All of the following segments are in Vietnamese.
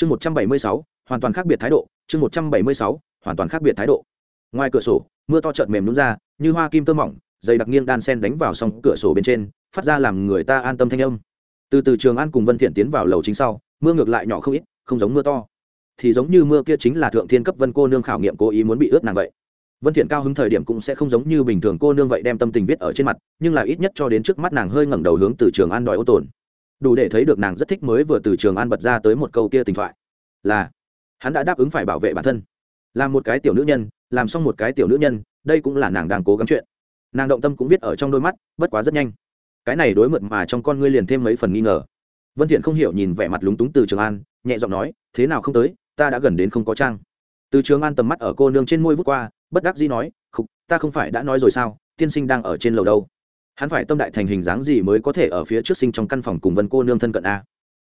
chương một trăm bảy mươi sáu, hoàn toàn khác biệt thái độ. Chương một trăm bảy mươi sáu, hoàn toàn khác biệt thái độ. Ngoài cửa sổ, mưa to trợn mềm nhún ra, như hoa kim tơ mỏng, dày đặc nghiêng đan sen đánh vào song cửa sổ bên trên, phát ra làm người ta an tâm thanh âm. Từ từ trường an cùng vân thiện tiến vào lầu chính sau, mưa ngược lại nhỏ không ít, không giống mưa to. Thì giống như mưa kia chính là thượng thiên cấp vân cô nương khảo nghiệm cố ý muốn bị ướt nàng vậy. Vân thiện cao hứng thời điểm cũng sẽ không giống như bình thường cô nương vậy đem tâm tình viết ở trên mặt, nhưng là ít nhất cho đến trước mắt nàng hơi ngẩng đầu hướng từ trường an đòi ô tồn đủ để thấy được nàng rất thích mới vừa từ trường an bật ra tới một câu kia tình thoại. Là, hắn đã đáp ứng phải bảo vệ bản thân. Làm một cái tiểu nữ nhân, làm xong một cái tiểu nữ nhân, đây cũng là nàng đang cố gắng chuyện. Nàng động tâm cũng viết ở trong đôi mắt, bất quá rất nhanh. Cái này đối mượt mà trong con ngươi liền thêm mấy phần nghi ngờ. Vân thiện không hiểu nhìn vẻ mặt lúng túng từ trường an, nhẹ giọng nói, thế nào không tới, ta đã gần đến không có trang. Từ trường an tầm mắt ở cô nương trên môi vút qua, bất đắc dĩ nói, khục, ta không phải đã nói rồi sao, tiên sinh đang ở trên lầu đâu hắn phải tâm đại thành hình dáng gì mới có thể ở phía trước sinh trong căn phòng cùng vân cô nương thân cận a?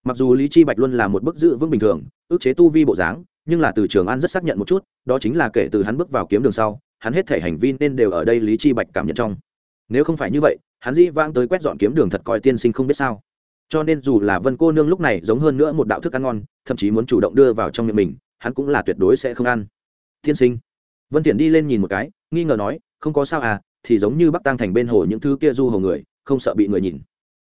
Mặc dù lý chi bạch luôn là một bức dự vững bình thường, ước chế tu vi bộ dáng, nhưng là từ trường an rất xác nhận một chút, đó chính là kể từ hắn bước vào kiếm đường sau, hắn hết thể hành vi nên đều ở đây lý chi bạch cảm nhận trong. Nếu không phải như vậy, hắn dĩ vang tới quét dọn kiếm đường thật coi tiên sinh không biết sao. Cho nên dù là vân cô nương lúc này giống hơn nữa một đạo thức ăn ngon, thậm chí muốn chủ động đưa vào trong miệng mình, hắn cũng là tuyệt đối sẽ không ăn. Tiên sinh. Vân thiện đi lên nhìn một cái, nghi ngờ nói, không có sao à thì giống như bắc tăng thành bên hồ những thứ kia du hồ người, không sợ bị người nhìn.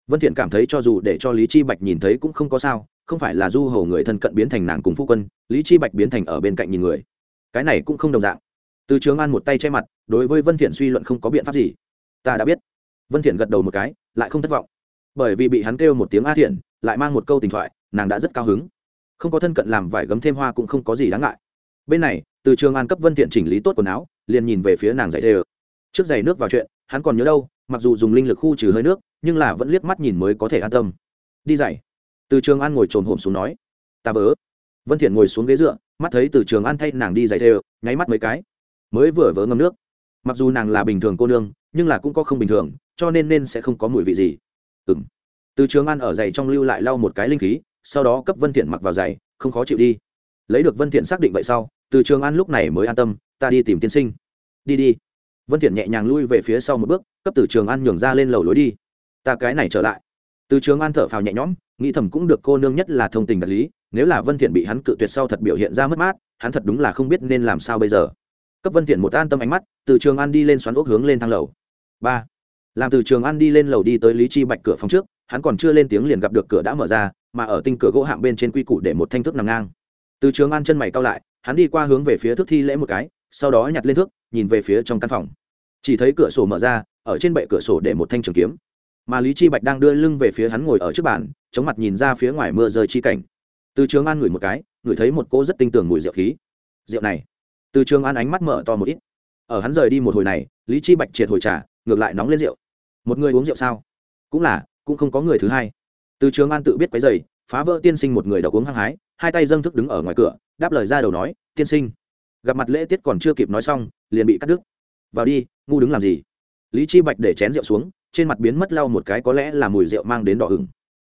Vân thiện cảm thấy cho dù để cho lý chi bạch nhìn thấy cũng không có sao, không phải là du hồ người thân cận biến thành nàng cùng phu quân, lý chi bạch biến thành ở bên cạnh nhìn người. Cái này cũng không đồng dạng. Từ trường an một tay che mặt, đối với vân thiện suy luận không có biện pháp gì. Ta đã biết. Vân thiện gật đầu một cái, lại không thất vọng. Bởi vì bị hắn kêu một tiếng a thiện, lại mang một câu tình thoại, nàng đã rất cao hứng. Không có thân cận làm vải gấm thêm hoa cũng không có gì đáng ngại. Bên này, từ trường an cấp vân thiện chỉnh lý tốt quần áo, liền nhìn về phía nàng dạy thề trước giày nước vào chuyện, hắn còn nhớ đâu, mặc dù dùng linh lực khu trừ hơi nước, nhưng là vẫn liếc mắt nhìn mới có thể an tâm. Đi giày. Từ trường an ngồi trồn hổm xuống nói, ta vớ. Vân thiện ngồi xuống ghế dựa, mắt thấy từ trường an thay nàng đi giày đều, nháy mắt mấy cái. Mới vừa vớ ngâm nước. Mặc dù nàng là bình thường cô nương, nhưng là cũng có không bình thường, cho nên nên sẽ không có mùi vị gì. Ừm. Từ trường an ở giày trong lưu lại lau một cái linh khí, sau đó cấp vân thiện mặc vào giày, không khó chịu đi. Lấy được vân thiện xác định vậy sau, từ trường an lúc này mới an tâm, ta đi tìm tiên sinh. Đi đi vân thiện nhẹ nhàng lui về phía sau một bước, cấp từ trường an nhường ra lên lầu lối đi. Ta cái này trở lại. Từ trường an thở phào nhẹ nhõm, nghĩ thầm cũng được cô nương nhất là thông tình đạt lý, nếu là vân thiện bị hắn cự tuyệt sau thật biểu hiện ra mất mát, hắn thật đúng là không biết nên làm sao bây giờ. Cấp vân thiện một an tâm ánh mắt, từ trường an đi lên xoắn ốc hướng lên thang lầu. Ba. Làm từ trường an đi lên lầu đi tới lý chi bạch cửa phòng trước, hắn còn chưa lên tiếng liền gặp được cửa đã mở ra, mà ở tinh cửa gỗ hạng bên trên quy củ để một thanh thước nằm ngang. Từ trường an chân mày cau lại, hắn đi qua hướng về phía thước thi lễ một cái, sau đó nhặt lên thước, nhìn về phía trong căn phòng chỉ thấy cửa sổ mở ra, ở trên bệ cửa sổ để một thanh trường kiếm. Mà lý chi bạch đang đưa lưng về phía hắn ngồi ở trước bàn, chống mặt nhìn ra phía ngoài mưa rơi chi cảnh. Từ trường an ngửi một cái, ngửi thấy một cô rất tinh tường mùi rượu khí. Rượu này. Từ trường an ánh mắt mở to một ít. Ở hắn rời đi một hồi này, lý chi bạch triệt hồi trà, ngược lại nóng lên rượu. Một người uống rượu sao? Cũng là, cũng không có người thứ hai. Từ trường an tự biết cái giày phá vỡ tiên sinh một người đậu uống hăng hái, hai tay dâng thức đứng ở ngoài cửa, đáp lời ra đầu nói, tiên sinh. Gặp mặt lễ tiết còn chưa kịp nói xong, liền bị cắt đứt vào đi, ngu đứng làm gì? Lý chi bạch để chén rượu xuống, trên mặt biến mất lau một cái có lẽ là mùi rượu mang đến đỏ hửng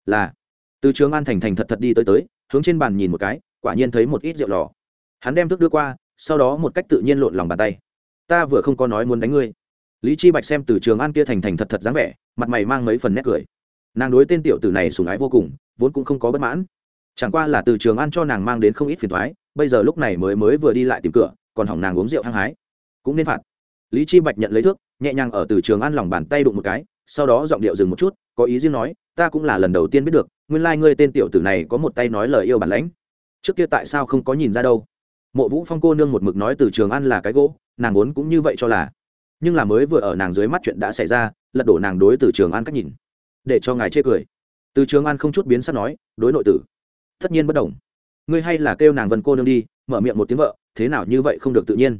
là. Từ trường an thành thành thật thật đi tới tới, hướng trên bàn nhìn một cái, quả nhiên thấy một ít rượu lò. Hắn đem thức đưa qua, sau đó một cách tự nhiên lộn lòng bàn tay. Ta vừa không có nói muốn đánh ngươi. Lý chi bạch xem từ trường an kia thành thành thật thật dáng vẻ, mặt mày mang mấy phần nét cười. Nàng đối tên tiểu tử này sùng ái vô cùng, vốn cũng không có bất mãn. Chẳng qua là từ trường an cho nàng mang đến không ít phiền thoái bây giờ lúc này mới mới vừa đi lại tìm cửa, còn hỏng nàng uống rượu hăng hái. Cũng nên phạt lý chi bạch nhận lấy thước, nhẹ nhàng ở từ trường an lòng bàn tay đụng một cái, sau đó giọng điệu dừng một chút, có ý riêng nói, ta cũng là lần đầu tiên biết được, nguyên lai ngươi tên tiểu tử này có một tay nói lời yêu bản lãnh. Trước kia tại sao không có nhìn ra đâu? Mộ vũ phong cô nương một mực nói từ trường an là cái gỗ, nàng vốn cũng như vậy cho là. Nhưng là mới vừa ở nàng dưới mắt chuyện đã xảy ra, lật đổ nàng đối từ trường an cách nhìn. Để cho ngài chê cười. Từ trường an không chút biến sắc nói, đối nội tử, tất nhiên bất đồng. Ngươi hay là kêu nàng vân cô nương đi, mở miệng một tiếng vợ, thế nào như vậy không được tự nhiên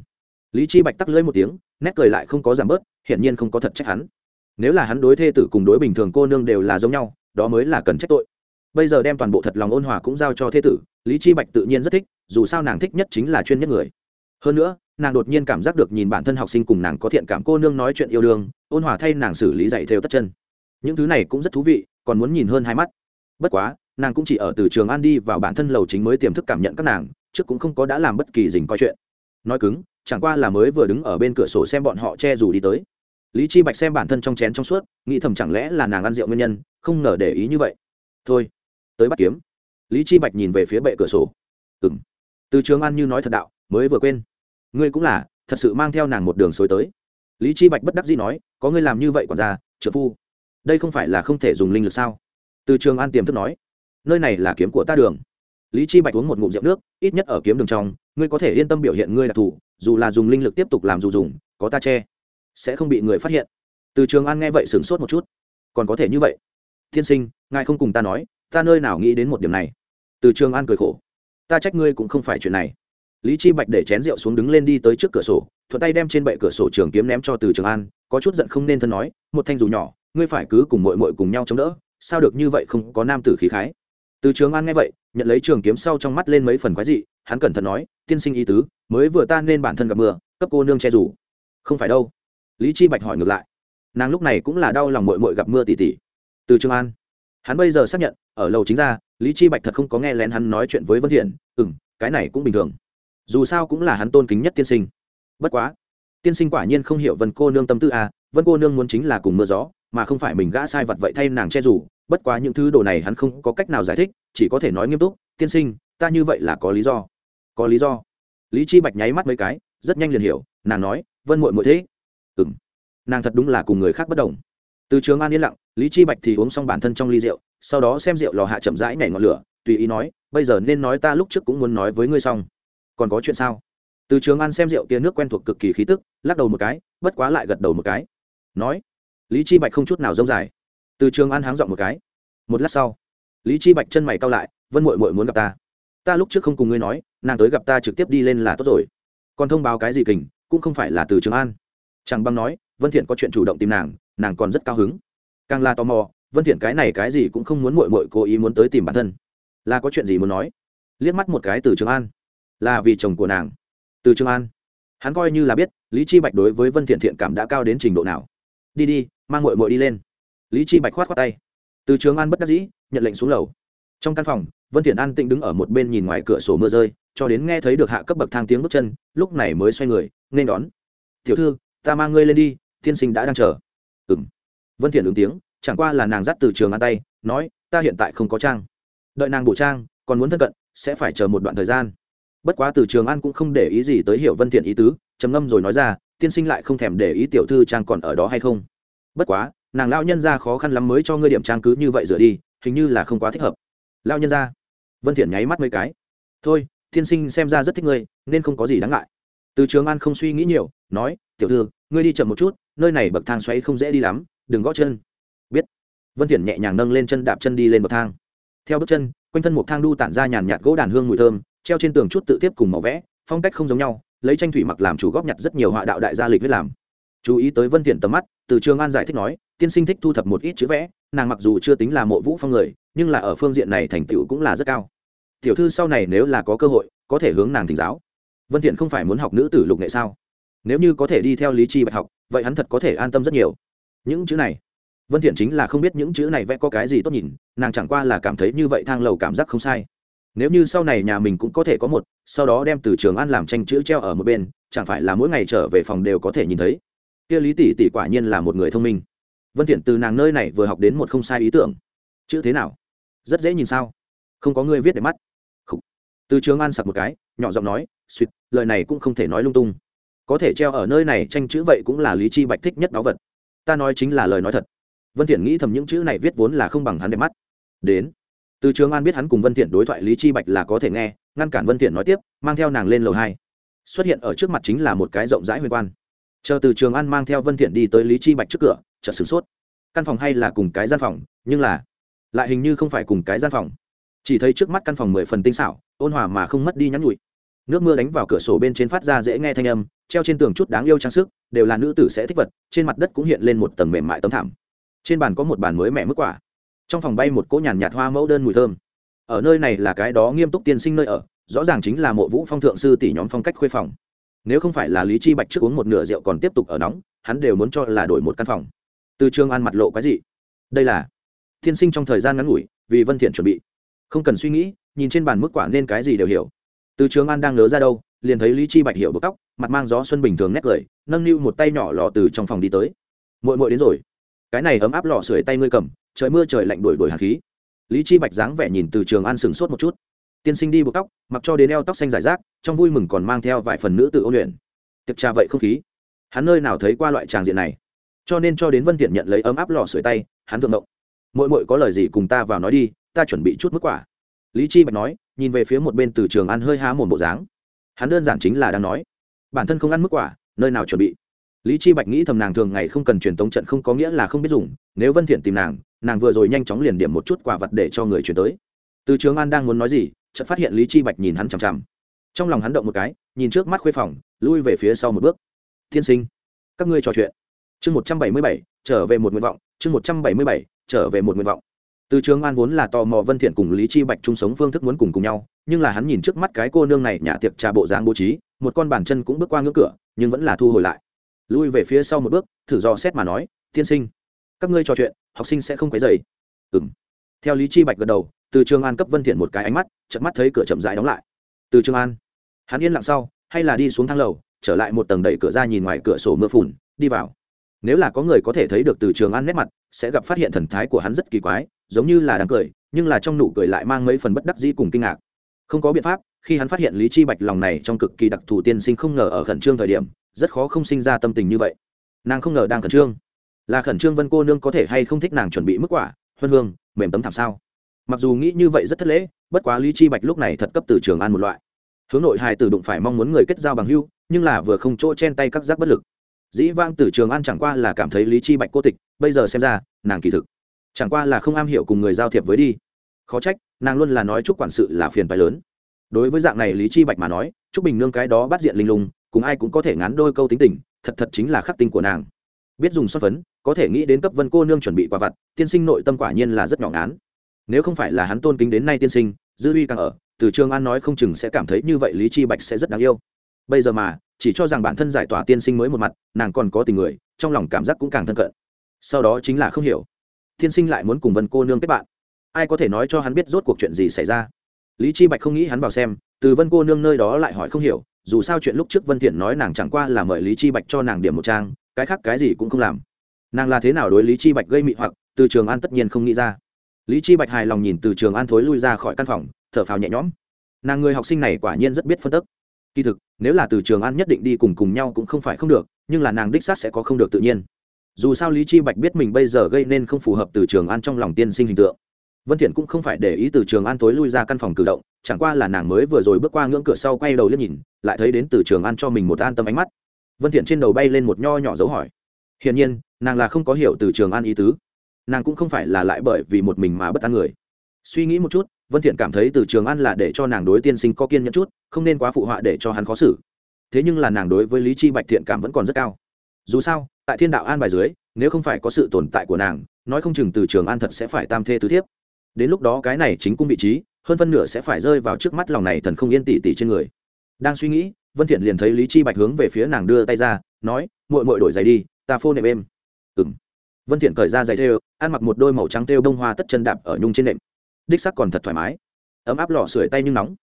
lý chi bạch tắc lưỡi một tiếng, nét cười lại không có giảm bớt, hiển nhiên không có thật trách hắn. Nếu là hắn đối thê tử cùng đối bình thường cô nương đều là giống nhau, đó mới là cần trách tội. Bây giờ đem toàn bộ thật lòng ôn hòa cũng giao cho thê tử, lý chi bạch tự nhiên rất thích, dù sao nàng thích nhất chính là chuyên nhất người. Hơn nữa, nàng đột nhiên cảm giác được nhìn bản thân học sinh cùng nàng có thiện cảm cô nương nói chuyện yêu đương, ôn hòa thay nàng xử lý dạy theo tất chân. Những thứ này cũng rất thú vị, còn muốn nhìn hơn hai mắt. Bất quá, nàng cũng chỉ ở từ trường an đi vào bản thân lầu chính mới tiềm thức cảm nhận các nàng, trước cũng không có đã làm bất kỳ dình coi chuyện. Nói cứng chẳng qua là mới vừa đứng ở bên cửa sổ xem bọn họ che dù đi tới. Lý chi bạch xem bản thân trong chén trong suốt, nghĩ thầm chẳng lẽ là nàng ăn rượu nguyên nhân, không ngờ để ý như vậy. Thôi, tới bắt kiếm. Lý chi bạch nhìn về phía bệ cửa sổ. Ừm. Từ trường an như nói thật đạo, mới vừa quên. Ngươi cũng là, thật sự mang theo nàng một đường xối tới. Lý chi bạch bất đắc dĩ nói, có ngươi làm như vậy còn ra, trợ phu. Đây không phải là không thể dùng linh lực sao? Từ trường an tiềm thức nói, nơi này là kiếm của ta đường. Lý chi bạch uống một ngụm rượu nước, ít nhất ở kiếm đường trong, ngươi có thể yên tâm biểu hiện ngươi đặc thù dù là dùng linh lực tiếp tục làm dù dùng, có ta che, sẽ không bị người phát hiện. Từ trường an nghe vậy sửng sốt một chút. Còn có thể như vậy? Thiên sinh, ngài không cùng ta nói, ta nơi nào nghĩ đến một điểm này? Từ trường an cười khổ. Ta trách ngươi cũng không phải chuyện này. Lý chi bạch để chén rượu xuống đứng lên đi tới trước cửa sổ, thuận tay đem trên bệ cửa sổ trường kiếm ném cho từ trường an, có chút giận không nên thân nói, một thanh dù nhỏ, ngươi phải cứ cùng mội mội cùng nhau chống đỡ, sao được như vậy không có nam tử khí khái? Từ trường an nghe vậy, nhận lấy trường kiếm sau trong mắt lên mấy phần quái dị, hắn cẩn thận nói, tiên sinh ý tứ mới vừa tan nên bản thân gặp mưa, cấp cô nương che rủ không phải đâu. Lý chi bạch hỏi ngược lại. Nàng lúc này cũng là đau lòng mội mội gặp mưa tỉ tỉ. Từ trường an. Hắn bây giờ xác nhận, ở lầu chính ra, lý chi bạch thật không có nghe lén hắn nói chuyện với vân thiện. Ừ cái này cũng bình thường. Dù sao cũng là hắn tôn kính nhất tiên sinh. Bất quá, tiên sinh quả nhiên không hiểu vân cô nương tâm tư à vân cô nương muốn chính là cùng mưa gió, mà không phải mình gã sai vật vậy thay nàng che rủ bất quá những thứ đồ này hắn không có cách nào giải thích, chỉ có thể nói nghiêm túc, tiên sinh, ta như vậy là có lý do. Có lý do? Lý chi bạch nháy mắt mấy cái, rất nhanh liền hiểu, nàng nói, vân muội muội thế. Ừm. Nàng thật đúng là cùng người khác bất đồng. Từ trường an yên lặng, lý chi bạch thì uống xong bản thân trong ly rượu, sau đó xem rượu lò hạ chậm rãi nhảy ngọn lửa, tùy ý nói, bây giờ nên nói ta lúc trước cũng muốn nói với ngươi xong. Còn có chuyện sao? Từ trường an xem rượu kia nước quen thuộc cực kỳ khí tức, lắc đầu một cái, bất quá lại gật đầu một cái. Nói, lý chi bạch không chút nào rông dài. Từ trường an háng dọn một cái. Một lát sau, lý chi bạch chân mày cau lại, vân Muội muội muốn gặp ta. Ta lúc trước không cùng ngươi nói nàng tới gặp ta trực tiếp đi lên là tốt rồi. Còn thông báo cái gì kình, cũng không phải là từ trường an. Chẳng băng nói, vân thiện có chuyện chủ động tìm nàng nàng còn rất cao hứng. Càng là tò mò, vân thiện cái này cái gì cũng không muốn muội muội cố ý muốn tới tìm bản thân. Là có chuyện gì muốn nói? Liếc mắt một cái từ trường an. Là vì chồng của nàng. Từ trường an. Hắn coi như là biết, lý chi bạch đối với vân thiện thiện cảm đã cao đến trình độ nào. Đi đi, mang muội muội đi lên. Lý chi bạch khoát khoát tay. Từ trường an bất đắc dĩ, nhận lệnh xuống lầu. Trong căn phòng, vân thiện an tĩnh đứng ở một bên nhìn ngoài cửa sổ mưa rơi cho đến nghe thấy được hạ cấp bậc thang tiếng bước chân, lúc này mới xoay người, nên đón. Tiểu thư, ta mang ngươi lên đi, tiên sinh đã đang chờ. Ừm. Vân thiện ứng tiếng, chẳng qua là nàng dắt từ trường an tay, nói, ta hiện tại không có trang. Đợi nàng bổ trang, còn muốn thân cận, sẽ phải chờ một đoạn thời gian. Bất quá từ trường an cũng không để ý gì tới hiểu vân thiện ý tứ, trầm ngâm rồi nói ra, tiên sinh lại không thèm để ý tiểu thư trang còn ở đó hay không? Bất quá, nàng lão nhân ra khó khăn lắm mới cho ngươi điểm trang cứ như vậy rửa đi, hình như là không quá thích hợp. Lão nhân ra vân thiện nháy mắt mấy cái. Thôi tiên sinh xem ra rất thích ngươi, nên không có gì đáng ngại. Từ trường an không suy nghĩ nhiều, nói, tiểu thư, ngươi đi chậm một chút, nơi này bậc thang xoáy không dễ đi lắm, đừng gõ chân. Biết. Vân thiện nhẹ nhàng nâng lên chân đạp chân đi lên bậc thang. Theo bước chân, quanh thân một thang đu tản ra nhàn nhạt gỗ đàn hương mùi thơm, treo trên tường chút tự tiếp cùng màu vẽ, phong cách không giống nhau, lấy tranh thủy mặc làm chủ góp nhặt rất nhiều họa đạo đại gia lịch viết làm. Chú ý tới vân thiện tầm mắt, từ trường an giải thích nói, tiên sinh thích thu thập một ít chữ vẽ, nàng mặc dù chưa tính là mộ vũ phong người, nhưng là ở phương diện này thành tựu cũng là rất cao tiểu thư sau này nếu là có cơ hội, có thể hướng nàng thỉnh giáo. Vân thiện không phải muốn học nữ tử lục nghệ sao? Nếu như có thể đi theo lý chi bạch học, vậy hắn thật có thể an tâm rất nhiều. Những chữ này, vân thiện chính là không biết những chữ này vẽ có cái gì tốt nhìn, nàng chẳng qua là cảm thấy như vậy thang lầu cảm giác không sai. Nếu như sau này nhà mình cũng có thể có một, sau đó đem từ trường an làm tranh chữ treo ở một bên, chẳng phải là mỗi ngày trở về phòng đều có thể nhìn thấy. Kia lý tỷ tỷ quả nhiên là một người thông minh. Vân thiện từ nàng nơi này vừa học đến một không sai ý tưởng. Chữ thế nào? Rất dễ nhìn sao? Không có người viết để mắt từ trường an sặc một cái, nhỏ giọng nói suýt lời này cũng không thể nói lung tung. Có thể treo ở nơi này tranh chữ vậy cũng là lý chi bạch thích nhất đó vật. Ta nói chính là lời nói thật. Vân thiện nghĩ thầm những chữ này viết vốn là không bằng hắn đẹp mắt. Đến, từ trường an biết hắn cùng vân thiện đối thoại lý chi bạch là có thể nghe, ngăn cản vân thiện nói tiếp, mang theo nàng lên lầu hai. Xuất hiện ở trước mặt chính là một cái rộng rãi huyền quan. Chờ từ trường an mang theo vân thiện đi tới lý chi bạch trước cửa, chợt sửng sốt. Căn phòng hay là cùng cái gian phòng, nhưng là lại hình như không phải cùng cái gian phòng. Chỉ thấy trước mắt căn phòng mười phần tinh xảo ôn hòa mà không mất đi nhắn nhụi nước mưa đánh vào cửa sổ bên trên phát ra dễ nghe thanh âm, treo trên tường chút đáng yêu trang sức, đều là nữ tử sẽ thích vật, trên mặt đất cũng hiện lên một tầng mềm mại tấm thảm. Trên bàn có một bàn mới mẻ mức quả. Trong phòng bay một cỗ nhàn nhạt hoa mẫu đơn mùi thơm. Ở nơi này là cái đó nghiêm túc tiên sinh nơi ở, rõ ràng chính là mộ vũ phong thượng sư tỷ nhóm phong cách khuê phòng. Nếu không phải là lý chi bạch trước uống một nửa rượu còn tiếp tục ở nóng, hắn đều muốn cho là đổi một căn phòng. Từ trường an mặt lộ cái gì đây là tiên sinh trong thời gian ngắn ngủi, vì vân thiện chuẩn bị. Không cần suy nghĩ nhìn trên bàn mức quả nên cái gì đều hiểu. Từ trường an đang ngớ ra đâu, liền thấy lý chi bạch hiểu bực tóc, mặt mang gió xuân bình thường nét cười, nâng niu một tay nhỏ lò từ trong phòng đi tới. Muội muội đến rồi. Cái này ấm áp lò sưởi tay ngươi cầm, trời mưa trời lạnh đuổi đuổi hàn khí. Lý chi bạch dáng vẻ nhìn từ trường an sừng sốt một chút. Tiên sinh đi buộc tóc, mặc cho đến eo tóc xanh giải rác, trong vui mừng còn mang theo vài phần nữ tự ôn luyện. Tiệc trà vậy không khí. Hắn nơi nào thấy qua loại tràng diện này. Cho nên cho đến vân thiện nhận lấy ấm áp lò sưởi tay, hắn thượng động muội muội có lời gì cùng ta vào nói đi, ta chuẩn bị chút mức quả lý chi bạch nói, nhìn về phía một bên từ trường ăn hơi há mồm bộ dáng. Hắn đơn giản chính là đang nói. Bản thân không ăn mức quả, nơi nào chuẩn bị? Lý chi bạch nghĩ thầm nàng thường ngày không cần truyền tống trận không có nghĩa là không biết dùng. Nếu vân thiện tìm nàng nàng vừa rồi nhanh chóng liền điểm một chút quả vật để cho người chuyển tới. Từ trường an đang muốn nói gì, chợt phát hiện lý chi bạch nhìn hắn chằm chằm. Trong lòng hắn động một cái, nhìn trước mắt khuê phòng, lui về phía sau một bước. Thiên sinh, các ngươi trò chuyện. Chương một trăm bảy mươi bảy, trở về một nguyện vọng. Chương một trăm bảy mươi bảy, trở về một nguyện vọng từ trường an vốn là tò mò vân thiện cùng lý chi bạch chung sống phương thức muốn cùng cùng nhau, nhưng là hắn nhìn trước mắt cái cô nương này nhà tiệc trà bộ dáng bố trí, một con bàn chân cũng bước qua ngưỡng cửa, nhưng vẫn là thu hồi lại. Lui về phía sau một bước, thử do xét mà nói, tiên sinh, các ngươi trò chuyện, học sinh sẽ không quấy dày ừm. Theo lý chi bạch gật đầu, từ trường an cấp vân thiện một cái ánh mắt, chợt mắt thấy cửa chậm rãi đóng lại. Từ trường an. Hắn yên lặng sau, hay là đi xuống thang lầu, trở lại một tầng đẩy cửa ra nhìn ngoài cửa sổ mưa phùn, đi vào. Nếu là có người có thể thấy được từ trường an nét mặt, sẽ gặp phát hiện thần thái của hắn rất kỳ quái giống như là đang cười, nhưng là trong nụ cười lại mang mấy phần bất đắc dĩ cùng kinh ngạc. Không có biện pháp, khi hắn phát hiện lý chi bạch lòng này trong cực kỳ đặc thù tiên sinh không ngờ ở khẩn trương thời điểm, rất khó không sinh ra tâm tình như vậy. Nàng không ngờ đang khẩn trương. Là khẩn trương vân cô nương có thể hay không thích nàng chuẩn bị mức quả, huân hương, mềm tấm thảm sao? Mặc dù nghĩ như vậy rất thất lễ, bất quá lý chi bạch lúc này thật cấp từ trường an một loại. Hướng nội hài tử đụng phải mong muốn người kết giao bằng hưu, nhưng là vừa không chỗ chen tay các giác bất lực. Dĩ vang từ trường an chẳng qua là cảm thấy lý chi bạch cô tịch, bây giờ xem ra, nàng kỳ thực chẳng qua là không am hiểu cùng người giao thiệp với đi. Khó trách, nàng luôn là nói chúc quản sự là phiền phái lớn. Đối với dạng này lý chi bạch mà nói, chúc bình nương cái đó bắt diện linh lung, cùng ai cũng có thể ngán đôi câu tính tình, thật thật chính là khắc tinh của nàng. Biết dùng son phấn, có thể nghĩ đến cấp vân cô nương chuẩn bị quả vặt, tiên sinh nội tâm quả nhiên là rất nhỏ ngán. Nếu không phải là hắn tôn kính đến nay tiên sinh, dư uy càng ở, từ trường an nói không chừng sẽ cảm thấy như vậy lý chi bạch sẽ rất đáng yêu. Bây giờ mà, chỉ cho rằng bản thân giải tỏa tiên sinh mới một mặt, nàng còn có tình người, trong lòng cảm giác cũng càng thân cận. Sau đó chính là không hiểu. Thiên sinh lại muốn cùng vân cô nương kết bạn. Ai có thể nói cho hắn biết rốt cuộc chuyện gì xảy ra? Lý chi bạch không nghĩ hắn vào xem, từ vân cô nương nơi đó lại hỏi không hiểu, dù sao chuyện lúc trước vân thiện nói nàng chẳng qua là mời lý chi bạch cho nàng điểm một trang, cái khác cái gì cũng không làm. Nàng là thế nào đối lý chi bạch gây mị hoặc, từ trường an tất nhiên không nghĩ ra. Lý chi bạch hài lòng nhìn từ trường an thối lui ra khỏi căn phòng, thở phào nhẹ nhõm. Nàng người học sinh này quả nhiên rất biết phân tích kỳ thực, nếu là từ trường an nhất định đi cùng cùng nhau cũng không phải không được, nhưng là nàng đích xác sẽ có không được tự nhiên dù sao lý chi bạch biết mình bây giờ gây nên không phù hợp từ trường an trong lòng tiên sinh hình tượng. Vân thiện cũng không phải để ý từ trường an tối lui ra căn phòng cử động, chẳng qua là nàng mới vừa rồi bước qua ngưỡng cửa sau quay đầu liếc nhìn, lại thấy đến từ trường an cho mình một an tâm ánh mắt. Vân thiện trên đầu bay lên một nho nhỏ dấu hỏi. Hiển nhiên, nàng là không có hiểu từ trường an ý tứ. Nàng cũng không phải là lại bởi vì một mình mà bất an người. Suy nghĩ một chút, vân thiện cảm thấy từ trường an là để cho nàng đối tiên sinh có kiên nhẫn chút, không nên quá phụ họa để cho hắn khó xử. Thế nhưng là nàng đối với lý chi bạch thiện cảm vẫn còn rất cao dù sao, tại thiên đạo an bài dưới, nếu không phải có sự tồn tại của nàng, nói không chừng từ trường an thật sẽ phải tam thê tứ thiếp. Đến lúc đó cái này chính cung vị trí, hơn phân nửa sẽ phải rơi vào trước mắt lòng này thần không yên tỉ tỉ trên người. Đang suy nghĩ, vân thiện liền thấy lý chi bạch hướng về phía nàng đưa tay ra, nói, muội muội đổi giày đi, ta phô nệm em. ừm. Vân thiện cởi ra giày thêu, ăn mặc một đôi màu trắng thêu bông hoa tất chân đạp ở nhung trên nệm. Đích sắc còn thật thoải mái. Ấm áp lò sưởi tay nhưng nóng.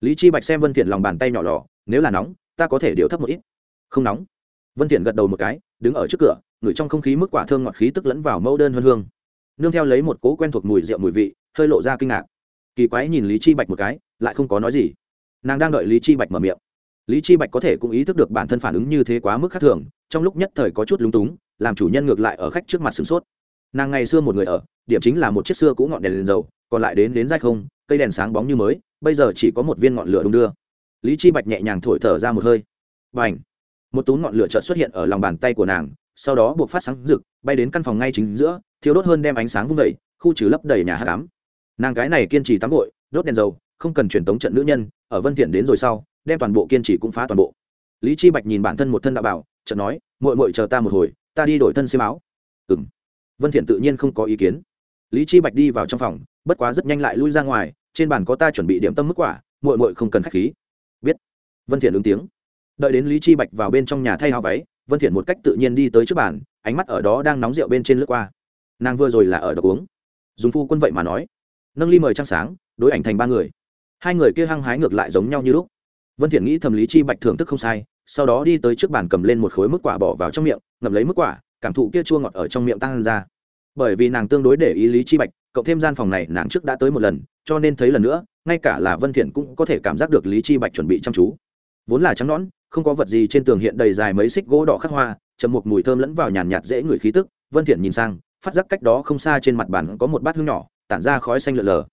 Lý chi bạch xem vân thiện lòng bàn tay nhỏ lò, nếu là nóng, ta có thể điều thấp một ít. Không nóng vân thiện gật đầu một cái đứng ở trước cửa ngửi trong không khí mức quả thơm ngọt khí tức lẫn vào mẫu đơn hương hương. Nương theo lấy một cố quen thuộc mùi rượu mùi vị hơi lộ ra kinh ngạc. Kỳ quái nhìn lý chi bạch một cái lại không có nói gì. Nàng đang đợi lý chi bạch mở miệng. Lý chi bạch có thể cũng ý thức được bản thân phản ứng như thế quá mức khác thường trong lúc nhất thời có chút lúng túng làm chủ nhân ngược lại ở khách trước mặt sửng sốt. Nàng ngày xưa một người ở điểm chính là một chiếc xưa cũ ngọn đèn, đèn dầu còn lại đến đến dai không cây đèn sáng bóng như mới bây giờ chỉ có một viên ngọn lửa đung đưa. Lý chi bạch nhẹ nhàng thổi thở ra một hơi. Và một tú ngọn lửa chợt xuất hiện ở lòng bàn tay của nàng, sau đó buộc phát sáng rực, bay đến căn phòng ngay chính giữa thiếu đốt hơn đem ánh sáng vung vẩy khu trừ lấp đầy nhà hát cám nàng cái này kiên trì tắm gội, đốt đèn dầu, không cần truyền tống trận nữ nhân, ở vân thiện đến rồi sau, đem toàn bộ kiên trì cũng phá toàn bộ. Lý chi bạch nhìn bản thân một thân đạo bảo, chợt nói, muội muội chờ ta một hồi, ta đi đổi thân xiêm áo. Ừm. Vân thiện tự nhiên không có ý kiến. Lý chi bạch đi vào trong phòng, bất quá rất nhanh lại lui ra ngoài, trên bàn có ta chuẩn bị điểm tâm mức quả, muội muội không cần khách khí. Biết. Vân thiện ứng tiếng đợi đến lý chi bạch vào bên trong nhà thay áo váy, vân thiện một cách tự nhiên đi tới trước bàn, ánh mắt ở đó đang nóng rượu bên trên lướt qua. Nàng vừa rồi là ở đọc uống. Dùng phu quân vậy mà nói. Nâng ly mời trăng sáng, đối ảnh thành ba người. Hai người kia hăng hái ngược lại giống nhau như lúc. Vân thiện nghĩ thầm lý chi bạch thưởng thức không sai, sau đó đi tới trước bàn cầm lên một khối mức quả bỏ vào trong miệng, ngậm lấy mức quả, cảm thụ kia chua ngọt ở trong miệng tăng ra. Bởi vì nàng tương đối để ý lý chi bạch, cộng thêm gian phòng này nàng trước đã tới một lần, cho nên thấy lần nữa, ngay cả là vân thiện cũng có thể cảm giác được lý chi bạch chuẩn bị chăm chú. Vốn là trắng nõn không có vật gì trên tường hiện đầy dài mấy xích gỗ đỏ khắc hoa chầm một mùi thơm lẫn vào nhàn nhạt dễ ngửi khí tức, vân thiện nhìn sang, phát giác cách đó không xa trên mặt bàn có một bát hương nhỏ, tản ra khói xanh lờ lờ.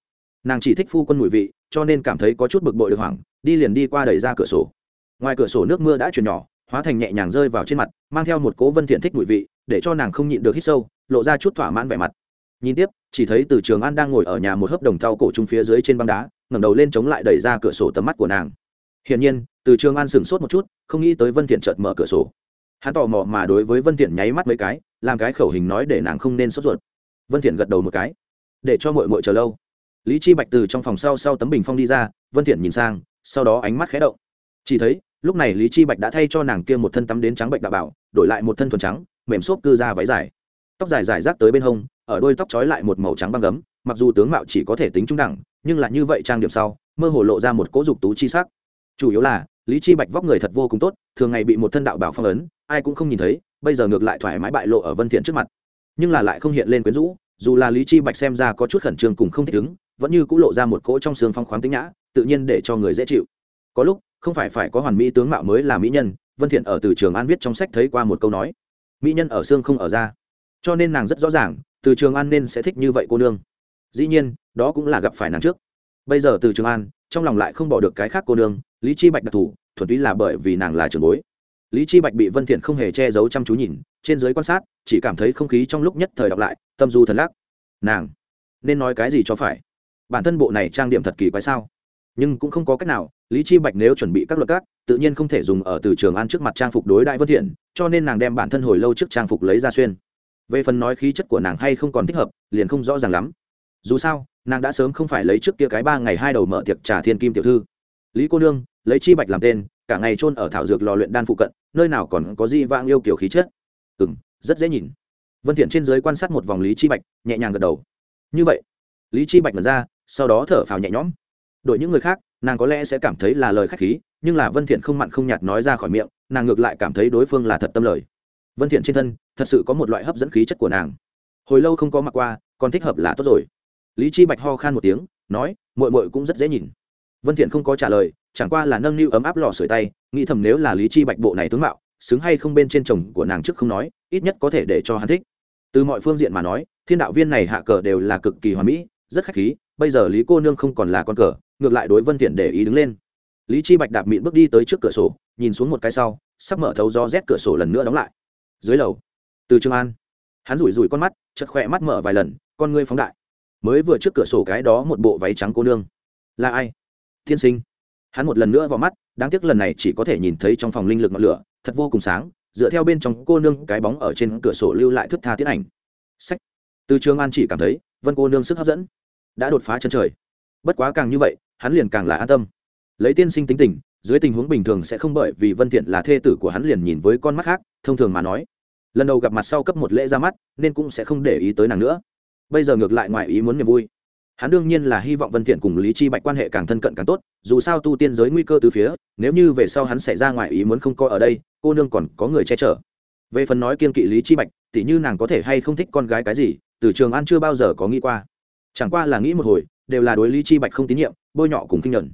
Nàng chỉ thích phu quân mùi vị, cho nên cảm thấy có chút bực bội được hoảng, đi liền đi qua đẩy ra cửa sổ. Ngoài cửa sổ nước mưa đã chuyển nhỏ, hóa thành nhẹ nhàng rơi vào trên mặt, mang theo một cố vân thiện thích mùi vị, để cho nàng không nhịn được hít sâu, lộ ra chút thỏa mãn vẻ mặt. Nhìn tiếp, chỉ thấy từ trường an đang ngồi ở nhà một hớp đồng thau cổ trung phía dưới trên băng đá, ngẩng đầu lên chống lại đẩy ra cửa sổ tầm mắt của nàng hiển nhiên, từ trường an sửng sốt một chút, không nghĩ tới vân thiện chợt mở cửa sổ. Hắn tò mò mà đối với vân thiện nháy mắt mấy cái, làm cái khẩu hình nói để nàng không nên sốt ruột. Vân thiện gật đầu một cái. Để cho muội muội chờ lâu. Lý chi bạch từ trong phòng sau sau tấm bình phong đi ra, vân thiện nhìn sang, sau đó ánh mắt khẽ động. Chỉ thấy, lúc này lý chi bạch đã thay cho nàng kia một thân tắm đến trắng bệnh đạo bảo, đổi lại một thân thuần trắng, mềm xốp cư ra váy dài. Tóc dài dài rác tới bên hông, ở đôi tóc trói lại một màu trắng băng gấm, mặc dù tướng mạo chỉ có thể tính trung đẳng, nhưng là như vậy trang điểm sau, mơ hồ lộ ra một cỗ dục tú chi sắc chủ yếu là, lý chi bạch vóc người thật vô cùng tốt, thường ngày bị một thân đạo bảo phong ấn, ai cũng không nhìn thấy, bây giờ ngược lại thoải mái bại lộ ở vân thiện trước mặt. Nhưng là lại không hiện lên quyến rũ, dù là lý chi bạch xem ra có chút khẩn trương cùng không thích ứng, vẫn như cũ lộ ra một cỗ trong xương phong khoáng tính nhã, tự nhiên để cho người dễ chịu. Có lúc, không phải phải có hoàn mỹ tướng mạo mới là mỹ nhân, vân thiện ở từ trường an viết trong sách thấy qua một câu nói, mỹ nhân ở xương không ở da. Cho nên nàng rất rõ ràng, từ trường an nên sẽ thích như vậy cô nương. Dĩ nhiên, đó cũng là gặp phải nàng trước. Bây giờ từ trường an trong lòng lại không bỏ được cái khác cô nương, lý chi bạch đặc thù, thuần túy là bởi vì nàng là trưởng bối. Lý chi bạch bị vân thiện không hề che giấu chăm chú nhìn, trên dưới quan sát, chỉ cảm thấy không khí trong lúc nhất thời đọc lại, tâm du thần lắc. Nàng, nên nói cái gì cho phải? Bản thân bộ này trang điểm thật kỳ quái sao? Nhưng cũng không có cách nào, lý chi bạch nếu chuẩn bị các luật các, tự nhiên không thể dùng ở từ trường an trước mặt trang phục đối đại vân thiện, cho nên nàng đem bản thân hồi lâu trước trang phục lấy ra xuyên. Về phần nói khí chất của nàng hay không còn thích hợp, liền không rõ ràng lắm dù sao, nàng đã sớm không phải lấy trước kia cái ba ngày hai đầu mở tiệc trà thiên kim tiểu thư. Lý cô nương, lấy chi bạch làm tên, cả ngày trôn ở thảo dược lò luyện đan phụ cận, nơi nào còn có gì vang yêu kiểu khí chất? Ừ rất dễ nhìn. Vân thiện trên dưới quan sát một vòng lý chi bạch, nhẹ nhàng gật đầu. Như vậy, lý chi bạch mở ra, sau đó thở phào nhẹ nhõm. Đội những người khác, nàng có lẽ sẽ cảm thấy là lời khách khí, nhưng là vân thiện không mặn không nhạt nói ra khỏi miệng, nàng ngược lại cảm thấy đối phương là thật tâm lời. Vân thiện trên thân, thật sự có một loại hấp dẫn khí chất của nàng. Hồi lâu không có mặc qua, còn thích hợp là tốt rồi lý chi bạch ho khan một tiếng, nói, muội muội cũng rất dễ nhìn. Vân thiện không có trả lời, chẳng qua là nâng niu ấm áp lò sưởi tay, nghĩ thầm nếu là lý chi bạch bộ này tướng mạo, xứng hay không bên trên chồng của nàng trước không nói, ít nhất có thể để cho hắn thích. Từ mọi phương diện mà nói, thiên đạo viên này hạ cờ đều là cực kỳ hoàn mỹ, rất khách khí, bây giờ lý cô nương không còn là con cờ, ngược lại đối vân thiện để ý đứng lên. Lý chi bạch đạp mịn bước đi tới trước cửa sổ, nhìn xuống một cái sau, sắp mở thấu gió rét cửa sổ lần nữa đóng lại. Dưới lầu, từ trường an, hắn rủi rủi con mắt chật khỏe mắt mở vài lần, con ngươi phóng đại mới vừa trước cửa sổ cái đó một bộ váy trắng cô nương. Là ai? Tiên sinh. Hắn một lần nữa vào mắt, đáng tiếc lần này chỉ có thể nhìn thấy trong phòng linh lực ngọn lửa, thật vô cùng sáng, dựa theo bên trong cô nương cái bóng ở trên cửa sổ lưu lại thức tha tiết ảnh. Sách. Từ trường an chỉ cảm thấy, vân cô nương sức hấp dẫn, đã đột phá chân trời. Bất quá càng như vậy, hắn liền càng là an tâm. Lấy tiên sinh tính tình, dưới tình huống bình thường sẽ không bởi vì vân thiện là thê tử của hắn liền nhìn với con mắt khác, thông thường mà nói, lần đầu gặp mặt sau cấp một lễ ra mắt, nên cũng sẽ không để ý tới nàng nữa bây giờ ngược lại ngoài ý muốn niềm vui. Hắn đương nhiên là hy vọng vân thiện cùng lý chi bạch quan hệ càng thân cận càng tốt, dù sao tu tiên giới nguy cơ từ phía, nếu như về sau hắn xảy ra ngoài ý muốn không coi ở đây, cô nương còn có người che chở. Về phần nói kiên kỵ lý chi bạch, tỉ như nàng có thể hay không thích con gái cái gì, từ trường an chưa bao giờ có nghĩ qua. Chẳng qua là nghĩ một hồi, đều là đối lý chi bạch không tín nhiệm, bôi nhọ cùng kinh nhẫn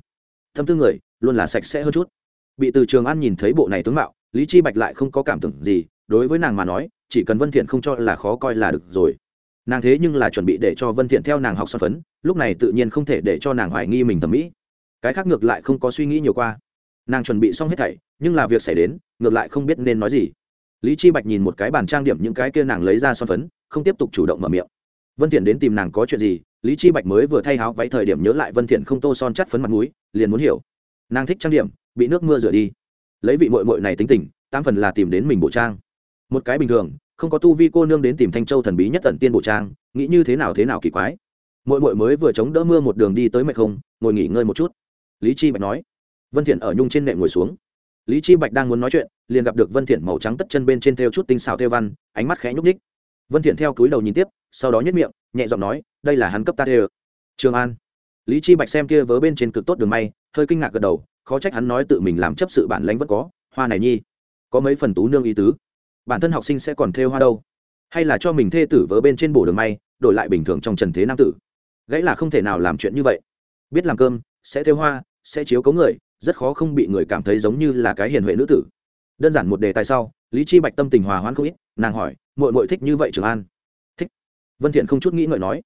thâm tư người, luôn là sạch sẽ hơn chút. Bị từ trường an nhìn thấy bộ này tướng mạo, lý chi bạch lại không có cảm tưởng gì, đối với nàng mà nói, chỉ cần vân thiện không cho là khó coi là được rồi nàng thế nhưng là chuẩn bị để cho vân thiện theo nàng học son phấn, lúc này tự nhiên không thể để cho nàng hoài nghi mình thẩm mỹ. Cái khác ngược lại không có suy nghĩ nhiều qua. Nàng chuẩn bị xong hết thảy, nhưng là việc xảy đến, ngược lại không biết nên nói gì. Lý chi bạch nhìn một cái bàn trang điểm những cái kia nàng lấy ra son phấn, không tiếp tục chủ động mở miệng. Vân thiện đến tìm nàng có chuyện gì, lý chi bạch mới vừa thay áo váy thời điểm nhớ lại vân thiện không tô son chắt phấn mặt mũi, liền muốn hiểu. Nàng thích trang điểm, bị nước mưa rửa đi. Lấy vị muội muội này tính tình tam phần là tìm đến mình bộ trang. Một cái bình thường không có tu vi cô nương đến tìm thanh châu thần bí nhất tận tiên bộ trang, nghĩ như thế nào thế nào kỳ quái. Mỗi mỗi mới vừa chống đỡ mưa một đường đi tới mệt không, ngồi nghỉ ngơi một chút. Lý chi bạch nói. Vân thiện ở nhung trên nệm ngồi xuống. Lý chi bạch đang muốn nói chuyện, liền gặp được vân thiện màu trắng tất chân bên trên theo chút tinh xảo theo văn, ánh mắt khẽ nhúc nhích. Vân thiện theo cúi đầu nhìn tiếp, sau đó nhếch miệng, nhẹ giọng nói, đây là hắn cấp ta theo trường an. Lý chi bạch xem kia vớ bên trên cực tốt đường may, hơi kinh ngạc gật đầu, khó trách hắn nói tự mình làm chấp sự bản lãnh vẫn có, hoa này nhi. Có mấy phần tú nương ý tứ bản thân học sinh sẽ còn theo hoa đâu? Hay là cho mình thê tử vớ bên trên bổ đường may, đổi lại bình thường trong trần thế nam tử? Gãy là không thể nào làm chuyện như vậy. Biết làm cơm, sẽ theo hoa, sẽ chiếu cấu người, rất khó không bị người cảm thấy giống như là cái hiền huệ nữ tử. Đơn giản một đề tài sau, lý chi bạch tâm tình hòa hoãn không ít, nàng hỏi, muội muội thích như vậy trường an? Thích. Vân thiện không chút nghĩ ngợi nói,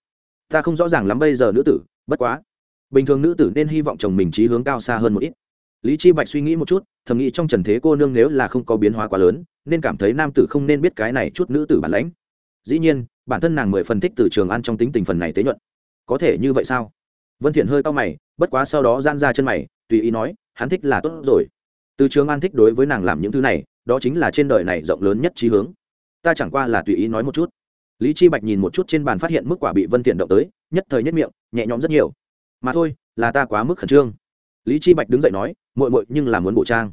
ta không rõ ràng lắm bây giờ nữ tử, bất quá, bình thường nữ tử nên hy vọng chồng mình trí hướng cao xa hơn một ít lý chi bạch suy nghĩ một chút, thầm nghĩ trong trần thế cô nương nếu là không có biến hóa quá lớn, nên cảm thấy nam tử không nên biết cái này chút nữ tử bản lãnh. Dĩ nhiên, bản thân nàng mười phần thích từ trường an trong tính tình phần này tế nhuận. Có thể như vậy sao? Vân thiện hơi cao mày, bất quá sau đó gian ra chân mày, tùy ý nói, hắn thích là tốt rồi. Từ trường an thích đối với nàng làm những thứ này, đó chính là trên đời này rộng lớn nhất trí hướng. Ta chẳng qua là tùy ý nói một chút. Lý chi bạch nhìn một chút trên bàn phát hiện mức quả bị vân thiện động tới, nhất thời nhất miệng, nhẹ nhõm rất nhiều. Mà thôi, là ta quá mức khẩn trương. Lý chi bạch đứng dậy nói muội muội nhưng là muốn bộ trang.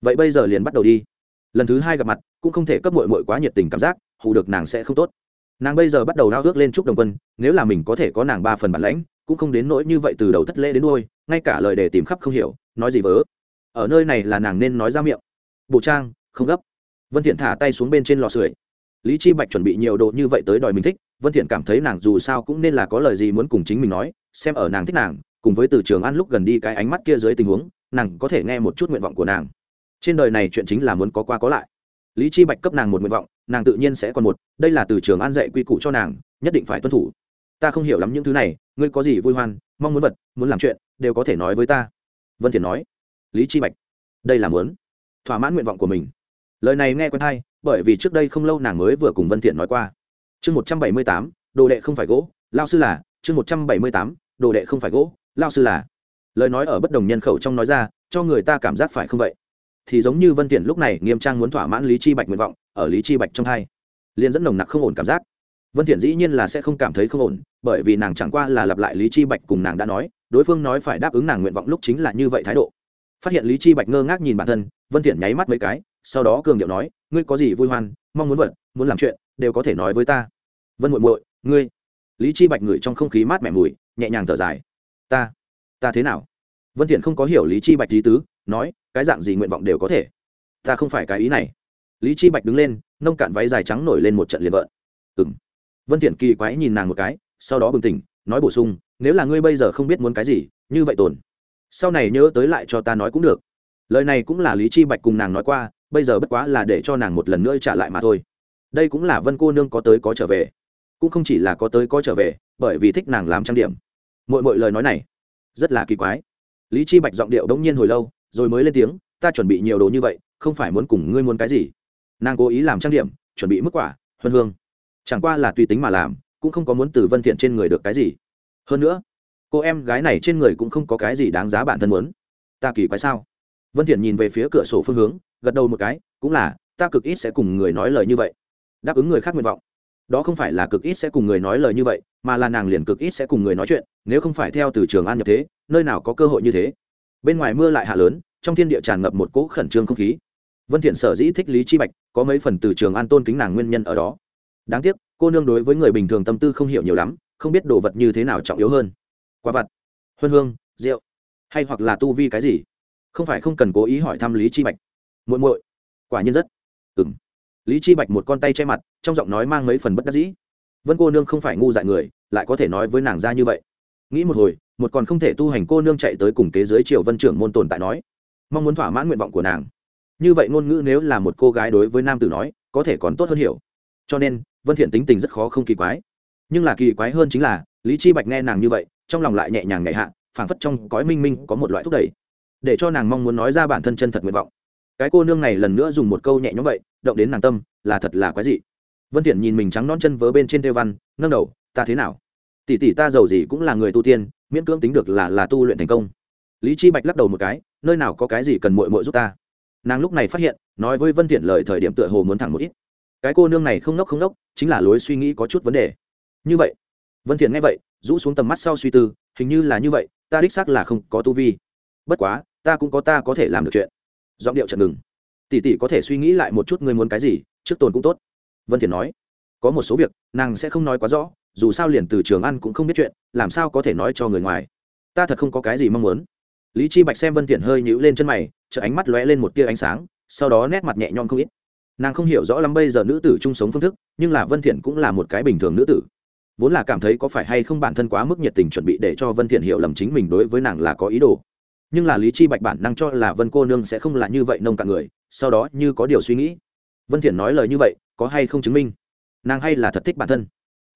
Vậy bây giờ liền bắt đầu đi. Lần thứ hai gặp mặt, cũng không thể cấp muội muội quá nhiệt tình cảm giác hù được nàng sẽ không tốt. Nàng bây giờ bắt đầu đau ước lên chúc đồng quân, nếu là mình có thể có nàng ba phần bản lãnh, cũng không đến nỗi như vậy từ đầu thất lễ đến đuôi, ngay cả lời để tìm khắp không hiểu, nói gì vớ. Ở nơi này là nàng nên nói ra miệng. Bộ trang, không gấp. Vân thiện thả tay xuống bên trên lò sưởi. Lý chi bạch chuẩn bị nhiều đồ như vậy tới đòi mình thích, vân thiện cảm thấy nàng dù sao cũng nên là có lời gì muốn cùng chính mình nói, xem ở nàng thích nàng cùng với từ trường ăn lúc gần đi cái ánh mắt kia dưới tình huống nàng có thể nghe một chút nguyện vọng của nàng. Trên đời này chuyện chính là muốn có qua có lại. Lý chi bạch cấp nàng một nguyện vọng nàng tự nhiên sẽ còn một đây là từ trường an dạy quy củ cho nàng nhất định phải tuân thủ. Ta không hiểu lắm những thứ này ngươi có gì vui hoan mong muốn vật muốn làm chuyện đều có thể nói với ta. Vân thiện nói. Lý chi bạch. Đây là muốn. Thỏa mãn nguyện vọng của mình. Lời này nghe quen hay bởi vì trước đây không lâu nàng mới vừa cùng vân thiện nói qua. Chương 178, đồ đệ không phải gỗ lao sư là chương 178, đồ đệ không phải gỗ lao sư là. Lời nói ở bất đồng nhân khẩu trong nói ra, cho người ta cảm giác phải không vậy? Thì giống như vân tiện lúc này nghiêm trang muốn thỏa mãn lý chi bạch nguyện vọng, ở lý chi bạch trong hai. Liền dẫn nồng nặc không ổn cảm giác. Vân thiện dĩ nhiên là sẽ không cảm thấy không ổn, bởi vì nàng chẳng qua là lặp lại lý chi bạch cùng nàng đã nói, đối phương nói phải đáp ứng nàng nguyện vọng lúc chính là như vậy thái độ. Phát hiện lý chi bạch ngơ ngác nhìn bản thân, vân thiện nháy mắt mấy cái, sau đó cường điệu nói, ngươi có gì vui hoan, mong muốn vật, muốn làm chuyện, đều có thể nói với ta. Vân muội muội, ngươi. Lý chi bạch ngửi trong không khí mát mẻ mùi, nhẹ nhàng thở dài ta ta thế nào? Vân thiện không có hiểu lý chi bạch lý tứ, nói, cái dạng gì nguyện vọng đều có thể. Ta không phải cái ý này. Lý chi bạch đứng lên, nông cạn váy dài trắng nổi lên một trận liền vợn ừm. Vân thiện kỳ quái nhìn nàng một cái, sau đó bừng tỉnh, nói bổ sung, nếu là ngươi bây giờ không biết muốn cái gì, như vậy tồn. Sau này nhớ tới lại cho ta nói cũng được. Lời này cũng là lý chi bạch cùng nàng nói qua, bây giờ bất quá là để cho nàng một lần nữa trả lại mà thôi. Đây cũng là vân cô nương có tới có trở về. Cũng không chỉ là có tới có trở về, bởi vì thích nàng làm trang điểm mọi mọi lời nói này rất là kỳ quái. Lý chi bạch giọng điệu đống nhiên hồi lâu, rồi mới lên tiếng, ta chuẩn bị nhiều đồ như vậy, không phải muốn cùng ngươi muốn cái gì. Nàng cố ý làm trang điểm, chuẩn bị mức quả, huân hương. Chẳng qua là tùy tính mà làm, cũng không có muốn từ vân thiện trên người được cái gì. Hơn nữa, cô em gái này trên người cũng không có cái gì đáng giá bản thân muốn. Ta kỳ quái sao? Vân thiện nhìn về phía cửa sổ phương hướng, gật đầu một cái, cũng là, ta cực ít sẽ cùng người nói lời như vậy. Đáp ứng người khác nguyện vọng đó không phải là cực ít sẽ cùng người nói lời như vậy, mà là nàng liền cực ít sẽ cùng người nói chuyện, nếu không phải theo từ trường an nhập thế, nơi nào có cơ hội như thế. Bên ngoài mưa lại hạ lớn, trong thiên địa tràn ngập một cỗ khẩn trương không khí. Vân thiện sở dĩ thích lý chi bạch, có mấy phần từ trường an tôn kính nàng nguyên nhân ở đó. Đáng tiếc, cô nương đối với người bình thường tâm tư không hiểu nhiều lắm, không biết đồ vật như thế nào trọng yếu hơn. Quả vật huân hương, rượu, hay hoặc là tu vi cái gì? Không phải không cần cố ý hỏi thăm lý chi bạch. Muội muội, quả nhiên rất. Ừm lý chi bạch một con tay che mặt, trong giọng nói mang mấy phần bất đắc dĩ. Vân cô nương không phải ngu dại người, lại có thể nói với nàng ra như vậy. Nghĩ một hồi, một còn không thể tu hành cô nương chạy tới cùng kế dưới triều vân trưởng môn tồn tại nói, mong muốn thỏa mãn nguyện vọng của nàng. Như vậy ngôn ngữ nếu là một cô gái đối với nam tử nói, có thể còn tốt hơn hiểu. Cho nên, vân thiện tính tình rất khó không kỳ quái. Nhưng là kỳ quái hơn chính là, lý chi bạch nghe nàng như vậy, trong lòng lại nhẹ nhàng nhẹ hạ, phảng phất trong cõi minh minh có một loại thúc đẩy, để cho nàng mong muốn nói ra bản thân chân thật nguyện vọng cái cô nương này lần nữa dùng một câu nhẹ nhõm vậy, động đến nàng tâm, là thật là quái dị. Vân thiện nhìn mình trắng non chân vớ bên trên têu văn nâng đầu, ta thế nào? Tỷ tỷ ta giàu gì cũng là người tu tiên, miễn cưỡng tính được là là tu luyện thành công. Lý chi bạch lắc đầu một cái, nơi nào có cái gì cần muội muội giúp ta? Nàng lúc này phát hiện, nói với vân thiện lời thời điểm tựa hồ muốn thẳng một ít. Cái cô nương này không nốc không nốc, chính là lối suy nghĩ có chút vấn đề. Như vậy? Vân thiện nghe vậy, rũ xuống tầm mắt sau suy tư, hình như là như vậy, ta đích xác là không có tu vi. Bất quá, ta cũng có ta có thể làm được chuyện giọng điệu chợt ngừng. Tỷ tỷ có thể suy nghĩ lại một chút ngươi muốn cái gì, trước tồn cũng tốt. Vân thiện nói, có một số việc, nàng sẽ không nói quá rõ, dù sao liền từ trường ăn cũng không biết chuyện, làm sao có thể nói cho người ngoài. Ta thật không có cái gì mong muốn. Lý chi bạch xem vân thiện hơi nhíu lên chân mày chợ ánh mắt lóe lên một tia ánh sáng, sau đó nét mặt nhẹ nhõm không ít. Nàng không hiểu rõ lắm bây giờ nữ tử chung sống phương thức, nhưng là vân thiện cũng là một cái bình thường nữ tử. Vốn là cảm thấy có phải hay không bản thân quá mức nhiệt tình chuẩn bị để cho vân thiện hiểu lầm chính mình đối với nàng là có ý đồ nhưng là lý chi bạch bản năng cho là vân cô nương sẽ không là như vậy nông cạn người, sau đó như có điều suy nghĩ. Vân thiện nói lời như vậy, có hay không chứng minh? Nàng hay là thật thích bản thân.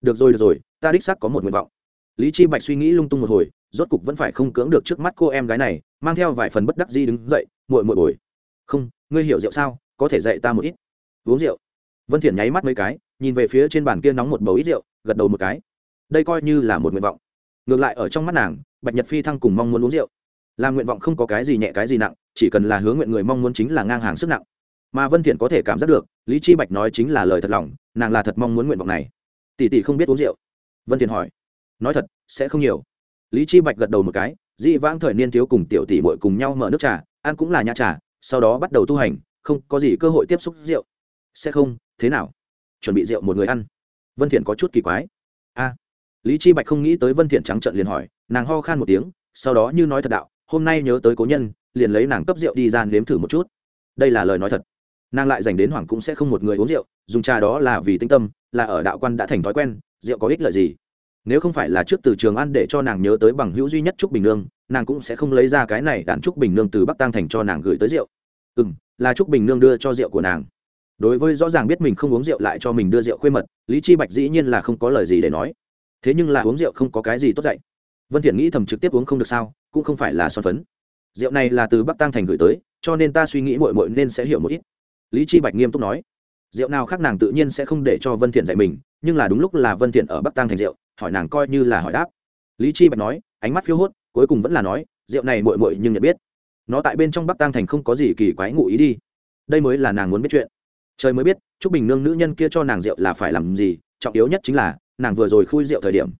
Được rồi được rồi, ta đích xác có một nguyện vọng. Lý chi bạch suy nghĩ lung tung một hồi, rốt cục vẫn phải không cưỡng được trước mắt cô em gái này, mang theo vài phần bất đắc dĩ đứng dậy, muội muội bồi. Không, ngươi hiểu rượu sao, có thể dạy ta một ít. Uống rượu. Vân thiện nháy mắt mấy cái, nhìn về phía trên bàn kia nóng một bầu ít rượu, gật đầu một cái. Đây coi như là một nguyện vọng. Ngược lại ở trong mắt nàng, bạch nhật phi thăng cùng mong muốn uống rượu làm nguyện vọng không có cái gì nhẹ cái gì nặng, chỉ cần là hướng nguyện người mong muốn chính là ngang hàng sức nặng. Mà vân thiện có thể cảm giác được, lý chi bạch nói chính là lời thật lòng, nàng là thật mong muốn nguyện vọng này. Tỷ tỷ không biết uống rượu. Vân thiện hỏi. Nói thật, sẽ không nhiều. Lý chi bạch gật đầu một cái dị vãng thời niên thiếu cùng tiểu tỷ muội cùng nhau mở nước trà, ăn cũng là nhã trà, sau đó bắt đầu tu hành, không có gì cơ hội tiếp xúc rượu. Sẽ không, thế nào? Chuẩn bị rượu một người ăn. Vân thiện có chút kỳ quái. A. Lý chi bạch không nghĩ tới vân thiện trắng trợn liền hỏi, nàng ho khan một tiếng, sau đó như nói thật đạo hôm nay nhớ tới cố nhân, liền lấy nàng cấp rượu đi gian nếm thử một chút. Đây là lời nói thật. Nàng lại dành đến hoàng cũng sẽ không một người uống rượu, dùng trà đó là vì tinh tâm, là ở đạo quan đã thành thói quen, rượu có ích lợi gì? Nếu không phải là trước từ trường ăn để cho nàng nhớ tới bằng hữu duy nhất trúc bình nương, nàng cũng sẽ không lấy ra cái này đạn trúc bình nương từ bắc tăng thành cho nàng gửi tới rượu. Ừ m là trúc bình nương đưa cho rượu của nàng. Đối với rõ ràng biết mình không uống rượu lại cho mình đưa rượu khuê mật, lý chi bạch dĩ nhiên là không có lời gì để nói. Thế nhưng là uống rượu không có cái gì tốt dạy. Vân thiện nghĩ thầm trực tiếp uống không được sao? Cũng không phải là son phấn. Rượu này là từ bắc tăng thành gửi tới, cho nên ta suy nghĩ muội muội nên sẽ hiểu một ít. Lý chi bạch nghiêm túc nói. Rượu nào khác nàng tự nhiên sẽ không để cho vân thiện dạy mình, nhưng là đúng lúc là vân thiện ở bắc tăng thành rượu, hỏi nàng coi như là hỏi đáp. Lý chi bạch nói, ánh mắt phiêu hốt, cuối cùng vẫn là nói, rượu này muội muội nhưng nhận biết. Nó tại bên trong bắc tăng thành không có gì kỳ quái ngụ ý đi. Đây mới là nàng muốn biết chuyện. Trời mới biết, trúc bình nương nữ nhân kia cho nàng rượu là phải làm gì, trọng yếu nhất chính là, nàng vừa rồi khui rượu thời điểm,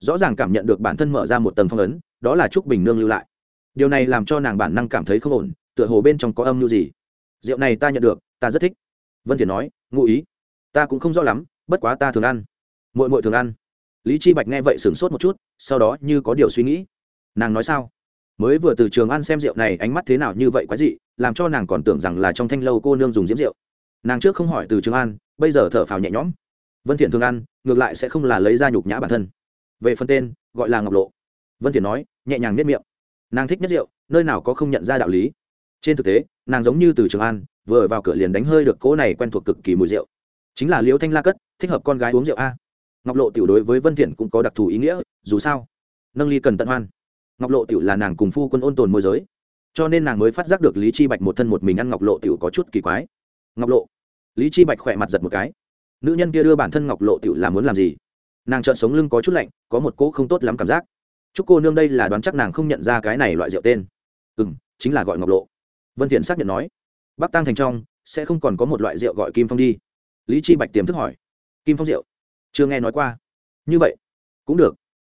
rõ ràng cảm nhận được bản thân mở ra một tầng phong ấn đó là trúc bình nương lưu lại. Điều này làm cho nàng bản năng cảm thấy không ổn, tựa hồ bên trong có âm mưu gì. Rượu này ta nhận được, ta rất thích. Vân thiện nói, ngụ ý. Ta cũng không rõ lắm, bất quá ta thường ăn. Muội muội thường ăn. Lý chi bạch nghe vậy sửng sốt một chút, sau đó như có điều suy nghĩ. Nàng nói sao? Mới vừa từ trường ăn xem rượu này, ánh mắt thế nào như vậy quái dị, làm cho nàng còn tưởng rằng là trong thanh lâu cô nương dùng diễm rượu. Nàng trước không hỏi từ trường ăn, bây giờ thở phào nhẹ nhõm. Vân thiện thường ăn, ngược lại sẽ không là lấy ra nhục nhã bản thân. Về phần tên, gọi là ngọc lộ vân thiện nói, nhẹ nhàng nếp miệng. Nàng thích nhất rượu, nơi nào có không nhận ra đạo lý. Trên thực tế, nàng giống như từ trường an, vừa vào cửa liền đánh hơi được cỗ này quen thuộc cực kỳ mùi rượu. Chính là liễu thanh la cất, thích hợp con gái uống rượu a. Ngọc lộ tiểu đối với vân thiện cũng có đặc thù ý nghĩa, dù sao, nâng ly cần tận hoan. Ngọc lộ tiểu là nàng cùng phu quân ôn tồn môi giới. Cho nên nàng mới phát giác được lý chi bạch một thân một mình ăn ngọc lộ tiểu có chút kỳ quái. Ngọc lộ, lý chi bạch khỏe mặt giật một cái. Nữ nhân kia đưa bản thân ngọc lộ tiểu là muốn làm gì? Nàng trợn sống lưng có chút lạnh, có một cỗ không tốt lắm cảm giác chúc cô nương đây là đoán chắc nàng không nhận ra cái này loại rượu tên. Ừ chính là gọi ngọc lộ. Vân thiện xác nhận nói. Bắc tăng thành trong, sẽ không còn có một loại rượu gọi kim phong đi. Lý chi bạch tiềm thức hỏi. Kim phong rượu? Chưa nghe nói qua. Như vậy, cũng được.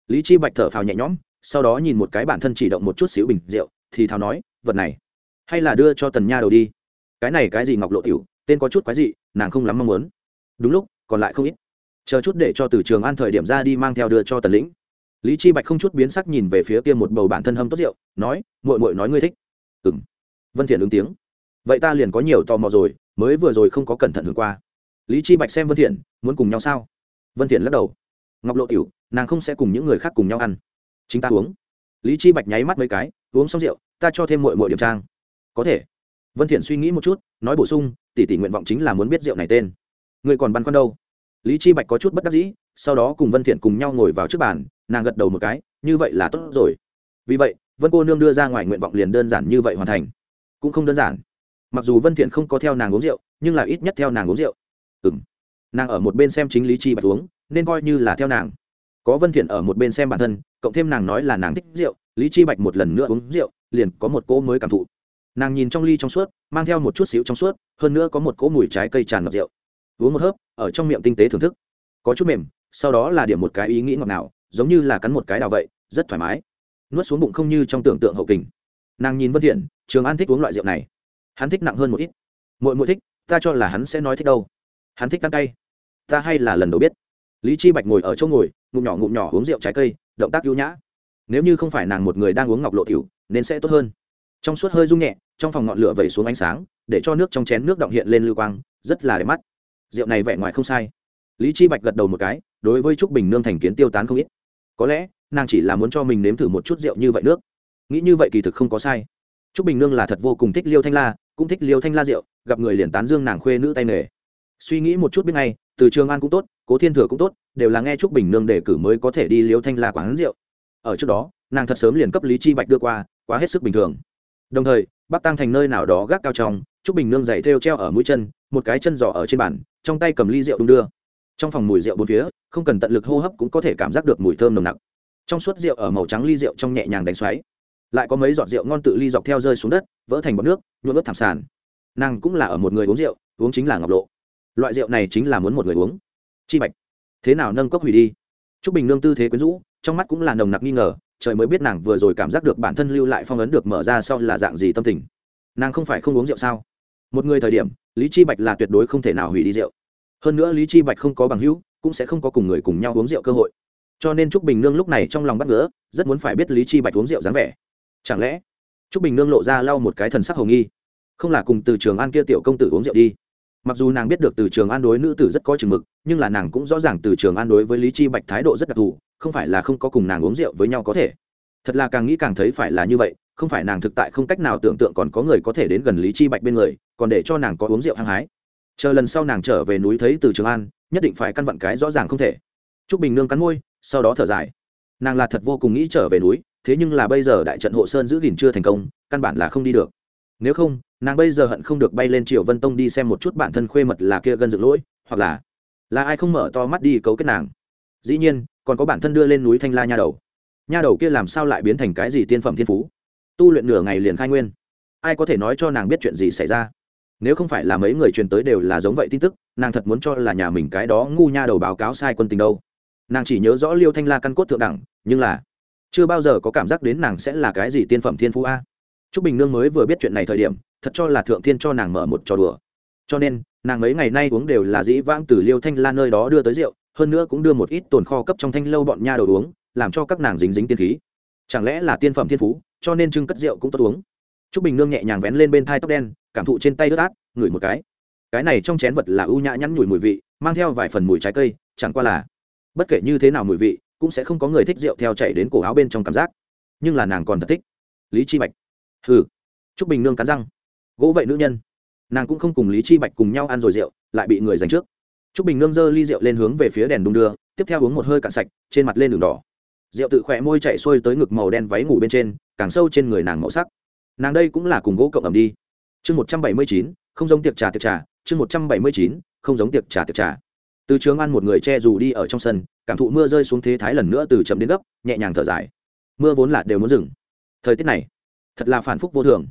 Lý chi bạch thở phào nhẹ nhõm, sau đó nhìn một cái bản thân chỉ động một chút xíu bình rượu, thì thào nói, vật này, hay là đưa cho tần nha đầu đi. Cái này cái gì ngọc lộ tiểu, tên có chút quái gì nàng không lắm mong muốn. Đúng lúc, còn lại không ít. Chờ chút để cho từ trường an thời điểm ra đi mang theo đưa cho tần lĩnh lý chi bạch không chút biến sắc nhìn về phía kia một bầu bản thân hâm tốt rượu, nói, muội muội nói ngươi thích. Ừm. Vân thiện ứng tiếng. Vậy ta liền có nhiều tò mò rồi, mới vừa rồi không có cẩn thận hưởng qua. Lý chi bạch xem vân thiện, muốn cùng nhau sao? Vân thiện lắc đầu. Ngọc lộ tiểu, nàng không sẽ cùng những người khác cùng nhau ăn. Chính ta uống. Lý chi bạch nháy mắt mấy cái, uống xong rượu, ta cho thêm muội muội điểm trang. Có thể. Vân thiện suy nghĩ một chút, nói bổ sung, tỷ tỷ nguyện vọng chính là muốn biết rượu này tên. Người còn băn khoăn đâu? Lý chi bạch có chút bất đắc dĩ, sau đó cùng vân thiện cùng nhau ngồi vào trước bàn nàng gật đầu một cái, như vậy là tốt rồi. Vì vậy, vân cô nương đưa ra ngoài nguyện vọng liền đơn giản như vậy hoàn thành. Cũng không đơn giản. Mặc dù vân thiện không có theo nàng uống rượu, nhưng là ít nhất theo nàng uống rượu. Ừm. Nàng ở một bên xem chính lý chi bạch uống, nên coi như là theo nàng. Có vân thiện ở một bên xem bản thân, cộng thêm nàng nói là nàng thích rượu, lý chi bạch một lần nữa uống rượu, liền có một cỗ mới cảm thụ. Nàng nhìn trong ly trong suốt, mang theo một chút xíu trong suốt, hơn nữa có một cỗ mùi trái cây tràn ngập rượu. Uống một hớp, ở trong miệng tinh tế thưởng thức. Có chút mềm, sau đó là điểm một cái ý nghĩ ngọt nào giống như là cắn một cái đào vậy, rất thoải mái. Nuốt xuống bụng không như trong tưởng tượng hậu kình. Nàng nhìn vân thiện, trường an thích uống loại rượu này. Hắn thích nặng hơn một ít. Muội muội thích, ta cho là hắn sẽ nói thích đâu. Hắn thích ăn cay. Ta hay là lần đầu biết. Lý chi bạch ngồi ở chỗ ngồi, ngụm nhỏ ngụm nhỏ uống rượu trái cây, động tác ưu nhã. Nếu như không phải nàng một người đang uống ngọc lộ tiểu, nên sẽ tốt hơn. Trong suốt hơi rung nhẹ, trong phòng ngọn lửa vẩy xuống ánh sáng, để cho nước trong chén nước động hiện lên lưu quang, rất là đẹp mắt. Rượu này vẻ ngoài không sai. Lý chi bạch gật đầu một cái, đối với trúc bình nương thành kiến tiêu tán không ít có lẽ, nàng chỉ là muốn cho mình nếm thử một chút rượu như vậy nước. Nghĩ như vậy kỳ thực không có sai. Trúc bình nương là thật vô cùng thích liêu thanh la, cũng thích liêu thanh la rượu, gặp người liền tán dương nàng khuê nữ tay nghề. Suy nghĩ một chút biết ngay, từ trường an cũng tốt, cố thiên thừa cũng tốt, đều là nghe trúc bình nương đề cử mới có thể đi liêu thanh la quán rượu. Ở trước đó, nàng thật sớm liền cấp lý chi bạch đưa qua, quá hết sức bình thường. Đồng thời, bắc tăng thành nơi nào đó gác cao trong, trúc bình nương giày thêu treo ở mũi chân, một cái chân giỏ ở trên bàn, trong tay cầm ly rượu đung đưa trong phòng mùi rượu bốn phía, không cần tận lực hô hấp cũng có thể cảm giác được mùi thơm nồng nặc. Trong suốt rượu ở màu trắng ly rượu trong nhẹ nhàng đánh xoáy. Lại có mấy giọt rượu ngon tự ly dọc theo rơi xuống đất, vỡ thành bọt nước, nhuộm ướt thảm sàn. Nàng cũng là ở một người uống rượu, uống chính là ngọc lộ. Loại rượu này chính là muốn một người uống. Chi bạch, thế nào nâng cốc hủy đi? T r ú c bình nương tư thế quyến rũ, trong mắt cũng là nồng nặc nghi ngờ, trời mới biết nàng vừa rồi cảm giác được bản thân lưu lại phong ấn được mở ra sau là dạng gì tâm tình. Nàng không phải không uống rượu sao? Một người thời điểm, lý chi bạch là tuyệt đối không thể nào hủy đi rượu hơn nữa lý chi bạch không có bằng hữu, cũng sẽ không có cùng người cùng nhau uống rượu cơ hội. Cho nên trúc bình nương lúc này trong lòng bắt ngỡ rất muốn phải biết lý chi bạch uống rượu dáng vẻ. Chẳng lẽ trúc bình nương lộ ra lau một cái thần sắc hồng nghi? Không là cùng từ trường an kia tiểu công tử uống rượu đi. Mặc dù nàng biết được từ trường an đối nữ tử rất có chừng mực, nhưng là nàng cũng rõ ràng từ trường an đối với lý chi bạch thái độ rất đặc thù, không phải là không có cùng nàng uống rượu với nhau có thể. Thật là càng nghĩ càng thấy phải là như vậy, không phải nàng thực tại không cách nào tưởng tượng còn có người có thể đến gần lý chi bạch bên người, còn để cho nàng có uống rượu hăng hái chờ lần sau nàng trở về núi thấy từ trường an, nhất định phải căn vặn cái rõ ràng không thể. Trúc bình nương cắn môi, sau đó thở dài. Nàng là thật vô cùng nghĩ trở về núi, thế nhưng là bây giờ đại trận hộ sơn giữ gìn chưa thành công, căn bản là không đi được. Nếu không, nàng bây giờ hận không được bay lên triều vân tông đi xem một chút bản thân khuê mật là kia gần dựng lỗi, hoặc là là ai không mở to mắt đi cấu kết nàng. Dĩ nhiên, còn có bản thân đưa lên núi thanh la nha đầu. Nha đầu kia làm sao lại biến thành cái gì tiên phẩm thiên phú? Tu luyện nửa ngày liền khai nguyên. Ai có thể nói cho nàng biết chuyện gì xảy ra? Nếu không phải là mấy người truyền tới đều là giống vậy tin tức, nàng thật muốn cho là nhà mình cái đó ngu nha đầu báo cáo sai quân tình đâu. Nàng chỉ nhớ rõ liêu thanh la căn cốt thượng đẳng, nhưng là chưa bao giờ có cảm giác đến nàng sẽ là cái gì tiên phẩm thiên phú a. T r ú c bình nương mới vừa biết chuyện này thời điểm, thật cho là thượng thiên cho nàng mở một trò đùa. Cho nên, nàng mấy ngày nay uống đều là dĩ vãng từ liêu thanh la nơi đó đưa tới rượu, hơn nữa cũng đưa một ít tồn kho cấp trong thanh lâu bọn nha đầu uống, làm cho các nàng dính dính tiên khí. Chẳng lẽ là tiên phẩm thiên phú, cho nên trưng cất rượu cũng tốt uống? T r ú c bình nương nhẹ nhàng vén lên bên thai tóc đen, cảm thụ trên tay ướt át, ngửi một cái. Cái này trong chén vật là ưu nhã nhắn nhủi mùi vị, mang theo vài phần mùi trái cây, chẳng qua là bất kể như thế nào mùi vị, cũng sẽ không có người thích rượu theo chạy đến cổ áo bên trong cảm giác. Nhưng là nàng còn thật thích. Lý chi bạch. Hừ. Trúc bình nương cắn răng. Gỗ vậy nữ nhân. Nàng cũng không cùng lý chi bạch cùng nhau ăn rồi rượu, lại bị người giành trước. Trúc bình nương giơ ly rượu lên hướng về phía đèn đung đưa, tiếp theo uống một hơi cạn sạch, trên mặt lên đường đỏ. Rượu tự khỏe môi chạy xuôi tới ngực màu đen váy ngủ bên trên, càng sâu trên người nàng màu sắc nàng đây cũng là cùng gỗ cộng ẩm đi. Chương một trăm bảy mươi chín, không giống tiệc trà tiệc trà. Chương một trăm bảy mươi chín, không giống tiệc trà tiệc trà. Từ trường ăn một người che dù đi ở trong sân, cảm thụ mưa rơi xuống thế thái lần nữa từ chậm đến gấp, nhẹ nhàng thở dài. Mưa vốn là đều muốn dừng. Thời tiết này, thật là phản phúc vô thường.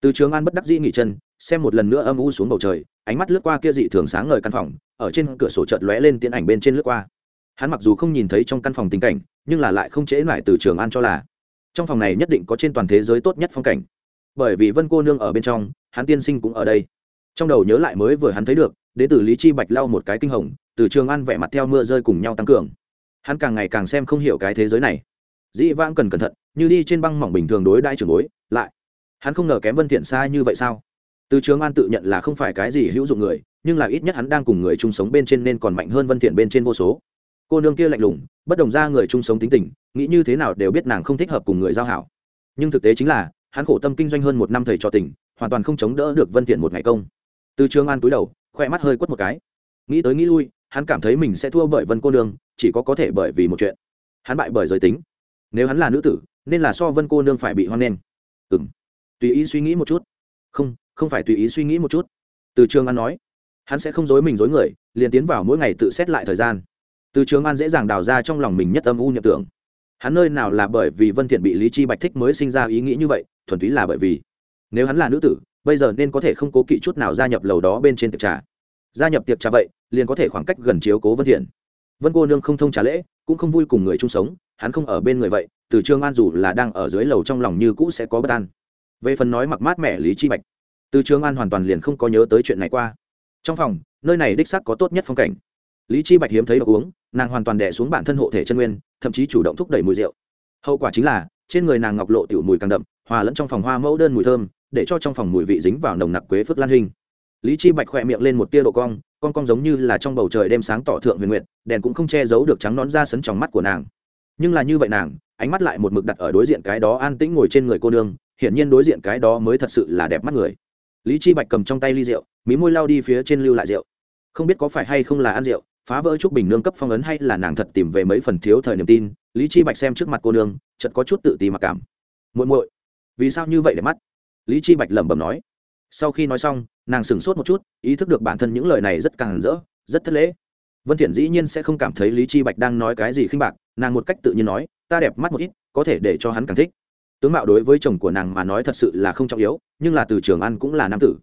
Từ trường an bất đắc dĩ nghỉ chân, xem một lần nữa âm u xuống bầu trời, ánh mắt lướt qua kia dị thường sáng ngời căn phòng, ở trên cửa sổ chợt lóe lên tiến ảnh bên trên lướt qua. Hắn mặc dù không nhìn thấy trong căn phòng tình cảnh, nhưng là lại không trễ lại từ trường an cho là, trong phòng này nhất định có trên toàn thế giới tốt nhất phong cảnh bởi vì vân cô nương ở bên trong, hắn tiên sinh cũng ở đây. Trong đầu nhớ lại mới vừa hắn thấy được đến từ lý chi bạch lau một cái kinh hồng, từ trường an vẻ mặt theo mưa rơi cùng nhau tăng cường. Hắn càng ngày càng xem không hiểu cái thế giới này. Dĩ vãng cần cẩn thận, như đi trên băng mỏng bình thường đối đãi trưởng bối, lại. Hắn không ngờ kém vân thiện xa như vậy sao? Từ trường an tự nhận là không phải cái gì hữu dụng người, nhưng là ít nhất hắn đang cùng người chung sống bên trên nên còn mạnh hơn vân thiện bên trên vô số. Cô nương kia lạnh lùng, bất đồng ra người chung sống tính tình, nghĩ như thế nào đều biết nàng không thích hợp cùng người giao hảo. Nhưng thực tế chính là hắn khổ tâm kinh doanh hơn một năm thầy cho tỉnh hoàn toàn không chống đỡ được vân thiện một ngày công. Từ trường an cúi đầu, khoe mắt hơi quất một cái. Nghĩ tới nghĩ lui, hắn cảm thấy mình sẽ thua bởi vân cô nương, chỉ có có thể bởi vì một chuyện. Hắn bại bởi giới tính. Nếu hắn là nữ tử, nên là so vân cô nương phải bị hoan nghênh. Ừm. Tùy ý suy nghĩ một chút. Không không phải tùy ý suy nghĩ một chút. Từ trường an nói, hắn sẽ không dối mình dối người, liền tiến vào mỗi ngày tự xét lại thời gian. Từ trường an dễ dàng đào ra trong lòng mình nhất âm u nhập tưởng. Hắn nơi nào là bởi vì vân thiện bị lý chi bạch thích mới sinh ra ý nghĩ như vậy thuần túy là bởi vì nếu hắn là nữ tử, bây giờ nên có thể không cố kỵ chút nào gia nhập lầu đó bên trên tiệc trà. Gia nhập tiệc trà vậy, liền có thể khoảng cách gần chiếu cố vân thiện. Vân cô nương không thông trả lễ, cũng không vui cùng người chung sống, hắn không ở bên người vậy, từ trường an dù là đang ở dưới lầu trong lòng như cũ sẽ có bất an. Về phần nói mặc mát mẻ lý chi bạch, từ trường an hoàn toàn liền không có nhớ tới chuyện này qua. Trong phòng, nơi này đích xác có tốt nhất phong cảnh. Lý chi bạch hiếm thấy được uống, nàng hoàn toàn đè xuống bản thân hộ thể chân nguyên, thậm chí chủ động thúc đẩy mùi rượu. Hậu quả chính là, trên người nàng ngọc lộ tiểu mùi càng đậm hòa lẫn trong phòng hoa mẫu đơn mùi thơm, để cho trong phòng mùi vị dính vào nồng nặc quế phước lan hình lý chi bạch khỏe miệng lên một tia độ cong, con cong giống như là trong bầu trời đêm sáng tỏ thượng huyền nguyện đèn cũng không che giấu được trắng nón ra sấn trong mắt của nàng. Nhưng là như vậy nàng, ánh mắt lại một mực đặt ở đối diện cái đó an tĩnh ngồi trên người cô nương, hiển nhiên đối diện cái đó mới thật sự là đẹp mắt người. Lý chi bạch cầm trong tay ly rượu, mí môi lao đi phía trên lưu lại rượu. Không biết có phải hay không là ăn rượu, phá vỡ chút bình nương cấp phong ấn hay là nàng thật tìm về mấy phần thiếu thời niềm tin, lý chi bạch xem trước mặt cô nương, chợt có chút tự ti mặc cảm. Muội muội vì sao như vậy để mắt? Lý chi bạch lẩm bẩm nói. Sau khi nói xong, nàng sửng sốt một chút, ý thức được bản thân những lời này rất càng rỡ, rất thất lễ. Vân thiện dĩ nhiên sẽ không cảm thấy lý chi bạch đang nói cái gì khinh bạc, nàng một cách tự nhiên nói, ta đẹp mắt một ít, có thể để cho hắn càng thích. Tướng mạo đối với chồng của nàng mà nói thật sự là không trọng yếu, nhưng là từ trường ăn cũng là nam tử.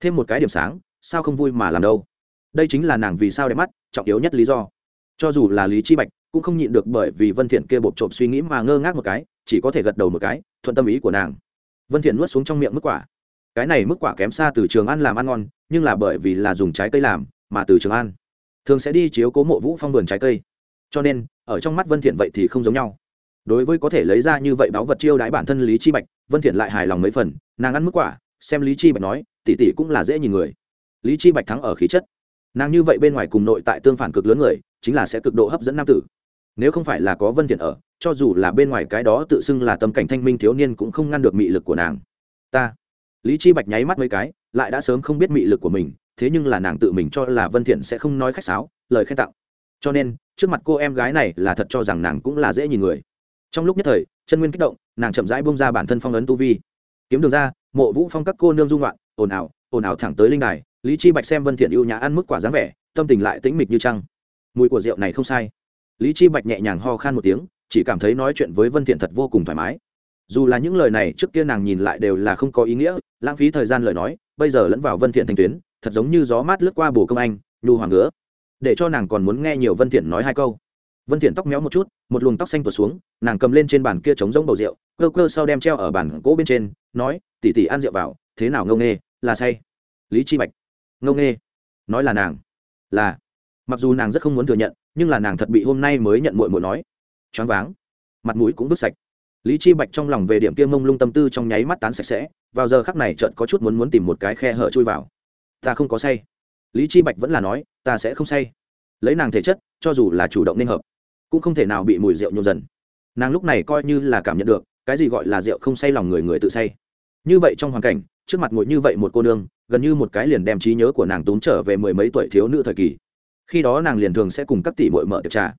Thêm một cái điểm sáng, sao không vui mà làm đâu? Đây chính là nàng vì sao đẹp mắt, trọng yếu nhất lý do. Cho dù là lý chi bạch, cũng không nhịn được bởi vì vân thiện kia bột trộm suy nghĩ mà ngơ ngác một cái, chỉ có thể gật đầu một cái thuận tâm ý của nàng. Vân thiện nuốt xuống trong miệng mức quả. Cái này mức quả kém xa từ trường ăn làm ăn ngon, nhưng là bởi vì là dùng trái cây làm, mà từ trường ăn. Thường sẽ đi chiếu cố mộ vũ phong vườn trái cây. Cho nên, ở trong mắt vân thiện vậy thì không giống nhau. Đối với có thể lấy ra như vậy báo vật chiêu đãi bản thân lý chi bạch, vân thiện lại hài lòng mấy phần, nàng ăn mức quả, xem lý chi bạch nói, tỷ tỷ cũng là dễ nhìn người. Lý chi bạch thắng ở khí chất. Nàng như vậy bên ngoài cùng nội tại tương phản cực lớn người, chính là sẽ cực độ hấp dẫn nam tử nếu không phải là có vân thiện ở, cho dù là bên ngoài cái đó tự xưng là tâm cảnh thanh minh thiếu niên cũng không ngăn được mị lực của nàng. Ta. Lý chi bạch nháy mắt mấy cái, lại đã sớm không biết mị lực của mình, thế nhưng là nàng tự mình cho là vân thiện sẽ không nói khách sáo, lời khen tặng. Cho nên, trước mặt cô em gái này là thật cho rằng nàng cũng là dễ nhìn người. Trong lúc nhất thời, chân nguyên kích động, nàng chậm rãi buông ra bản thân phong ấn tu vi. Kiếm đường ra, mộ vũ phong các cô nương dung loạn, ồn ào ồn ào thẳng tới linh đài, lý chi bạch xem vân thiện ưu nhã ăn mức quả dáng vẻ, tâm tình lại tĩnh mịch như trăng. Mùi của rượu này không sai lý chi bạch nhẹ nhàng ho khan một tiếng, chỉ cảm thấy nói chuyện với vân thiện thật vô cùng thoải mái. Dù là những lời này trước kia nàng nhìn lại đều là không có ý nghĩa, lãng phí thời gian lời nói, bây giờ lẫn vào vân thiện thành tuyến, thật giống như gió mát lướt qua bồ công anh, nhu hoàng ngứa. Để cho nàng còn muốn nghe nhiều vân thiện nói hai câu. Vân thiện tóc méo một chút, một luồng tóc xanh tuột xuống, nàng cầm lên trên bàn kia trống rỗng bầu rượu, cơ cơ sau đem treo ở bàn gỗ bên trên, nói, tỷ tỷ ăn rượu vào, thế nào ngông nghê, là say? Lý chi bạch ngông nghê. Nói là nàng, là, mặc dù nàng rất không muốn thừa nhận nhưng là nàng thật bị hôm nay mới nhận muội muội nói. Choáng váng. Mặt mũi cũng vứt sạch. Lý chi bạch trong lòng về điểm kia mông lung tâm tư trong nháy mắt tán sạch sẽ, vào giờ khắc này chợt có chút muốn muốn tìm một cái khe hở chui vào. Ta không có say. Lý chi bạch vẫn là nói, ta sẽ không say. Lấy nàng thể chất, cho dù là chủ động nên hợp, cũng không thể nào bị mùi rượu nhộn dần. Nàng lúc này coi như là cảm nhận được, cái gì gọi là rượu không say lòng người người tự say. Như vậy trong hoàn cảnh, trước mặt ngồi như vậy một cô nương, gần như một cái liền đem trí nhớ của nàng tốn trở về mười mấy tuổi thiếu nữ thời kỳ khi đó nàng liền thường sẽ cùng các tỷ mội mở tiệc trà.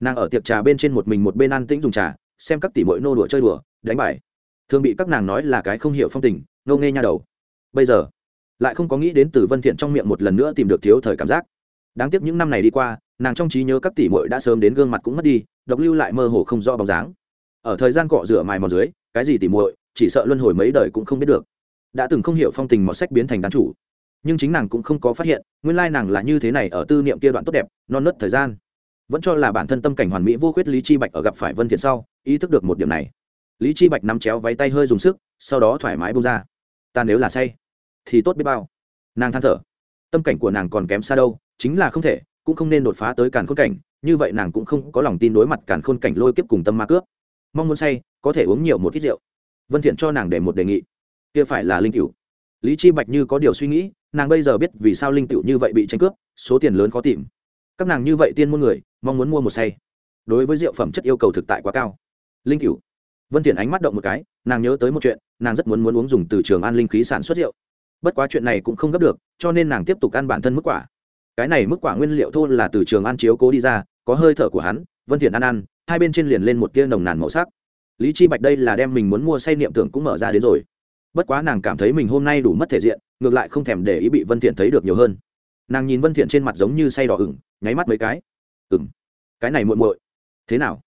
Nàng ở tiệc trà bên trên một mình một bên ăn tĩnh dùng trà, xem các tỷ mội nô đùa chơi đùa, đánh bài. Thường bị các nàng nói là cái không hiểu phong tình ngâu nghe nha đầu. Bây giờ, lại không có nghĩ đến từ vân thiện trong miệng một lần nữa tìm được thiếu thời cảm giác. Đáng tiếc những năm này đi qua, nàng trong trí nhớ các tỷ muội đã sớm đến gương mặt cũng mất đi, độc lưu lại mơ hồ không rõ bóng dáng. Ở thời gian cọ rửa mài mòn dưới, cái gì tỷ muội, chỉ sợ luân hồi mấy đời cũng không biết được. Đã từng không hiểu phong tình một sách biến thành đán chủ nhưng chính nàng cũng không có phát hiện, nguyên lai nàng là như thế này ở tư niệm kia đoạn tốt đẹp, non nớt thời gian. Vẫn cho là bản thân tâm cảnh hoàn mỹ vô khuyết lý chi bạch ở gặp phải vân thiện sau, ý thức được một điểm này. Lý chi bạch nắm chéo váy tay hơi dùng sức, sau đó thoải mái buông ra. Ta nếu là say, thì tốt biết bao. Nàng than thở. Tâm cảnh của nàng còn kém xa đâu, chính là không thể, cũng không nên đột phá tới càn khôn cảnh, như vậy nàng cũng không có lòng tin đối mặt càn khôn cảnh lôi kiếp cùng tâm ma cướp. Mong muốn say, có thể uống nhiều một ít rượu. Vân thiện cho nàng để một đề nghị. Kia phải là linh cửu. Lý chi bạch như có điều suy nghĩ nàng bây giờ biết vì sao linh tiểu như vậy bị tranh cướp số tiền lớn khó tìm. Các nàng như vậy tiên môn người mong muốn mua một say. Đối với rượu phẩm chất yêu cầu thực tại quá cao. Linh tiểu, vân thiện ánh mắt động một cái nàng nhớ tới một chuyện nàng rất muốn muốn uống dùng từ trường an linh khí sản xuất rượu. Bất quá chuyện này cũng không gấp được cho nên nàng tiếp tục ăn bản thân mức quả. Cái này mức quả nguyên liệu thô là từ trường an chiếu cố đi ra có hơi thở của hắn vân thiện ăn ăn hai bên trên liền lên một tia nồng nàn màu sắc. Lý chi bạch đây là đem mình muốn mua say niệm tưởng cũng mở ra đến rồi bất quá nàng cảm thấy mình hôm nay đủ mất thể diện ngược lại không thèm để ý bị vân thiện thấy được nhiều hơn. Nàng nhìn vân thiện trên mặt giống như say đỏ ửng nháy mắt mấy cái. Ửng, cái này muội muội. Thế nào?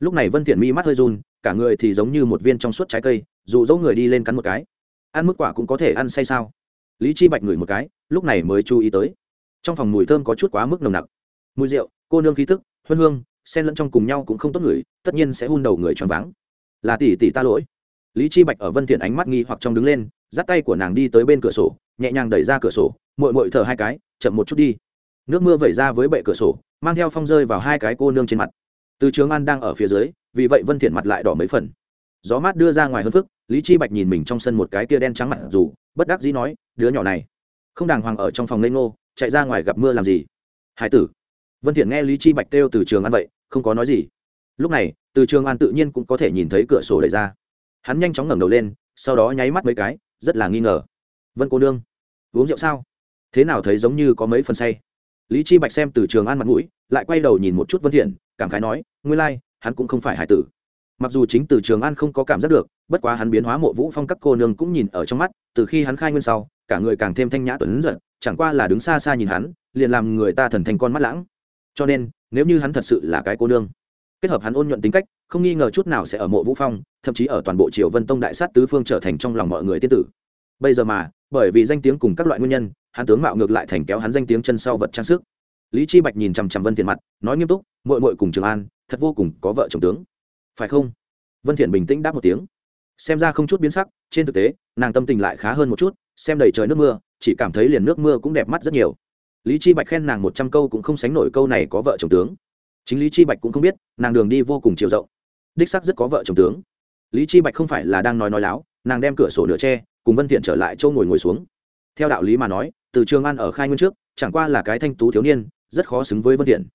Lúc này vân thiện mi mắt hơi run cả người thì giống như một viên trong suốt trái cây dụ dỗ người đi lên cắn một cái. Ăn mức quả cũng có thể ăn say sao? Lý chi bạch ngửi một cái lúc này mới chú ý tới. Trong phòng mùi thơm có chút quá mức nồng nặc. Mùi rượu cô nương khí tức huân hương xen lẫn trong cùng nhau cũng không tốt ngửi tất nhiên sẽ hun đầu người choáng váng. Là tỷ tỷ ta lỗi lý chi bạch ở vân thiện ánh mắt nghi hoặc trong đứng lên, dắt tay của nàng đi tới bên cửa sổ, nhẹ nhàng đẩy ra cửa sổ, muội muội thở hai cái, chậm một chút đi. Nước mưa vẩy ra với bệ cửa sổ, mang theo phong rơi vào hai cái cô nương trên mặt. Từ trường an đang ở phía dưới, vì vậy vân thiện mặt lại đỏ mấy phần. Gió mát đưa ra ngoài hơn phức, lý chi bạch nhìn mình trong sân một cái kia đen trắng mặt dù, bất đắc dĩ nói, đứa nhỏ này. Không đàng hoàng ở trong phòng lê ngô, chạy ra ngoài gặp mưa làm gì? Hải tử. Vân thiện nghe lý chi bạch kêu từ trường an vậy, không có nói gì. Lúc này, từ trường an tự nhiên cũng có thể nhìn thấy cửa sổ đẩy ra hắn nhanh chóng ngẩng đầu lên sau đó nháy mắt mấy cái rất là nghi ngờ. Vân cô nương uống rượu sao? Thế nào thấy giống như có mấy phần say? Lý chi bạch xem từ trường an mặt mũi lại quay đầu nhìn một chút vân thiện cảm khái nói nguyên lai like, hắn cũng không phải hải tử. Mặc dù chính từ trường an không có cảm giác được bất quá hắn biến hóa mộ vũ phong các cô nương cũng nhìn ở trong mắt từ khi hắn khai nguyên sau cả người càng thêm thanh nhã tuấn giận chẳng qua là đứng xa xa nhìn hắn liền làm người ta thần thành con mắt lãng. Cho nên nếu như hắn thật sự là cái cô nương kết hợp hắn ôn nhuận tính cách không nghi ngờ chút nào sẽ ở mộ vũ phong thậm chí ở toàn bộ triều vân tông đại sát tứ phương trở thành trong lòng mọi người tiên tử. Bây giờ mà, bởi vì danh tiếng cùng các loại nguyên nhân, hắn tướng mạo ngược lại thành kéo hắn danh tiếng chân sau vật trang sức. Lý chi bạch nhìn chằm chằm vân thiện mặt, nói nghiêm túc, muội muội cùng trường an, thật vô cùng có vợ chồng tướng. Phải không? Vân thiện bình tĩnh đáp một tiếng. Xem ra không chút biến sắc, trên thực tế, nàng tâm tình lại khá hơn một chút, xem đầy trời nước mưa, chỉ cảm thấy liền nước mưa cũng đẹp mắt rất nhiều. Lý chi bạch khen nàng một trăm câu cũng không sánh nổi câu này có vợ chồng tướng. Chính lý chi bạch cũng không biết, nàng đường đi vô cùng chiều rộng. Đích sắc rất có vợ chồng tướng lý chi bạch không phải là đang nói nói láo, nàng đem cửa sổ nửa che, cùng vân thiện trở lại châu ngồi ngồi xuống. Theo đạo lý mà nói, từ trường an ở khai nguyên trước, chẳng qua là cái thanh tú thiếu niên, rất khó xứng với vân thiện.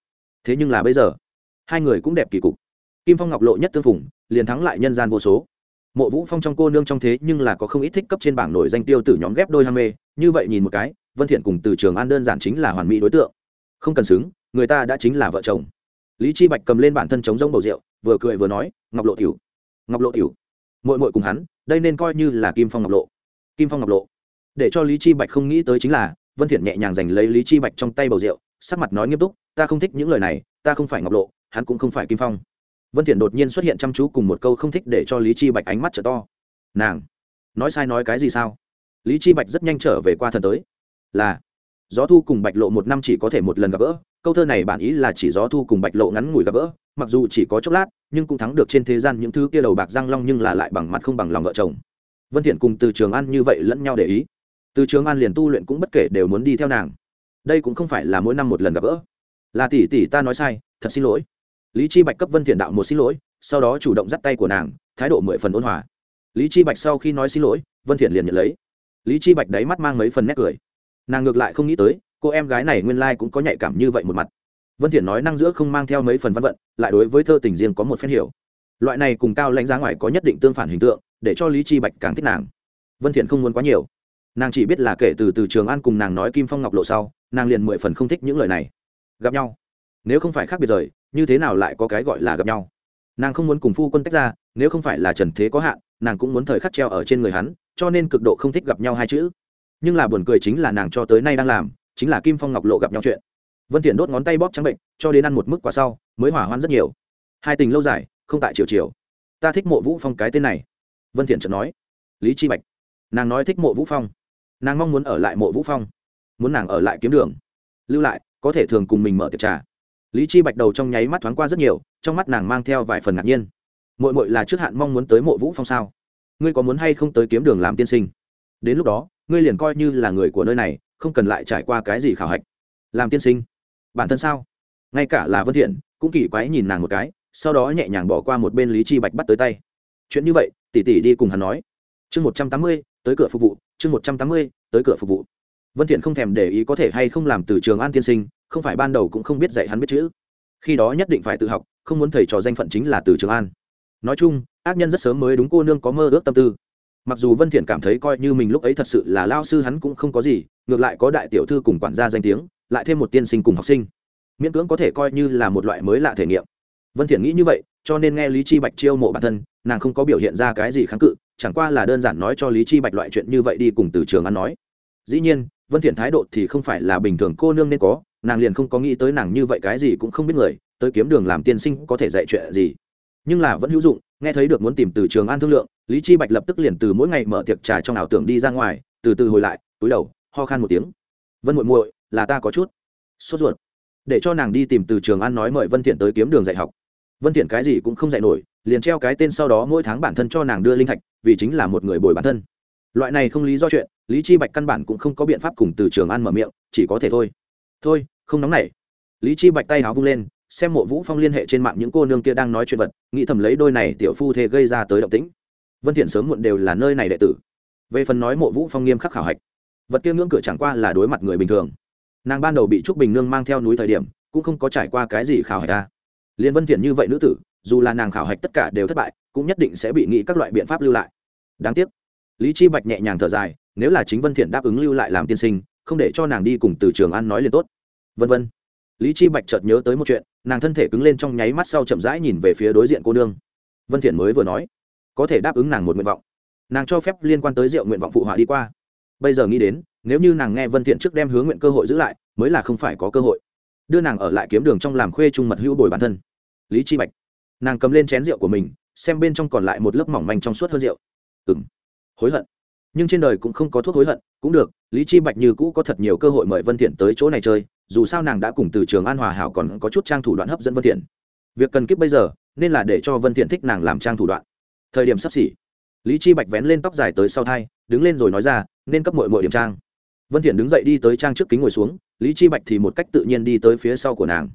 Thế nhưng là bây giờ, hai người cũng đẹp kỳ cục. Kim phong ngọc lộ nhất tương phùng, liền thắng lại nhân gian vô số. Mộ vũ phong trong cô nương trong thế nhưng là có không ít thích cấp trên bảng nổi danh tiêu tử nhóm ghép đôi ham mê, như vậy nhìn một cái, vân thiện cùng từ trường an đơn giản chính là hoàn mỹ đối tượng. Không cần xứng, người ta đã chính là vợ chồng. Lý chi bạch cầm lên bản thân chống rông bầu rượu, vừa cười vừa nói, ngọc lộ tiểu ngọc lộ tiểu. Muội muội cùng hắn, đây nên coi như là kim phong ngọc lộ. Kim phong ngọc lộ. Để cho lý chi bạch không nghĩ tới chính là, vân thiện nhẹ nhàng giành lấy lý chi bạch trong tay bầu rượu, sắc mặt nói nghiêm túc, ta không thích những lời này, ta không phải ngọc lộ, hắn cũng không phải kim phong. Vân thiện đột nhiên xuất hiện chăm chú cùng một câu không thích để cho lý chi bạch ánh mắt trở to. Nàng, nói sai nói cái gì sao? Lý chi bạch rất nhanh trở về qua thần tới. Là, gió thu cùng bạch lộ một năm chỉ có thể một lần gặp gỡ câu thơ này bản ý là chỉ gió thu cùng bạch lộ ngắn ngủi gặp gỡ, mặc dù chỉ có chốc lát, nhưng cũng thắng được trên thế gian những thứ kia đầu bạc răng long nhưng là lại bằng mặt không bằng lòng vợ chồng. Vân thiện cùng từ trường an như vậy lẫn nhau để ý. Từ trường an liền tu luyện cũng bất kể đều muốn đi theo nàng. Đây cũng không phải là mỗi năm một lần gặp gỡ. Là tỷ tỷ ta nói sai, thật xin lỗi. Lý chi bạch cấp vân thiện đạo một xin lỗi, sau đó chủ động dắt tay của nàng, thái độ mười phần ôn hòa. Lý chi bạch sau khi nói xin lỗi, vân thiện liền nhận lấy. Lý chi bạch đáy mắt mang mấy phần nét cười. Nàng ngược lại không nghĩ tới cô em gái này nguyên lai cũng có nhạy cảm như vậy một mặt. Vân thiện nói năng giữa không mang theo mấy phần văn vận, lại đối với thơ tình riêng có một phen hiểu. Loại này cùng cao lãnh giá ngoài có nhất định tương phản hình tượng, để cho lý chi bạch càng thích nàng. Vân thiện không muốn quá nhiều. Nàng chỉ biết là kể từ từ trường an cùng nàng nói kim phong ngọc lộ sau, nàng liền mười phần không thích những lời này. Gặp nhau. Nếu không phải khác biệt rời, như thế nào lại có cái gọi là gặp nhau? Nàng không muốn cùng phu quân tách ra, nếu không phải là trần thế có hạn, nàng cũng muốn thời khắc treo ở trên người hắn, cho nên cực độ không thích gặp nhau hai chữ. Nhưng là buồn cười chính là nàng cho tới nay đang làm chính là kim phong ngọc lộ gặp nhau chuyện. Vân thiện đốt ngón tay bóp trắng bệnh, cho đến ăn một mức quả sau, mới hỏa hoãn rất nhiều. Hai tình lâu dài, không tại chiều chiều ta thích mộ vũ phong cái tên này. Vân thiện chợt nói. Lý chi bạch. Nàng nói thích mộ vũ phong. Nàng mong muốn ở lại mộ vũ phong. Muốn nàng ở lại kiếm đường. Lưu lại, có thể thường cùng mình mở tiệc trà. Lý chi bạch đầu trong nháy mắt thoáng qua rất nhiều, trong mắt nàng mang theo vài phần ngạc nhiên. Muội muội là trước hạn mong muốn tới mộ vũ phong sao? Ngươi có muốn hay không tới kiếm đường làm tiên sinh? Đến lúc đó, ngươi liền coi như là người của nơi này không cần lại trải qua cái gì khảo hạch. Làm tiên sinh. Bản thân sao? Ngay cả là vân thiện, cũng kỳ quái nhìn nàng một cái, sau đó nhẹ nhàng bỏ qua một bên lý chi bạch bắt tới tay. Chuyện như vậy, tỷ tỷ đi cùng hắn nói. Chương một trăm tám mươi, tới cửa phục vụ, chương một trăm tám mươi, tới cửa phục vụ. Vân thiện không thèm để ý có thể hay không làm từ trường an tiên sinh, không phải ban đầu cũng không biết dạy hắn biết chữ. Khi đó nhất định phải tự học, không muốn thầy trò danh phận chính là từ trường an. Nói chung, ác nhân rất sớm mới đúng cô nương có mơ ước tâm tư. Mặc dù vân thiện cảm thấy coi như mình lúc ấy thật sự là lao sư hắn cũng không có gì ngược lại có đại tiểu thư cùng quản gia danh tiếng, lại thêm một tiên sinh cùng học sinh. Miễn cưỡng có thể coi như là một loại mới lạ thể nghiệm. Vân thiện nghĩ như vậy, cho nên nghe lý chi bạch chiêu mộ bản thân, nàng không có biểu hiện ra cái gì kháng cự, chẳng qua là đơn giản nói cho lý chi bạch loại chuyện như vậy đi cùng từ trường ăn nói. Dĩ nhiên, vân thiện thái độ thì không phải là bình thường cô nương nên có, nàng liền không có nghĩ tới nàng như vậy cái gì cũng không biết người, tới kiếm đường làm tiên sinh có thể dạy chuyện gì. Nhưng là vẫn hữu dụng, nghe thấy được muốn tìm từ trường an thương lượng, lý chi bạch lập tức liền từ mỗi ngày mở tiệc trà trong ảo tưởng đi ra ngoài, từ từ hồi lại, túi đầu ho khan một tiếng. Vân muội muội, là ta có chút sốt ruột. Để cho nàng đi tìm từ trường an nói mời vân thiện tới kiếm đường dạy học. Vân thiện cái gì cũng không dạy nổi, liền treo cái tên sau đó mỗi tháng bản thân cho nàng đưa linh thạch, vì chính là một người bồi bản thân. Loại này không lý do chuyện, lý chi bạch căn bản cũng không có biện pháp cùng từ trường an mở miệng, chỉ có thể thôi. Thôi, không nóng nảy. Lý chi bạch tay áo vung lên, xem mộ vũ phong liên hệ trên mạng những cô nương kia đang nói chuyện vật, nghĩ thầm lấy đôi này tiểu phu thê gây ra tới động tĩnh. Vân thiện sớm muộn đều là nơi này đệ tử. Về phần nói mộ vũ phong nghiêm khắc khảo hạch vật kia ngưỡng cửa chẳng qua là đối mặt người bình thường. Nàng ban đầu bị trúc bình nương mang theo núi thời điểm, cũng không có trải qua cái gì khảo hạch ta. Liên vân thiện như vậy nữ tử, dù là nàng khảo hạch tất cả đều thất bại, cũng nhất định sẽ bị nghĩ các loại biện pháp lưu lại. Đáng tiếc. Lý chi bạch nhẹ nhàng thở dài, nếu là chính vân thiện đáp ứng lưu lại làm tiên sinh, không để cho nàng đi cùng từ trường ăn nói liền tốt. Vân vân. Lý chi bạch chợt nhớ tới một chuyện, nàng thân thể cứng lên trong nháy mắt sau chậm rãi nhìn về phía đối diện cô nương. Vân thiện mới vừa nói, có thể đáp ứng nàng một nguyện vọng. Nàng cho phép liên quan tới rượu nguyện vọng phụ họa đi qua bây giờ nghĩ đến, nếu như nàng nghe vân thiện trước đem hướng nguyện cơ hội giữ lại, mới là không phải có cơ hội. Đưa nàng ở lại kiếm đường trong làm khuê trung mật hữu bồi bản thân. Lý chi bạch. Nàng cầm lên chén rượu của mình, xem bên trong còn lại một lớp mỏng manh trong suốt hơn rượu. Ừm. Hối hận. Nhưng trên đời cũng không có thuốc hối hận, cũng được, lý chi bạch như cũ có thật nhiều cơ hội mời vân thiện tới chỗ này chơi, dù sao nàng đã cùng từ trường an hòa hảo còn có chút trang thủ đoạn hấp dẫn vân thiện. Việc cần kiếp bây giờ, nên là để cho vân thiện thích nàng làm trang thủ đoạn. Thời điểm sắp xỉ. Lý chi bạch vén lên tóc dài tới sau thai đứng lên rồi nói ra, nên cấp muội muội điểm trang. Vân thiện đứng dậy đi tới trang trước kính ngồi xuống, lý chi bạch thì một cách tự nhiên đi tới phía sau của nàng.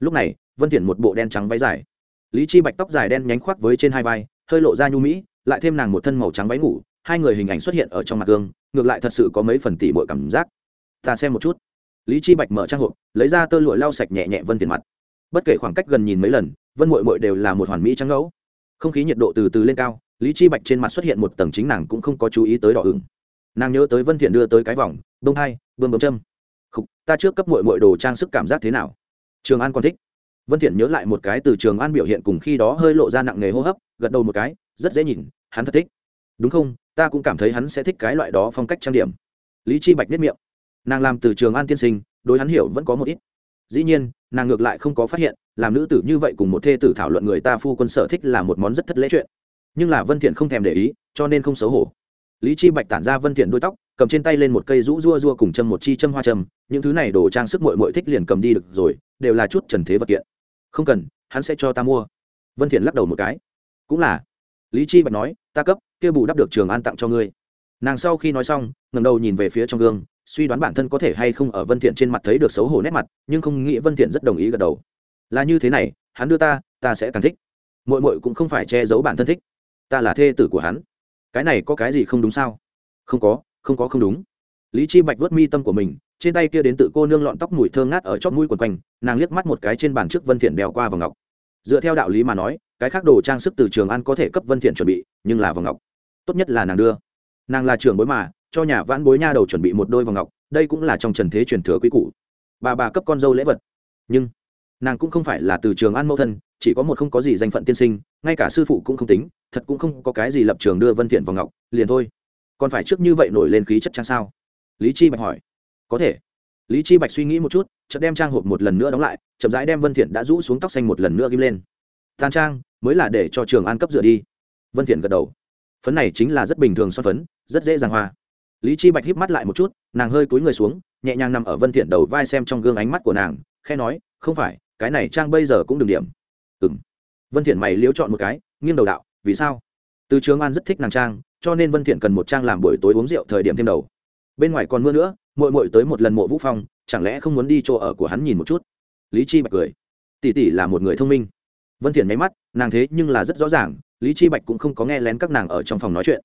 Lúc này, vân thiện một bộ đen trắng váy dài. Lý chi bạch tóc dài đen nhánh khoác với trên hai vai, hơi lộ ra nhu mỹ, lại thêm nàng một thân màu trắng váy ngủ, hai người hình ảnh xuất hiện ở trong mặt gương, ngược lại thật sự có mấy phần tỉ muội cảm giác. Ta xem một chút. Lý chi bạch mở trang hộp, lấy ra tơ lụa lau sạch nhẹ nhẹ vân thiện mặt. Bất kể khoảng cách gần nhìn mấy lần, vân muội muội đều là một hoàn mỹ trắng ngẫu. Không khí nhiệt độ từ từ lên cao lý chi bạch trên mặt xuất hiện một tầng chính nàng cũng không có chú ý tới đỏ ửng. Nàng nhớ tới vân thiện đưa tới cái vòng đông hai, bơm bơm châm. Khục, ta trước cấp muội muội đồ trang sức cảm giác thế nào? Trường an còn thích. Vân thiện nhớ lại một cái từ trường an biểu hiện cùng khi đó hơi lộ ra nặng nề hô hấp, gật đầu một cái, rất dễ nhìn, hắn thật thích. Đúng không? Ta cũng cảm thấy hắn sẽ thích cái loại đó phong cách trang điểm. Lý chi bạch nếp miệng. Nàng làm từ trường an tiên sinh, đối hắn hiểu vẫn có một ít. Dĩ nhiên, nàng ngược lại không có phát hiện, làm nữ tử như vậy cùng một thê tử thảo luận người ta phu quân sở thích là một món rất thất lễ chuyện nhưng là vân thiện không thèm để ý, cho nên không xấu hổ. Lý chi bạch tản ra vân thiện đuôi tóc, cầm trên tay lên một cây rũ rua rua cùng châm một chi châm hoa châm, những thứ này đồ trang sức muội muội thích liền cầm đi được rồi, đều là chút trần thế vật kiện. Không cần, hắn sẽ cho ta mua. Vân thiện lắc đầu một cái. Cũng là. Lý chi bạch nói, ta cấp, kia bù đắp được trường an tặng cho ngươi. Nàng sau khi nói xong, ngẩng đầu nhìn về phía trong gương, suy đoán bản thân có thể hay không ở vân thiện trên mặt thấy được xấu hổ nét mặt, nhưng không nghĩ vân thiện rất đồng ý gật đầu. Là như thế này, hắn đưa ta ta sẽ càng thích. Muội muội cũng không phải che giấu bản thân thích ta là thê tử của hắn. Cái này có cái gì không đúng sao? Không có không có không đúng. Lý chi bạch vớt mi tâm của mình, trên tay kia đến tự cô nương lọn tóc mùi thơm ngát ở chóp mũi quần quanh, nàng liếc mắt một cái trên bàn trước vân thiện đèo qua vào ngọc. Dựa theo đạo lý mà nói, cái khác đồ trang sức từ trường ăn có thể cấp vân thiện chuẩn bị, nhưng là vòng ngọc. Tốt nhất là nàng đưa. Nàng là trưởng bối mà, cho nhà vãn bối nha đầu chuẩn bị một đôi vòng ngọc, đây cũng là trong trần thế truyền thừa quý cũ bà bà cấp con dâu lễ vật. Nhưng nàng cũng không phải là từ trường an mẫu thân, chỉ có một không có gì danh phận tiên sinh, ngay cả sư phụ cũng không tính, thật cũng không có cái gì lập trường đưa vân thiện vào ngọc, liền thôi. Còn phải trước như vậy nổi lên khí chất trang sao? Lý chi bạch hỏi. Có thể. Lý chi bạch suy nghĩ một chút, chợt đem trang hộp một lần nữa đóng lại, chậm rãi đem vân thiện đã rũ xuống tóc xanh một lần nữa ghim lên. Tan trang, mới là để cho trường an cấp dựa đi. Vân thiện gật đầu. Phấn này chính là rất bình thường son phấn, rất dễ dàng hoa. Lý chi bạch híp mắt lại một chút, nàng hơi cúi người xuống, nhẹ nhàng nằm ở vân thiện đầu vai xem trong gương ánh mắt của nàng, khẽ nói, không phải cái này trang bây giờ cũng đừng điểm. Ừng vân thiện mày liếu chọn một cái, nghiêng đầu đạo, vì sao? Từ trường an rất thích nàng trang, cho nên vân thiện cần một trang làm buổi tối uống rượu thời điểm thêm đầu. Bên ngoài còn mưa nữa, muội muội tới một lần mộ vũ phong, chẳng lẽ không muốn đi chỗ ở của hắn nhìn một chút? Lý chi bạch cười. Tỷ tỷ là một người thông minh. Vân thiện nháy mắt, nàng thế nhưng là rất rõ ràng, lý chi bạch cũng không có nghe lén các nàng ở trong phòng nói chuyện.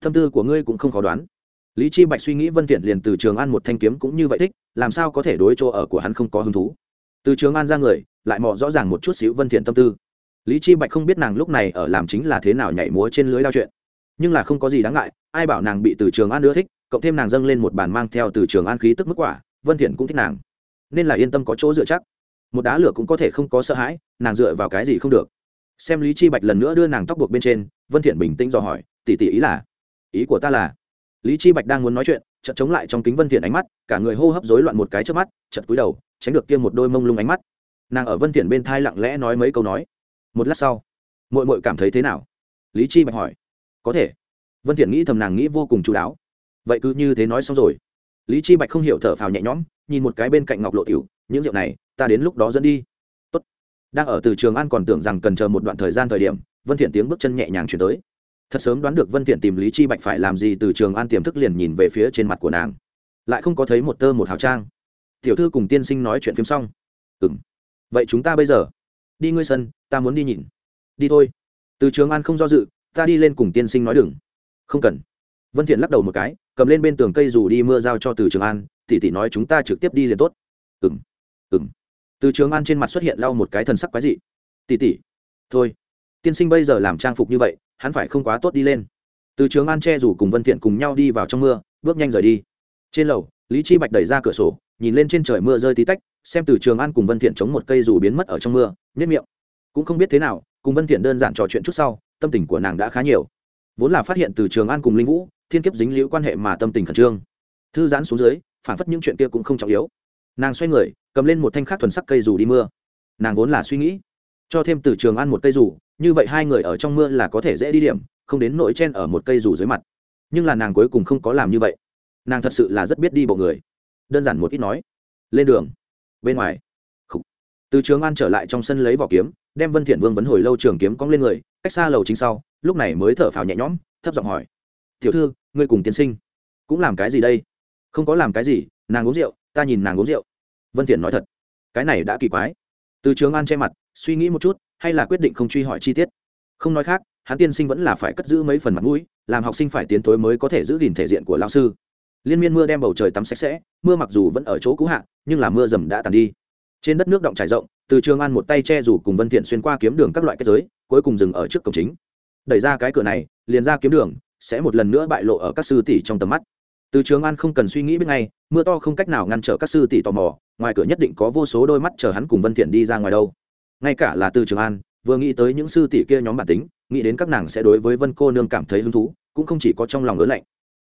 Tâm tư của ngươi cũng không khó đoán. Lý chi bạch suy nghĩ vân thiện liền từ trường an một thanh kiếm cũng như vậy thích, làm sao có thể đối chỗ ở của hắn không có hứng thú? Từ trường an ra người, lại mò rõ ràng một chút xíu vân thiện tâm tư. Lý chi bạch không biết nàng lúc này ở làm chính là thế nào nhảy múa trên lưới đao chuyện. Nhưng là không có gì đáng ngại, ai bảo nàng bị từ trường an ưa thích, cộng thêm nàng dâng lên một bàn mang theo từ trường an khí tức mức quả, vân thiện cũng thích nàng. Nên là yên tâm có chỗ dựa chắc. Một đá lửa cũng có thể không có sợ hãi, nàng dựa vào cái gì không được. Xem lý chi bạch lần nữa đưa nàng tóc buộc bên trên, vân thiện bình tĩnh dò hỏi, tỷ tỷ ý là? Ý của ta là lý chi bạch đang muốn nói chuyện, chợt chống lại trong kính vân thiện ánh mắt, cả người hô hấp rối loạn một cái trước mắt, chợt cúi đầu tránh được kia một đôi mông lung ánh mắt. Nàng ở vân thiện bên thai lặng lẽ nói mấy câu nói. Một lát sau, muội muội cảm thấy thế nào? Lý chi bạch hỏi. Có thể. Vân thiện nghĩ thầm nàng nghĩ vô cùng chú đáo. Vậy cứ như thế nói xong rồi. Lý chi bạch không hiểu thở phào nhẹ nhõm, nhìn một cái bên cạnh ngọc lộ tiểu, những rượu này, ta đến lúc đó dẫn đi. Tốt. Đang ở từ trường an còn tưởng rằng cần chờ một đoạn thời gian thời điểm, vân thiện tiếng bước chân nhẹ nhàng chuyển tới. Thật sớm đoán được vân thiện tìm lý chi bạch phải làm gì, từ trường an tiềm thức liền nhìn về phía trên mặt của nàng. Lại không có thấy một tơ một hào trang tiểu thư cùng tiên sinh nói chuyện phim xong. Ừm. Vậy chúng ta bây giờ đi ngươi sân, ta muốn đi nhìn. Đi thôi. Từ trường an không do dự, ta đi lên cùng tiên sinh nói đừng. Không cần. Vân thiện lắc đầu một cái, cầm lên bên tường cây dù đi mưa giao cho từ trường an, tỷ tỷ nói chúng ta trực tiếp đi liền tốt. Ừm. Ừm. Từ trường an trên mặt xuất hiện lau một cái thần sắc quái dị. Tỷ tỷ. Thôi. Tiên sinh bây giờ làm trang phục như vậy, hắn phải không quá tốt đi lên. Từ trường an che rủ cùng vân thiện cùng nhau đi vào trong mưa, bước nhanh rời đi. Trên lầu lý chi bạch đẩy ra cửa sổ, nhìn lên trên trời mưa rơi tí tách, xem từ trường an cùng vân thiện chống một cây dù biến mất ở trong mưa nhất miệng. Cũng không biết thế nào, cùng vân thiện đơn giản trò chuyện chút sau, tâm tình của nàng đã khá nhiều. Vốn là phát hiện từ trường an cùng linh vũ, thiên kiếp dính liễu quan hệ mà tâm tình khẩn trương. Thư giãn xuống dưới, phản phất những chuyện kia cũng không trọng yếu. Nàng xoay người, cầm lên một thanh khắc thuần sắc cây dù đi mưa. Nàng vốn là suy nghĩ, cho thêm từ trường an một cây dù, như vậy hai người ở trong mưa là có thể dễ đi điểm, không đến nỗi chen ở một cây dù dưới mặt. Nhưng là nàng cuối cùng không có làm như vậy nàng thật sự là rất biết đi bộ người. Đơn giản một ít nói. Lên đường. Bên ngoài. Khủ. từ trường an trở lại trong sân lấy vỏ kiếm, đem vân thiện vương vấn hồi lâu trường kiếm cong lên người, cách xa lầu chính sau, lúc này mới thở phào nhẹ nhõm, thấp giọng hỏi. Tiểu thư, ngươi cùng tiến sinh cũng làm cái gì đây? Không có làm cái gì, nàng uống rượu, ta nhìn nàng uống rượu. Vân thiện nói thật. Cái này đã kỳ quái. Từ trường an che mặt, suy nghĩ một chút, hay là quyết định không truy hỏi chi tiết. Không nói khác, hắn tiên sinh vẫn là phải cất giữ mấy phần mặt mũi, làm học sinh phải tiến tối mới có thể giữ gìn thể diện của lao sư liên miên mưa đem bầu trời tắm sạch sẽ, mưa mặc dù vẫn ở chỗ cũ hạ, nhưng là mưa dầm đã tàn đi. Trên đất nước động trải rộng, từ trường an một tay che rủ cùng vân thiện xuyên qua kiếm đường các loại kết giới, cuối cùng dừng ở trước cổng chính. Đẩy ra cái cửa này, liền ra kiếm đường, sẽ một lần nữa bại lộ ở các sư tỷ trong tầm mắt. Từ trường an không cần suy nghĩ biết ngay, mưa to không cách nào ngăn trở các sư tỷ tò mò, ngoài cửa nhất định có vô số đôi mắt chờ hắn cùng vân thiện đi ra ngoài đâu. Ngay cả là từ trường an, vừa nghĩ tới những sư tỷ kia nhóm bản tính, nghĩ đến các nàng sẽ đối với vân cô nương cảm thấy hứng thú, cũng không chỉ có trong lòng lớn lạnh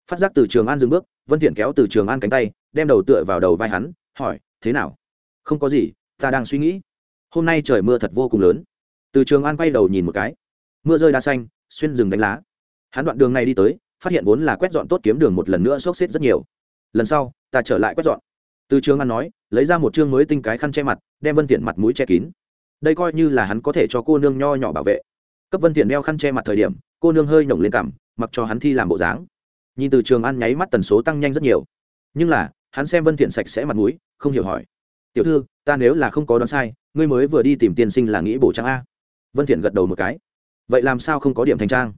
phát giác từ trường an dừng bước, vân thiện kéo từ trường an cánh tay, đem đầu tựa vào đầu vai hắn, hỏi, thế nào? Không có gì, ta đang suy nghĩ. Hôm nay trời mưa thật vô cùng lớn. Từ trường an quay đầu nhìn một cái. Mưa rơi đá xanh, xuyên rừng đánh lá. Hắn đoạn đường này đi tới, phát hiện vốn là quét dọn tốt kiếm đường một lần nữa sốc xếp rất nhiều. Lần sau, ta trở lại quét dọn. Từ trường an nói, lấy ra một chương mới tinh cái khăn che mặt, đem vân thiện mặt mũi che kín. Đây coi như là hắn có thể cho cô nương nho nhỏ bảo vệ. Cấp vân thiện đeo khăn che mặt thời điểm, cô nương hơi nhổng lên cằm, mặc cho hắn thi làm bộ dáng nhìn từ trường an nháy mắt tần số tăng nhanh rất nhiều. Nhưng là, hắn xem vân thiện sạch sẽ mặt mũi, không hiểu hỏi. Tiểu thư, ta nếu là không có đoán sai, ngươi mới vừa đi tìm tiên sinh là nghĩ bổ trang a? Vân thiện gật đầu một cái. Vậy làm sao không có điểm thành trang?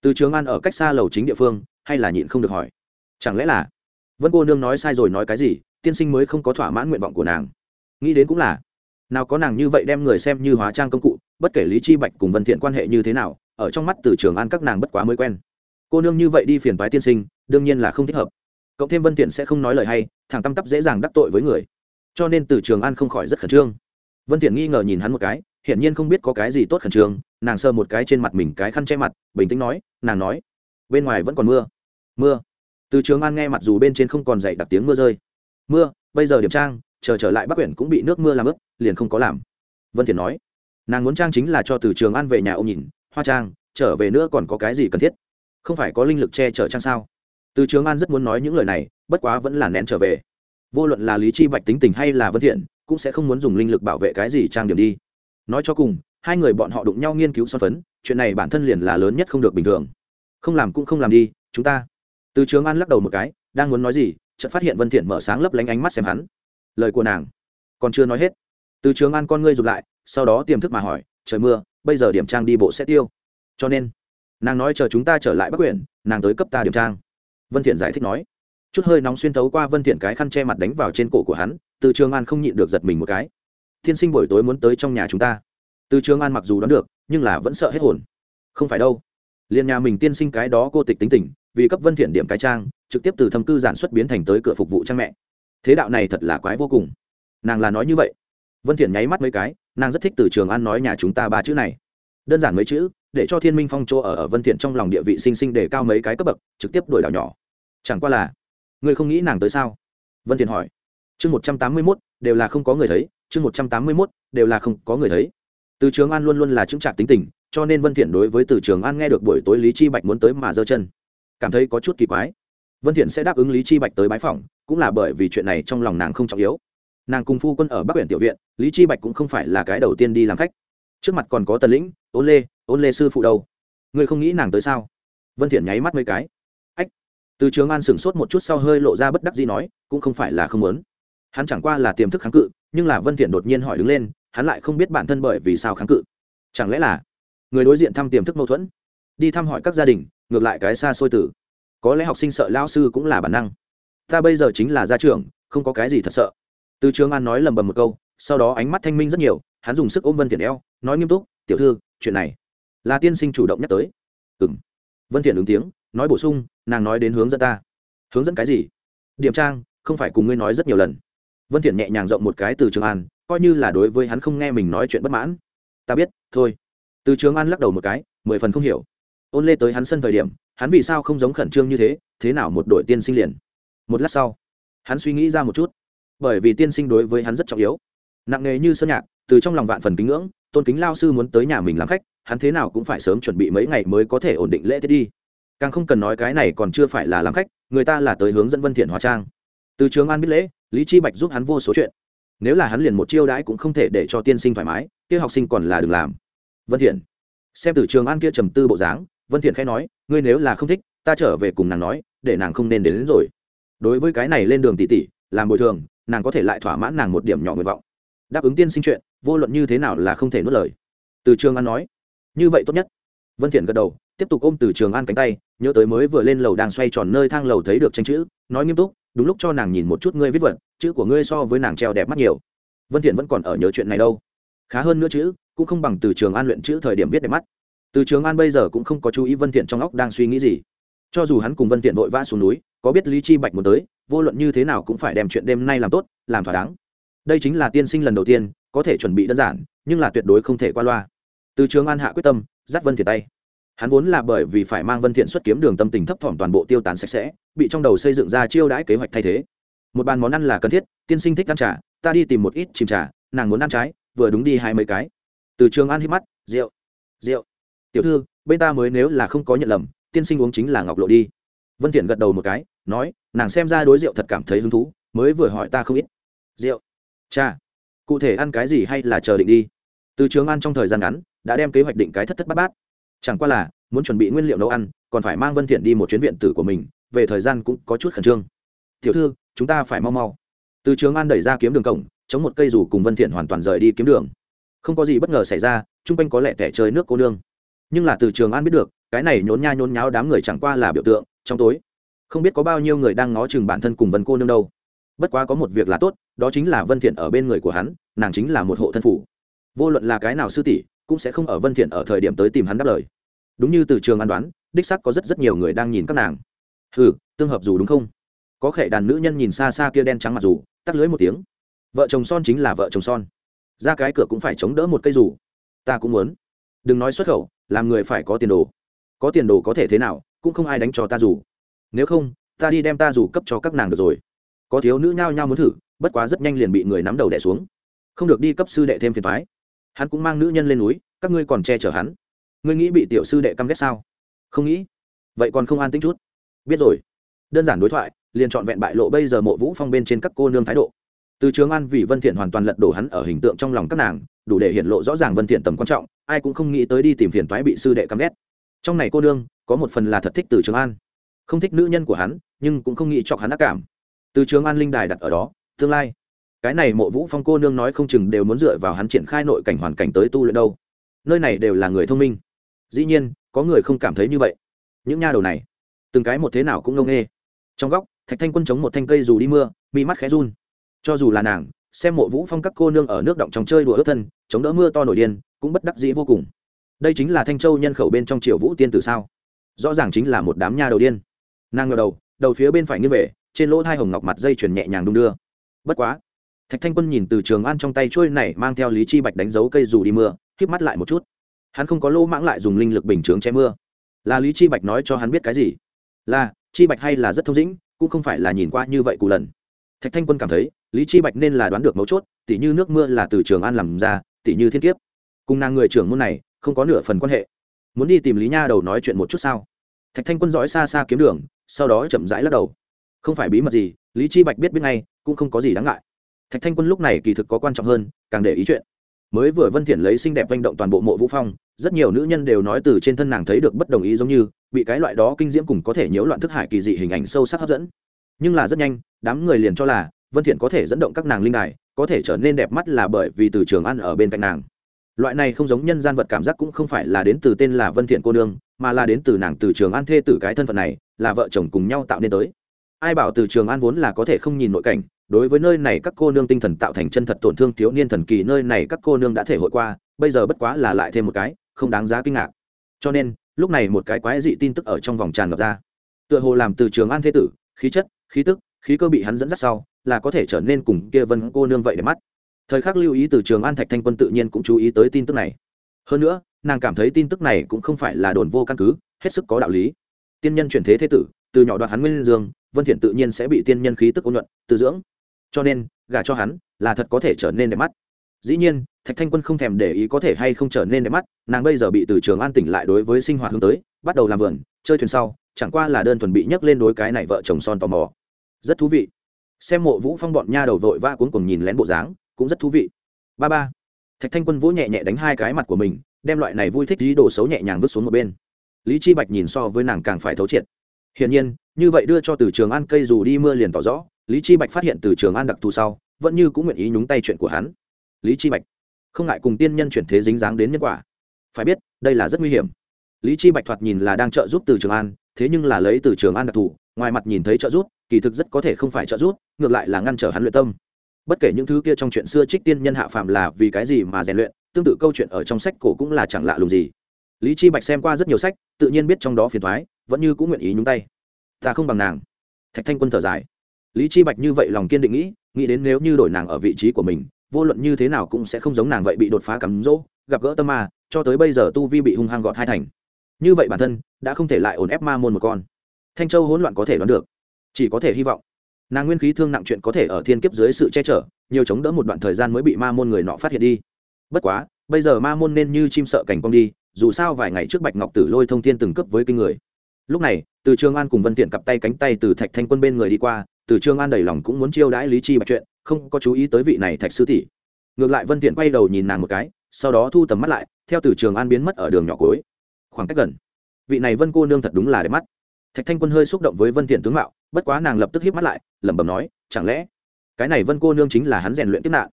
Từ trường an ở cách xa lầu chính địa phương, hay là nhịn không được hỏi? Chẳng lẽ là? Vân cô nương nói sai rồi nói cái gì, tiên sinh mới không có thỏa mãn nguyện vọng của nàng. Nghĩ đến cũng là, nào có nàng như vậy đem người xem như hóa trang công cụ, bất kể lý chi bạch cùng vân thiện quan hệ như thế nào, ở trong mắt từ trường an các nàng bất quá mới quen cô nương như vậy đi phiền toái tiên sinh, đương nhiên là không thích hợp. Cộng thêm vân tiện sẽ không nói lời hay thằng tâm tắp dễ dàng đắc tội với người. Cho nên từ trường an không khỏi rất khẩn trương. Vân tiện nghi ngờ nhìn hắn một cái, hiển nhiên không biết có cái gì tốt khẩn trương, nàng sờ một cái trên mặt mình cái khăn che mặt, bình tĩnh nói, nàng nói, bên ngoài vẫn còn mưa. Mưa? Từ trường an nghe mặt dù bên trên không còn dậy đặc tiếng mưa rơi. Mưa, bây giờ điểm trang, chờ trở lại bắc quyển cũng bị nước mưa làm ướt, liền không có làm. Vân thiện nói. Nàng muốn trang chính là cho từ trường an về nhà ông nhìn, hoa trang, trở về nữa còn có cái gì cần thiết? Không phải có linh lực che chở trang sao? Từ trường an rất muốn nói những lời này, bất quá vẫn là nén trở về. Vô luận là lý chi bạch tính tình hay là vân thiện, cũng sẽ không muốn dùng linh lực bảo vệ cái gì trang điểm đi. Nói cho cùng, hai người bọn họ đụng nhau nghiên cứu son phấn, chuyện này bản thân liền là lớn nhất không được bình thường. Không làm cũng không làm đi, chúng ta. Từ trường an lắc đầu một cái, đang muốn nói gì, chợt phát hiện vân thiện mở sáng lấp lánh ánh mắt xem hắn. Lời của nàng. Còn chưa nói hết. Từ trường an con ngươi rụt lại, sau đó tiềm thức mà hỏi, trời mưa, bây giờ điểm trang đi bộ sẽ tiêu. Cho nên nàng nói chờ chúng ta trở lại bắc quyển, nàng tới cấp ta điểm trang. Vân thiện giải thích nói. Chút hơi nóng xuyên thấu qua vân thiện cái khăn che mặt đánh vào trên cổ của hắn, từ trường an không nhịn được giật mình một cái. Thiên sinh buổi tối muốn tới trong nhà chúng ta. Từ trường an mặc dù đoán được, nhưng là vẫn sợ hết hồn. Không phải đâu. Liền nhà mình tiên sinh cái đó cô tịch tính tình, vì cấp vân thiện điểm cái trang, trực tiếp từ thâm cư giản xuất biến thành tới cửa phục vụ trang mẹ. Thế đạo này thật là quái vô cùng. Nàng là nói như vậy. Vân thiện nháy mắt mấy cái, nàng rất thích từ trường an nói nhà chúng ta ba chữ này. Đơn giản mấy chữ để cho thiên minh phong chỗ ở ở vân thiện trong lòng địa vị sinh sinh để cao mấy cái cấp bậc trực tiếp đổi đảo nhỏ. Chẳng qua là ngươi không nghĩ nàng tới sao? Vân thiện hỏi. Chương 181, đều là không có người thấy chương 181, đều là không có người thấy. Từ trường an luôn luôn là chứng trạc tính tình cho nên vân thiện đối với từ trường an nghe được buổi tối lý chi bạch muốn tới mà giơ chân. Cảm thấy có chút kỳ quái. Vân thiện sẽ đáp ứng lý chi bạch tới bái phỏng cũng là bởi vì chuyện này trong lòng nàng không trọng yếu. Nàng cùng phu quân ở bắc huyện tiểu viện lý chi bạch cũng không phải là cái đầu tiên đi làm khách trước mặt còn có tần lĩnh, ôn lê ôn lê sư phụ đâu? Ngươi không nghĩ nàng tới sao? Vân thiện nháy mắt mấy cái. Ách. Từ trường an sửng sốt một chút sau hơi lộ ra bất đắc dĩ nói, cũng không phải là không muốn. Hắn chẳng qua là tiềm thức kháng cự, nhưng là vân thiện đột nhiên hỏi đứng lên, hắn lại không biết bản thân bởi vì sao kháng cự. Chẳng lẽ là người đối diện thăm tiềm thức mâu thuẫn? Đi thăm hỏi các gia đình, ngược lại cái xa xôi tử. Có lẽ học sinh sợ lao sư cũng là bản năng. Ta bây giờ chính là gia trưởng, không có cái gì thật sợ. Từ trường an nói lầm bầm một câu, sau đó ánh mắt thanh minh rất nhiều hắn dùng sức ôm vân thiện eo nói nghiêm túc tiểu thư chuyện này là tiên sinh chủ động nhắc tới. Ừm, vân thiện ứng tiếng nói bổ sung nàng nói đến hướng dẫn ta. Hướng dẫn cái gì? Điểm trang không phải cùng ngươi nói rất nhiều lần. Vân thiện nhẹ nhàng rộng một cái từ trường an coi như là đối với hắn không nghe mình nói chuyện bất mãn. Ta biết thôi. Từ trường an lắc đầu một cái mười phần không hiểu. Ôn lê tới hắn sân thời điểm hắn vì sao không giống khẩn trương như thế thế nào một đội tiên sinh liền? Một lát sau hắn suy nghĩ ra một chút bởi vì tiên sinh đối với hắn rất trọng yếu. Nặng nề như sơn nhạc từ trong lòng vạn phần kính ngưỡng tôn kính lao sư muốn tới nhà mình làm khách hắn thế nào cũng phải sớm chuẩn bị mấy ngày mới có thể ổn định lễ tiết đi. Càng không cần nói cái này còn chưa phải là làm khách người ta là tới hướng dẫn vân thiện hóa trang. Từ trường an biết lễ lý chi bạch giúp hắn vô số chuyện. Nếu là hắn liền một chiêu đãi cũng không thể để cho tiên sinh thoải mái kia học sinh còn là đừng làm. Vân thiện. Xem từ trường an kia trầm tư bộ dáng vân thiện khẽ nói ngươi nếu là không thích ta trở về cùng nàng nói để nàng không nên đến, đến rồi. Đối với cái này lên đường tỷ tỷ làm bồi thường nàng có thể lại thỏa mãn nàng một điểm nhỏ nguyện vọng. Đáp ứng tiên sinh chuyện vô luận như thế nào là không thể nuốt lời. Từ trường an nói, như vậy tốt nhất. Vân thiện gật đầu, tiếp tục ôm từ trường an cánh tay, nhớ tới mới vừa lên lầu đang xoay tròn nơi thang lầu thấy được tranh chữ, nói nghiêm túc, đúng lúc cho nàng nhìn một chút ngươi viết vật, chữ của ngươi so với nàng treo đẹp mắt nhiều. Vân thiện vẫn còn ở nhớ chuyện này đâu. Khá hơn nữa chữ, cũng không bằng từ trường an luyện chữ thời điểm viết đẹp mắt. Từ trường an bây giờ cũng không có chú ý vân thiện trong óc đang suy nghĩ gì. Cho dù hắn cùng vân thiện vội vã xuống núi, có biết lý chi bạch muốn tới, vô luận như thế nào cũng phải đem chuyện đêm nay làm tốt, làm thỏa đáng. Đây chính là tiên sinh lần đầu tiên có thể chuẩn bị đơn giản, nhưng là tuyệt đối không thể qua loa. Từ trường an hạ quyết tâm, dắt vân thiện tay. Hắn vốn là bởi vì phải mang vân thiện xuất kiếm đường tâm tình thấp thỏm toàn bộ tiêu tán sạch sẽ, bị trong đầu xây dựng ra chiêu đãi kế hoạch thay thế. Một bàn món ăn là cần thiết, tiên sinh thích ăn trà, ta đi tìm một ít chìm trà, nàng muốn ăn trái, vừa đúng đi hai mấy cái. Từ trường an hít mắt, rượu rượu. Tiểu thư, bên ta mới nếu là không có nhận lầm, tiên sinh uống chính là ngọc lộ đi. Vân thiện gật đầu một cái, nói, nàng xem ra đối rượu thật cảm thấy hứng thú, mới vừa hỏi ta không ít. Rượu cha cụ thể ăn cái gì hay là chờ định đi. Từ trường ăn trong thời gian ngắn, đã đem kế hoạch định cái thất thất bát bát. Chẳng qua là, muốn chuẩn bị nguyên liệu nấu ăn, còn phải mang vân thiện đi một chuyến viện tử của mình, về thời gian cũng có chút khẩn trương. Tiểu thư, chúng ta phải mau mau. Từ trường an đẩy ra kiếm đường cổng, chống một cây dù cùng vân thiện hoàn toàn rời đi kiếm đường. Không có gì bất ngờ xảy ra trung quanh có lẽ kẻ chơi nước cô nương. Nhưng là từ trường an biết được, cái này nhốn nha nhốn nháo đám người chẳng qua là biểu tượng, trong tối. Không biết có bao nhiêu người đang ngó chừng bản thân cùng vân cô nương đâu bất quá có một việc là tốt, đó chính là vân thiện ở bên người của hắn, nàng chính là một hộ thân phủ. Vô luận là cái nào sư tỷ, cũng sẽ không ở vân thiện ở thời điểm tới tìm hắn đáp lời. Đúng như từ trường an đoán, đích xác có rất rất nhiều người đang nhìn các nàng. Hừ, tương hợp dù đúng không? Có khệ đàn nữ nhân nhìn xa xa kia đen trắng mặt dù, tắt lưới một tiếng. Vợ chồng son chính là vợ chồng son. Ra cái cửa cũng phải chống đỡ một cây dù. Ta cũng muốn. Đừng nói xuất khẩu, làm người phải có tiền đồ. Có tiền đồ có thể thế nào, cũng không ai đánh cho ta dù. Nếu không, ta đi đem ta dù cấp cho các nàng được rồi có thiếu nữ nhao nhao muốn thử, bất quá rất nhanh liền bị người nắm đầu đẻ xuống. Không được đi cấp sư đệ thêm phiền thoái hắn cũng mang nữ nhân lên núi, các ngươi còn che chở hắn. Ngươi nghĩ bị tiểu sư đệ căm ghét sao? Không nghĩ. Vậy còn không an tính chút. Biết rồi. Đơn giản đối thoại, liền chọn vẹn bại lộ bây giờ mộ vũ phong bên trên các cô nương thái độ. Từ trường an vì vân thiện hoàn toàn lật đổ hắn ở hình tượng trong lòng các nàng, đủ để hiện lộ rõ ràng vân thiện tầm quan trọng, ai cũng không nghĩ tới đi tìm phiền toái bị sư đệ căm ghét. Trong này cô nương, có một phần là thật thích từ trường an. Không thích nữ nhân của hắn, nhưng cũng không nghĩ chọc hắn ác cảm từ trường an linh đài đặt ở đó, tương lai. Cái này mộ vũ phong cô nương nói không chừng đều muốn dựa vào hắn triển khai nội cảnh hoàn cảnh tới tu luyện đâu. Nơi này đều là người thông minh. Dĩ nhiên, có người không cảm thấy như vậy. Những nha đầu này, từng cái một thế nào cũng ngông nghê. Trong góc, thạch thanh quân chống một thanh cây dù đi mưa bị mắt khẽ run. Cho dù là nàng, xem mộ vũ phong các cô nương ở nước động trong chơi đùa ướt thân, chống đỡ mưa to nổi điên, cũng bất đắc dĩ vô cùng. Đây chính là thanh châu nhân khẩu bên trong triều vũ tiên tử sao? Rõ ràng chính là một đám nha đầu điên. Nàng ngờ đầu đầu phía bên phải như về trên lỗ hai hồng ngọc mặt dây chuyền nhẹ nhàng đung đưa. Bất quá, thạch thanh quân nhìn từ trường an trong tay trôi này mang theo lý chi bạch đánh dấu cây dù đi mưa, híp mắt lại một chút. Hắn không có lô mãng lại dùng linh lực bình chướng che mưa. Là lý chi bạch nói cho hắn biết cái gì? Là, chi bạch hay là rất thông dĩnh, cũng không phải là nhìn qua như vậy cụ lần. Thạch thanh quân cảm thấy, lý chi bạch nên là đoán được mấu chốt, tỉ như nước mưa là từ trường an làm ra, tỉ như thiên kiếp. Cùng nàng người trưởng môn này, không có nửa phần quan hệ. Muốn đi tìm lý nha đầu nói chuyện một chút sao? Thạch thanh quân dõi xa xa kiếm đường, sau đó chậm rãi lắc đầu không phải bí mật gì, lý chi bạch biết biết ngay, cũng không có gì đáng ngại. Thạch thanh quân lúc này kỳ thực có quan trọng hơn, càng để ý chuyện. Mới vừa vân thiện lấy xinh đẹp vinh động toàn bộ mộ vũ phong, rất nhiều nữ nhân đều nói từ trên thân nàng thấy được bất đồng ý giống như, bị cái loại đó kinh diễm cùng có thể nhiễu loạn thức hải kỳ dị hình ảnh sâu sắc hấp dẫn. Nhưng là rất nhanh, đám người liền cho là vân thiện có thể dẫn động các nàng linh đài, có thể trở nên đẹp mắt là bởi vì từ trường ăn ở bên cạnh nàng. Loại này không giống nhân gian vật cảm giác cũng không phải là đến từ tên là vân thiện cô nương, mà là đến từ nàng từ trường an thê tử cái thân phận này, là vợ chồng cùng nhau tạo nên tới ai bảo từ trường an vốn là có thể không nhìn nội cảnh, đối với nơi này các cô nương tinh thần tạo thành chân thật tổn thương thiếu niên thần kỳ nơi này các cô nương đã thể hội qua, bây giờ bất quá là lại thêm một cái, không đáng giá kinh ngạc. Cho nên, lúc này một cái quái dị tin tức ở trong vòng tràn ngập ra. Tựa hồ làm từ trường an thế tử, khí chất, khí tức, khí cơ bị hắn dẫn dắt sau, là có thể trở nên cùng kia vân cô nương vậy để mắt. Thời khắc lưu ý từ trường an thạch thanh quân tự nhiên cũng chú ý tới tin tức này. Hơn nữa, nàng cảm thấy tin tức này cũng không phải là đồn vô căn cứ, hết sức có đạo lý. Tiên nhân chuyển thế thế tử, từ nhỏ đoạt hắn nguyên dương vân thiện tự nhiên sẽ bị tiên nhân khí tức ôn nhuận tự dưỡng. Cho nên, gả cho hắn là thật có thể trở nên đẹp mắt. Dĩ nhiên, thạch thanh quân không thèm để ý có thể hay không trở nên đẹp mắt, nàng bây giờ bị từ trường an tỉnh lại đối với sinh hoạt hướng tới, bắt đầu làm vườn, chơi thuyền sau, chẳng qua là đơn thuần bị nhấc lên đối cái này vợ chồng son tò mò. Rất thú vị. Xem mộ vũ phong bọn nha đầu vội vã cuốn cùng nhìn lén bộ dáng, cũng rất thú vị. Ba ba. Thạch thanh quân vỗ nhẹ nhẹ đánh hai cái mặt của mình, đem loại này vui thích dí đồ xấu nhẹ nhàng vứt xuống một bên. Lý chi bạch nhìn so với nàng càng phải thấu triệt. Hiển nhiên như vậy đưa cho từ trường an cây dù đi mưa liền tỏ rõ, lý chi bạch phát hiện từ trường an đặc thù sau, vẫn như cũng nguyện ý nhúng tay chuyện của hắn. Lý chi bạch, không ngại cùng tiên nhân chuyển thế dính dáng đến nhân quả. Phải biết, đây là rất nguy hiểm. Lý chi bạch thoạt nhìn là đang trợ giúp từ trường an, thế nhưng là lấy từ trường an đặc thù, ngoài mặt nhìn thấy trợ giúp, kỳ thực rất có thể không phải trợ giúp, ngược lại là ngăn trở hắn luyện tâm. Bất kể những thứ kia trong chuyện xưa trích tiên nhân hạ phàm là vì cái gì mà rèn luyện, tương tự câu chuyện ở trong sách cổ cũng là chẳng lạ lùng gì. Lý chi bạch xem qua rất nhiều sách, tự nhiên biết trong đó phiền thoái vẫn như cũng nguyện ý nhúng tay ta không bằng nàng. Thạch thanh quân thở dài. Lý chi bạch như vậy lòng kiên định nghĩ nghĩ đến nếu như đổi nàng ở vị trí của mình, vô luận như thế nào cũng sẽ không giống nàng vậy bị đột phá cắm rỗ, gặp gỡ tâm ma, cho tới bây giờ tu vi bị hung hăng gọt hai thành. Như vậy bản thân đã không thể lại ổn ép ma môn một con. Thanh châu hỗn loạn có thể đoán được, chỉ có thể hy vọng. Nàng nguyên khí thương nặng chuyện có thể ở thiên kiếp dưới sự che chở, nhiều chống đỡ một đoạn thời gian mới bị ma môn người nọ phát hiện đi. Bất quá, bây giờ ma môn nên như chim sợ cảnh cong đi, dù sao vài ngày trước bạch ngọc tử lôi thông thiên từng cấp với kinh người lúc này, từ trường an cùng vân tiện cặp tay cánh tay từ thạch thanh quân bên người đi qua, từ trường an đầy lòng cũng muốn chiêu đãi lý chi bạch chuyện, không có chú ý tới vị này thạch sư tỷ. Ngược lại vân tiện quay đầu nhìn nàng một cái, sau đó thu tầm mắt lại, theo từ trường an biến mất ở đường nhỏ cuối. khoảng cách gần. Vị này vân cô nương thật đúng là đẹp mắt. Thạch thanh quân hơi xúc động với vân tiện tướng mạo, bất quá nàng lập tức hiếp mắt lại, lẩm bẩm nói, chẳng lẽ cái này vân cô nương chính là hắn rèn luyện kiếp nạn?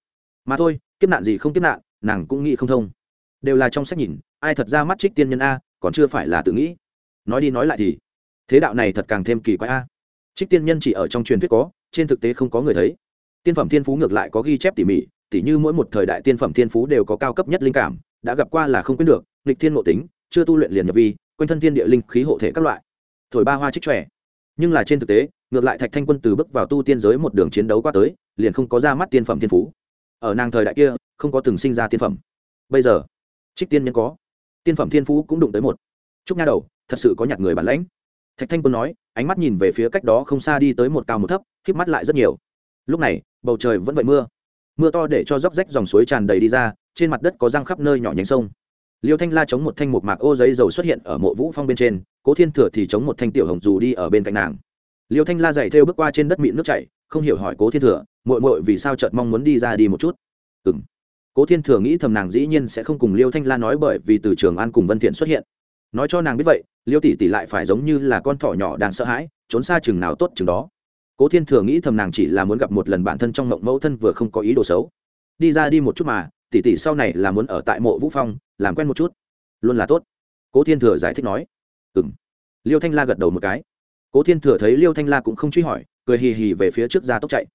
Mà thôi, kiếp nạn gì không kiếp nạn, nàng cũng nghĩ không thông. Đều là trong sách nhìn, ai thật ra mắt trích tiên nhân a, còn chưa phải là tự nghĩ nói đi nói lại thì. Thế đạo này thật càng thêm kỳ quái a. Trích tiên nhân chỉ ở trong truyền thuyết có, trên thực tế không có người thấy. Tiên phẩm thiên phú ngược lại có ghi chép tỉ mỉ, tỉ như mỗi một thời đại tiên phẩm thiên phú đều có cao cấp nhất linh cảm, đã gặp qua là không quyết được, nghịch thiên ngộ tính, chưa tu luyện liền nhập vi, quanh thân thiên địa linh khí hộ thể các loại. Thổi ba hoa trích trẻ nhưng là trên thực tế, ngược lại thạch thanh quân từ bước vào tu tiên giới một đường chiến đấu qua tới, liền không có ra mắt tiên phẩm thiên phú. Ở nàng thời đại kia, không có từng sinh ra tiên phẩm. Bây giờ, trích tiên nhân có. Tiên phẩm thiên phú cũng đụng tới một. Chúc nha đầu thật sự có nhặt người bản lãnh. Thạch thanh quân nói, ánh mắt nhìn về phía cách đó không xa đi tới một cao một thấp k mắt lại rất nhiều. Lúc này, bầu trời vẫn vậy mưa. Mưa to để cho róc rách dòng suối tràn đầy đi ra, trên mặt đất có răng khắp nơi nhỏ nhánh sông. Liêu thanh la chống một thanh một mạc ô giấy dầu xuất hiện ở mộ vũ phong bên trên, cố thiên thừa thì chống một thanh tiểu hồng dù đi ở bên cạnh nàng. Liêu thanh la dày theo bước qua trên đất mịn nước chảy, không hiểu hỏi cố thiên thừa mội mội vì sao chợt mong muốn đi ra đi một chút? Ừ m cố thiên thừa nghĩ thầm nàng dĩ nhiên sẽ không cùng liêu thanh la nói bởi vì từ trường an cùng vân thiện xuất hiện. Nói cho nàng biết vậy liêu tỷ tỷ lại phải giống như là con thỏ nhỏ đang sợ hãi, trốn xa chừng nào tốt chừng đó. Cố thiên thừa nghĩ thầm nàng chỉ là muốn gặp một lần bản thân trong mộng mẫu thân vừa không có ý đồ xấu. Đi ra đi một chút mà, tỷ tỷ sau này là muốn ở tại mộ vũ phong, làm quen một chút. Luôn là tốt. Cố thiên thừa giải thích nói. Ừ m liêu thanh la gật đầu một cái. Cố thiên thừa thấy liêu thanh la cũng không truy hỏi, cười hì hì về phía trước ra tốc chạy.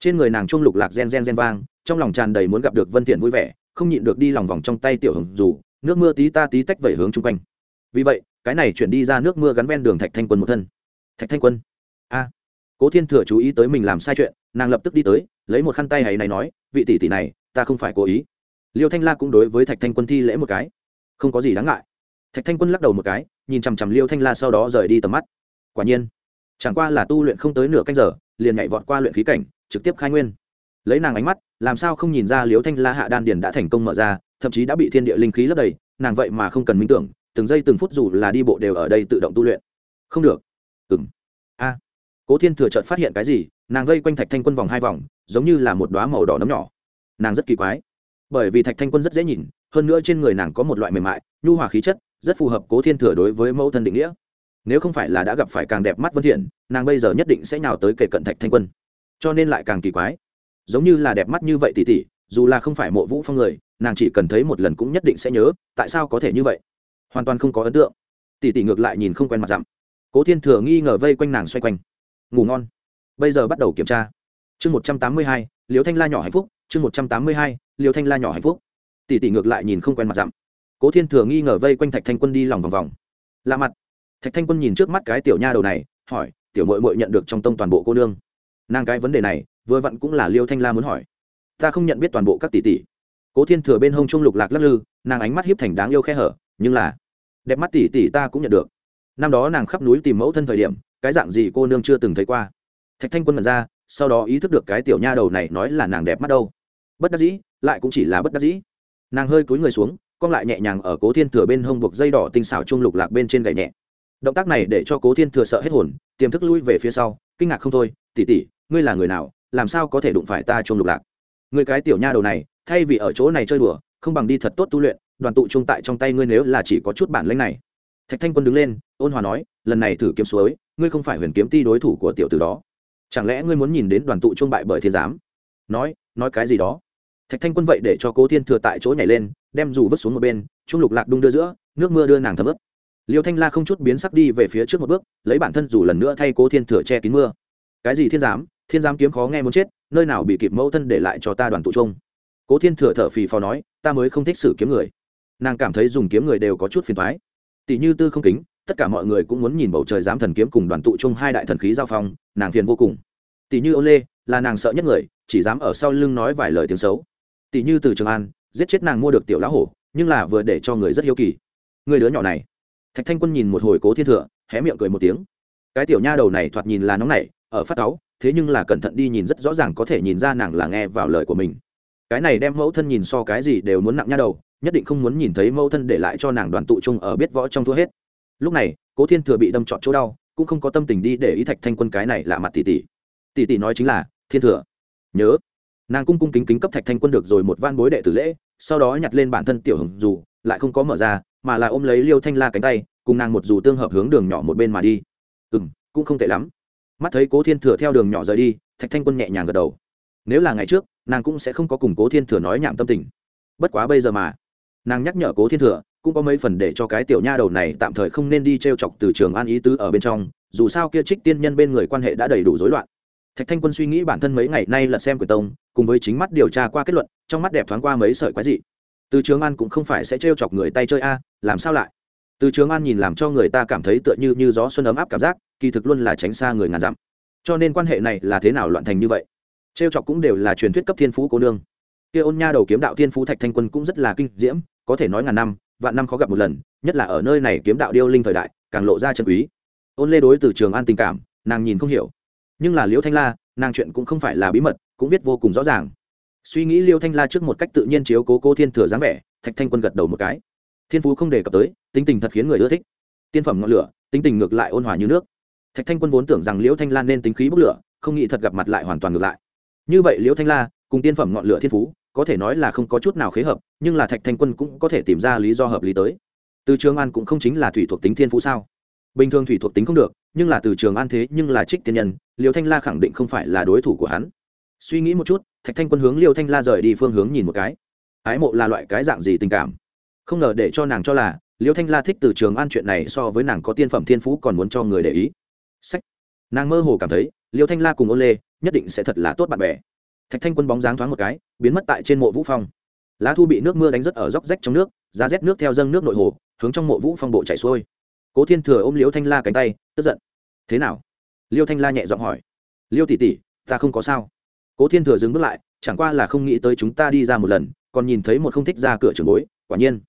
Trên người nàng chuông lục lạc gen gen gen vang, trong lòng tràn đầy muốn gặp được vân thiện vui vẻ, không nhịn được đi lòng vòng trong tay tiểu hồng dù, nước mưa tí ta tí tách vẩy hướng chung quanh. Vì vậy cái này chuyển đi ra nước mưa gắn ven đường thạch thanh quân một thân. Thạch thanh quân? A. Cố thiên thừa chú ý tới mình làm sai chuyện, nàng lập tức đi tới, lấy một khăn tay hay này nói, vị tỷ tỷ này, ta không phải cố ý. Liêu thanh la cũng đối với thạch thanh quân thi lễ một cái. Không có gì đáng ngại. Thạch thanh quân lắc đầu một cái, nhìn chằm chằm liêu thanh la sau đó rời đi tầm mắt. Quả nhiên, chẳng qua là tu luyện không tới nửa canh giờ, liền nhảy vọt qua luyện khí cảnh, trực tiếp khai nguyên. Lấy nàng ánh mắt, làm sao không nhìn ra liêu thanh la hạ đan điền đã thành công mở ra, thậm chí đã bị thiên địa linh khí lấp đầy, nàng vậy mà không cần minh tưởng từng giây từng phút dù là đi bộ đều ở đây tự động tu luyện. Không được. Ừng a. Cố thiên thừa chợt phát hiện cái gì, nàng vây quanh thạch thanh quân vòng hai vòng, giống như là một đoá màu đỏ nấm nhỏ. Nàng rất kỳ quái, bởi vì thạch thanh quân rất dễ nhìn, hơn nữa trên người nàng có một loại mềm mại, nhu hòa khí chất, rất phù hợp cố thiên thừa đối với mẫu thân định nghĩa. Nếu không phải là đã gặp phải càng đẹp mắt vân thiện, nàng bây giờ nhất định sẽ nhào tới kể cận thạch thanh quân. Cho nên lại càng kỳ quái. Giống như là đẹp mắt như vậy tỷ tỷ dù là không phải mộ vũ phong người, nàng chỉ cần thấy một lần cũng nhất định sẽ nhớ, tại sao có thể như vậy? Hoàn toàn không có ấn tượng. Tỷ tỷ ngược lại nhìn không quen mặt dặm. Cố thiên thừa nghi ngờ vây quanh nàng xoay quanh. Ngủ ngon. Bây giờ bắt đầu kiểm tra. Chương một trăm tám mươi hai liều thanh la nhỏ hạnh phúc. Chương một trăm tám mươi hai liều thanh la nhỏ hạnh phúc. Tỷ tỷ ngược lại nhìn không quen mặt dặm. Cố thiên thừa nghi ngờ vây quanh thạch thanh quân đi lòng vòng vòng. Lạ mặt. Thạch thanh quân nhìn trước mắt cái tiểu nha đầu này, hỏi, tiểu mội mội nhận được trong tông toàn bộ cô nương? Nàng cái vấn đề này, vừa vặn cũng là liêu thanh la muốn hỏi. Ta không nhận biết toàn bộ các tỷ tỷ. Cố thiên thừa bên hông trung lục lạc lắc lư, nàng ánh mắt hiếp thành đáng yêu khe hở, nhưng là đẹp mắt tỷ tỷ ta cũng nhận được. Năm đó nàng khắp núi tìm mẫu thân thời điểm, cái dạng gì cô nương chưa từng thấy qua. Thạch thanh quân mật ra, sau đó ý thức được cái tiểu nha đầu này nói là nàng đẹp mắt đâu. Bất đắc dĩ, lại cũng chỉ là bất đắc dĩ. Nàng hơi cúi người xuống, cong lại nhẹ nhàng ở cố thiên thừa bên hông buộc dây đỏ tinh xảo trung lục lạc bên trên gậy nhẹ. Động tác này để cho cố thiên thừa sợ hết hồn, tiềm thức lui về phía sau, kinh ngạc không thôi, tỉ tỉ, ngươi là người nào, làm sao có thể đụng phải ta trung lục lạc? Người cái tiểu nha đầu này, thay vì ở chỗ này chơi đùa, không bằng đi thật tốt tu luyện đoàn tụ chung tại trong tay ngươi nếu là chỉ có chút bản lĩnh này. Thạch thanh quân đứng lên, ôn hòa nói, lần này thử kiếm suối, ngươi không phải huyền kiếm ti đối thủ của tiểu tử đó. Chẳng lẽ ngươi muốn nhìn đến đoàn tụ chung bại bởi thiên giám? Nói nói cái gì đó? Thạch thanh quân vậy để cho cố thiên thừa tại chỗ nhảy lên, đem dù vứt xuống một bên trung lục lạc đung đưa giữa, nước mưa đưa nàng thấm ướt. liêu thanh la không chút biến sắc đi về phía trước một bước, lấy bản thân dù lần nữa thay cố thiên thừa che kín mưa. Cái gì thiên giám? Thiên giám kiếm khó nghe muốn chết, nơi nào bị kịp mẫu thân để lại cho ta đoàn tụ chung? Cố thiên thừa thở phì phò nói, ta mới không thích xử kiếm người nàng cảm thấy dùng kiếm người đều có chút phiền thoái. Tỷ như tư không kính, tất cả mọi người cũng muốn nhìn bầu trời giám thần kiếm cùng đoàn tụ chung hai đại thần khí giao phong, nàng phiền vô cùng. Tỷ như ô lê, là nàng sợ nhất người, chỉ dám ở sau lưng nói vài lời tiếng xấu. Tỷ như từ trường an, giết chết nàng mua được tiểu lão hổ, nhưng là vừa để cho người rất hiếu kỳ. Người đứa nhỏ này. Thạch thanh quân nhìn một hồi cố thiên thừa, hé miệng cười một tiếng. Cái tiểu nha đầu này thoạt nhìn là nóng nảy, ở phát cáu, thế nhưng là cẩn thận đi nhìn rất rõ ràng có thể nhìn ra nàng là nghe vào lời của mình. Cái này đem mẫu thân nhìn so cái gì đều muốn nặng nha đầu nhất định không muốn nhìn thấy mẫu thân để lại cho nàng đoàn tụ chung ở biết võ trong thua hết. Lúc này, cố thiên thừa bị đâm trọn chỗ đau, cũng không có tâm tình đi để ý thạch thanh quân cái này lạ mặt tỷ tỷ tỷ tỷ nói chính là, thiên thừa, nhớ. Nàng cung cung kính kính cấp thạch thanh quân được rồi một van bối đệ tử lễ, sau đó nhặt lên bản thân tiểu hồng dù, lại không có mở ra, mà là ôm lấy liêu thanh la cánh tay, cùng nàng một dù tương hợp hướng đường nhỏ một bên mà đi. Ừ m cũng không tệ lắm. Mắt thấy cố thiên thừa theo đường nhỏ rời đi, thạch thanh quân nhẹ nhàng gật đầu. Nếu là ngày trước, nàng cũng sẽ không có cùng cố thiên thừa nói nhảm tâm tình. Bất quá bây giờ mà nàng nhắc nhở cố thiên thừa, cũng có mấy phần để cho cái tiểu nha đầu này tạm thời không nên đi t r e o chọc từ trường an ý tứ ở bên trong, dù sao kia trích tiên nhân bên người quan hệ đã đầy đủ rối loạn. Thạch thanh quân suy nghĩ bản thân mấy ngày nay lật xem quyền tông, cùng với chính mắt điều tra qua kết luận, trong mắt đẹp thoáng qua mấy sợi quái dị. Từ trường an cũng không phải sẽ t r e o chọc người tay chơi a, làm sao lại? Từ trường an nhìn làm cho người ta cảm thấy tựa như như gió xuân ấm áp cảm giác, kỳ thực luôn là tránh xa người ngàn dặm. Cho nên quan hệ này là thế nào loạn thành như vậy? T r e o chọc cũng đều là truyền thuyết cấp thiên phú cô nương. Kia ôn nha đầu kiếm đạo thiên phú thạch thanh quân cũng rất là kinh diễm có thể nói ngàn năm, vạn năm khó gặp một lần, nhất là ở nơi này kiếm đạo điêu linh thời đại, càng lộ ra chân quý. Ôn lê đối từ trường an tình cảm, nàng nhìn không hiểu. Nhưng là liễu thanh la, nàng chuyện cũng không phải là bí mật, cũng biết vô cùng rõ ràng. Suy nghĩ liêu thanh la trước một cách tự nhiên chiếu cố cô thiên thừa dáng vẻ, thạch thanh quân gật đầu một cái. Thiên phú không đề cập tới, tính tình thật khiến người ưa thích. Tiên phẩm ngọn lửa, tính tình ngược lại ôn hòa như nước. Thạch thanh quân vốn tưởng rằng liễu thanh la nên tính khí bốc lửa, không nghĩ thật gặp mặt lại hoàn toàn ngược lại. Như vậy liễu thanh la, cùng tiên phẩm ngọn lửa thiên phú, có thể nói là không có chút nào khế hợp nhưng là thạch thanh quân cũng có thể tìm ra lý do hợp lý tới. Từ trường an cũng không chính là thủy thuộc tính thiên phú sao? Bình thường thủy thuộc tính không được, nhưng là từ trường an thế nhưng là trích tiên nhân, liêu thanh la khẳng định không phải là đối thủ của hắn. Suy nghĩ một chút, thạch thanh quân hướng liêu thanh la rời đi phương hướng nhìn một cái. Ái mộ là loại cái dạng gì tình cảm? Không ngờ để cho nàng cho là, liêu thanh la thích từ trường an chuyện này so với nàng có tiên phẩm thiên phú còn muốn cho người để ý. Sách. Nàng mơ hồ cảm thấy, liêu thanh la cùng ôn lê nhất định sẽ thật là tốt bạn bè. Thạch thanh quân bóng dáng thoáng một cái, biến mất tại trên mộ vũ phong lá thu bị nước mưa đánh rất ở róc rách trong nước giá rét nước theo dâng nước nội hồ, hướng trong mộ vũ phong bộ chảy xuôi. Cố thiên thừa ôm liễu thanh la cánh tay, tức giận. Thế nào? Liêu thanh la nhẹ giọng hỏi. Liêu tỷ tỷ, ta không có sao. Cố thiên thừa dừng bước lại, chẳng qua là không nghĩ tới chúng ta đi ra một lần, còn nhìn thấy một không thích ra cửa trường bối, quả nhiên.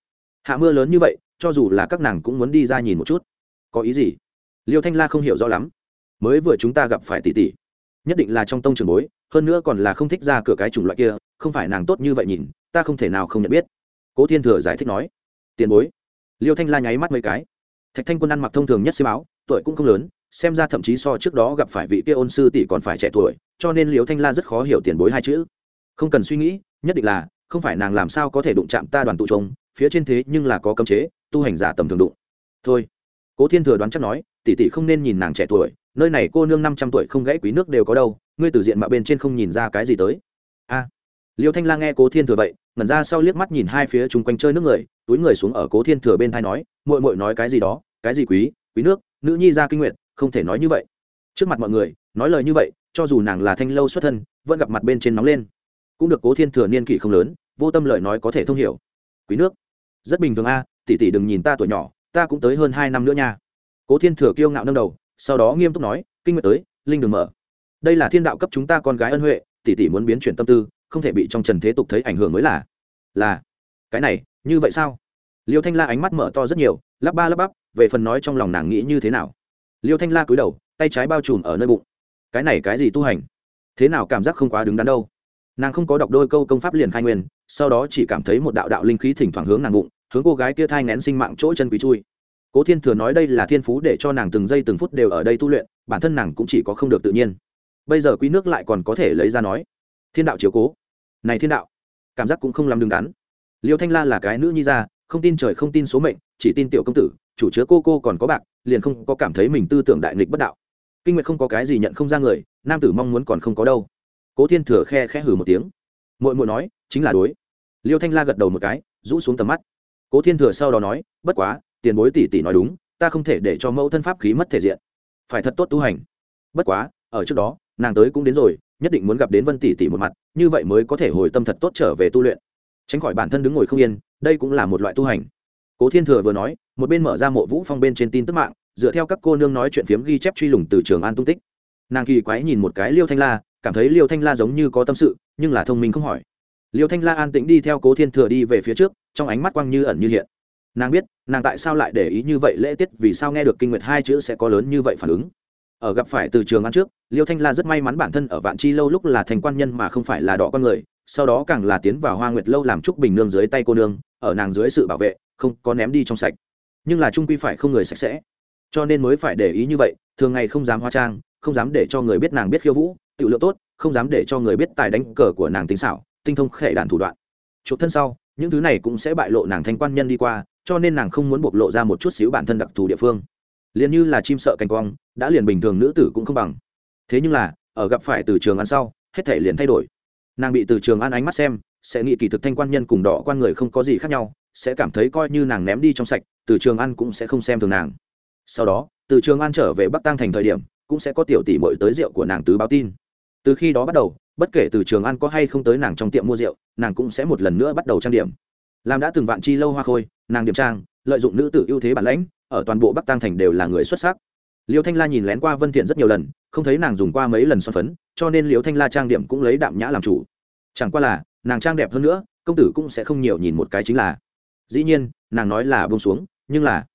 Hạ mưa lớn như vậy, cho dù là các nàng cũng muốn đi ra nhìn một chút. Có ý gì? Liêu thanh la không hiểu rõ lắm. Mới vừa chúng ta gặp phải tỷ tỷ, nhất định là trong tông trường bối, hơn nữa còn là không thích ra cửa cái chủng loại kia, không phải nàng tốt như vậy nhìn ta không thể nào không nhận biết. Cố thiên thừa giải thích nói. Tiền bối. Liêu thanh la nháy mắt mấy cái. Thạch thanh quân ăn mặc thông thường nhất xi báo tuổi cũng không lớn, xem ra thậm chí so trước đó gặp phải vị kia ôn sư tỷ còn phải trẻ tuổi, cho nên liêu thanh la rất khó hiểu tiền bối hai chữ. Không cần suy nghĩ, nhất định là, không phải nàng làm sao có thể đụng chạm ta đoàn tụ trông phía trên thế nhưng là có cấm chế, tu hành giả tầm thường đụng. Thôi. Cố thiên thừa đoán chắc nói, tỷ tỷ không nên nhìn nàng trẻ tuổi, nơi này cô nương năm trăm tuổi không gãy quý nước đều có đâu, ngươi từ diện mạo bên trên không nhìn ra cái gì tới. A liêu thanh la nghe cố thiên thừa vậy, ngẩn ra sau liếc mắt nhìn hai phía chung quanh chơi nước người, túi người xuống ở cố thiên thừa bên thai nói mội mội nói cái gì đó, cái gì quý quý nước, nữ nhi ra kinh nguyện không thể nói như vậy. Trước mặt mọi người, nói lời như vậy, cho dù nàng là thanh lâu xuất thân, vẫn gặp mặt bên trên nóng lên. Cũng được cố thiên thừa niên kỷ không lớn, vô tâm lời nói có thể thông hiểu. Quý nước, rất bình thường a, tỷ tỷ đừng nhìn ta tuổi nhỏ, ta cũng tới hơn hai năm nữa nha. Cố thiên thừa kiêu ngạo nâng đầu, sau đó nghiêm túc nói, kinh nguyện tới, linh đừng mở. Đây là thiên đạo cấp chúng ta con gái ân huệ, tỷ tỷ muốn biến chuyển tâm tư không thể bị trong trần thế tục thấy ảnh hưởng mới là là, cái này, như vậy sao? Liêu thanh la ánh mắt mở to rất nhiều, lắp ba lắp bắp, về phần nói trong lòng nàng nghĩ như thế nào. Liêu thanh la cúi đầu, tay trái bao trùm ở nơi bụng. Cái này cái gì tu hành? Thế nào cảm giác không quá đứng đắn đâu? Nàng không có đọc đôi câu công pháp liền khai nguyên, sau đó chỉ cảm thấy một đạo đạo linh khí thỉnh thoảng hướng nàng bụng, hướng cô gái kia thai ngén sinh mạng chỗ chân quý chui. Cố thiên thừa nói đây là thiên phú để cho nàng từng giây từng phút đều ở đây tu luyện, bản thân nàng cũng chỉ có không được tự nhiên. Bây giờ quý nước lại còn có thể lấy ra nói thiên đạo chiếu cố. Này thiên đạo, cảm giác cũng không làm đứng đắn. Liêu thanh la là cái nữ nhi ra không tin trời không tin số mệnh, chỉ tin tiểu công tử, chủ chứa cô cô còn có bạc, liền không có cảm thấy mình tư tưởng đại nghịch bất đạo. Kinh nguyệt không có cái gì nhận không ra người, nam tử mong muốn còn không có đâu. Cố thiên thừa khe khẽ hử một tiếng. Mội mội nói, chính là đối. Liêu thanh la gật đầu một cái, rũ xuống tầm mắt. Cố thiên thừa sau đó nói, bất quá, tiền bối tỷ tỷ nói đúng, ta không thể để cho mẫu thân pháp khí mất thể diện. Phải thật tốt tu hành. Bất quá, ở trước đó, nàng tới cũng đến rồi nhất định muốn gặp đến vân tỷ tỷ một mặt, như vậy mới có thể hồi tâm thật tốt trở về tu luyện. Tránh khỏi bản thân đứng ngồi không yên, đây cũng là một loại tu hành. Cố thiên thừa vừa nói, một bên mở ra mộ vũ phong bên trên tin tức mạng, dựa theo các cô nương nói chuyện phiếm ghi chép truy lùng từ trường an tung tích. Nàng kỳ quái nhìn một cái liêu thanh la, cảm thấy liêu thanh la giống như có tâm sự, nhưng là thông minh không hỏi. Liêu thanh la an tĩnh đi theo cố thiên thừa đi về phía trước, trong ánh mắt quang như ẩn như hiện. Nàng biết, nàng tại sao lại để ý như vậy lễ tiết, vì sao nghe được kinh nguyệt hai chữ sẽ có lớn như vậy phản ứng ở gặp phải từ trường ăn trước, liêu thanh la rất may mắn bản thân ở vạn chi lâu lúc là thành quan nhân mà không phải là đỏ con người, sau đó càng là tiến vào hoa nguyệt lâu làm trúc bình nương dưới tay cô nương, ở nàng dưới sự bảo vệ, không có ném đi trong sạch. Nhưng là trung quy phải không người sạch sẽ, cho nên mới phải để ý như vậy, thường ngày không dám hóa trang, không dám để cho người biết nàng biết khiêu vũ, tự lượng tốt, không dám để cho người biết tài đánh cờ của nàng tinh xảo, tinh thông khệ đàn thủ đoạn. Chuộc thân sau, những thứ này cũng sẽ bại lộ nàng thanh quan nhân đi qua, cho nên nàng không muốn bộc lộ ra một chút xíu bản thân đặc thù địa phương liền như là chim sợ cành quang đã liền bình thường nữ tử cũng không bằng. Thế nhưng là, ở gặp phải từ trường ăn sau, hết thể liền thay đổi. Nàng bị từ trường ăn ánh mắt xem, sẽ nghĩ kỳ thực thanh quan nhân cùng đỏ quan người không có gì khác nhau, sẽ cảm thấy coi như nàng ném đi trong sạch, từ trường ăn cũng sẽ không xem thường nàng. Sau đó, từ trường ăn trở về bắc tăng thành thời điểm, cũng sẽ có tiểu tỷ mội tới rượu của nàng tứ báo tin. Từ khi đó bắt đầu, bất kể từ trường ăn có hay không tới nàng trong tiệm mua rượu, nàng cũng sẽ một lần nữa bắt đầu trang điểm. Làm đã từng vạn chi lâu hoa khôi, nàng điểm trang, lợi dụng nữ tử ưu thế bản lãnh ở toàn bộ bắc tăng thành đều là người xuất sắc. Liêu thanh la nhìn lén qua vân thiện rất nhiều lần, không thấy nàng dùng qua mấy lần son phấn, cho nên liêu thanh la trang điểm cũng lấy đạm nhã làm chủ. Chẳng qua là, nàng trang đẹp hơn nữa, công tử cũng sẽ không nhiều nhìn một cái chính là. Dĩ nhiên, nàng nói là buông xuống, nhưng là,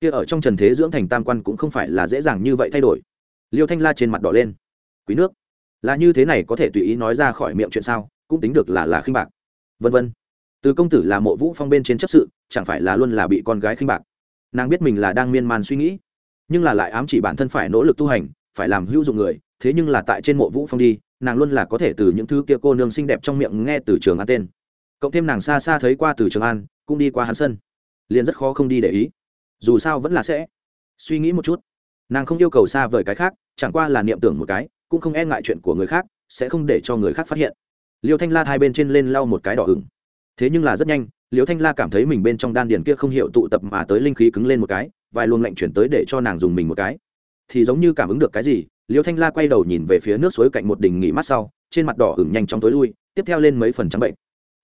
kia ở trong trần thế dưỡng thành tam quan cũng không phải là dễ dàng như vậy thay đổi. Liêu thanh la trên mặt đỏ lên. Quý nước, là như thế này có thể tùy ý nói ra khỏi miệng chuyện sao, cũng tính được là là khinh bạc. Vân vân. Từ công tử là mộ vũ phong bên trên chấp sự, chẳng phải là luôn là bị con gái khinh bạc nàng biết mình là đang miên man suy nghĩ, nhưng là lại ám chỉ bản thân phải nỗ lực tu hành, phải làm hữu dụng người, thế nhưng là tại trên mộ vũ phong đi, nàng luôn là có thể từ những thứ kia cô nương xinh đẹp trong miệng nghe từ trường an tên. Cộng thêm nàng xa xa thấy qua từ trường an, cũng đi qua hắn sân, liền rất khó không đi để ý. Dù sao vẫn là sẽ suy nghĩ một chút. Nàng không yêu cầu xa vời cái khác, chẳng qua là niệm tưởng một cái, cũng không e ngại chuyện của người khác, sẽ không để cho người khác phát hiện. Liêu thanh la hai bên trên lên lau một cái đỏ ửng. Thế nhưng là rất nhanh Liễu thanh la cảm thấy mình bên trong đan điền kia không hiểu tụ tập mà tới linh khí cứng lên một cái, vài luồng lạnh chuyển tới để cho nàng dùng mình một cái. Thì giống như cảm ứng được cái gì, Liễu thanh la quay đầu nhìn về phía nước suối cạnh một đỉnh nghỉ mát sau, trên mặt đỏ ửng nhanh chóng tối lui, tiếp theo lên mấy phần trắng bệnh.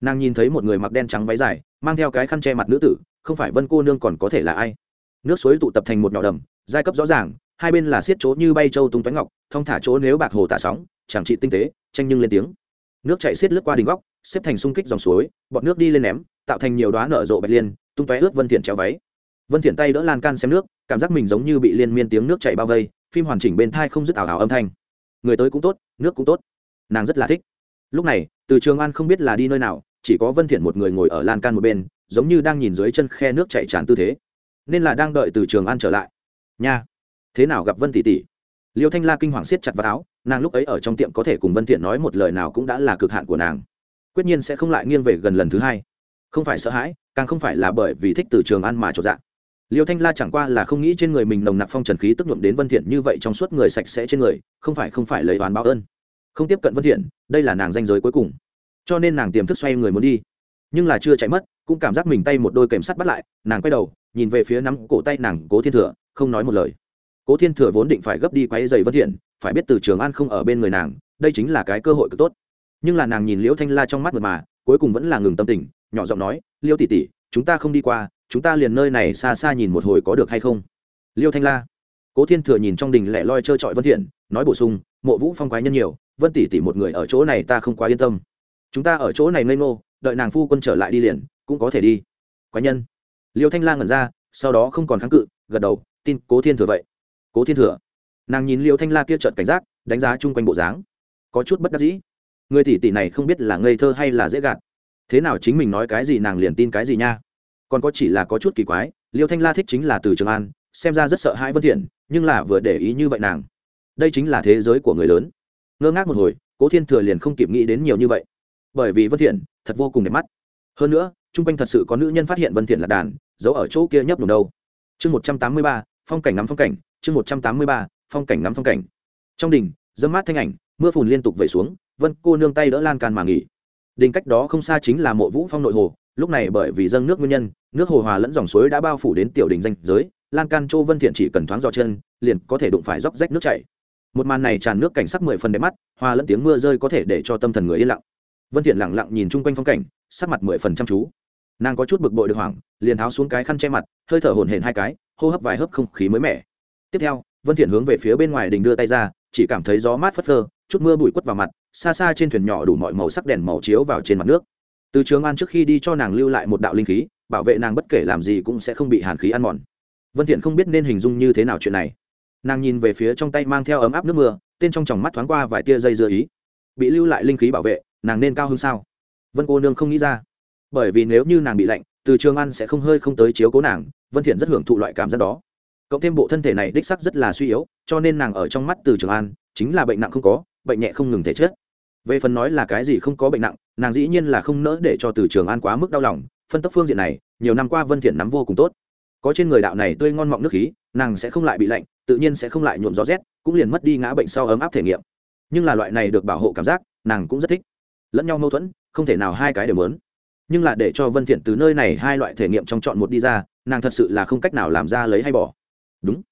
Nàng nhìn thấy một người mặc đen trắng váy dài, mang theo cái khăn che mặt nữ tử, không phải vân cô nương còn có thể là ai? Nước suối tụ tập thành một nhỏ đầm, giai cấp rõ ràng, hai bên là xiết chỗ như bay châu tung toánh ngọc, thong thả chỗ nếu bạc hồ tả sóng, chẳng trị tinh tế, tranh nhưng lên tiếng. Nước chạy xiết lướt qua đỉnh góc, xếp thành xung kích dòng suối, bọt nước đi lên ném tạo thành nhiều đoá nở rộ bạch liên, tung tóe ướt vân thiện treo váy. Vân thiện tay đỡ lan can xem nước, cảm giác mình giống như bị liên miên tiếng nước chảy bao vây, phim hoàn chỉnh bên thai không dứt ảo ảo âm thanh. Người tới cũng tốt, nước cũng tốt. Nàng rất là thích. Lúc này, từ trường an không biết là đi nơi nào, chỉ có vân thiện một người ngồi ở lan can một bên, giống như đang nhìn dưới chân khe nước chảy tràn tư thế. Nên là đang đợi từ trường an trở lại. Nha, thế nào gặp vân tỷ tỷ? Liêu thanh la kinh hoàng siết chặt vào áo, nàng lúc ấy ở trong tiệm có thể cùng vân thiện nói một lời nào cũng đã là cực hạn của nàng. Quyết nhiên sẽ không lại nghiêng về gần lần thứ hai không phải sợ hãi, càng không phải là bởi vì thích từ trường ăn mà trộn dạng liêu thanh la chẳng qua là không nghĩ trên người mình nồng nặc phong trần khí tức nhuộm đến vân thiện như vậy trong suốt người sạch sẽ trên người, không phải không phải lấy oán báo ơn. Không tiếp cận vân thiện, đây là nàng danh giới cuối cùng. Cho nên nàng tiềm thức xoay người muốn đi. Nhưng là chưa chạy mất, cũng cảm giác mình tay một đôi kèm sắt bắt lại, nàng quay đầu, nhìn về phía nắm cổ tay nàng cố thiên thừa, không nói một lời. Cố thiên thừa vốn định phải gấp đi quay giày vân thiện, phải biết từ trường an không ở bên người nàng, đây chính là cái cơ hội cực tốt. Nhưng là nàng nhìn liễu thanh la trong mắt mượt mà, cuối cùng vẫn là ngừng tâm tình nhỏ giọng nói, liêu tỷ tỷ, chúng ta không đi qua, chúng ta liền nơi này xa xa nhìn một hồi có được hay không? Liêu thanh la, cố thiên thừa nhìn trong đình lẻ loi trơ trọi vân thiện, nói bổ sung, mộ vũ phong quái nhân nhiều, vân tỷ tỷ một người ở chỗ này ta không quá yên tâm. Chúng ta ở chỗ này ngây ngô, đợi nàng phu quân trở lại đi liền, cũng có thể đi. Quái nhân. Liêu thanh la ngẩn ra, sau đó không còn kháng cự, gật đầu, tin cố thiên thừa vậy. Cố thiên thừa. Nàng nhìn liêu thanh la kia trợn cảnh giác, đánh giá chung quanh bộ dáng. Có chút bất đắc dĩ. Người tỷ tỷ này không biết là ngây thơ hay là dễ gạt thế nào chính mình nói cái gì nàng liền tin cái gì nha? Còn có chỉ là có chút kỳ quái liêu thanh la thích chính là từ trường an xem ra rất sợ hãi vân thiện nhưng là vừa để ý như vậy nàng. Đây chính là thế giới của người lớn. Ngơ ngác một hồi cố thiên thừa liền không kịp nghĩ đến nhiều như vậy. Bởi vì vân thiện thật vô cùng đẹp mắt. Hơn nữa trung quanh thật sự có nữ nhân phát hiện vân thiện là đàn giấu ở chỗ kia nhấp nhổm đâu. Chương 183, phong cảnh ngắm phong cảnh chương 183, phong cảnh ngắm phong cảnh. Trong đình dâm mát thanh ảnh mưa phùn liên tục về xuống vân cô nương tay đỡ lan can mà nghỉ đình cách đó không xa chính là mộ vũ phong nội hồ, lúc này bởi vì dâng nước nguyên nhân, nước hồ hòa lẫn dòng suối đã bao phủ đến tiểu đình danh giới, lan can châu vân thiện chỉ cần thoáng dò chân, liền có thể đụng phải dốc rách nước chảy. Một màn này tràn nước cảnh sắc mười phần đẹp mắt, hòa lẫn tiếng mưa rơi có thể để cho tâm thần người yên lặng. Vân thiện lặng lặng nhìn chung quanh phong cảnh, sắc mặt mười phần chăm chú. Nàng có chút bực bội được hoảng, liền tháo xuống cái khăn che mặt, hơi thở hổn hển hai cái, hô hấp vài hớp không khí mới mẻ. Tiếp theo, vân thiện hướng về phía bên ngoài đình đưa tay ra, chỉ cảm thấy gió mát phất phơ, chút mưa bụi quất vào mặt xa xa trên thuyền nhỏ đủ mọi màu sắc đèn màu chiếu vào trên mặt nước. Từ trường an trước khi đi cho nàng lưu lại một đạo linh khí, bảo vệ nàng bất kể làm gì cũng sẽ không bị hàn khí ăn mòn. Vân thiện không biết nên hình dung như thế nào chuyện này. Nàng nhìn về phía trong tay mang theo ấm áp nước mưa, tên trong tròng mắt thoáng qua vài tia dây dưa ý. Bị lưu lại linh khí bảo vệ, nàng nên cao hơn sao? Vân cô nương không nghĩ ra. Bởi vì nếu như nàng bị lạnh, từ trường an sẽ không hơi không tới chiếu cố nàng, vân thiện rất hưởng thụ loại cảm giác đó. Cộng thêm bộ thân thể này đích sắc rất là suy yếu, cho nên nàng ở trong mắt từ trường an, chính là bệnh nặng không có, bệnh nhẹ không ngừng thể chết về phần nói là cái gì không có bệnh nặng, nàng dĩ nhiên là không nỡ để cho từ trường an quá mức đau lòng, phân tấp phương diện này, nhiều năm qua vân thiện nắm vô cùng tốt. Có trên người đạo này tươi ngon mọng nước khí, nàng sẽ không lại bị lạnh, tự nhiên sẽ không lại nhuộm gió rét, cũng liền mất đi ngã bệnh sau ấm áp thể nghiệm. Nhưng là loại này được bảo hộ cảm giác, nàng cũng rất thích. Lẫn nhau mâu thuẫn, không thể nào hai cái đều lớn nhưng là để cho vân thiện từ nơi này hai loại thể nghiệm trong chọn một đi ra, nàng thật sự là không cách nào làm ra lấy hay bỏ. Đúng.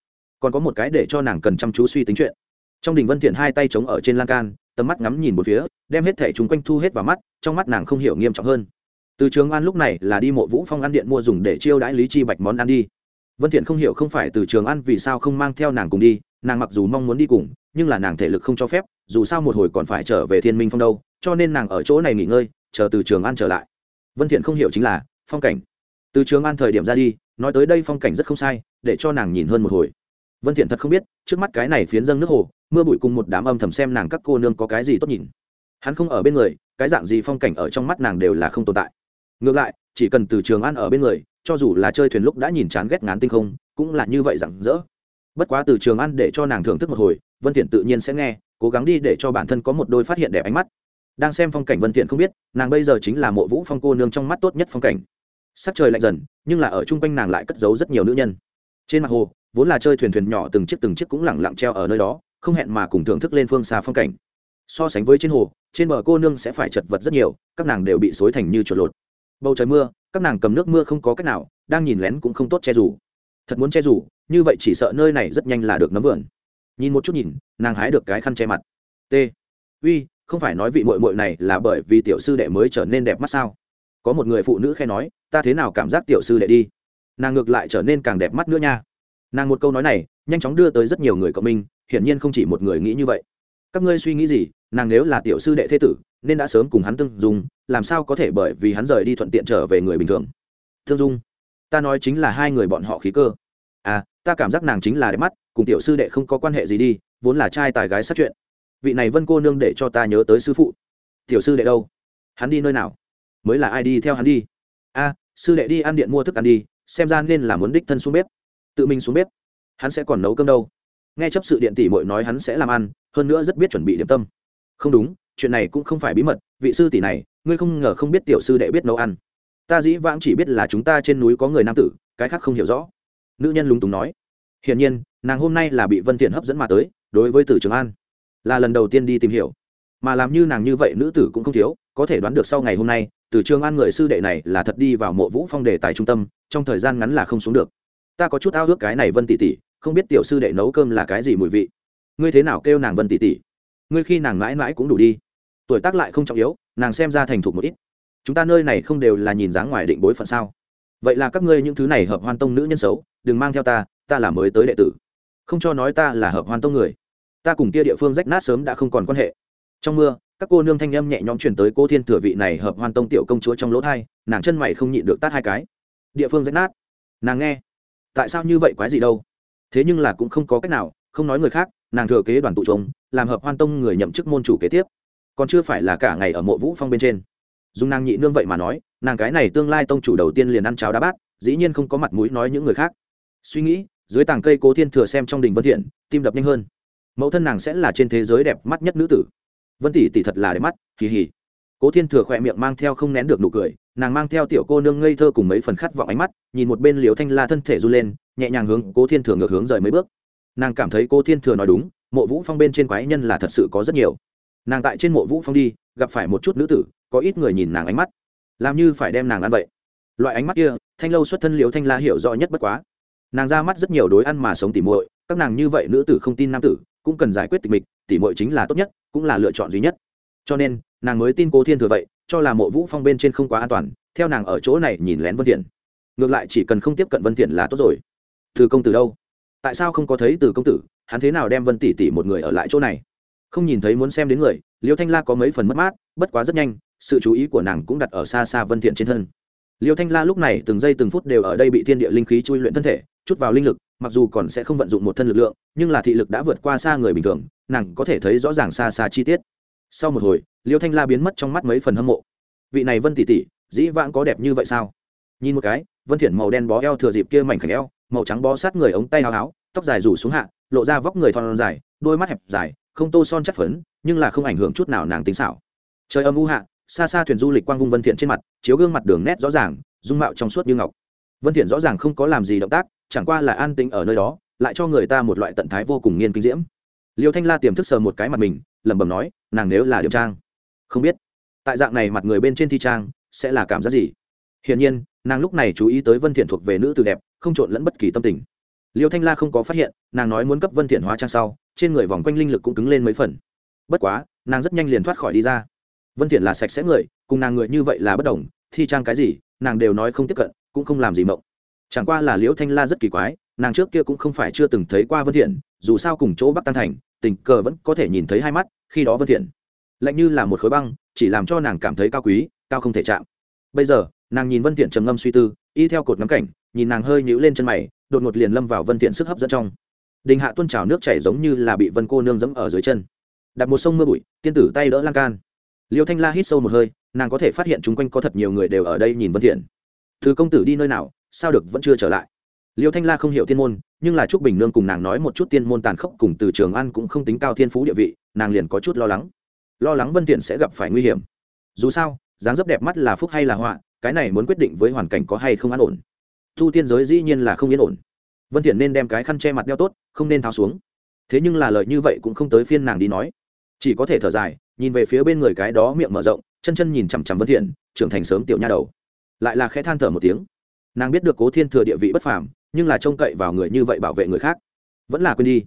Còn có một cái để cho nàng cần chăm chú suy tính chuyện. Trong đình vân thiện hai tay chống ở trên lan can tầm mắt ngắm nhìn một phía, đem hết thể chúng quanh thu hết vào mắt, trong mắt nàng không hiểu nghiêm trọng hơn. Từ trường an lúc này là đi mộ vũ phong ăn điện mua dùng để chiêu đãi lý chi bạch món ăn đi. Vân thiện không hiểu không phải từ trường an vì sao không mang theo nàng cùng đi, nàng mặc dù mong muốn đi cùng, nhưng là nàng thể lực không cho phép, dù sao một hồi còn phải trở về thiên minh phong đâu, cho nên nàng ở chỗ này nghỉ ngơi, chờ từ trường an trở lại. Vân thiện không hiểu chính là, phong cảnh. Từ trường an thời điểm ra đi, nói tới đây phong cảnh rất không sai, để cho nàng nhìn hơn một hồi vân thiện thật không biết, trước mắt cái này phiến dâng nước hồ, mưa bụi cùng một đám âm thầm xem nàng các cô nương có cái gì tốt nhìn. Hắn không ở bên người, cái dạng gì phong cảnh ở trong mắt nàng đều là không tồn tại. Ngược lại, chỉ cần từ trường an ở bên người, cho dù là chơi thuyền lúc đã nhìn chán ghét ngán tinh không, cũng là như vậy rằng rỡ. Bất quá từ trường an để cho nàng thưởng thức một hồi, vân thiện tự nhiên sẽ nghe, cố gắng đi để cho bản thân có một đôi phát hiện đẹp ánh mắt. Đang xem phong cảnh vân thiện không biết, nàng bây giờ chính là mộ vũ phong cô nương trong mắt tốt nhất phong cảnh. Sắc trời lạnh dần, nhưng là ở trung quanh nàng lại cất giấu rất nhiều nữ nhân. Trên mặt hồ vốn là chơi thuyền thuyền nhỏ từng chiếc từng chiếc cũng lẳng lặng treo ở nơi đó, không hẹn mà cùng thưởng thức lên phương xa phong cảnh. So sánh với trên hồ, trên bờ cô nương sẽ phải chật vật rất nhiều, các nàng đều bị xối thành như chuột lột. Bầu trời mưa, các nàng cầm nước mưa không có cách nào, đang nhìn lén cũng không tốt che rủ thật muốn che rủ như vậy chỉ sợ nơi này rất nhanh là được nấm vườn. Nhìn một chút nhìn, nàng hái được cái khăn che mặt. T. Uy, không phải nói vị mội mội này là bởi vì tiểu sư đệ mới trở nên đẹp mắt sao? Có một người phụ nữ khen nói, ta thế nào cảm giác tiểu sư đệ đi? Nàng ngược lại trở nên càng đẹp mắt nữa nha nàng một câu nói này nhanh chóng đưa tới rất nhiều người cộng minh, hiển nhiên không chỉ một người nghĩ như vậy. Các ngươi suy nghĩ gì, nàng nếu là tiểu sư đệ thế tử, nên đã sớm cùng hắn tương dung, làm sao có thể bởi vì hắn rời đi thuận tiện trở về người bình thường? Thương dung? Ta nói chính là hai người bọn họ khí cơ. À ta cảm giác nàng chính là đẹp mắt, cùng tiểu sư đệ không có quan hệ gì đi, vốn là trai tài gái sát chuyện. Vị này vân cô nương để cho ta nhớ tới sư phụ. Tiểu sư đệ đâu? Hắn đi nơi nào? Mới là ai đi theo hắn đi? A sư đệ đi ăn điện mua thức ăn đi, xem ra nên là muốn đích thân xuống bếp tự mình xuống bếp. Hắn sẽ còn nấu cơm đâu? Nghe chấp sự điện tỷ mội nói hắn sẽ làm ăn, hơn nữa rất biết chuẩn bị điểm tâm. Không đúng, chuyện này cũng không phải bí mật, vị sư tỷ này, ngươi không ngờ không biết tiểu sư đệ biết nấu ăn. Ta dĩ vãng chỉ biết là chúng ta trên núi có người nam tử, cái khác không hiểu rõ. Nữ nhân lúng túng nói. Hiển nhiên, nàng hôm nay là bị vân thiện hấp dẫn mà tới, đối với tử trường an, là lần đầu tiên đi tìm hiểu. Mà làm như nàng như vậy nữ tử cũng không thiếu, có thể đoán được sau ngày hôm nay từ trường an người sư đệ này là thật đi vào mộ vũ phong đề tài trung tâm, trong thời gian ngắn là không xuống được ta có chút ao ước cái này vân tỷ tỷ, không biết tiểu sư đệ nấu cơm là cái gì mùi vị. Ngươi thế nào kêu nàng vân tỷ tỷ? Ngươi khi nàng mãi mãi cũng đủ đi. Tuổi tác lại không trọng yếu, nàng xem ra thành thục một ít. Chúng ta nơi này không đều là nhìn dáng ngoài định bối phận sao? Vậy là các ngươi những thứ này hợp hoan tông nữ nhân xấu, đừng mang theo ta ta là mới tới đệ tử. Không cho nói ta là hợp hoan tông người. Ta cùng kia địa phương rách nát sớm đã không còn quan hệ. Trong mưa, các cô nương thanh âm nhẹ nhõm chuyển tới cô thiên thừa vị này hợp hoan tông tiểu công chúa trong lỗ thai, nàng chân mày không nhịn được tát hai cái. Địa phương rách nát. Nàng nghe tại sao như vậy quái gì đâu? Thế nhưng là cũng không có cách nào, không nói người khác, nàng thừa kế đoàn tụ trống làm hợp hoan tông người nhậm chức môn chủ kế tiếp. Còn chưa phải là cả ngày ở mộ vũ phong bên trên. Dùng nàng nhị nương vậy mà nói, nàng cái này tương lai tông chủ đầu tiên liền ăn cháo đá bát, dĩ nhiên không có mặt mũi nói những người khác. Suy nghĩ, dưới tàng cây cố thiên thừa xem trong đình vân thiện, tim đập nhanh hơn. Mẫu thân nàng sẽ là trên thế giới đẹp mắt nhất nữ tử. Vân tỷ tỷ thật là đẹp mắt kỳ hỉ cố thiên thừa khỏe miệng mang theo không nén được nụ cười, nàng mang theo tiểu cô nương ngây thơ cùng mấy phần khát vọng ánh mắt, nhìn một bên liều thanh la thân thể run lên, nhẹ nhàng hướng cố thiên thừa ngược hướng rời mấy bước. Nàng cảm thấy cố thiên thừa nói đúng, mộ vũ phong bên trên quái nhân là thật sự có rất nhiều. Nàng tại trên mộ vũ phong đi, gặp phải một chút nữ tử, có ít người nhìn nàng ánh mắt. Làm như phải đem nàng ăn vậy. Loại ánh mắt kia, thanh lâu xuất thân liều thanh la hiểu rõ nhất bất quá. Nàng ra mắt rất nhiều đối ăn mà sống tỉ muội, các nàng như vậy nữ tử không tin nam tử, cũng cần giải quyết tịch mịch, tỉ muội chính là tốt nhất, cũng là lựa chọn duy nhất. Cho nên nàng mới tin cố thiên thừa vậy, cho là mộ vũ phong bên trên không quá an toàn, theo nàng ở chỗ này nhìn lén vân thiện. Ngược lại chỉ cần không tiếp cận vân thiện là tốt rồi. Từ công tử đâu? Tại sao không có thấy từ công tử? Hắn thế nào đem vân tỷ tỷ một người ở lại chỗ này? Không nhìn thấy muốn xem đến người, liêu thanh la có mấy phần mất mát, bất quá rất nhanh, sự chú ý của nàng cũng đặt ở xa xa vân thiện trên thân. Liêu thanh la lúc này từng giây từng phút đều ở đây bị thiên địa linh khí chui luyện thân thể, chút vào linh lực, mặc dù còn sẽ không vận dụng một thân lực lượng, nhưng là thị lực đã vượt qua xa người bình thường, nàng có thể thấy rõ ràng xa xa chi tiết sau một hồi, liêu thanh la biến mất trong mắt mấy phần hâm mộ. Vị này vân tỷ tỷ, dĩ vãng có đẹp như vậy sao? Nhìn một cái, vân thiện màu đen bó eo thừa dịp kia mảnh khảnh eo, màu trắng bó sát người ống tay áo áo, tóc dài rủ xuống hạ, lộ ra vóc người thon dài, đôi mắt hẹp dài, không tô son chất phấn, nhưng là không ảnh hưởng chút nào nàng tính xảo. Trời âm u hạ, xa xa thuyền du lịch quang vung vân thiện trên mặt, chiếu gương mặt đường nét rõ ràng, dung mạo trong suốt như ngọc. Vân thiện rõ ràng không có làm gì động tác, chẳng qua là an tĩnh ở nơi đó, lại cho người ta một loại tận thái vô cùng nghiên kinh diễm. Liêu thanh la tiềm thức sờ một cái mặt mình, lẩm bẩm nói nàng nếu là điểm trang, không biết. Tại dạng này mặt người bên trên thi trang, sẽ là cảm giác gì? Hiển nhiên, nàng lúc này chú ý tới vân thiện thuộc về nữ tử đẹp, không trộn lẫn bất kỳ tâm tình. Liêu thanh la không có phát hiện, nàng nói muốn cấp vân thiện hóa trang sau, trên người vòng quanh linh lực cũng cứng lên mấy phần. Bất quá, nàng rất nhanh liền thoát khỏi đi ra. Vân thiện là sạch sẽ người, cùng nàng người như vậy là bất đồng, thi trang cái gì, nàng đều nói không tiếp cận, cũng không làm gì mộng. Chẳng qua là liễu thanh la rất kỳ quái, nàng trước kia cũng không phải chưa từng thấy qua vân thiện, dù sao cùng chỗ bắc tăng thành tình cờ vẫn có thể nhìn thấy hai mắt, khi đó vân thiện, lạnh như là một khối băng, chỉ làm cho nàng cảm thấy cao quý, cao không thể chạm. Bây giờ, nàng nhìn vân thiện trầm ngâm suy tư, y theo cột ngắm cảnh, nhìn nàng hơi nhíu lên chân mày, đột ngột liền lâm vào vân thiện sức hấp dẫn trong. Đình hạ tuôn trào nước chảy giống như là bị vân cô nương dẫm ở dưới chân. Đặt một sông mưa bụi, tiên tử tay đỡ lan can. Liêu thanh la hít sâu một hơi, nàng có thể phát hiện chung quanh có thật nhiều người đều ở đây nhìn vân thiện. Thứ công tử đi nơi nào, sao được vẫn chưa trở lại? Liêu thanh la không hiểu thiên môn nhưng là trúc bình nương cùng nàng nói một chút tiên môn tàn khốc cùng từ trường ăn cũng không tính cao thiên phú địa vị, nàng liền có chút lo lắng. Lo lắng vân thiện sẽ gặp phải nguy hiểm. Dù sao, dáng dấp đẹp mắt là phúc hay là họa, cái này muốn quyết định với hoàn cảnh có hay không an ổn. Thu tiên giới dĩ nhiên là không yên ổn. Vân thiện nên đem cái khăn che mặt đeo tốt, không nên tháo xuống. Thế nhưng là lời như vậy cũng không tới phiên nàng đi nói. Chỉ có thể thở dài, nhìn về phía bên người cái đó miệng mở rộng, chân chân nhìn chằm chằm vân thiện, trưởng thành sớm tiểu nha đầu. Lại là khẽ than thở một tiếng. Nàng biết được cố thiên thừa địa vị bất phàm nhưng là trông cậy vào người như vậy bảo vệ người khác. Vẫn là quên đi.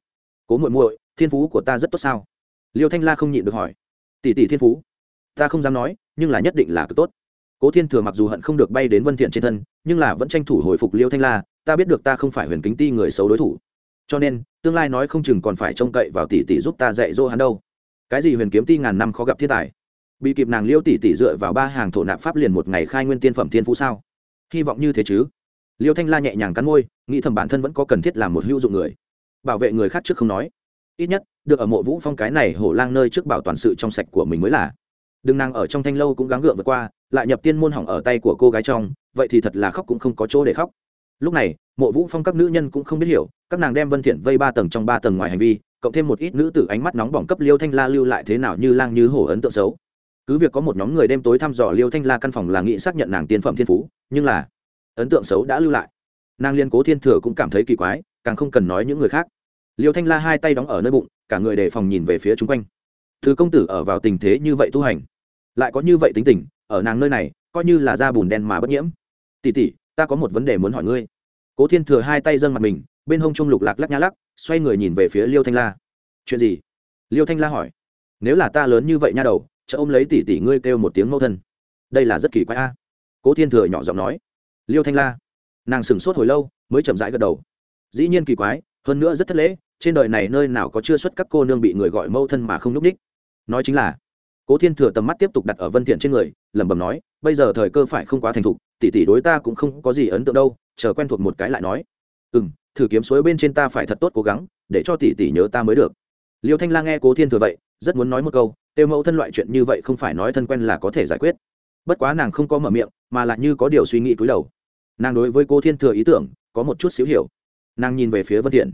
Cố muội muội, thiên phú của ta rất tốt sao? Liêu thanh la không nhịn được hỏi. Tỷ tỷ thiên phú? Ta không dám nói, nhưng là nhất định là cực tốt. Cố thiên thừa mặc dù hận không được bay đến vân thiện trên thân, nhưng là vẫn tranh thủ hồi phục liêu thanh la, ta biết được ta không phải huyền kính ti người xấu đối thủ. Cho nên, tương lai nói không chừng còn phải trông cậy vào tỷ tỷ giúp ta dạy dỗ hắn đâu. Cái gì huyền kiếm ti ngàn năm khó gặp thiên tài? Bị kịp nàng liêu tỷ tỷ dựa vào ba hàng thổ nạp pháp liền một ngày khai nguyên tiên phẩm thiên phú sao? Hy vọng như thế chứ? Liêu thanh la nhẹ nhàng cắn môi, nghĩ thầm bản thân vẫn có cần thiết làm một hữu dụng người. Bảo vệ người khác trước không nói. Ít nhất, được ở mộ vũ phong cái này hổ lang nơi trước bảo toàn sự trong sạch của mình mới là. Đừng nàng ở trong thanh lâu cũng gắng gượng vượt qua, lại nhập tiên môn hỏng ở tay của cô gái trong, vậy thì thật là khóc cũng không có chỗ để khóc. Lúc này, mộ vũ phong các nữ nhân cũng không biết hiểu, các nàng đem vân thiện vây ba tầng trong ba tầng ngoài hành vi, cộng thêm một ít nữ tử ánh mắt nóng bỏng cấp liêu thanh la lưu lại thế nào như lang như hổ ấn tượng xấu. Cứ việc có một nhóm người đêm tối thăm dò liêu thanh la căn phòng là nghĩ xác nhận nàng tiên phẩm thiên phú, nhưng là ấn tượng xấu đã lưu lại. Nàng liên cố thiên thừa cũng cảm thấy kỳ quái, càng không cần nói những người khác. Liêu thanh la hai tay đóng ở nơi bụng, cả người đề phòng nhìn về phía chung quanh. Thứ công tử ở vào tình thế như vậy tu hành, lại có như vậy tính tình, ở nàng nơi này, coi như là da bùn đen mà bất nhiễm. Tỉ tỉ ta có một vấn đề muốn hỏi ngươi. Cố thiên thừa hai tay dâng mặt mình, bên hông trung lục lạc lắc nhá lắc, xoay người nhìn về phía liêu thanh la. Chuyện gì? Liêu thanh la hỏi. Nếu là ta lớn như vậy nha đầu, chợ ôm lấy tỷ tỷ ngươi kêu một tiếng mẫu thân. Đây là rất kỳ quái a. Cố thiên thừa nhỏ giọng nói liêu thanh la. Nàng sửng sốt hồi lâu, mới chậm rãi gật đầu. Dĩ nhiên kỳ quái, hơn nữa rất thất lễ, trên đời này nơi nào có chưa xuất các cô nương bị người gọi mẫu thân mà không n ú c ních nói chính là, cố thiên thừa tầm mắt tiếp tục đặt ở vân thiện trên người, lẩm bẩm nói, bây giờ thời cơ phải không quá thành thục, tỷ tỷ đối ta cũng không có gì ấn tượng đâu, chờ quen thuộc một cái lại nói. Ừ m thử kiếm suối bên trên ta phải thật tốt cố gắng, để cho tỷ tỷ nhớ ta mới được. Liêu thanh la nghe cố thiên thừa vậy, rất muốn nói một câu, tiêu mẫu thân loại chuyện như vậy không phải nói thân quen là có thể giải quyết. Bất quá nàng không có mở miệng, mà lại như có điều suy nghĩ cúi đầu nàng đối với cố thiên thừa ý tưởng có một chút xíu hiểu. Nàng nhìn về phía vân thiện.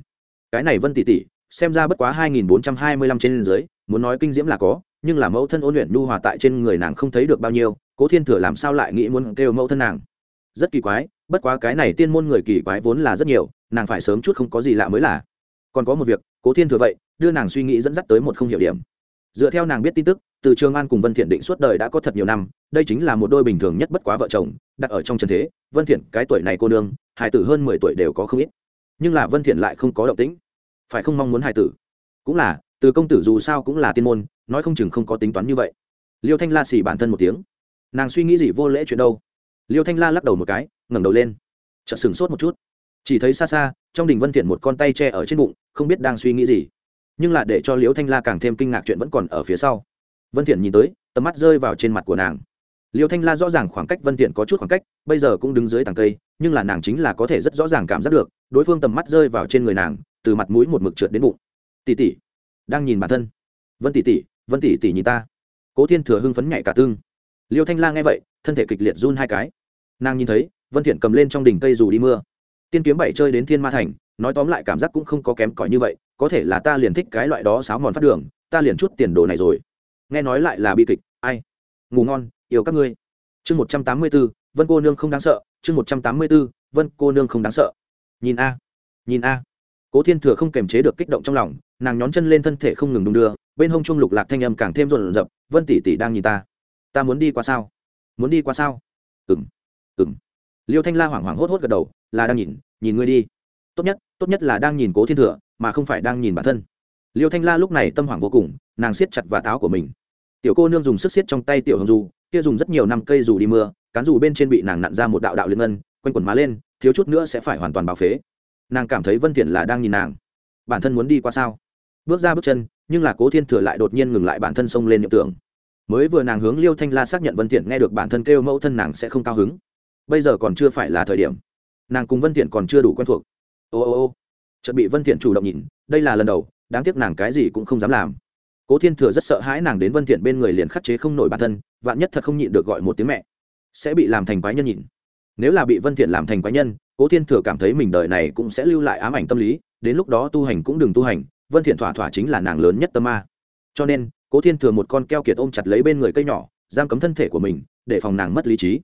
Cái này vân tỷ tỷ, xem ra bất quá hai nghìn bốn trăm hai mươi lăm trên dưới, muốn nói kinh diễm là có, nhưng là mẫu thân ôn luyện nhu hòa tại trên người nàng không thấy được bao nhiêu cố thiên thừa làm sao lại nghĩ muốn kêu mẫu thân nàng? Rất kỳ quái, bất quá cái này tiên môn người kỳ quái vốn là rất nhiều, nàng phải sớm chút không có gì lạ mới là. Còn có một việc cố thiên thừa vậy, đưa nàng suy nghĩ dẫn dắt tới một không hiểu điểm. Dựa theo nàng biết tin tức từ trường an cùng vân thiện định suốt đời đã có thật nhiều năm, đây chính là một đôi bình thường nhất bất quá vợ chồng, đặt ở trong trần thế, vân thiện, cái tuổi này cô nương hải tử hơn 10 tuổi đều có không ít. Nhưng là vân thiện lại không có động tĩnh. Phải không mong muốn hải tử? Cũng là, từ công tử dù sao cũng là tiên môn, nói không chừng không có tính toán như vậy. Liêu thanh la xỉ bản thân một tiếng. Nàng suy nghĩ gì vô lễ chuyện đâu? Liêu thanh la lắc đầu một cái, ngẩng đầu lên. Chợt sừng sốt một chút. Chỉ thấy xa xa, trong đình vân thiện một con tay che ở trên bụng, không biết đang suy nghĩ gì. Nhưng là để cho liêu thanh la càng thêm kinh ngạc chuyện vẫn còn ở phía sau vân thiện nhìn tới, tầm mắt rơi vào trên mặt của nàng. Liêu thanh la rõ ràng khoảng cách vân thiện có chút khoảng cách, bây giờ cũng đứng dưới tàng cây, nhưng là nàng chính là có thể rất rõ ràng cảm giác được, đối phương tầm mắt rơi vào trên người nàng, từ mặt mũi một mực trượt đến bụng. Tỷ tỷ, đang nhìn bản thân. Vân tỷ tỷ, vân tỷ tỷ nhìn ta. Cố thiên thừa hưng phấn nhảy cả tương liêu thanh la nghe vậy, thân thể kịch liệt run hai cái. Nàng nhìn thấy, vân thiện cầm lên trong đỉnh cây dù đi mưa. Tiên kiếm bảy chơi đến thiên ma thành, nói tóm lại cảm giác cũng không có kém cỏi như vậy, có thể là ta liền thích cái loại đó sáo mòn phát đường, ta liền chút tiền đồ này rồi nghe nói lại là bi kịch ai? Ngủ ngon yêu các ngươi. Chương một trăm tám mươi 184, vân cô nương không đáng sợ. Chương một trăm tám mươi 184, vân cô nương không đáng sợ. Nhìn a nhìn a. Cố thiên thừa không kềm chế được kích động trong lòng nàng nhón chân lên thân thể không ngừng đung đưa bên hông trung lục lạc thanh âm càng thêm rộn rập. Vân tỷ tỷ đang nhìn ta. Ta muốn đi qua sao? Muốn đi qua sao? Ừng ừng liêu thanh la hoảng hoảng hốt hốt gật đầu là đang nhìn nhìn ngươi đi. Tốt nhất tốt nhất là đang nhìn cố thiên thừa mà không phải đang nhìn bản thân. Liêu thanh la lúc này tâm hoảng vô cùng nàng siết chặt và táo của mình tiểu cô nương dùng sức xiết trong tay tiểu hồng dù, kia dùng rất nhiều năm cây dù đi mưa, cán dù bên trên bị nàng nặn ra một đạo đạo liên ngân, quanh quần má lên, thiếu chút nữa sẽ phải hoàn toàn báo phế. Nàng cảm thấy vân thiện là đang nhìn nàng. Bản thân muốn đi qua sao? Bước ra bước chân, nhưng là cố thiên thừa lại đột nhiên ngừng lại bản thân xông lên nhậm tưởng. Mới vừa nàng hướng liêu thanh la xác nhận vân thiện nghe được bản thân kêu mẫu thân nàng sẽ không cao hứng. Bây giờ còn chưa phải là thời điểm. Nàng cùng vân thiện còn chưa đủ quen thuộc. Ô ô ô. Chợt bị vân thiện chủ động nhìn, đây là lần đầu, đáng tiếc nàng cái gì cũng không dám làm cố thiên thừa rất sợ hãi nàng đến vân thiện bên người liền khắc chế không nổi bản thân, vạn nhất thật không nhịn được gọi một tiếng mẹ, sẽ bị làm thành quái nhân nhìn nếu là bị vân thiện làm thành quái nhân, cố thiên thừa cảm thấy mình đời này cũng sẽ lưu lại ám ảnh tâm lý, đến lúc đó tu hành cũng đừng tu hành, vân thiện thỏa thỏa chính là nàng lớn nhất tâm ma. Cho nên, cố thiên thừa một con keo kiệt ôm chặt lấy bên người cây nhỏ, giam cấm thân thể của mình, để phòng nàng mất lý trí.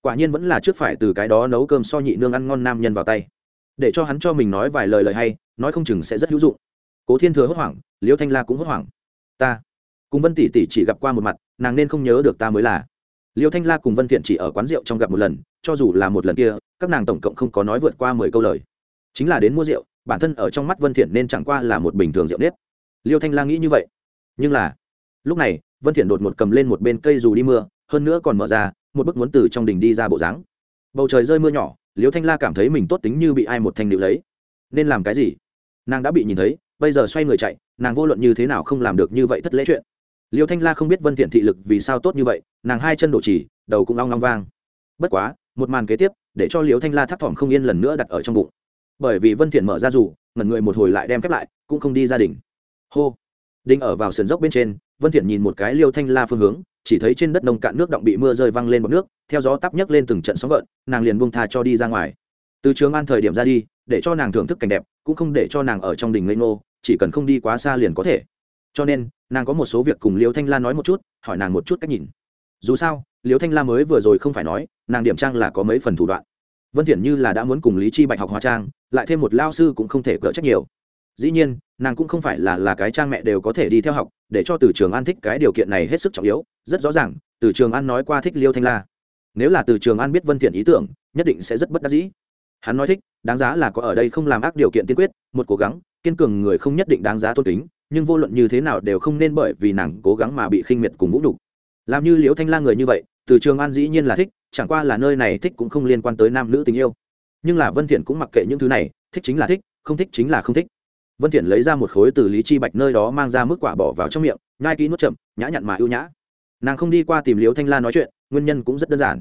Quả nhiên vẫn là trước phải từ cái đó nấu cơm so nhị nương ăn ngon nam nhân vào tay. Để cho hắn cho mình nói vài lời lời hay, nói không chừng sẽ rất hữu dụng. Cố thiên thừa hốt hoảng, liêu thanh la cũng hốt hoảng ta. Cùng vân tỷ tỷ chỉ gặp qua một mặt, nàng nên không nhớ được ta mới là. Liêu thanh la cùng vân thiện chỉ ở quán rượu trong gặp một lần, cho dù là một lần kia, các nàng tổng cộng không có nói vượt qua mười câu lời. Chính là đến mua rượu, bản thân ở trong mắt vân thiện nên chẳng qua là một bình thường rượu nếp. Liêu thanh la nghĩ như vậy. Nhưng là, lúc này, vân thiện đột một cầm lên một bên cây dù đi mưa, hơn nữa còn mở ra, một bức muốn từ trong đỉnh đi ra bộ dáng. Bầu trời rơi mưa nhỏ, liêu thanh la cảm thấy mình tốt tính như bị ai một thanh điệu lấy. Nên làm cái gì? Nàng đã bị nhìn thấy bây giờ xoay người chạy, nàng vô luận như thế nào không làm được như vậy thất lễ chuyện. Liêu thanh la không biết vân thiện thị lực vì sao tốt như vậy, nàng hai chân đổ chỉ, đầu cũng long long vang. Bất quá, một màn kế tiếp, để cho liêu thanh la thắt thỏm không yên lần nữa đặt ở trong bụng. Bởi vì vân thiện mở ra dù, ngẩn người một hồi lại đem khép lại, cũng không đi gia đình. Hô. Đinh ở vào sườn dốc bên trên, vân thiện nhìn một cái liêu thanh la phương hướng, chỉ thấy trên đất nông cạn nước động bị mưa rơi văng lên bọt nước, theo gió tắp nhấc lên từng trận sóng gợn, nàng liền buông tha cho đi ra ngoài từ trường an thời điểm ra đi, để cho nàng thưởng thức cảnh đẹp, cũng không để cho nàng ở trong đình ngây ngô, chỉ cần không đi quá xa liền có thể. Cho nên, nàng có một số việc cùng liêu thanh la nói một chút, hỏi nàng một chút cách nhìn. Dù sao, liêu thanh la mới vừa rồi không phải nói, nàng điểm trang là có mấy phần thủ đoạn. Vân thiển như là đã muốn cùng lý chi bạch học hóa trang, lại thêm một lao sư cũng không thể cỡ trách nhiều. Dĩ nhiên, nàng cũng không phải là là cái trang mẹ đều có thể đi theo học, để cho từ trường an thích cái điều kiện này hết sức trọng yếu, rất rõ ràng, từ trường an nói qua thích liêu thanh la. Nếu là từ trường an biết vân thiện ý tưởng, nhất định sẽ rất bất đắc dĩ hắn nói thích, đáng giá là có ở đây không làm ác điều kiện tiên quyết, một cố gắng, kiên cường người không nhất định đáng giá tôn kính, nhưng vô luận như thế nào đều không nên bởi vì nàng cố gắng mà bị khinh miệt cùng vũ nhục. Làm như liễu thanh la người như vậy, từ trường an dĩ nhiên là thích, chẳng qua là nơi này thích cũng không liên quan tới nam nữ tình yêu. Nhưng là vân thiện cũng mặc kệ những thứ này, thích chính là thích, không thích chính là không thích. Vân thiện lấy ra một khối từ lý chi bạch nơi đó mang ra mức quả bỏ vào trong miệng, nhai kỹ nuốt chậm, nhã nhặn mà ưu nhã. Nàng không đi qua tìm liễu thanh la nói chuyện, nguyên nhân cũng rất đơn giản.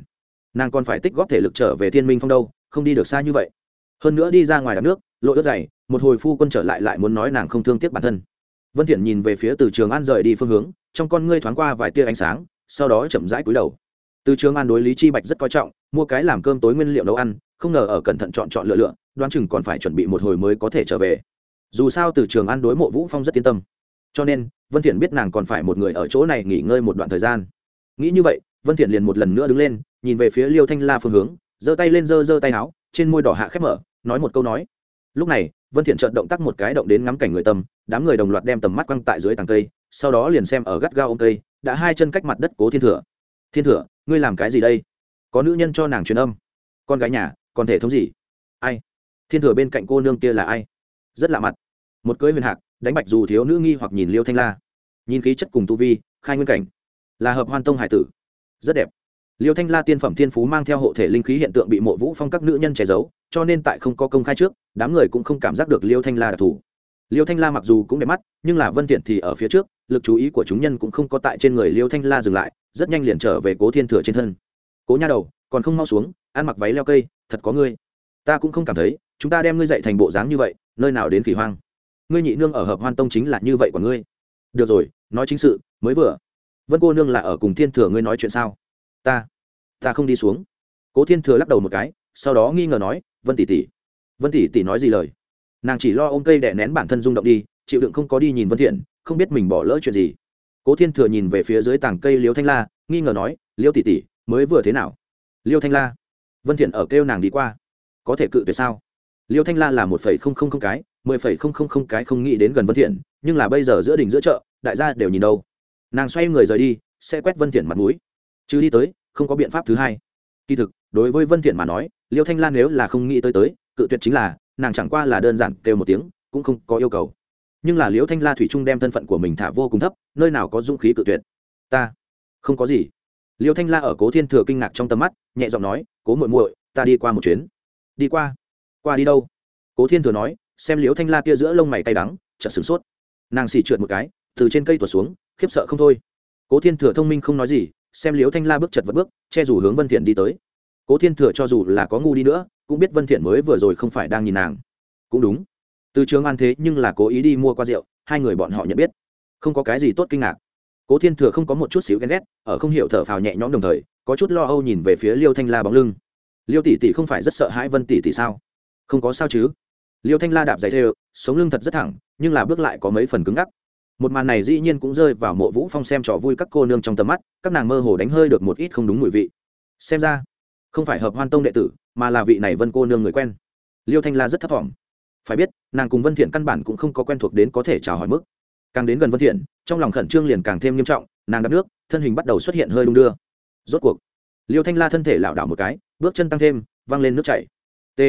Nàng còn phải tích góp thể lực trở về thiên minh phong đâu không đi được xa như vậy. Hơn nữa đi ra ngoài đất nước lộ ướt dày, một hồi phu quân trở lại lại muốn nói nàng không thương tiếc bản thân. Vân thiện nhìn về phía từ trường an rời đi phương hướng, trong con ngươi thoáng qua vài tia ánh sáng, sau đó chậm rãi cúi đầu. Từ trường an đối lý chi bạch rất coi trọng, mua cái làm cơm tối nguyên liệu nấu ăn, không ngờ ở cẩn thận chọn chọn lựa lựa, đoán chừng còn phải chuẩn bị một hồi mới có thể trở về. Dù sao từ trường an đối mộ vũ phong rất yên tâm. Cho nên, vân thiện biết nàng còn phải một người ở chỗ này nghỉ ngơi một đoạn thời gian. Nghĩ như vậy, vân thiện liền một lần nữa đứng lên, nhìn về phía liêu thanh la phương hướng giơ tay lên giơ giơ tay áo, trên môi đỏ hạ khép mở, nói một câu nói. Lúc này, vân thiện chợt động tác một cái động đến ngắm cảnh người tâm đám người đồng loạt đem tầm mắt quăng tại dưới tàng cây, sau đó liền xem ở gắt gao ôm cây, đã hai chân cách mặt đất cố thiên thừa. Thiên thừa, ngươi làm cái gì đây? Có nữ nhân cho nàng truyền âm. Con gái nhà, còn thể thống gì? Ai? Thiên thừa bên cạnh cô nương kia là ai? Rất lạ mặt. Một cưới huyền hạc, đánh bạch dù thiếu nữ nghi hoặc nhìn liêu thanh la. Nhìn khí chất cùng tu vi, khai nguyên cảnh. Là hợp hoan tông hải tử. Rất đẹp liêu thanh la tiên phẩm thiên phú mang theo hộ thể linh khí hiện tượng bị mộ vũ phong các nữ nhân che giấu, cho nên tại không có công khai trước, đám người cũng không cảm giác được liêu thanh la đặc thù. Liêu thanh la mặc dù cũng đẹp mắt, nhưng là vân thiện thì ở phía trước, lực chú ý của chúng nhân cũng không có tại trên người liêu thanh la dừng lại, rất nhanh liền trở về cố thiên thừa trên thân. Cố nha đầu, còn không mau xuống, ăn mặc váy leo cây, thật có ngươi. Ta cũng không cảm thấy, chúng ta đem ngươi dạy thành bộ dáng như vậy, nơi nào đến kỳ hoang. Ngươi nhị nương ở hợp hoan tông chính là như vậy của ngươi. Được rồi, nói chính sự, mới vừa. Vân cô nương là ở cùng thiên thừa ngươi nói chuyện sao? Ta ta không đi xuống. Cố thiên thừa lắc đầu một cái, sau đó nghi ngờ nói, vân tỷ tỷ. Vân tỷ tỷ nói gì lời? Nàng chỉ lo ôm cây đẻ nén bản thân rung động đi, chịu đựng không có đi nhìn vân thiện, không biết mình bỏ lỡ chuyện gì. Cố thiên thừa nhìn về phía dưới tảng cây liêu thanh la, nghi ngờ nói, liêu tỷ tỷ, mới vừa thế nào? Liêu thanh la. Vân thiện ở kêu nàng đi qua. Có thể cự tuyệt sao? Liêu thanh la là một phẩy không không không cái, mười phẩy không không không cái không nghĩ đến gần vân thiện, nhưng là bây giờ giữa đỉnh giữa chợ, đại gia đều nhìn đâu. Nàng xoay người rời đi, sẽ quét vân thiện mặt mũi chứ đi tới, không có biện pháp thứ hai. Kỳ thực, đối với vân thiện mà nói, liêu thanh lan nếu là không nghĩ tới tới, cự tuyệt chính là, nàng chẳng qua là đơn giản kêu một tiếng, cũng không có yêu cầu. Nhưng là liêu thanh la thủy trung đem thân phận của mình thả vô cùng thấp, nơi nào có dũng khí cự tuyệt? Ta, không có gì. Liêu thanh la ở cố thiên thừa kinh ngạc trong tầm mắt, nhẹ giọng nói, cố muội muội, ta đi qua một chuyến. Đi qua? Qua đi đâu? Cố thiên thừa nói, xem liêu thanh la kia giữa lông mày cay đắng, chợt sửng sốt. Nàng xì trượt một cái, từ trên cây tuột xuống, khiếp sợ không thôi. Cố thiên thừa thông minh không nói gì xem liếu thanh la bước chật vật bước, che dù hướng vân thiện đi tới. Cố thiên thừa cho dù là có ngu đi nữa, cũng biết vân thiện mới vừa rồi không phải đang nhìn nàng. Cũng đúng. Từ trường an thế nhưng là cố ý đi mua qua rượu, hai người bọn họ nhận biết. Không có cái gì tốt kinh ngạc. Cố thiên thừa không có một chút xíu ghen ghét, ở không hiểu thở phào nhẹ nhõm đồng thời, có chút lo âu nhìn về phía liêu thanh la bóng lưng. Liêu tỷ tỷ không phải rất sợ hãi vân tỷ tỷ sao? Không có sao chứ? Liêu thanh la đạp giày thêu, sống lưng thật rất thẳng, nhưng là bước lại có mấy phần cứng ngắc một màn này dĩ nhiên cũng rơi vào mộ vũ phong xem trò vui các cô nương trong tầm mắt, các nàng mơ hồ đánh hơi được một ít không đúng mùi vị. Xem ra, không phải hợp hoan tông đệ tử, mà là vị này vân cô nương người quen. Liêu thanh la rất thấp t phải biết, nàng cùng vân thiện căn bản cũng không có quen thuộc đến có thể chào hỏi mức. Càng đến gần vân thiện, trong lòng khẩn trương liền càng thêm nghiêm trọng, nàng đắp nước, thân hình bắt đầu xuất hiện hơi đung đưa. Rốt cuộc, liêu thanh la thân thể lảo đảo một cái, bước chân tăng thêm, văng lên nước chảy. T.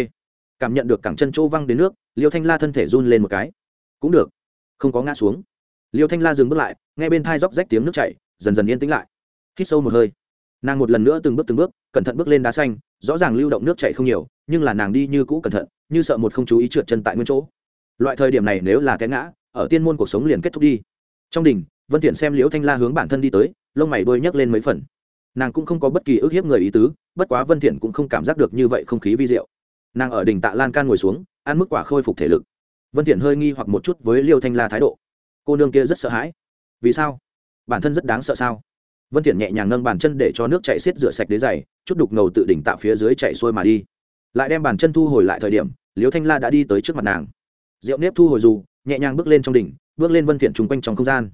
Cảm nhận được cẳng chân chỗ văng đến nước, liêu thanh la thân thể run lên một cái. Cũng được, không có ngã xuống liêu thanh la dừng bước lại, nghe bên thai róc rách tiếng nước chảy, dần dần yên tĩnh lại. Hít sâu một hơi, nàng một lần nữa từng bước từng bước, cẩn thận bước lên đá xanh, rõ ràng lưu động nước chảy không nhiều, nhưng là nàng đi như cũ cẩn thận, như sợ một không chú ý trượt chân tại nguyên chỗ. Loại thời điểm này nếu là té ngã, ở tiên môn cuộc sống liền kết thúc đi. Trong đình, vân thiện xem liễu thanh la hướng bản thân đi tới, lông mày đôi nhấc lên mấy phần. Nàng cũng không có bất kỳ ước hiếp người ý tứ, bất quá vân thiện cũng không cảm giác được như vậy không khí vi diệu. Nàng ở đỉnh tạ lan can ngồi xuống, ăn mức quả khôi phục thể lực. Vân thiện hơi nghi hoặc một chút với liêu thanh la thái độ cô nương kia rất sợ hãi. Vì sao? Bản thân rất đáng sợ sao? Vân thiện nhẹ nhàng nâng bàn chân để cho nước chảy xiết rửa sạch đế giày, chút đục ngầu tự đỉnh tạo phía dưới chảy xuôi mà đi. Lại đem bàn chân thu hồi lại thời điểm liêu thanh la đã đi tới trước mặt nàng. Rượu nếp thu hồi dù, nhẹ nhàng bước lên trong đỉnh, bước lên vân thiện trung quanh trong không gian.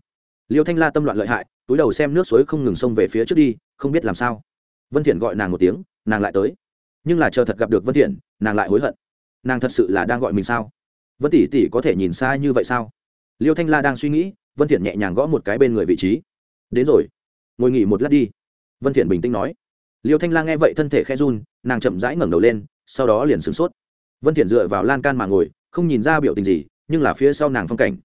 Liêu thanh la tâm loạn lợi hại, túi đầu xem nước suối không ngừng xông về phía trước đi, không biết làm sao. Vân thiện gọi nàng một tiếng, nàng lại tới. Nhưng là chờ thật gặp được vân thiện nàng lại hối hận. Nàng thật sự là đang gọi mình sao? Vân tỷ tỷ có thể nhìn xa như vậy sao? Liêu thanh la đang suy nghĩ, vân thiện nhẹ nhàng gõ một cái bên người vị trí. Đến rồi, ngồi nghỉ một lát đi. Vân thiện bình tĩnh nói. Liêu thanh la nghe vậy thân thể khẽ run, nàng chậm rãi ngẩng đầu lên, sau đó liền sửng sốt. Vân thiện dựa vào lan can mà ngồi, không nhìn ra biểu tình gì, nhưng là phía sau nàng phong cảnh.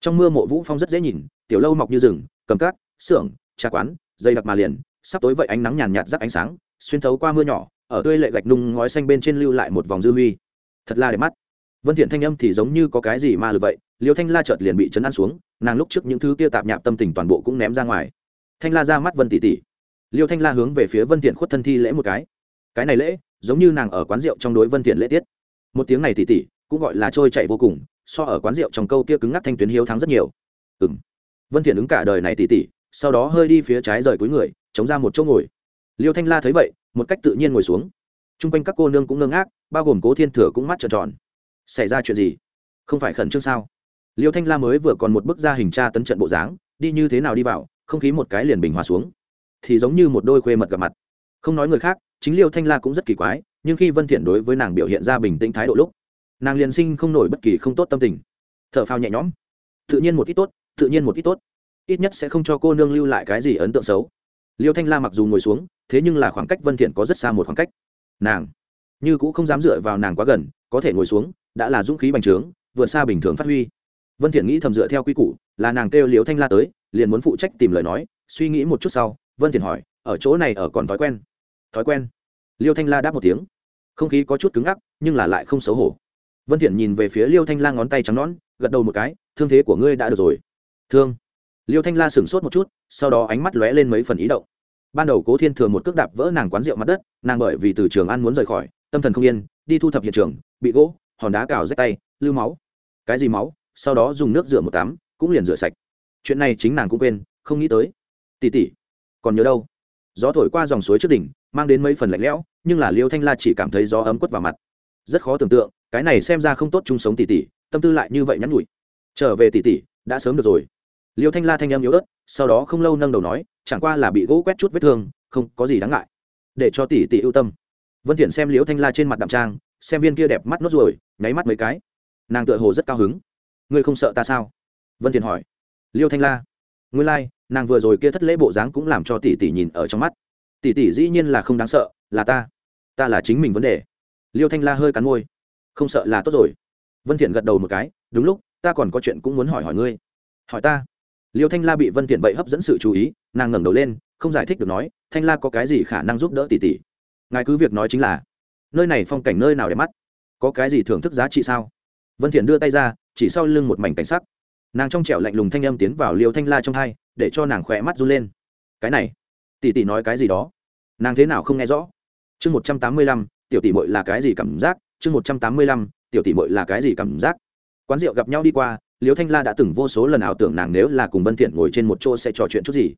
Trong mưa mộ vũ phong rất dễ nhìn, tiểu lâu mọc như rừng, cầm cát, xưởng, trà quán, dây đặc mà liền, sắp tối vậy ánh nắng nhàn nhạt rắc ánh sáng, xuyên thấu qua mưa nhỏ, ở tươi lệ gạch nung ngói xanh bên trên lưu lại một vòng dư huy. Thật là đẹp mắt. Vân thiện thanh âm thì giống như có cái gì mà lực vậy liêu thanh la chợt liền bị chấn an xuống, nàng lúc trước những thứ kia tạp nhạp tâm tình toàn bộ cũng ném ra ngoài. Thanh la ra mắt vân tỷ tỷ. Liêu thanh la hướng về phía vân thiện khuất thân thi lễ một cái. Cái này lễ, giống như nàng ở quán rượu trong đối vân thiện lễ tiết. Một tiếng này tỷ tỷ, cũng gọi là trôi chạy vô cùng, so ở quán rượu trong câu kia cứng ngắc thanh tuyến hiếu thắng rất nhiều. Ừm. Vân thiện ứng cả đời này tỷ tỷ, sau đó hơi đi phía trái rời cuối người, chống ra một chỗ ngồi. Liêu thanh la thấy vậy, một cách tự nhiên ngồi xuống. Trung quanh các cô nương cũng ngơ ngác, bao gồm cố thiên thừa cũng mắt trợn tròn. Xảy ra chuyện gì? Không phải khẩn trương sao? Liêu thanh la mới vừa còn một bức ra hình tra tấn trận bộ dáng, đi như thế nào đi vào, không khí một cái liền bình hòa xuống. Thì giống như một đôi khuê mật gặp mặt. Không nói người khác, chính liêu thanh la cũng rất kỳ quái, nhưng khi vân thiện đối với nàng biểu hiện ra bình tĩnh thái độ lúc, nàng liền sinh không nổi bất kỳ không tốt tâm tình. T h ở phao nhẹ nhõm. Tự nhiên một ít tốt, tự nhiên một ít tốt. Ít nhất sẽ không cho cô nương lưu lại cái gì ấn tượng xấu. Liêu thanh la mặc dù ngồi xuống, thế nhưng là khoảng cách vân thiện có rất xa một khoảng cách. Nàng như cũng không dám dựa vào nàng quá gần, có thể ngồi xuống, đã là dũng khí bành trướng vượt xa bình thường phát huy vân thiện nghĩ thầm dựa theo quy củ, là nàng kêu liêu thanh la tới, liền muốn phụ trách tìm lời nói, suy nghĩ một chút sau, vân thiện hỏi, ở chỗ này ở còn thói quen? Thói quen? Liêu thanh la đáp một tiếng. Không khí có chút cứng ngắc, nhưng là lại không xấu hổ. Vân thiện nhìn về phía liêu thanh la ngón tay trắng nõn, gật đầu một cái, thương thế của ngươi đã được rồi. Thương? Liêu thanh la sửng sốt một chút, sau đó ánh mắt lóe lên mấy phần ý động. Ban đầu cố thiên thừa một cước đạp vỡ nàng quán rượu mặt đất, nàng bởi vì từ trường ăn muốn rời khỏi, tâm thần không yên, đi thu thập hiện trường, bị gỗ, hòn đá cào rách tay, lưu máu. Cái gì máu? Sau đó dùng nước rửa một tắm, cũng liền rửa sạch. Chuyện này chính nàng cũng quên, không nghĩ tới. Tỉ tỉ còn nhớ đâu? Gió thổi qua dòng suối trước đỉnh, mang đến mấy phần lạnh lẽo, nhưng là liêu thanh la chỉ cảm thấy gió ấm quất vào mặt. Rất khó tưởng tượng, cái này xem ra không tốt chung sống tỉ tỉ tâm tư lại như vậy nhắn nhủi. Trở về tỉ tỉ đã sớm được rồi. Liêu thanh la thanh em yếu ớt, sau đó không lâu nâng đầu nói, chẳng qua là bị gỗ quét chút vết thương, không có gì đáng ngại. Để cho tỷ tỷ ưu tâm. Vân thiện xem liêu thanh la trên mặt đạm trang, xem viên kia đẹp mắt nốt ruồi, nháy mắt mấy cái. Nàng tựa hồ rất cao hứng ngươi không sợ ta sao? Vân thiền hỏi. Liêu thanh la. Ngươi lai、like, nàng vừa rồi kia thất lễ bộ dáng cũng làm cho tỷ tỷ nhìn ở trong mắt. Tỷ tỷ dĩ nhiên là không đáng sợ là ta. Ta là chính mình vấn đề. Liêu thanh la hơi cắn môi. Không sợ là tốt rồi. Vân thiện gật đầu một cái. Đúng lúc ta còn có chuyện cũng muốn hỏi hỏi ngươi. Hỏi ta. Liêu thanh la bị vân thiện vậy hấp dẫn sự chú ý nàng ngẩng đầu lên không giải thích được nói thanh la có cái gì khả năng giúp đỡ tỷ tỷ? Ngài cứ việc nói chính là nơi này phong cảnh nơi nào đẹp mắt? Có cái gì thưởng thức giá trị sao? Vân thiện đưa tay ra chỉ sau lưng một mảnh cảnh sắc. Nàng trong trẻo lạnh lùng thanh âm tiến vào liêu thanh la trong hai, để cho nàng khỏe mắt run lên. Cái này, tỷ tỷ nói cái gì đó? Nàng thế nào không nghe rõ? Chương một trăm tám mươi lăm, tiểu tỷ muội là cái gì cảm giác? Chương một trăm tám mươi lăm, tiểu tỷ muội là cái gì cảm giác? Quán rượu gặp nhau đi qua, liêu thanh la đã từng vô số lần ảo tưởng nàng nếu là cùng vân thiện ngồi trên một chỗ sẽ trò chuyện chút gì.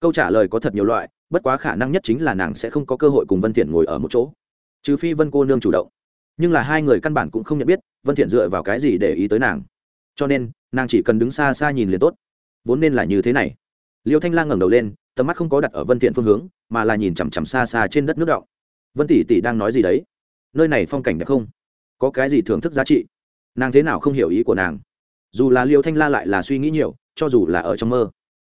Câu trả lời có thật nhiều loại, bất quá khả năng nhất chính là nàng sẽ không có cơ hội cùng vân thiện ngồi ở một chỗ. Trừ phi vân cô nương chủ động. Nhưng là hai người căn bản cũng không nhận biết vân thiện dựa vào cái gì để ý tới nàng? Cho nên, nàng chỉ cần đứng xa xa nhìn liền tốt. Vốn nên là như thế này. Liêu thanh lang ngẩng đầu lên, tầm mắt không có đặt ở vân thiện phương hướng, mà là nhìn chằm chằm xa xa trên đất nước động vân tỷ tỷ đang nói gì đấy? Nơi này phong cảnh đẹp không? Có cái gì thưởng thức giá trị? Nàng thế nào không hiểu ý của nàng? Dù là liêu thanh la lại là suy nghĩ nhiều, cho dù là ở trong mơ,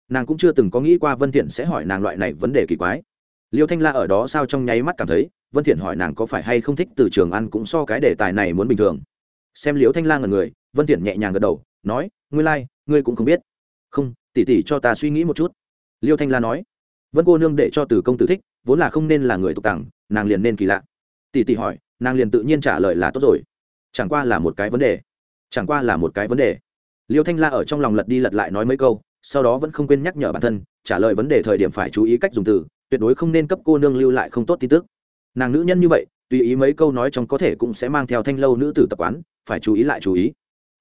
nàng cũng chưa từng có nghĩ qua vân thiện sẽ hỏi nàng loại này vấn đề kỳ quái. Liêu thanh la ở đó sao trong nháy mắt cảm thấy, vân thiện hỏi nàng có phải hay không thích từ trường ăn cũng so cái đề tài này muốn bình thường xem liêu thanh lang ở người vân thiện nhẹ nhàng gật đầu nói ngươi lai like, ngươi cũng không biết. Không tỷ tỷ cho ta suy nghĩ một chút. Liêu thanh la nói. Vân cô nương để cho từ công tử thích vốn là không nên là người tục tặng nàng liền nên kỳ lạ. Tỷ tỷ hỏi nàng liền tự nhiên trả lời là tốt rồi. Chẳng qua là một cái vấn đề. Chẳng qua là một cái vấn đề. Liêu thanh la ở trong lòng lật đi lật lại nói mấy câu sau đó vẫn không quên nhắc nhở bản thân trả lời vấn đề thời điểm phải chú ý cách dùng từ tuyệt đối không nên cấp cô nương lưu lại không tốt tin tức. Nàng nữ nhân như vậy tùy ý mấy câu nói trong có thể cũng sẽ mang theo thanh lâu nữ tử tập quán phải chú ý lại chú ý.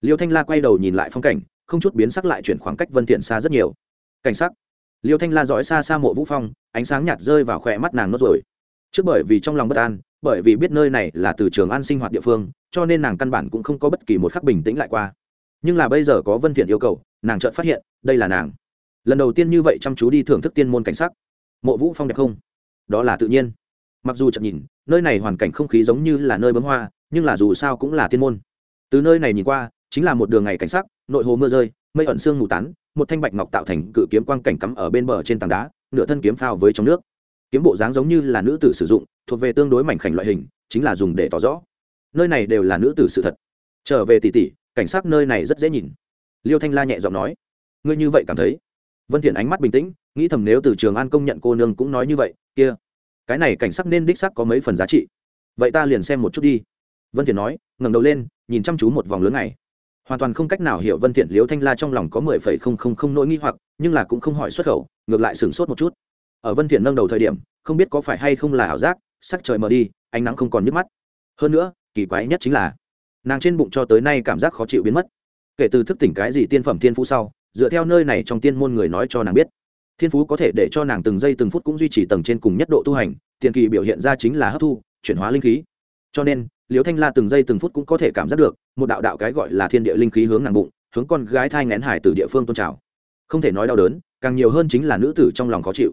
Liêu thanh la quay đầu nhìn lại phong cảnh, không chút biến sắc lại chuyển khoảng cách vân thiện xa rất nhiều. Cảnh sắc. Liêu thanh la dõi xa xa mộ vũ phong, ánh sáng nhạt rơi vào khỏe mắt nàng nốt rồi trước bởi vì trong lòng bất an, bởi vì biết nơi này là từ trường an sinh hoạt địa phương, cho nên nàng căn bản cũng không có bất kỳ một khắc bình tĩnh lại qua. Nhưng là bây giờ có vân thiện yêu cầu, nàng chợt phát hiện, đây là nàng. Lần đầu tiên như vậy chăm chú đi thưởng thức tiên môn cảnh sắc. Mộ vũ phong đẹp không? Đó là tự nhiên. Mặc dù chậm nhìn, nơi này hoàn cảnh không khí giống như là nơi bấm hoa, nhưng là dù sao cũng là tiên môn từ nơi này nhìn qua, chính là một đường ngày cảnh sắc, nội hồ mưa rơi, mây ẩn sương mù tán, một thanh bạch ngọc tạo thành cự kiếm quang cảnh cắm ở bên bờ trên tảng đá, nửa thân kiếm phao với trong nước. Kiếm bộ dáng giống như là nữ tử sử dụng, thuộc về tương đối mảnh khảnh loại hình, chính là dùng để tỏ rõ. Nơi này đều là nữ tử sự thật. Trở về tỉ tỉ cảnh sát nơi này rất dễ nhìn. Liêu thanh la nhẹ giọng nói, ngươi như vậy cảm thấy? Vân thiện ánh mắt bình tĩnh, nghĩ thầm nếu từ trường an công nhận cô nương cũng nói như vậy, kia, cái này cảnh sắc nên đích sắc có mấy phần giá trị. Vậy ta liền xem một chút đi vân thiện nói, ngẩng đầu lên, nhìn chăm chú một vòng lớn này. Hoàn toàn không cách nào hiểu vân thiện liếu thanh la trong lòng có mười phẩy không không không nỗi nghi hoặc, nhưng là cũng không hỏi xuất khẩu, ngược lại sửng sốt một chút. Ở vân thiện nâng đầu thời điểm, không biết có phải hay không là ảo giác, sắc trời mờ đi, ánh nắng không còn nhức mắt. Hơn nữa, kỳ quái nhất chính là, nàng trên bụng cho tới nay cảm giác khó chịu biến mất. Kể từ thức tỉnh cái gì tiên phẩm thiên phú sau, dựa theo nơi này trong tiên môn người nói cho nàng biết, thiên phú có thể để cho nàng từng giây từng phút cũng duy trì tầng trên cùng nhất độ tu hành, tiền kỳ biểu hiện ra chính là hấp thu, chuyển hóa linh khí. Cho nên liêu thanh la từng giây từng phút cũng có thể cảm giác được, một đạo đạo cái gọi là thiên địa linh khí hướng nàng bụng, hướng con gái thai ngén hải từ địa phương tôn trào. Không thể nói đau đớn, càng nhiều hơn chính là nữ tử trong lòng khó chịu.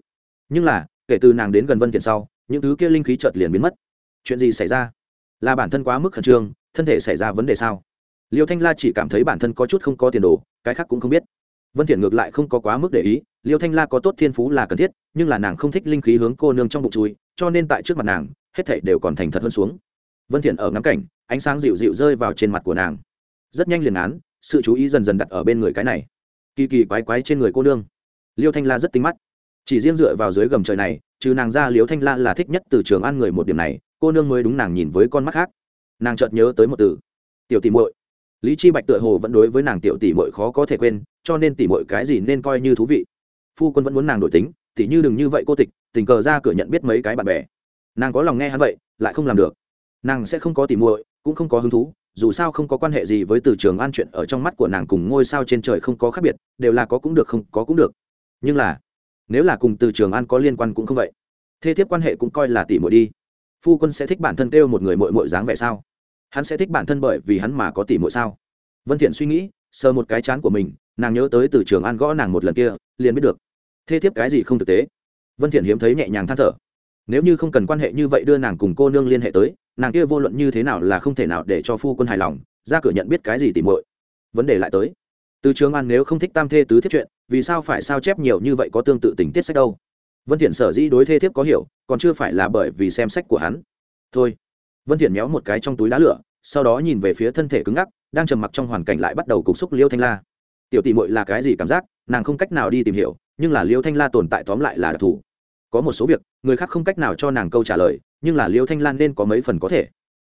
Nhưng là, kể từ nàng đến gần vân thiện sau, những thứ kia linh khí chợt liền biến mất. Chuyện gì xảy ra? Là bản thân quá mức khẩn trương, thân thể xảy ra vấn đề sao? Liêu thanh la chỉ cảm thấy bản thân có chút không có tiền đồ, cái khác cũng không biết. Vân thiện ngược lại không có quá mức để ý liêu thanh la có tốt thiên phú là cần thiết, nhưng là nàng không thích linh khí hướng cô nương trong bụng chui, cho nên tại trước mặt nàng, hết thảy đều còn thành thật hơn xuống vân thiện ở ngắm cảnh, ánh sáng dịu dịu rơi vào trên mặt của nàng. Rất nhanh liền án, sự chú ý dần dần đặt ở bên người cái này. Kỳ kỳ quái quái trên người cô nương. Liêu thanh la rất tinh mắt. Chỉ riêng dựa vào dưới gầm trời này, trừ nàng ra liêu thanh la là thích nhất từ trường ăn người một điểm này, cô nương mới đúng nàng nhìn với con mắt khác. Nàng chợt nhớ tới một từ. Tiểu tỷ muội. Lý chi bạch tựa hồ vẫn đối với nàng tiểu tỷ muội khó có thể quên, cho nên tỷ muội cái gì nên coi như thú vị. Phu quân vẫn muốn nàng đổi tính tỷ như đừng như vậy cô tịch, tình cờ ra cửa nhận biết mấy cái bạn bè. Nàng có lòng nghe hắn vậy, lại không làm được nàng sẽ không có tỷ muội, cũng không có hứng thú, dù sao không có quan hệ gì với từ trường an chuyện ở trong mắt của nàng cùng ngôi sao trên trời không có khác biệt, đều là có cũng được không có cũng được. Nhưng là, nếu là cùng từ trường an có liên quan cũng không vậy. Thế thiếp quan hệ cũng coi là tỷ muội đi. Phu quân sẽ thích bản thân kêu một người mội mội dáng vẻ sao? Hắn sẽ thích bản thân bởi vì hắn mà có tỷ muội sao? Vân thiện suy nghĩ, sờ một cái chán của mình, nàng nhớ tới từ trường an gõ nàng một lần kia, liền biết được. Thế thiếp cái gì không thực tế? Vân thiện hiếm thấy nhẹ nhàng than thở. Nếu như không cần quan hệ như vậy đưa nàng cùng cô nương liên hệ tới nàng kia vô luận như thế nào là không thể nào để cho phu quân hài lòng, ra cửa nhận biết cái gì tìm muội. Vấn đề lại tới. Từ trường an nếu không thích tam thê tứ thiết chuyện, vì sao phải sao chép nhiều như vậy có tương tự tình tiết sách đâu? Vân thiện sở dĩ đối thê thiếp có hiểu, còn chưa phải là bởi vì xem sách của hắn. Thôi. Vân thiện méo một cái trong túi đá lửa, sau đó nhìn về phía thân thể cứng ngắc, đang trầm mặc trong hoàn cảnh lại bắt đầu cục xúc liêu thanh la. Tiểu tỷ muội là cái gì cảm giác? Nàng không cách nào đi tìm hiểu, nhưng là liêu thanh la tồn tại tóm lại là đặc thù. Có một số việc người khác không cách nào cho nàng câu trả lời, nhưng là liêu thanh lan nên có mấy phần có thể.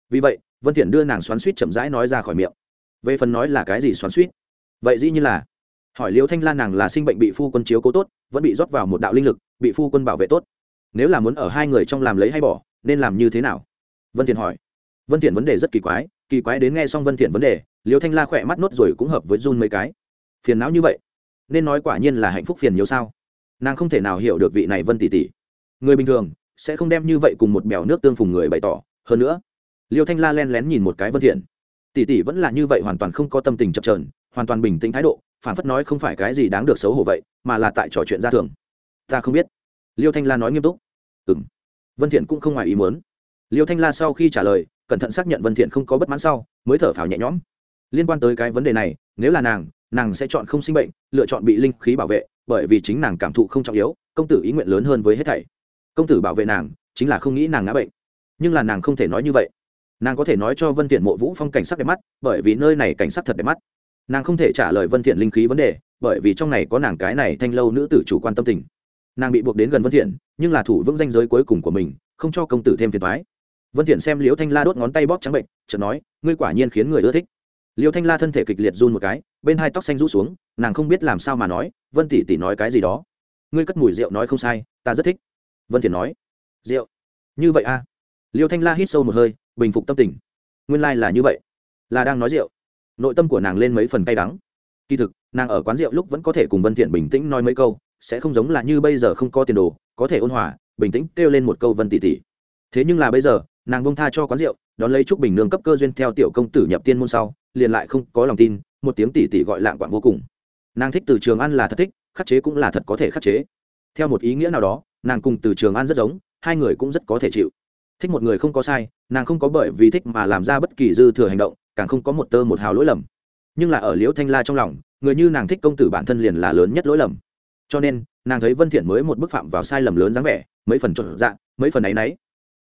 Vì vậy, vân thiện đưa nàng xoắn suýt chậm rãi nói ra khỏi miệng. Về phần nói là cái gì xoắn suýt? Vậy dĩ như là, hỏi liêu thanh lan nàng là sinh bệnh bị phu quân chiếu cố tốt, vẫn bị rót vào một đạo linh lực, bị phu quân bảo vệ tốt. Nếu là muốn ở hai người trong làm lấy hay bỏ, nên làm như thế nào? Vân thiện hỏi. Vân thiện vấn đề rất kỳ quái kỳ quái đến nghe xong vân thiện vấn đề, liêu thanh la khỏe mắt nốt rồi cũng hợp với run mấy cái. Phiền não như vậy, nên nói quả nhiên là hạnh phúc phiền nhiều sao? Nàng không thể nào hiểu được vị này vân tỷ tỷ người bình thường sẽ không đem như vậy cùng một bèo nước tương phùng người bày tỏ. Hơn nữa, liêu thanh la len lén nhìn một cái vân thiện. Tỷ tỷ vẫn là như vậy hoàn toàn không có tâm tình chập chờn, hoàn toàn bình tĩnh thái độ, phản phất nói không phải cái gì đáng được xấu hổ vậy, mà là tại trò chuyện ra thường. Ta không biết. Liêu thanh la nói nghiêm túc. Ừm. Vân thiện cũng không ngoài ý muốn. Liêu thanh la sau khi trả lời, cẩn thận xác nhận vân thiện không có bất mãn sau, mới thở phào nhẹ nhõm. Liên quan tới cái vấn đề này, nếu là nàng nàng sẽ chọn không sinh bệnh, lựa chọn bị linh khí bảo vệ, bởi vì chính nàng cảm thụ không trọng yếu, công tử ý nguyện lớn hơn với hết thảy công tử bảo vệ nàng chính là không nghĩ nàng ngã bệnh. Nhưng là nàng không thể nói như vậy. Nàng có thể nói cho vân thiện mộ vũ phong cảnh sắc đẹp mắt, bởi vì nơi này cảnh sắc thật đẹp mắt. Nàng không thể trả lời vân thiện linh khí vấn đề, bởi vì trong này có nàng cái này thanh lâu nữ tử chủ quan tâm tình. Nàng bị buộc đến gần vân thiện, nhưng là thủ vững danh giới cuối cùng của mình, không cho công tử thêm phiền toái. Vân thiện xem liễu thanh la đốt ngón tay bóp trắng bệnh, chợt nói, ngươi quả nhiên khiến người ưa thích. Liễu thanh la thân thể kịch liệt run một cái, bên hai tóc xanh rũ xuống, nàng không biết làm sao mà nói, vân tỷ tỷ nói cái gì đó? Ngươi cất mùi rượu nói không sai, ta rất thích vân thiền nói rượu như vậy a à? liêu thanh la hít sâu một hơi, bình phục tâm tình. Nguyên lai là như vậy. Là đang nói rượu. Nội tâm của nàng lên mấy phần cay đắng. Kỳ thực, nàng ở quán rượu lúc vẫn có thể cùng vân thiện bình tĩnh nói mấy câu, sẽ không giống là như bây giờ không có tiền đồ, có thể ôn hòa, bình tĩnh kêu lên một câu vân tỷ tỷ. Thế nhưng là bây giờ, nàng bông tha cho quán rượu, đón lấy trúc bình nương cấp cơ duyên theo tiểu công tử nhập tiên môn sau, liền lại không có lòng tin, một tiếng tỷ tỷ gọi lạng quạng vô cùng. Nàng thích từ trường ăn là thật thích, khắc chế cũng là thật có thể khắc chế. Theo một ý nghĩa nào đó nàng cùng từ trường an rất giống, hai người cũng rất có thể chịu. Thích một người không có sai, nàng không có bởi vì thích mà làm ra bất kỳ dư thừa hành động, càng không có một tơ một hào lỗi lầm. Nhưng là ở liễu thanh la trong lòng, người như nàng thích công tử bản thân liền là lớn nhất lỗi lầm. Cho nên, nàng thấy vân thiện mới một bức phạm vào sai lầm lớn dáng vẻ, mấy phần trộn dạng mấy phần ấy nấy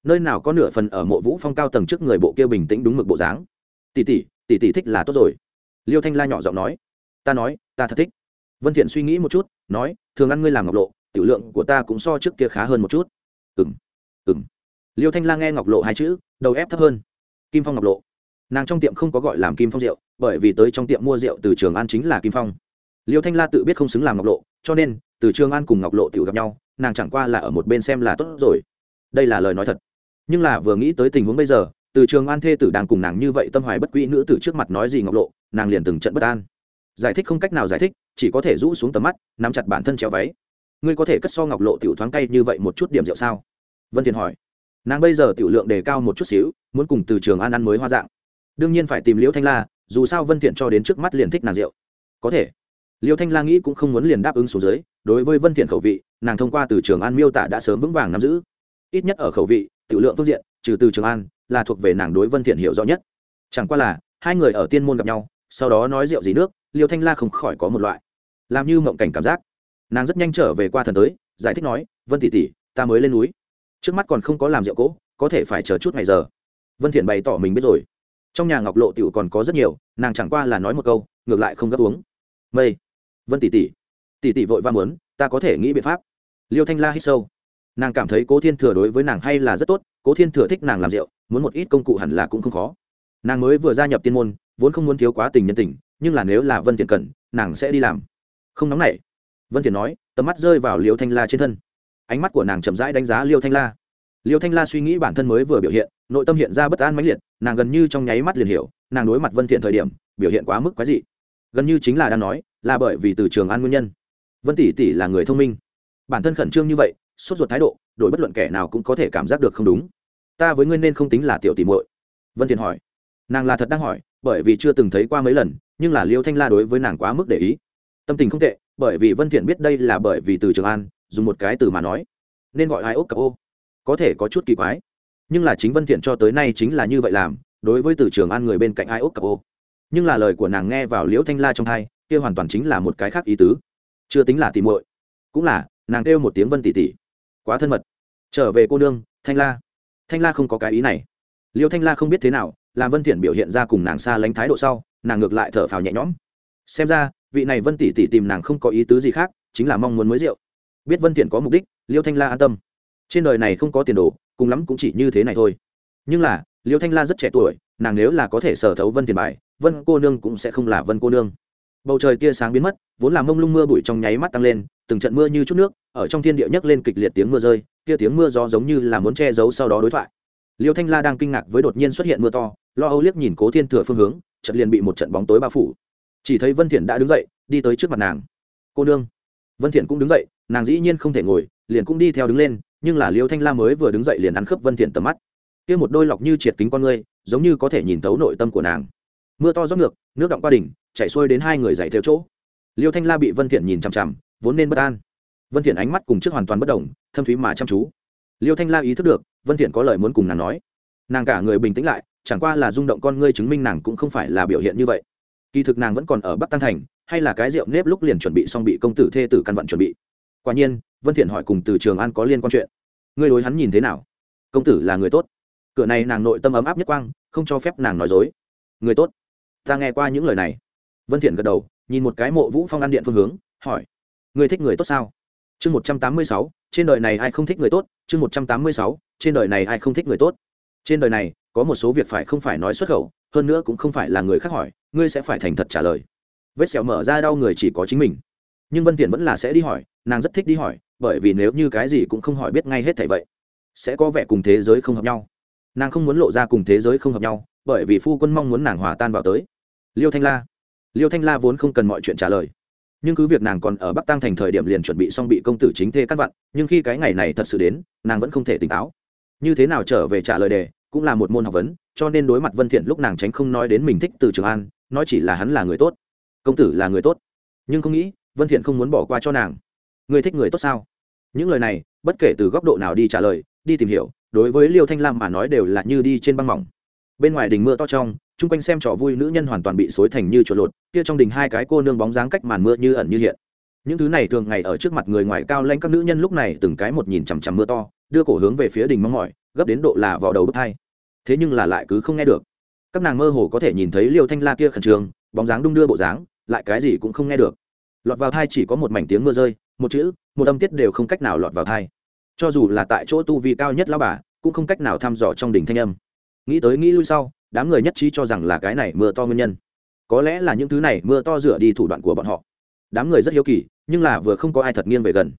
nơi nào có nửa phần ở mộ vũ phong cao tầng trước người bộ kia bình tĩnh đúng mực bộ dáng. Tỷ tỷ tỷ tỷ thích là tốt rồi. Liêu thanh la nhỏ giọng nói. Ta nói, ta thật thích. Vân thiện suy nghĩ một chút, nói, thường ăn ngươi làm ngọc lộ tiểu lượng của ta cũng so trước kia khá hơn một chút. Ừng ừng liêu thanh la nghe ngọc lộ hai chữ, đầu ép thấp hơn. Kim phong ngọc lộ. Nàng trong tiệm không có gọi làm kim phong rượu, bởi vì tới trong tiệm mua rượu từ trường an chính là kim phong. Liêu thanh la tự biết không xứng làm ngọc lộ, cho nên, từ trường an cùng ngọc lộ tiểu gặp nhau, nàng chẳng qua là ở một bên xem là tốt rồi. Đây là lời nói thật. Nhưng là vừa nghĩ tới tình huống bây giờ, từ trường an thê tử đang cùng nàng như vậy tâm hoài bất quỹ nữ tử trước mặt nói gì ngọc lộ, nàng liền từng trận bất an. Giải thích không cách nào giải thích, chỉ có thể rũ xuống tầm mắt, nắm chặt bản thân treo váy ngươi có thể cất so ngọc lộ tiểu thoáng cay như vậy một chút điểm rượu sao? Vân thiền hỏi. Nàng bây giờ tiểu lượng đề cao một chút xíu, muốn cùng từ trường an ăn mới hoa dạng. Đương nhiên phải tìm liễu thanh la, dù sao vân thiện cho đến trước mắt liền thích nàng rượu. Có thể. Liễu thanh la nghĩ cũng không muốn liền đáp ứng xuống dưới, đối với vân thiện khẩu vị, nàng thông qua từ trường an miêu tả đã sớm vững vàng nắm giữ. Ít nhất ở khẩu vị, tiểu lượng phương diện, trừ từ trường an là thuộc về nàng đối vân thiện hiểu rõ nhất. Chẳng qua là, hai người ở tiên môn gặp nhau, sau đó nói rượu gì nước liêu thanh la không khỏi có một loại, làm như mộng cảnh cảm giác nàng rất nhanh trở về qua thần tới, giải thích nói, vân tỷ tỷ, ta mới lên núi. Trước mắt còn không có làm rượu cỗ, có thể phải chờ chút ngày giờ. Vân thiện bày tỏ mình biết rồi. Trong nhà ngọc lộ tiểu còn có rất nhiều, nàng chẳng qua là nói một câu, ngược lại không gấp uống. Mây, vân tỷ tỷ tỷ tỷ vội va muốn, ta có thể nghĩ biện pháp. Liêu thanh la hít sâu. Nàng cảm thấy cố thiên thừa đối với nàng hay là rất tốt, cố thiên thừa thích nàng làm rượu, muốn một ít công cụ hẳn là cũng không khó. Nàng mới vừa gia nhập tiên môn, vốn không muốn thiếu quá tình nhân tình, nhưng là nếu là vân thiện cần, nàng sẽ đi làm. Không nóng nảy vân thiện nói, tầm mắt rơi vào liêu thanh la trên thân. Ánh mắt của nàng chậm rãi đánh giá liêu thanh la. Liêu thanh la suy nghĩ bản thân mới vừa biểu hiện, nội tâm hiện ra bất an mãnh liệt, nàng gần như trong nháy mắt liền hiểu, nàng đối mặt vân thiện thời điểm, biểu hiện quá mức quái dị. Gần như chính là đang nói, là bởi vì từ trường an nguyên nhân. Vân tỷ tỷ là người thông minh. Bản thân khẩn trương như vậy, sốt ruột thái độ, đổi bất luận kẻ nào cũng có thể cảm giác được không đúng. Ta với ngươi nên không tính là tiểu tỷ muội. Vân thiện hỏi. Nàng là thật đang hỏi, bởi vì chưa từng thấy qua mấy lần, nhưng là liêu thanh la đối với nàng quá mức để ý tâm tình không tệ, bởi vì vân thiện biết đây là bởi vì từ trường an, dùng một cái từ mà nói, nên gọi ai ốc cặp ô. Có thể có chút kỳ quái, nhưng là chính vân thiện cho tới nay chính là như vậy làm, đối với từ trường an người bên cạnh ai ốc cặp ô. Nhưng là lời của nàng nghe vào liễu thanh la trong thai kia hoàn toàn chính là một cái khác ý tứ. Chưa tính là tỷ muội, cũng là, nàng kêu một tiếng vân tỷ tỷ. Quá thân mật. Trở về cô nương, thanh la. Thanh la không có cái ý này. Liêu thanh la không biết thế nào, làm vân thiện biểu hiện ra cùng nàng xa lánh thái độ sau, nàng ngược lại thở phào nhẹ nhõm. Xem ra vị này vân tỷ tỷ tìm nàng không có ý tứ gì khác, chính là mong muốn mới rượu. Biết vân thiện có mục đích, liêu thanh la an tâm. Trên đời này không có tiền đồ, cùng lắm cũng chỉ như thế này thôi. Nhưng là, liêu thanh la rất trẻ tuổi, nàng nếu là có thể sở thấu vân tiền bài, vân cô nương cũng sẽ không là vân cô nương. Bầu trời tia sáng biến mất, vốn là mông lung mưa bụi trong nháy mắt tăng lên, từng trận mưa như chút nước, ở trong thiên địa nhấc lên kịch liệt tiếng mưa rơi, kia tiếng mưa gió giống như là muốn che giấu sau đó đối thoại. Liêu thanh la đang kinh ngạc với đột nhiên xuất hiện mưa to, lo âu liếc nhìn cố thiên thừa phương hướng, chợt liền bị một trận bóng tối bao phủ chỉ thấy vân thiện đã đứng dậy, đi tới trước mặt nàng. Cô nương. Vân thiện cũng đứng dậy, nàng dĩ nhiên không thể ngồi, liền cũng đi theo đứng lên, nhưng là liêu thanh la mới vừa đứng dậy liền ăn khớp vân thiện tầm mắt. Kia một đôi lọc như triệt kính con ngươi, giống như có thể nhìn thấu nội tâm của nàng. Mưa to gió ngược, nước động qua đỉnh, chảy xuôi đến hai người dậy theo chỗ. Liêu thanh la bị vân thiện nhìn chằm chằm, vốn nên bất an. Vân thiện ánh mắt cùng trước hoàn toàn bất động thâm thúy mà chăm chú. Liêu thanh la ý thức được, vân thiện có lời muốn cùng nàng nói. Nàng cả người bình tĩnh lại, chẳng qua là rung động con ngươi chứng minh nàng cũng không phải là biểu hiện như vậy kỳ thực nàng vẫn còn ở bắc tăng thành, hay là cái rượu nếp lúc liền chuẩn bị xong bị công tử thê tử căn vận chuẩn bị. Quả nhiên, vân thiện hỏi cùng từ trường an có liên quan chuyện. Ngươi đối hắn nhìn thế nào? Công tử là người tốt. Cửa này nàng nội tâm ấm áp nhất quang, không cho phép nàng nói dối. Người tốt. Ta nghe qua những lời này. Vân thiện gật đầu, nhìn một cái mộ vũ phong ăn điện phương hướng, hỏi. Người thích người tốt sao? Chương một trăm tám mươi sáu, trên đời này ai không thích người tốt? Chương một trăm tám mươi sáu, trên đời này ai không thích người tốt? Trên đời này, có một số việc phải không phải nói xuất khẩu hơn nữa cũng không phải là người khác hỏi, ngươi sẽ phải thành thật trả lời. Vết sẹo mở ra đau người chỉ có chính mình. Nhưng vân tiện vẫn là sẽ đi hỏi, nàng rất thích đi hỏi, bởi vì nếu như cái gì cũng không hỏi biết ngay hết thảy vậy, sẽ có vẻ cùng thế giới không hợp nhau. Nàng không muốn lộ ra cùng thế giới không hợp nhau, bởi vì phu quân mong muốn nàng hòa tan vào tới. Liêu thanh la. Liêu thanh la vốn không cần mọi chuyện trả lời. Nhưng cứ việc nàng còn ở bắc tăng thành thời điểm liền chuẩn bị xong bị công tử chính thê cắt vặn, nhưng khi cái ngày này thật sự đến, nàng vẫn không thể tỉnh táo. Như thế nào trở về trả lời đề, cũng là một môn học vấn cho nên đối mặt vân thiện lúc nàng tránh không nói đến mình thích từ trường an, nói chỉ là hắn là người tốt. Công tử là người tốt. Nhưng không nghĩ, vân thiện không muốn bỏ qua cho nàng. Người thích người tốt sao? Những lời này, bất kể từ góc độ nào đi trả lời, đi tìm hiểu, đối với liêu thanh lam mà nói đều là như đi trên băng mỏng. Bên ngoài đình mưa to trong, chung quanh xem trò vui nữ nhân hoàn toàn bị xối thành như chuột lột, kia trong đình hai cái cô nương bóng dáng cách màn mưa như ẩn như hiện. Những thứ này thường ngày ở trước mặt người ngoài cao lanh các nữ nhân lúc này từng cái một nhìn chằm chằm mưa to, đưa cổ hướng về phía đình mong mỏi, gấp đến độ là vào đầu bức thai thế nhưng là lại cứ không nghe được. Các nàng mơ hồ có thể nhìn thấy liêu thanh la kia khẩn trương, bóng dáng đung đưa bộ dáng, lại cái gì cũng không nghe được. Lọt vào thai chỉ có một mảnh tiếng mưa rơi, một chữ, một âm tiết đều không cách nào lọt vào thai. Cho dù là tại chỗ tu vi cao nhất lao bà, cũng không cách nào thăm dò trong đỉnh thanh âm. Nghĩ tới nghĩ lui sau, đám người nhất trí cho rằng là cái này mưa to nguyên nhân. Có lẽ là những thứ này mưa to rửa đi thủ đoạn của bọn họ. Đám người rất hiếu kỳ, nhưng là vừa không có ai thật nghiêng về gần.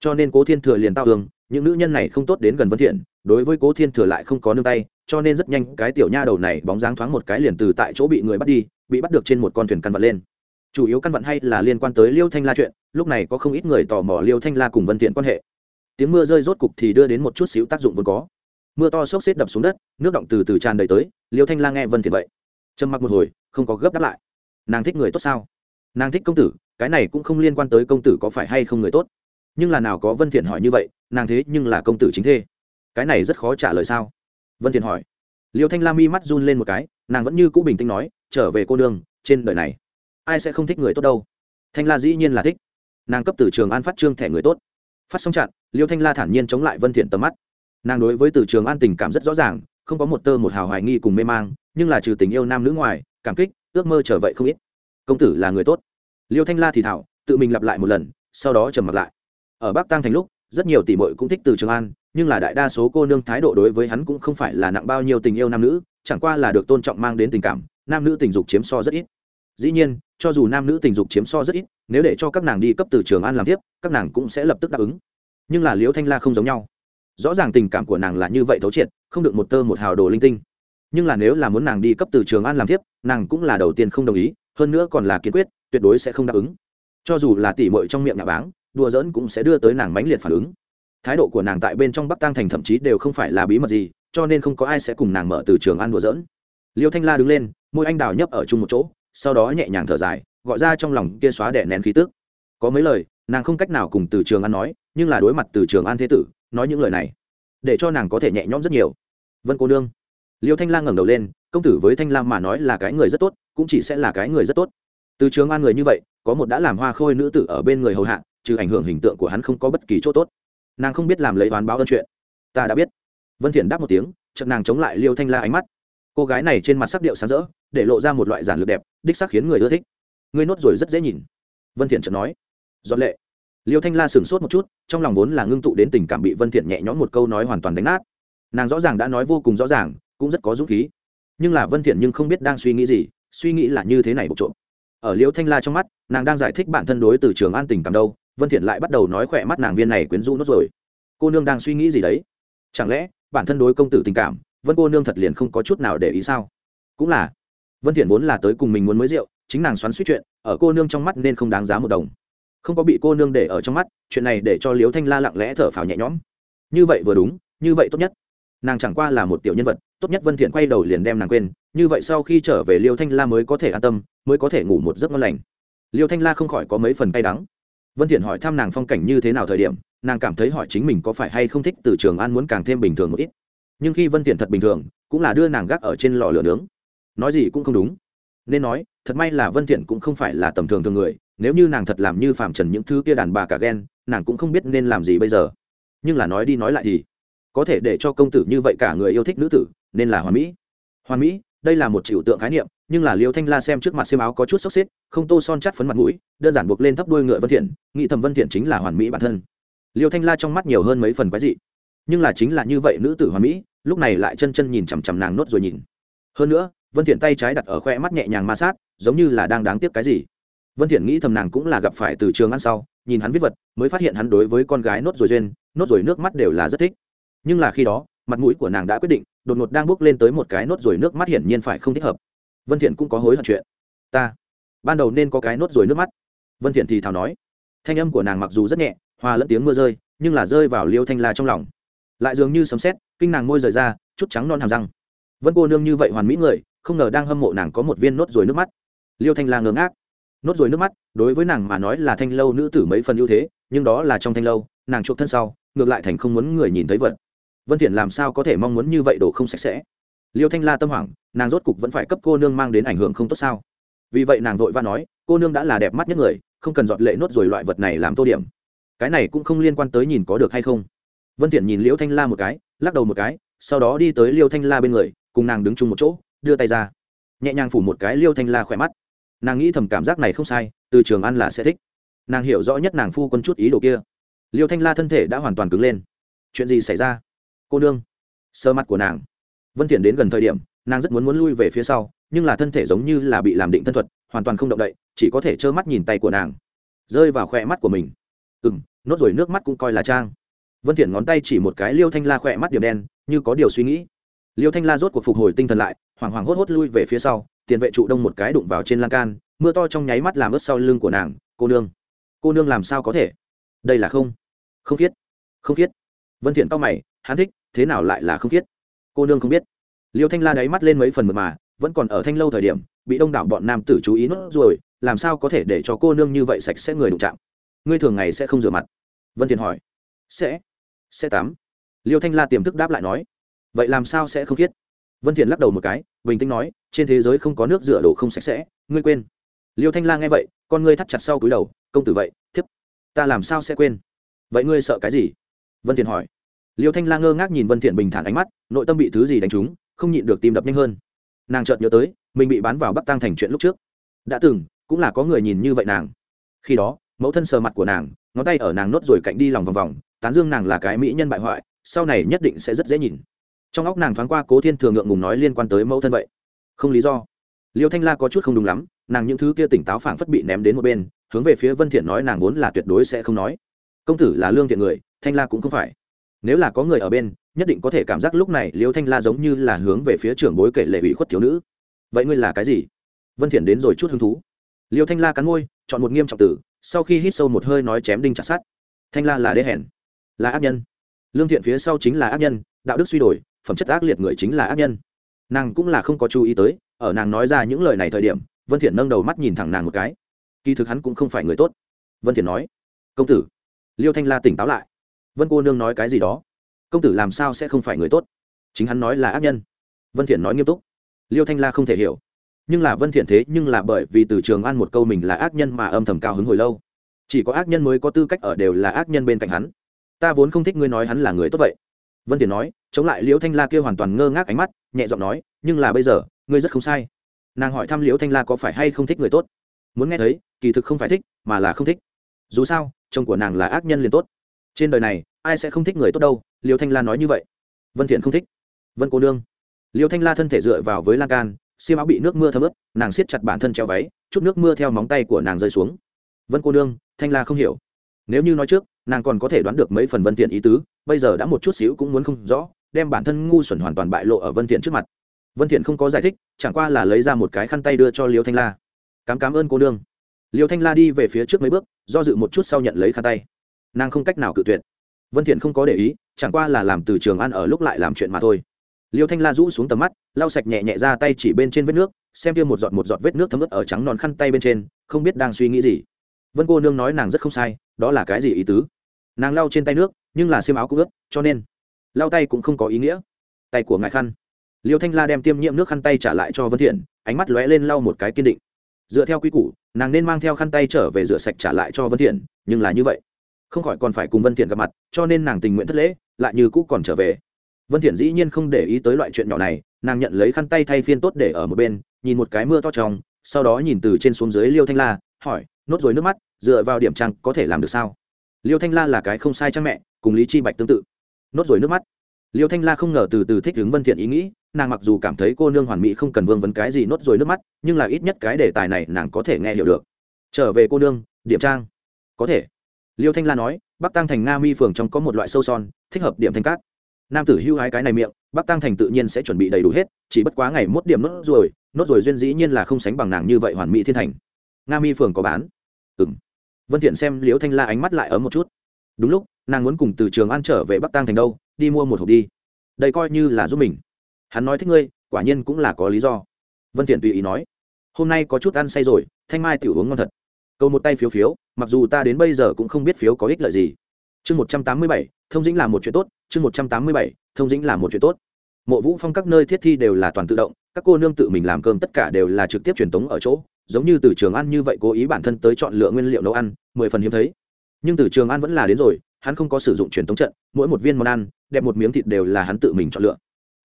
Cho nên cố thiên thừa liền tao tường những nữ nhân này không tốt đến gần vân thiện, đối với cố thiên thừa lại không có nương tay, cho nên rất nhanh cái tiểu nha đầu này bóng dáng thoáng một cái liền từ tại chỗ bị người bắt đi, bị bắt được trên một con thuyền căn vận lên. Chủ yếu căn vận hay là liên quan tới liêu thanh la chuyện, lúc này có không ít người tò mò liêu thanh la cùng vân thiện quan hệ. Tiếng mưa rơi rốt cục thì đưa đến một chút xíu tác dụng vốn có. Mưa to sốc xếp đập xuống đất, nước động từ từ tràn đầy tới, liêu thanh la nghe vân thiện vậy, trầm mặc một hồi, không có gấp đáp lại. Nàng thích người tốt sao? Nàng thích công tử, cái này cũng không liên quan tới công tử có phải hay không người tốt. Nhưng là nào có vân thiện hỏi như vậy nàng thế nhưng là công tử chính thê. Cái này rất khó trả lời sao? Vân thiền hỏi. Liêu thanh la mi mắt run lên một cái, nàng vẫn như cũ bình tĩnh nói, trở về cô nương, trên đời này, ai sẽ không thích người tốt đâu. Thanh la dĩ nhiên là thích. Nàng cấp từ trường an phát trương thẻ người tốt. Phát xong chặn, liêu thanh la thản nhiên chống lại vân thiện tầm mắt. Nàng đối với từ trường an tình cảm rất rõ ràng, không có một tơ một hào hoài nghi cùng mê mang, nhưng là trừ tình yêu nam nữ ngoài, cảm kích, ước mơ trở vậy không ít. Công tử là người tốt. Liêu thanh la thì thảo, tự mình lặp lại một lần, sau đó trầm mặt lại. Ở bắc tăng thành lúc rất nhiều tỷ muội cũng thích từ trường an, nhưng là đại đa số cô nương thái độ đối với hắn cũng không phải là nặng bao nhiêu tình yêu nam nữ, chẳng qua là được tôn trọng mang đến tình cảm, nam nữ tình dục chiếm so rất ít. Dĩ nhiên, cho dù nam nữ tình dục chiếm so rất ít, nếu để cho các nàng đi cấp từ trường an làm tiếp, các nàng cũng sẽ lập tức đáp ứng. Nhưng là liễu thanh la không giống nhau. Rõ ràng tình cảm của nàng là như vậy thấu triệt, không được một tơ một hào đồ linh tinh. Nhưng là nếu là muốn nàng đi cấp từ trường an làm tiếp, nàng cũng là đầu tiên không đồng ý, hơn nữa còn là kiên quyết, tuyệt đối sẽ không đáp ứng. Cho dù là tỉ mội trong miệng nhà báng đùa giỡn cũng sẽ đưa tới nàng mãnh liệt phản ứng. Thái độ của nàng tại bên trong bắc tăng thành thậm chí đều không phải là bí mật gì, cho nên không có ai sẽ cùng nàng mở từ trường ăn đùa giỡn. Liêu thanh la đứng lên, môi anh đào nhấp ở chung một chỗ, sau đó nhẹ nhàng thở dài, gọi ra trong lòng kia xóa đẻ nén khí tức. Có mấy lời, nàng không cách nào cùng từ trường an nói, nhưng là đối mặt từ trường an thế tử, nói những lời này, để cho nàng có thể nhẹ nhõm rất nhiều. Vân cô nương. Liêu thanh la ngẩng đầu lên, công tử với thanh lam mà nói là cái người rất tốt, cũng chỉ sẽ là cái người rất tốt. Từ trường an người như vậy, có một đã làm hoa khôi nữ tử ở bên người hầu hạ trừ ảnh hưởng hình tượng của hắn không có bất kỳ chỗ tốt. Nàng không biết làm lấy oán báo ơn chuyện. Ta đã biết. Vân thiện đáp một tiếng, chợt nàng chống lại liêu thanh la ánh mắt. Cô gái này trên mặt sắc điệu sáng rỡ, để lộ ra một loại giản lược đẹp, đích sắc khiến người ưa thích. Ngươi nốt rồi rất dễ nhìn. Vân thiện chợt nói, dọn lệ. Liêu thanh la sửng sốt một chút, trong lòng vốn là ngưng tụ đến tình cảm bị vân thiện nhẹ nhõm một câu nói hoàn toàn đánh nát. Nàng rõ ràng đã nói vô cùng rõ ràng, cũng rất có dũng khí. Nhưng là vân thiện nhưng không biết đang suy nghĩ gì, suy nghĩ là như thế này bộc trộm. Ở liêu thanh la trong mắt, nàng đang giải thích bản thân đối từ trường an tình cảm đâu vân thiện lại bắt đầu nói khỏe mắt nàng viên này quyến rũ nốt rồi. Cô nương đang suy nghĩ gì đấy? Chẳng lẽ bản thân đối công tử tình cảm, vân cô nương thật liền không có chút nào để ý sao? Cũng là. Vân thiện vốn là tới cùng mình muốn mới rượu, chính nàng xoắn suýt chuyện, ở cô nương trong mắt nên không đáng giá một đồng. Không có bị cô nương để ở trong mắt, chuyện này để cho liễu thanh la lặng lẽ thở phào nhẹ nhõm. Như vậy vừa đúng, như vậy tốt nhất. Nàng chẳng qua là một tiểu nhân vật, tốt nhất vân thiện quay đầu liền đem nàng quên, như vậy sau khi trở về liêu thanh la mới có thể an tâm, mới có thể ngủ một giấc ngon lành. Liêu thanh la không khỏi có mấy phần cay đắng vân thiện hỏi thăm nàng phong cảnh như thế nào thời điểm, nàng cảm thấy hỏi chính mình có phải hay không thích từ trường an muốn càng thêm bình thường một ít. Nhưng khi vân thiện thật bình thường, cũng là đưa nàng gác ở trên lò lửa nướng. Nói gì cũng không đúng. Nên nói, thật may là vân thiện cũng không phải là tầm thường thường người, nếu như nàng thật làm như phạm trần những thứ kia đàn bà cả ghen, nàng cũng không biết nên làm gì bây giờ. Nhưng là nói đi nói lại thì, có thể để cho công tử như vậy cả người yêu thích nữ tử, nên là hoàn mỹ. Hoàn mỹ đây là một chịu tượng khái niệm, nhưng là liêu thanh la xem trước mặt xiêm áo có chút sốc xếp, không tô son chắt phấn mặt mũi, đơn giản buộc lên thấp đuôi ngựa vân thiện, nghĩ thầm vân thiện chính là hoàn mỹ bản thân. Liêu thanh la trong mắt nhiều hơn mấy phần quái dị, nhưng là chính là như vậy nữ tử hoàn mỹ, lúc này lại chân chân nhìn chằm chằm nàng nốt rồi nhìn. Hơn nữa, vân thiện tay trái đặt ở khoe mắt nhẹ nhàng ma sát, giống như là đang đáng tiếc cái gì. Vân thiện nghĩ thầm nàng cũng là gặp phải từ trường ăn sau, nhìn hắn viết vật, mới phát hiện hắn đối với con gái nốt rồi duyên, nốt rồi nước mắt đều là rất thích. Nhưng là khi đó, mặt mũi của nàng đã quyết định đột ngột đang bước lên tới một cái nốt rồi nước mắt hiển nhiên phải không thích hợp. Vân thiện cũng có hối hận chuyện. Ta, ban đầu nên có cái nốt rồi nước mắt. Vân thiện thì thào nói. Thanh âm của nàng mặc dù rất nhẹ, hòa lẫn tiếng mưa rơi, nhưng là rơi vào liêu thanh la trong lòng. Lại dường như sấm sét, kinh nàng môi rời ra, chút trắng non hàm răng. Vân cô nương như vậy hoàn mỹ người, không ngờ đang hâm mộ nàng có một viên nốt rồi nước mắt. Liêu thanh la ngớ ngác. Nốt rồi nước mắt, đối với nàng mà nói là thanh lâu nữ tử mấy phần ưu thế, nhưng đó là trong thanh lâu, nàng chuộc thân sau, ngược lại thành không muốn người nhìn thấy vật vân thiện làm sao có thể mong muốn như vậy đồ không sạch sẽ? Liêu thanh la tâm hoảng, nàng rốt cục vẫn phải cấp cô nương mang đến ảnh hưởng không tốt sao? Vì vậy nàng vội va nói, cô nương đã là đẹp mắt nhất người, không cần giọt lệ nốt rồi loại vật này làm tô điểm. Cái này cũng không liên quan tới nhìn có được hay không. Vân thiện nhìn liễu thanh la một cái, lắc đầu một cái, sau đó đi tới liêu thanh la bên người, cùng nàng đứng chung một chỗ, đưa tay ra. Nhẹ nhàng phủ một cái liêu thanh la khỏe mắt. Nàng nghĩ thầm cảm giác này không sai, từ trường ăn là sẽ thích. Nàng hiểu rõ nhất nàng phu quân chút ý đồ kia. Liêu thanh la thân thể đã hoàn toàn cứng lên. Chuyện gì xảy ra? Cô nương. Sơ mặt của nàng. Vân thiện đến gần thời điểm nàng rất muốn muốn lui về phía sau nhưng là thân thể giống như là bị làm định thân thuật hoàn toàn không động đậy chỉ có thể trơ mắt nhìn tay của nàng. Rơi vào khỏe mắt của mình. Ừm, nốt rồi nước mắt cũng coi là trang. Vân thiện ngón tay chỉ một cái liêu thanh la khỏe mắt điểm đen như có điều suy nghĩ. Liêu thanh la rốt cuộc phục hồi tinh thần lại hoảng hoảng hốt hốt lui về phía sau tiền vệ trụ đông một cái đụng vào trên lan can mưa to trong nháy mắt làm ướt sau lưng của nàng cô nương cô nương làm sao có thể? Đây là không. Không khiết không khiết. Vân thiện cao mày hắn thích thế nào lại là không khiết cô nương không biết. Liêu thanh la đáy mắt lên mấy phần mật mà, vẫn còn ở thanh lâu thời điểm, bị đông đảo bọn nam tử chú ý nốt rồi, làm sao có thể để cho cô nương như vậy sạch sẽ người đụng chạm? Ngươi thường ngày sẽ không rửa mặt. Vân thiện hỏi. Sẽ. Sẽ tắm liêu thanh la tiềm thức đáp lại nói. Vậy làm sao sẽ không khiết? Vân thiện lắc đầu một cái, bình tĩnh nói, trên thế giới không có nước rửa đồ không sạch sẽ, ngươi quên. Liêu thanh la nghe vậy, con ngươi thắt chặt sau cúi đầu, công tử vậy, thiếp, ta làm sao sẽ quên? Vậy ngươi sợ cái gì? Vân thiện hỏi liêu thanh la ngơ ngác nhìn vân thiện bình thản ánh mắt, nội tâm bị thứ gì đánh trúng, không nhịn được tim đập nhanh hơn. Nàng chợt nhớ tới, mình bị bán vào bắc tăng thành chuyện lúc trước. Đã từng, cũng là có người nhìn như vậy nàng. Khi đó, mẫu thân sờ mặt của nàng, ngón tay ở nàng nốt rồi cạnh đi lòng vòng vòng, tán dương nàng là cái mỹ nhân bại hoại, sau này nhất định sẽ rất dễ nhìn. Trong óc nàng thoáng qua cố thiên thường ngượng ngùng nói liên quan tới mẫu thân vậy. Không lý do. Liêu thanh la có chút không đúng lắm, nàng những thứ kia tỉnh táo phảng phất bị ném đến một bên, hướng về phía vân thiện nói nàng vốn là tuyệt đối sẽ không nói. Công tử là lương thiện người, thanh la cũng không phải nếu là có người ở bên, nhất định có thể cảm giác lúc này liêu thanh la giống như là hướng về phía trưởng bối kể lệ ủy khuất thiếu nữ. Vậy ngươi là cái gì? Vân thiện đến rồi chút hứng thú. Liêu thanh la cắn môi, chọn một nghiêm trọng tử sau khi hít sâu một hơi nói chém đinh chặt sắt. Thanh la là đê hèn, là ác nhân. Lương thiện phía sau chính là ác nhân, đạo đức suy đổi, phẩm chất ác liệt người chính là ác nhân. Nàng cũng là không có chú ý tới, ở nàng nói ra những lời này thời điểm, vân thiện nâng đầu mắt nhìn thẳng nàng một cái. Kỳ thực hắn cũng không phải người tốt. Vân thiện nói, công tử. Liêu thanh la tỉnh táo lại vân cô nương nói cái gì đó công tử làm sao sẽ không phải người tốt chính hắn nói là ác nhân vân thiện nói nghiêm túc liêu thanh la không thể hiểu nhưng là vân thiện thế nhưng là bởi vì từ trường An một câu mình là ác nhân mà âm thầm cao hứng hồi lâu chỉ có ác nhân mới có tư cách ở đều là ác nhân bên cạnh hắn ta vốn không thích ngươi nói hắn là người tốt vậy vân thiện nói chống lại liễu thanh la kia hoàn toàn ngơ ngác ánh mắt nhẹ giọng nói nhưng là bây giờ ngươi rất không sai nàng hỏi thăm liễu thanh la có phải hay không thích người tốt muốn nghe thấy kỳ thực không phải thích mà là không thích dù sao chồng của nàng là ác nhân liền tốt trên đời này, ai sẽ không thích người tốt đâu, Liêu thanh la nói như vậy. Vân thiện không thích. Vân cô nương. Liêu thanh la thân thể dựa vào với lan can, xiêm áo bị nước mưa thấm ướt, nàng siết chặt bản thân treo váy, chút nước mưa theo móng tay của nàng rơi xuống. Vân cô nương, thanh la không hiểu. Nếu như nói trước, nàng còn có thể đoán được mấy phần vân thiện ý tứ, bây giờ đã một chút xíu cũng muốn không rõ, đem bản thân ngu xuẩn hoàn toàn bại lộ ở vân thiện trước mặt. Vân thiện không có giải thích, chẳng qua là lấy ra một cái khăn tay đưa cho liêu thanh la. Cám cám ơn cô nương. Liêu thanh la đi về phía trước mấy bước, do dự một chút sau nhận lấy khăn tay nàng không cách nào cự tuyệt. Vân thiện không có để ý, chẳng qua là làm từ trường ăn ở lúc lại làm chuyện mà thôi. Liêu thanh la rũ xuống tầm mắt, lau sạch nhẹ nhẹ ra tay chỉ bên trên vết nước, xem kia một giọt một giọt vết nước thấm ướt ở trắng non khăn tay bên trên, không biết đang suy nghĩ gì. Vân cô nương nói nàng rất không sai, đó là cái gì ý tứ? Nàng lau trên tay nước, nhưng là xiêm áo cũng ướt, cho nên lau tay cũng không có ý nghĩa. Tay của ngài khăn. Liêu thanh la đem tiêm nhiễm nước khăn tay trả lại cho vân thiện, ánh mắt lóe lên lau một cái kiên định. Dựa theo quy củ, nàng nên mang theo khăn tay trở về rửa sạch trả lại cho vân thiện, nhưng là như vậy không khỏi còn phải cùng vân thiện gặp mặt, cho nên nàng tình nguyện thất lễ, lại như cũ còn trở về. Vân thiện dĩ nhiên không để ý tới loại chuyện nhỏ này, nàng nhận lấy khăn tay thay phiên tốt để ở một bên, nhìn một cái mưa to trong, sau đó nhìn từ trên xuống dưới liêu thanh la, hỏi, nốt rồi nước mắt, dựa vào điểm trang có thể làm được sao? Liêu thanh la là cái không sai cha mẹ, cùng lý chi bạch tương tự. Nốt rồi nước mắt. Liêu thanh la không ngờ từ từ thích ứng vân thiện ý nghĩ, nàng mặc dù cảm thấy cô nương hoàn mỹ không cần vương vấn cái gì nốt rồi nước mắt, nhưng là ít nhất cái đề tài này nàng có thể nghe hiểu được. Trở về cô nương, điểm trang. Có thể liêu thanh la nói, bắc tăng thành nga mi phường trong có một loại sâu son, thích hợp điểm thanh cát. Nam tử hưu hái cái này miệng, bắc tăng thành tự nhiên sẽ chuẩn bị đầy đủ hết, chỉ bất quá ngày mốt điểm nốt rồi nốt rồi duyên dĩ nhiên là không sánh bằng nàng như vậy hoàn mỹ thiên thành. Nga mi phường có bán. Ừ m vân thiện xem liễu thanh la ánh mắt lại ấm một chút. Đúng lúc, nàng muốn cùng từ trường ăn trở về bắc tăng thành đâu, đi mua một hộp đi. Đây coi như là giúp mình. Hắn nói thích ngươi, quả nhiên cũng là có lý do. Vân thiện tùy ý nói, hôm nay có chút ăn say rồi, thanh mai tiểu uống ngon thật câu một tay phiếu phiếu, mặc dù ta đến bây giờ cũng không biết phiếu có ích lợi gì. Chương một trăm tám mươi bảy, thông dĩnh là một chuyện tốt. Chương một trăm tám mươi bảy, thông dĩnh là một chuyện tốt. Mộ vũ phong các nơi thiết thi đều là toàn tự động, các cô nương tự mình làm cơm tất cả đều là trực tiếp truyền tống ở chỗ, giống như từ trường ăn như vậy cố ý bản thân tới chọn lựa nguyên liệu nấu ăn, mười phần hiếm thấy. Nhưng từ trường ăn vẫn là đến rồi, hắn không có sử dụng truyền tống trận, mỗi một viên món ăn, đẹp một miếng thịt đều là hắn tự mình chọn lựa.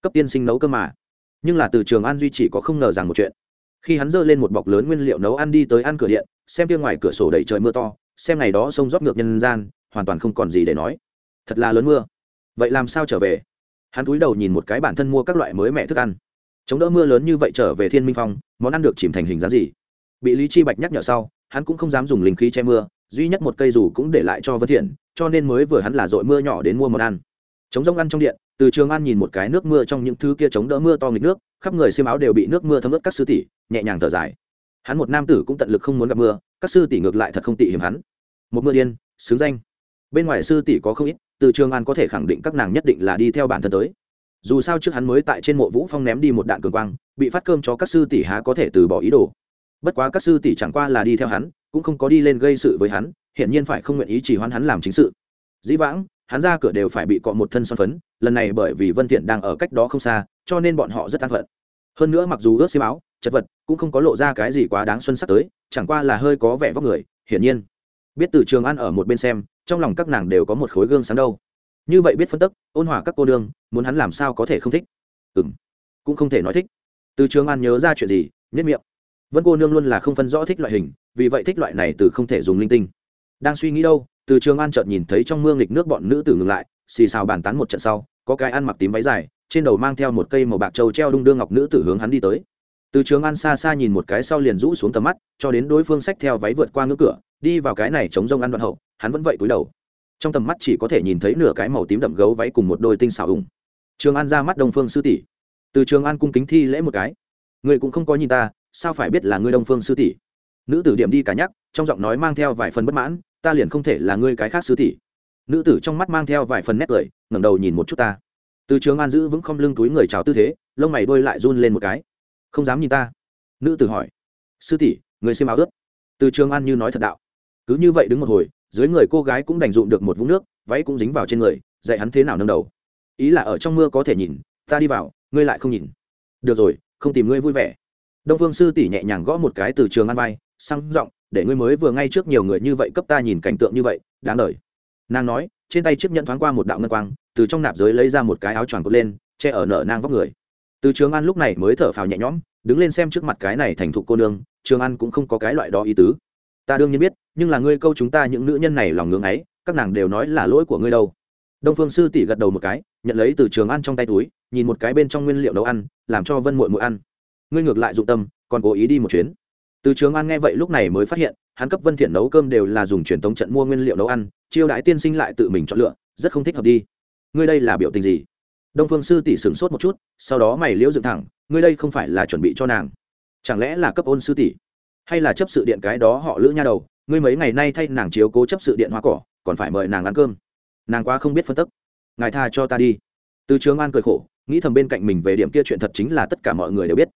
Cấp tiên sinh nấu cơm mà. Nhưng là từ trường ăn duy chỉ có không ngờ rằng một chuyện. Khi hắn giơ lên một bọc lớn nguyên liệu nấu ăn đi tới ăn cửa điện xem kia ngoài cửa sổ đầy trời mưa to, xem ngày đó sông rót ngược nhân gian, hoàn toàn không còn gì để nói. Thật là lớn mưa. Vậy làm sao trở về? Hắn cúi đầu nhìn một cái bản thân mua các loại mới mẹ thức ăn. Chống đỡ mưa lớn như vậy trở về thiên minh phong, món ăn được chìm thành hình dáng gì? Bị lý chi bạch nhắc nhở sau, hắn cũng không dám dùng linh khí che mưa, duy nhất một cây dù cũng để lại cho vân thiện, cho nên mới vừa hắn là dội mưa nhỏ đến mua món ăn. Chống rông ăn trong điện, từ trường an nhìn một cái nước mưa trong những thứ kia chống đỡ mưa to nghịch nước, khắp người xiêm áo đều bị nước mưa thấm ướt các sư tỷ, nhẹ nhàng thở dài hắn một nam tử cũng tận lực không muốn gặp mưa, các sư tỷ ngược lại thật không tị hiểm hắn. Một mưa điên, xứng danh. Bên ngoài sư tỷ có không ít, từ trường an có thể khẳng định các nàng nhất định là đi theo bản thân tới. Dù sao trước hắn mới tại trên mộ vũ phong ném đi một đạn cường quang, bị phát cơm cho các sư tỷ há có thể từ bỏ ý đồ. Bất quá các sư tỷ chẳng qua là đi theo hắn, cũng không có đi lên gây sự với hắn, hiển nhiên phải không nguyện ý chỉ hoan hắn làm chính sự. Dĩ vãng, hắn ra cửa đều phải bị cọ một thân son phấn, lần này bởi vì vân thiện đang ở cách đó không xa, cho nên bọn họ rất an phận. Hơn nữa mặc dù ướt xiêm áo chật vật, cũng không có lộ ra cái gì quá đáng xuân sắc tới, chẳng qua là hơi có vẻ vóc người, hiển nhiên. Biết từ trường ăn ở một bên xem, trong lòng các nàng đều có một khối gương sáng đâu. Như vậy biết phân tức, ôn hòa các cô đương muốn hắn làm sao có thể không thích? Ừ m cũng không thể nói thích. Từ trường an nhớ ra chuyện gì nhất miệng. Vân cô nương luôn là không phân rõ thích loại hình, vì vậy thích loại này từ không thể dùng linh tinh. Đang suy nghĩ đâu, từ trường an chợt nhìn thấy trong mương nghịch nước bọn nữ tử ngừng lại, xì xào bàn tán một trận sau, có cái ăn mặc tím váy dài, trên đầu mang theo một cây màu bạc trâu treo đung đưa ngọc nữ tử hướng hắn đi tới từ trường an xa xa nhìn một cái sau liền rũ xuống tầm mắt, cho đến đối phương xách theo váy vượt qua ngưỡng cửa, đi vào cái này chống rông ăn đoạn hậu, hắn vẫn vậy cúi đầu. Trong tầm mắt chỉ có thể nhìn thấy nửa cái màu tím đậm gấu váy cùng một đôi tinh xảo ủng. Trường an ra mắt đông phương sư tỷ. Từ trường an cung kính thi lễ một cái. Người cũng không có nhìn ta, sao phải biết là ngươi đông phương sư tỷ? Nữ tử điểm đi cả nhắc, trong giọng nói mang theo vài phần bất mãn, ta liền không thể là ngươi cái khác sư tỷ. Nữ tử trong mắt mang theo vài phần nét cười, ngẩng đầu nhìn một chút ta. Từ trường an giữ vững không lưng túi người chào tư thế, lông mày đôi lại run lên một cái không dám nhìn ta. Nữ tử hỏi. Sư tỷ, người xem áo ướt. Từ trường an như nói thật đạo. Cứ như vậy đứng một hồi, dưới người cô gái cũng đành dụng được một vũng nước, váy cũng dính vào trên người, dạy hắn thế nào nâng đầu. Ý là ở trong mưa có thể nhìn, ta đi vào, ngươi lại không nhìn. Được rồi, không tìm ngươi vui vẻ. Đông vương sư tỷ nhẹ nhàng gõ một cái từ trường an vai, sang giọng, để ngươi mới vừa ngay trước nhiều người như vậy cấp ta nhìn cảnh tượng như vậy, đáng đời. Nàng nói, trên tay chiếc nhẫn thoáng qua một đạo ngân quang, từ trong nạp giới lấy ra một cái áo choàng cột lên, che ở nở nang vóc người từ trường an lúc này mới thở phào nhẹ nhõm, đứng lên xem trước mặt cái này thành thục cô nương, trường an cũng không có cái loại đó ý tứ. Ta đương nhiên biết, nhưng là ngươi câu chúng ta những nữ nhân này lòng ngưỡng ấy, các nàng đều nói là lỗi của ngươi đâu. Đông phương sư tỷ gật đầu một cái, nhận lấy từ trường ăn trong tay túi, nhìn một cái bên trong nguyên liệu nấu ăn, làm cho vân muội muội ăn. Ngươi ngược lại dụng tâm, còn cố ý đi một chuyến. Từ trường an nghe vậy lúc này mới phát hiện, hắn cấp vân thiện nấu cơm đều là dùng truyền thống trận mua nguyên liệu nấu ăn, chiêu đãi tiên sinh lại tự mình chọn lựa, rất không thích hợp đi. Ngươi đây là biểu tình gì? Đông phương sư tỷ sửng sốt một chút, sau đó mày liễu dựng thẳng, ngươi đây không phải là chuẩn bị cho nàng. Chẳng lẽ là cấp ôn sư tỷ? Hay là chấp sự điện cái đó họ lữ nha đầu, ngươi mấy ngày nay thay nàng chiếu cố chấp sự điện hoa cỏ, còn phải mời nàng ăn cơm. Nàng quá không biết phân tức. Ngài tha cho ta đi. Từ trường an cười khổ, nghĩ thầm bên cạnh mình về điểm kia chuyện thật chính là tất cả mọi người đều biết.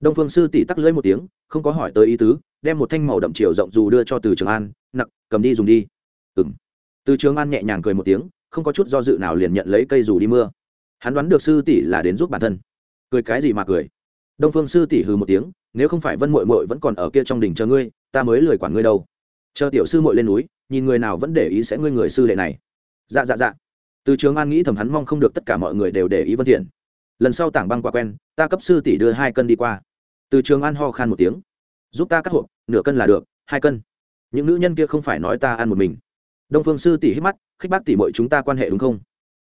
Đông phương sư tỷ tắc lưỡi một tiếng, không có hỏi tới ý tứ, đem một thanh màu đậm chiều rộng dù đưa cho từ trường an, nặc, cầm đi dùng đi. Ừ m từ trường an nhẹ nhàng cười một tiếng, không có chút do dự nào liền nhận lấy cây dù đi mưa hắn đoán được sư tỷ là đến giúp bản thân. Cười cái gì mà cười? Đông phương sư tỷ hừ một tiếng, nếu không phải vân mội mội vẫn còn ở kia trong đình chờ ngươi, ta mới lười quản ngươi đâu. Chờ tiểu sư mội lên núi, nhìn người nào vẫn để ý sẽ ngươi người sư đệ này. Dạ dạ dạ. Từ trường an nghĩ thầm hắn mong không được tất cả mọi người đều để ý vân thiện. Lần sau tảng băng qua quen, ta cấp sư tỷ đưa hai cân đi qua. Từ trường an ho khan một tiếng. Giúp ta cắt hộp, nửa cân là được, hai cân. Những nữ nhân kia không phải nói ta ăn một mình. Đông phương sư tỷ hít mắt, khích bác tỷ mội chúng ta quan hệ đúng không?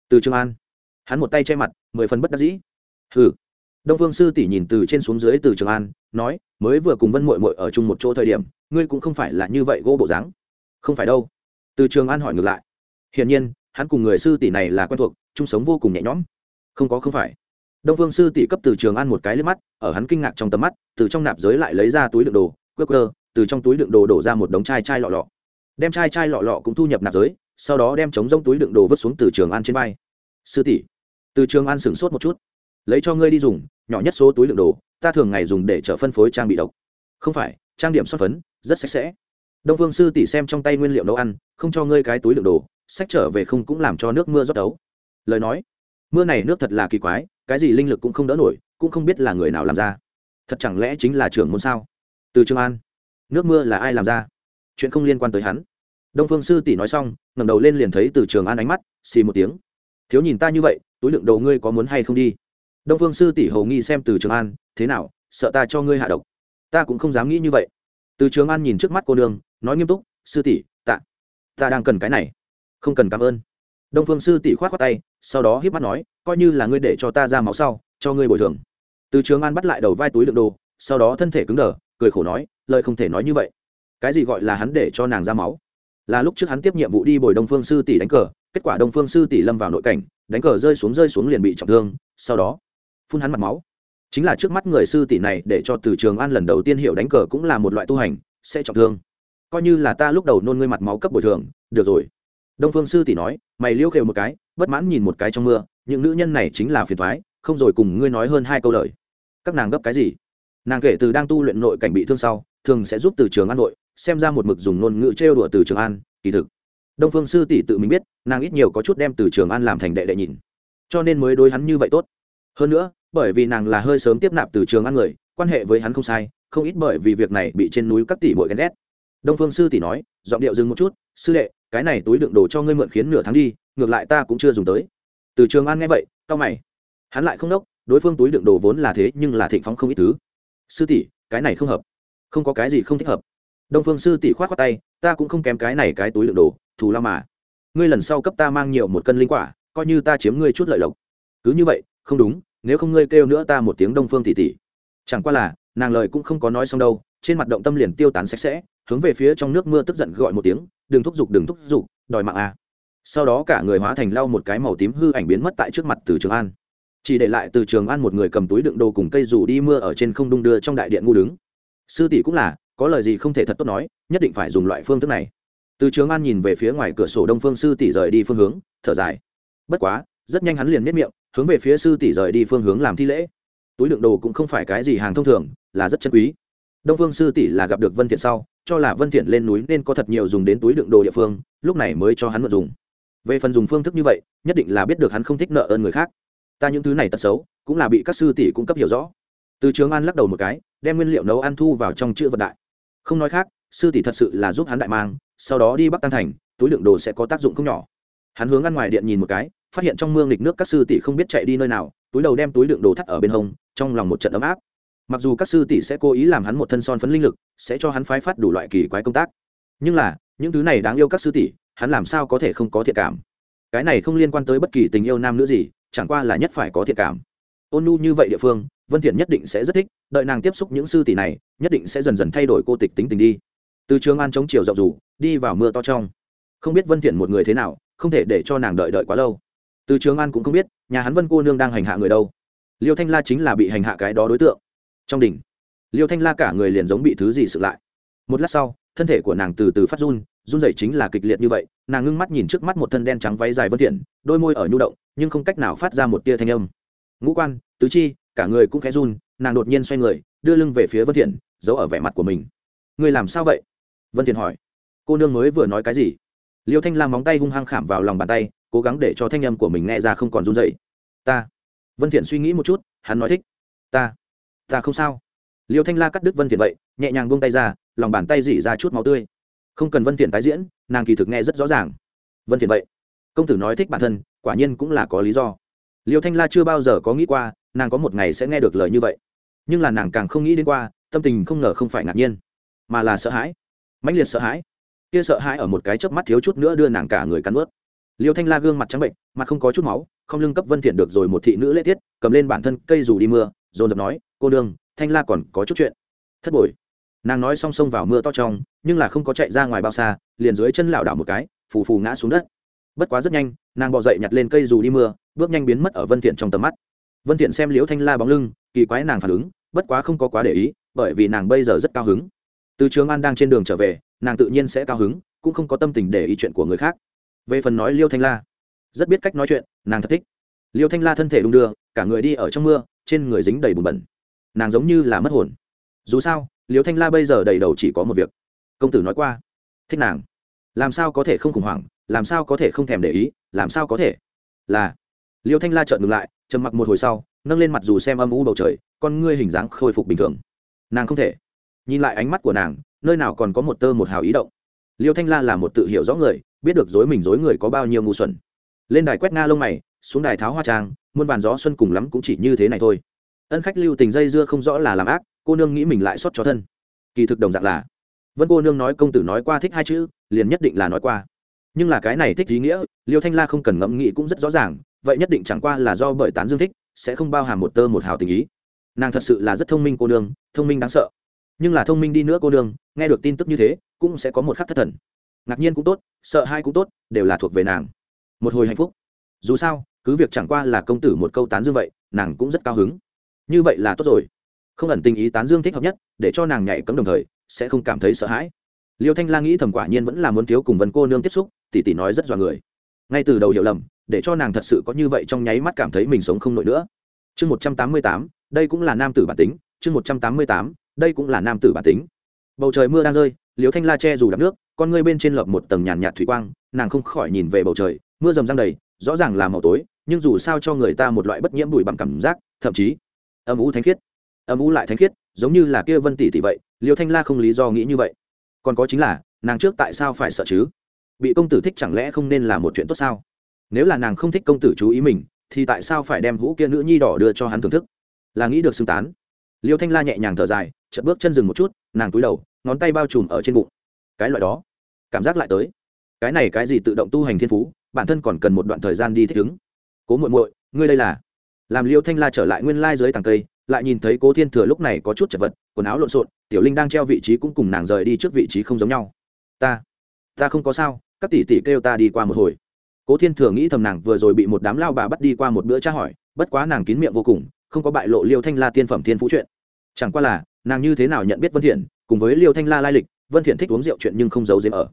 Từ trường an hắn một tay che mặt, mười phần bất đắc dĩ. Hừ. Đông phương sư tỷ nhìn từ trên xuống dưới từ trường an, nói, mới vừa cùng vân mội mội ở chung một chỗ thời điểm, ngươi cũng không phải là như vậy gỗ bộ dáng. Không phải đâu. Từ trường an hỏi ngược lại. Hiển nhiên, hắn cùng người sư tỷ này là quen thuộc, chung sống vô cùng nhẹ nhõm. Không có, không phải. Đông phương sư tỷ cấp từ trường an một cái lên mắt, ở hắn kinh ngạc trong tầm mắt, từ trong nạp giới lại lấy ra túi đựng đồ, quơ quơ, từ trong túi đựng đồ đổ ra một đống chai chai lọ lọ. Đem chai chai lọ lọ cũng thu nhập nạp giới, sau đó đem chống rông túi đựng đồ vứt xuống từ trường an trên vai. Sư tỷ từ trường an sửng sốt một chút. Lấy cho ngươi đi dùng, nhỏ nhất số túi đựng đồ, ta thường ngày dùng để chở phân phối trang bị độc. Không phải, trang điểm xuất phấn, rất sạch sẽ. Đông vương sư tỷ xem trong tay nguyên liệu nấu ăn, không cho ngươi cái túi đựng đồ, sách trở về không cũng làm cho nước mưa rót đấu lời nói, mưa này nước thật là kỳ quái, cái gì linh lực cũng không đỡ nổi, cũng không biết là người nào làm ra. Thật chẳng lẽ chính là trưởng môn sao? Từ trường an, nước mưa là ai làm ra? Chuyện không liên quan tới hắn. Đông phương sư tỷ nói xong, ngẩng đầu lên liền thấy từ trường an ánh mắt, xì một tiếng. Thiếu nhìn ta như vậy túi đựng đồ ngươi có muốn hay không đi? Đông phương sư tỷ hầu nghi xem từ trường an, thế nào, sợ ta cho ngươi hạ độc? Ta cũng không dám nghĩ như vậy. Từ trường an nhìn trước mắt cô nương, nói nghiêm túc, sư tỷ, tạ. Ta đang cần cái này. Không cần cảm ơn. Đông phương sư tỷ khoát khoát tay, sau đó hiếp mắt nói, coi như là ngươi để cho ta ra máu sau, cho ngươi bồi thường. Từ trường an bắt lại đầu vai túi đựng đồ, sau đó thân thể cứng đờ, cười khổ nói, lời không thể nói như vậy. Cái gì gọi là hắn để cho nàng ra máu? Là lúc trước hắn tiếp nhiệm vụ đi bồi đông phương sư tỷ đánh cờ, kết quả đông phương sư tỷ lâm vào nội cảnh đánh cờ rơi xuống rơi xuống liền bị trọng thương, sau đó, phun hắn mặt máu. Chính là trước mắt người sư tỷ này để cho từ trường an lần đầu tiên hiểu đánh cờ cũng là một loại tu hành, sẽ trọng thương. Coi như là ta lúc đầu nôn ngươi mặt máu cấp bồi thường, được rồi. Đông phương sư tỷ nói, mày liêu khều một cái, bất mãn nhìn một cái trong mưa, những nữ nhân này chính là phiền thoái, không rồi cùng ngươi nói hơn hai câu lời. Các nàng gấp cái gì? Nàng kể từ đang tu luyện nội cảnh bị thương sau, thường sẽ giúp từ trường an nội, xem ra một mực dùng ngôn ngữ trêu đùa từ trường an, kỳ thực đông phương sư tỷ tự mình biết, nàng ít nhiều có chút đem từ trường an làm thành đệ đệ nhìn. Cho nên mới đối hắn như vậy tốt. Hơn nữa, bởi vì nàng là hơi sớm tiếp nạp từ trường an người, quan hệ với hắn không sai, không ít bởi vì việc này bị trên núi các tỷ bội ghen ghét. Đông phương sư tỷ nói, giọng điệu dừng một chút, sư đệ, cái này túi đựng đồ cho ngươi mượn khiến nửa tháng đi, ngược lại ta cũng chưa dùng tới. Từ trường an nghe vậy cao mày. Hắn lại không đốc, đối phương túi đựng đồ vốn là thế nhưng là thịnh phóng không ít thứ. Sư tỷ, cái này không hợp. Không có cái gì không thích hợp. Đông phương sư tỷ khoát khoát tay, ta cũng không kém cái này cái túi đựng đồ thù lao mà. Ngươi lần sau cấp ta mang nhiều một cân linh quả, coi như ta chiếm ngươi chút lợi lộc. Cứ như vậy, không đúng, nếu không ngươi kêu nữa ta một tiếng đông phương tỷ tỷ. Chẳng qua là, nàng lời cũng không có nói xong đâu, trên mặt động tâm liền tiêu tán sạch sẽ, hướng về phía trong nước mưa tức giận gọi một tiếng, đừng thúc giục, đừng thúc giục, đòi mạng à. sau đó cả người hóa thành lau một cái màu tím hư ảnh biến mất tại trước mặt từ trường an. Chỉ để lại từ trường an một người cầm túi đựng đồ cùng cây dù đi mưa ở trên không đung đưa trong đại điện ngu đứng. Sư tỷ cũng là, có lời gì không thể thật tốt nói, nhất định phải dùng loại phương thức này từ trường an nhìn về phía ngoài cửa sổ đông phương sư tỷ rời đi phương hướng, thở dài. Bất quá, rất nhanh hắn liền miết miệng, hướng về phía sư tỷ rời đi phương hướng làm thi lễ. Túi đựng đồ cũng không phải cái gì hàng thông thường, là rất chân quý. Đông phương sư tỷ là gặp được vân thiện sau, cho là vân thiện lên núi nên có thật nhiều dùng đến túi đựng đồ địa phương, lúc này mới cho hắn mượn dùng. Về phần dùng phương thức như vậy, nhất định là biết được hắn không thích nợ ơn người khác. Ta những thứ này tật xấu, cũng là bị các sư tỷ cung cấp hiểu rõ. Từ trường an lắc đầu một cái, đem nguyên liệu nấu ăn thu vào trong chữ vật đại. Không nói khác, sư tỷ thật sự là giúp hắn đại mang sau đó đi bắc tăng thành, túi đựng đồ sẽ có tác dụng không nhỏ. Hắn hướng ăn ngoài điện nhìn một cái, phát hiện trong mương lịch nước các sư tỷ không biết chạy đi nơi nào, túi đầu đem túi đựng đồ thắt ở bên hông, trong lòng một trận ấm áp. Mặc dù các sư tỷ sẽ cố ý làm hắn một thân son phấn linh lực, sẽ cho hắn phái phát đủ loại kỳ quái công tác. Nhưng là, những thứ này đáng yêu các sư tỷ, hắn làm sao có thể không có thiện cảm? Cái này không liên quan tới bất kỳ tình yêu nam nữ gì, chẳng qua là nhất phải có thiện cảm. Ôn nhu như vậy địa phương, vân thiện nhất định sẽ rất thích, đợi nàng tiếp xúc những sư tỷ này, nhất định sẽ dần dần thay đổi cô tịch tính tình đi từ trường an chống chiều rộng rủ đi vào mưa to trong. Không biết vân thiện một người thế nào, không thể để cho nàng đợi đợi quá lâu. Từ trường an cũng không biết, nhà hắn vân cô nương đang hành hạ người đâu. Liêu thanh la chính là bị hành hạ cái đó đối tượng. Trong đỉnh, liêu thanh la cả người liền giống bị thứ gì sự lại. Một lát sau, thân thể của nàng từ từ phát run run rẩy chính là kịch liệt như vậy. Nàng ngưng mắt nhìn trước mắt một thân đen trắng váy dài vân thiện, đôi môi ở nhu động, nhưng không cách nào phát ra một tia thanh âm. Ngũ quan, tứ chi, cả người cũng khẽ run, nàng đột nhiên xoay người, đưa lưng về phía vân thiện, giấu ở vẻ mặt của mình. Người làm sao vậy? Vân thiện hỏi, cô nương mới vừa nói cái gì? Liêu thanh lam móng tay hung hăng khảm vào lòng bàn tay, cố gắng để cho thanh âm của mình nghe ra không còn run rẩy. Ta. Vân thiện suy nghĩ một chút, hắn nói thích, ta ta không sao. Liêu thanh la cắt đứt vân thiện vậy, nhẹ nhàng buông tay ra, lòng bàn tay dỉ ra chút máu tươi. Không cần vân thiện tái diễn, nàng kỳ thực nghe rất rõ ràng. Vân thiện vậy, công tử nói thích bản thân, quả nhiên cũng là có lý do. Liêu thanh la chưa bao giờ có nghĩ qua, nàng có một ngày sẽ nghe được lời như vậy. Nhưng là nàng càng không nghĩ đến qua, tâm tình không ngờ không phải ngạc nhiên, mà là sợ hãi mãnh liệt sợ hãi. Kia sợ hãi ở một cái chớp mắt thiếu chút nữa đưa nàng cả người cắn ướt. Liêu thanh la gương mặt trắng bệnh, mặt không có chút máu, không lưng cấp vân thiện được rồi một thị nữ lễ tiết, cầm lên bản thân cây dù đi mưa, dồn dập nói, cô đương thanh la còn có chút chuyện. Thất bội nàng nói song song vào mưa to trong, nhưng là không có chạy ra ngoài bao xa, liền dưới chân lảo đảo một cái, phù phù ngã xuống đất. Bất quá rất nhanh, nàng bò dậy nhặt lên cây dù đi mưa, bước nhanh biến mất ở vân thiện trong tầm mắt. Vân thiện xem liễu thanh la bóng lưng, kỳ quái nàng phản ứng, bất quá không có quá để ý, bởi vì nàng bây giờ rất cao hứng từ trường an đang trên đường trở về, nàng tự nhiên sẽ cao hứng, cũng không có tâm tình để ý chuyện của người khác. Về phần nói liêu thanh la, rất biết cách nói chuyện, nàng thật thích. Liêu thanh la thân thể đung đưa, cả người đi ở trong mưa, trên người dính đầy bùn bẩn. Nàng giống như là mất hồn. Dù sao, liêu thanh la bây giờ đầy đầu chỉ có một việc. Công tử nói qua, thích nàng. Làm sao có thể không khủng hoảng, làm sao có thể không thèm để ý, làm sao có thể? Là, liêu thanh la trợn ngừng lại, trầm mặc một hồi sau, nâng lên mặt dù xem âm u bầu trời, con ngươi hình dáng khôi phục bình thường. Nàng không thể nhìn lại ánh mắt của nàng, nơi nào còn có một tơ một hào ý động. Liêu thanh la là một tự hiểu rõ người, biết được dối mình dối người có bao nhiêu ngu xuẩn. Lên đài quét nga lông mày, xuống đài tháo hoa trang, muôn vàn gió xuân cùng lắm cũng chỉ như thế này thôi. Ân khách lưu tình dây dưa không rõ là làm ác, cô nương nghĩ mình lại xót cho thân. Kỳ thực đồng dạng là, vân cô nương nói công tử nói qua thích hai chữ, liền nhất định là nói qua. Nhưng là cái này thích ý nghĩa, liêu thanh la không cần ngẫm nghĩ cũng rất rõ ràng, vậy nhất định chẳng qua là do bởi tán dương thích, sẽ không bao hàm một tơ một hào tình ý. Nàng thật sự là rất thông minh cô nương, thông minh đáng sợ nhưng là thông minh đi nữa cô đường nghe được tin tức như thế, cũng sẽ có một khắc thất thần. Ngạc nhiên cũng tốt, sợ hai cũng tốt, đều là thuộc về nàng. Một hồi hạnh phúc. Dù sao, cứ việc chẳng qua là công tử một câu tán dương vậy, nàng cũng rất cao hứng. Như vậy là tốt rồi. Không ẩn tình ý tán dương thích hợp nhất, để cho nàng nhảy cấm đồng thời, sẽ không cảm thấy sợ hãi. Liêu thanh la nghĩ thầm quả nhiên vẫn là muốn thiếu cùng vân cô nương tiếp xúc tỷ tỷ nói rất dọa người. Ngay từ đầu hiểu lầm, để cho nàng thật sự có như vậy trong nháy mắt cảm thấy mình sống không nổi nữa. Chương một trăm tám mươi tám, đây cũng là nam tử bản tính, chương một trăm tám mươi tám đây cũng là nam tử bản tính. Bầu trời mưa đang rơi liều thanh la che dù đắp nước, con ngươi bên trên lợp một tầng nhàn nhạt thủy quang, nàng không khỏi nhìn về bầu trời, mưa rầm răng đầy, rõ ràng là màu tối, nhưng dù sao cho người ta một loại bất nhiễm bụi bằng cảm giác, thậm chí, âm u thánh khiết. Âm u lại thánh khiết, giống như là kia vân tỷ tỷ vậy liều thanh la không lý do nghĩ như vậy. Còn có chính là, nàng trước tại sao phải sợ chứ? Bị công tử thích chẳng lẽ không nên là một chuyện tốt sao? Nếu là nàng không thích công tử chú ý mình, thì tại sao phải đem vũ kia nữ nhi đỏ đưa cho hắn thưởng thức? Là nghĩ được xưng tán. Liêu thanh la nhẹ nhàng thở dài chợt bước chân dừng một chút, nàng túi đầu, ngón tay bao trùm ở trên bụng. Cái loại đó. Cảm giác lại tới. Cái này cái gì tự động tu hành thiên phú, bản thân còn cần một đoạn thời gian đi thích ứng. Cố muội muội, ngươi đây là? Làm liêu thanh la trở lại nguyên lai dưới tàng cây, lại nhìn thấy cố thiên thừa lúc này có chút chật vật, quần áo lộn xộn, tiểu linh đang treo vị trí cũng cùng nàng rời đi trước vị trí không giống nhau. Ta ta không có sao, các tỷ tỷ kêu ta đi qua một hồi. Cố thiên thừa nghĩ thầm nàng vừa rồi bị một đám lao bà bắt đi qua một bữa tra hỏi, bất quá nàng kín miệng vô cùng, không có bại lộ liêu thanh la tiên phẩm thiên phú chuyện. Chẳng qua là nàng như thế nào nhận biết vân thiện, cùng với liêu thanh la lai lịch, vân thiện thích uống rượu chuyện nhưng không giấu giếm ở.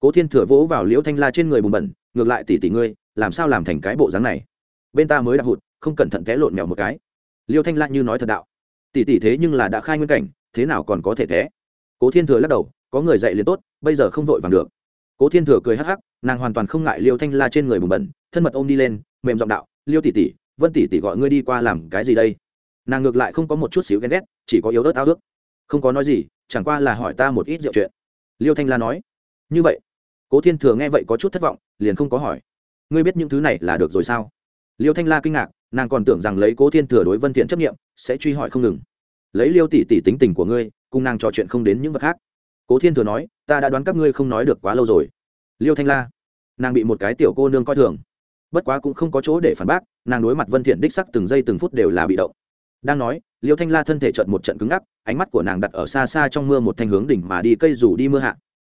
Cố thiên thừa vỗ vào liêu thanh la trên người bùn bẩn, ngược lại tỷ tỷ ngươi, làm sao làm thành cái bộ dáng này? Bên ta mới đạp hụt, không cẩn thận té lộn mèo một cái. Liêu thanh la như nói thật đạo. Tỷ tỷ thế nhưng là đã khai nguyên cảnh, thế nào còn có thể té? Cố thiên thừa lắc đầu, có người dạy liền tốt, bây giờ không vội vàng được. Cố thiên thừa cười hắc hắc, nàng hoàn toàn không ngại liêu thanh la trên người bùn bẩn, thân mật ôm đi lên, mềm giọng đạo, liêu tỷ tỷ vân tỷ tỷ gọi ngươi đi qua làm cái gì đây? Nàng ngược lại không có một chút xíu ghen ghét, chỉ có yếu ớt ao ước. Không có nói gì, chẳng qua là hỏi ta một ít rượu chuyện. Liêu thanh la nói, như vậy. Cố thiên thừa nghe vậy có chút thất vọng, liền không có hỏi. Ngươi biết những thứ này là được rồi sao? Liêu thanh la kinh ngạc, nàng còn tưởng rằng lấy cố thiên thừa đối vân thiện chấp nghiệm sẽ truy hỏi không ngừng. Lấy liêu tỷ tỷ tính tình của ngươi, cùng nàng trò chuyện không đến những vật khác. Cố thiên thừa nói, ta đã đoán các ngươi không nói được quá lâu rồi. Liêu thanh la, nàng bị một cái tiểu cô nương coi thường. Bất quá cũng không có chỗ để phản bác, nàng đối mặt vân thiện đích sắc từng giây từng phút đều là bị động đang nói, liêu thanh la thân thể trận một trận cứng ngắc, ánh mắt của nàng đặt ở xa xa trong mưa một thanh hướng đỉnh mà đi cây rủ đi mưa hạ.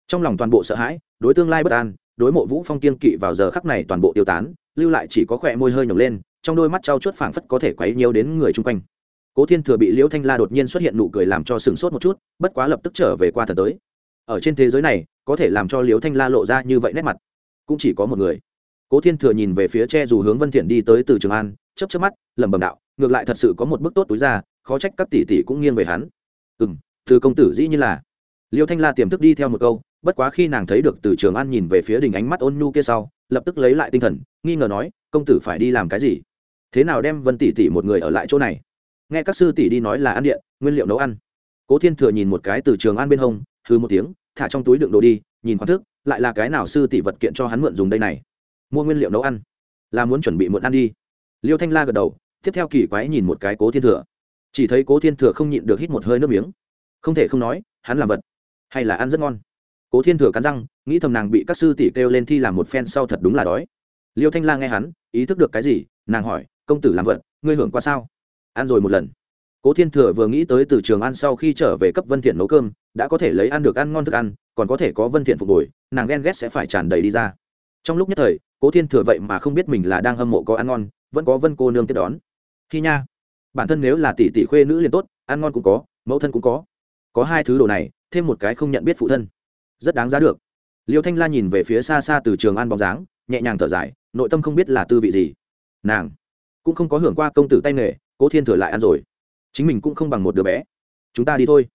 Trong lòng toàn bộ sợ hãi, đối tương lai bất an, đối mộ vũ phong kiên kỵ vào giờ khắc này toàn bộ tiêu tán, lưu lại chỉ có khỏe môi hơi nhổng lên, trong đôi mắt trao chuốt phảng phất có thể quấy nhiều đến người chung quanh. Cố thiên thừa bị liễu thanh la đột nhiên xuất hiện nụ cười làm cho sừng sốt một chút, bất quá lập tức trở về qua thần tới. Ở trên thế giới này, có thể làm cho liễu thanh la lộ ra như vậy nét mặt, cũng chỉ có một người. Cố thiên thừa nhìn về phía tre dù hướng vân thiện đi tới từ trường an, chớp chớp mắt, lẩm bẩm đạo ngược lại thật sự có một bức tốt túi ra, khó trách các tỷ tỷ cũng nghiêng về hắn. Ừm, từ công tử dĩ như là. Liêu thanh la tiềm thức đi theo một câu, bất quá khi nàng thấy được từ trường an nhìn về phía đình ánh mắt ôn nhu kia sau, lập tức lấy lại tinh thần, nghi ngờ nói, công tử phải đi làm cái gì? Thế nào đem vân tỷ tỷ một người ở lại chỗ này? Nghe các sư tỷ đi nói là ăn điện, nguyên liệu nấu ăn. Cố thiên thừa nhìn một cái từ trường an bên hông hư một tiếng, thả trong túi đựng đồ đi, nhìn khoản thức, lại là cái nào sư tỷ vật kiện cho hắn mượn dùng đây này? Mua nguyên liệu nấu ăn. Là muốn chuẩn bị muộn ăn đi. Liêu thanh la gật đầu tiếp theo kỳ quái nhìn một cái cố thiên thừa. Chỉ thấy cố thiên thừa không nhịn được hít một hơi nước miếng. Không thể không nói, hắn làm vật, hay là ăn rất ngon. Cố thiên thừa cắn răng, nghĩ thầm nàng bị các sư tỷ kêu lên thi làm một phen sau thật đúng là đói. Liêu thanh la nghe hắn, ý thức được cái gì, nàng hỏi, công tử làm vật, ngươi hưởng qua sao? Ăn rồi một lần. Cố thiên thừa vừa nghĩ tới từ trường ăn sau khi trở về cấp vân thiện nấu cơm, đã có thể lấy ăn được ăn ngon thức ăn, còn có thể có vân thiện phục hồi, nàng ghen ghét sẽ phải tràn đầy đi ra. Trong lúc nhất thời, cố thiên thừa vậy mà không biết mình là đang hâm mộ có ăn ngon, vẫn có vân cô nương tiếp đón khi nha. Bản thân nếu là tỷ tỷ khuê nữ liền tốt, ăn ngon cũng có, mẫu thân cũng có. Có hai thứ đồ này, thêm một cái không nhận biết phụ thân. Rất đáng giá được. Liêu thanh la nhìn về phía xa xa từ trường an bóng dáng, nhẹ nhàng thở dài, nội tâm không biết là tư vị gì. Nàng cũng không có hưởng qua công tử tay nghề, cố thiên thừa lại ăn rồi. Chính mình cũng không bằng một đứa bé. Chúng ta đi thôi.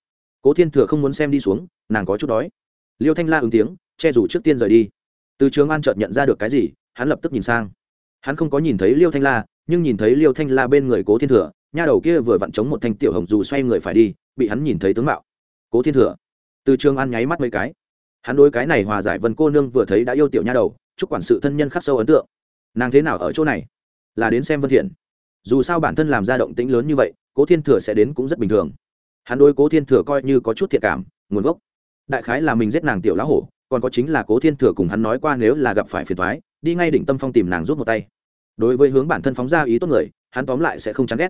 Cố thiên thừa không muốn xem đi xuống, nàng có chút đói. Liêu thanh la ứng tiếng, che rủ trước tiên rời đi. Từ trường an chợt nhận ra được cái gì, hắn lập tức nhìn sang. Hắn không có nhìn thấy liêu thanh la nhưng nhìn thấy liêu thanh la bên người cố thiên thừa, nha đầu kia vừa vặn chống một thanh tiểu hồng dù xoay người phải đi, bị hắn nhìn thấy tướng mạo. Cố thiên thừa, từ trường an nháy mắt mấy cái. Hắn đối cái này hòa giải vân cô nương vừa thấy đã yêu tiểu nha đầu, chúc quản sự thân nhân khắc sâu ấn tượng. Nàng thế nào ở chỗ này? Là đến xem vân thiện. Dù sao bản thân làm ra động tĩnh lớn như vậy, cố thiên thừa sẽ đến cũng rất bình thường. Hắn đối cố thiên thừa coi như có chút thiện cảm, nguồn gốc. Đại khái là mình giết nàng tiểu lão hổ, còn có chính là cố thiên thừa cùng hắn nói qua nếu là gặp phải phiền thoái đi ngay đỉnh tâm phong tìm nàng rút một tay đối với hướng bản thân phóng ra ý tốt người, hắn tóm lại sẽ không chán ghét.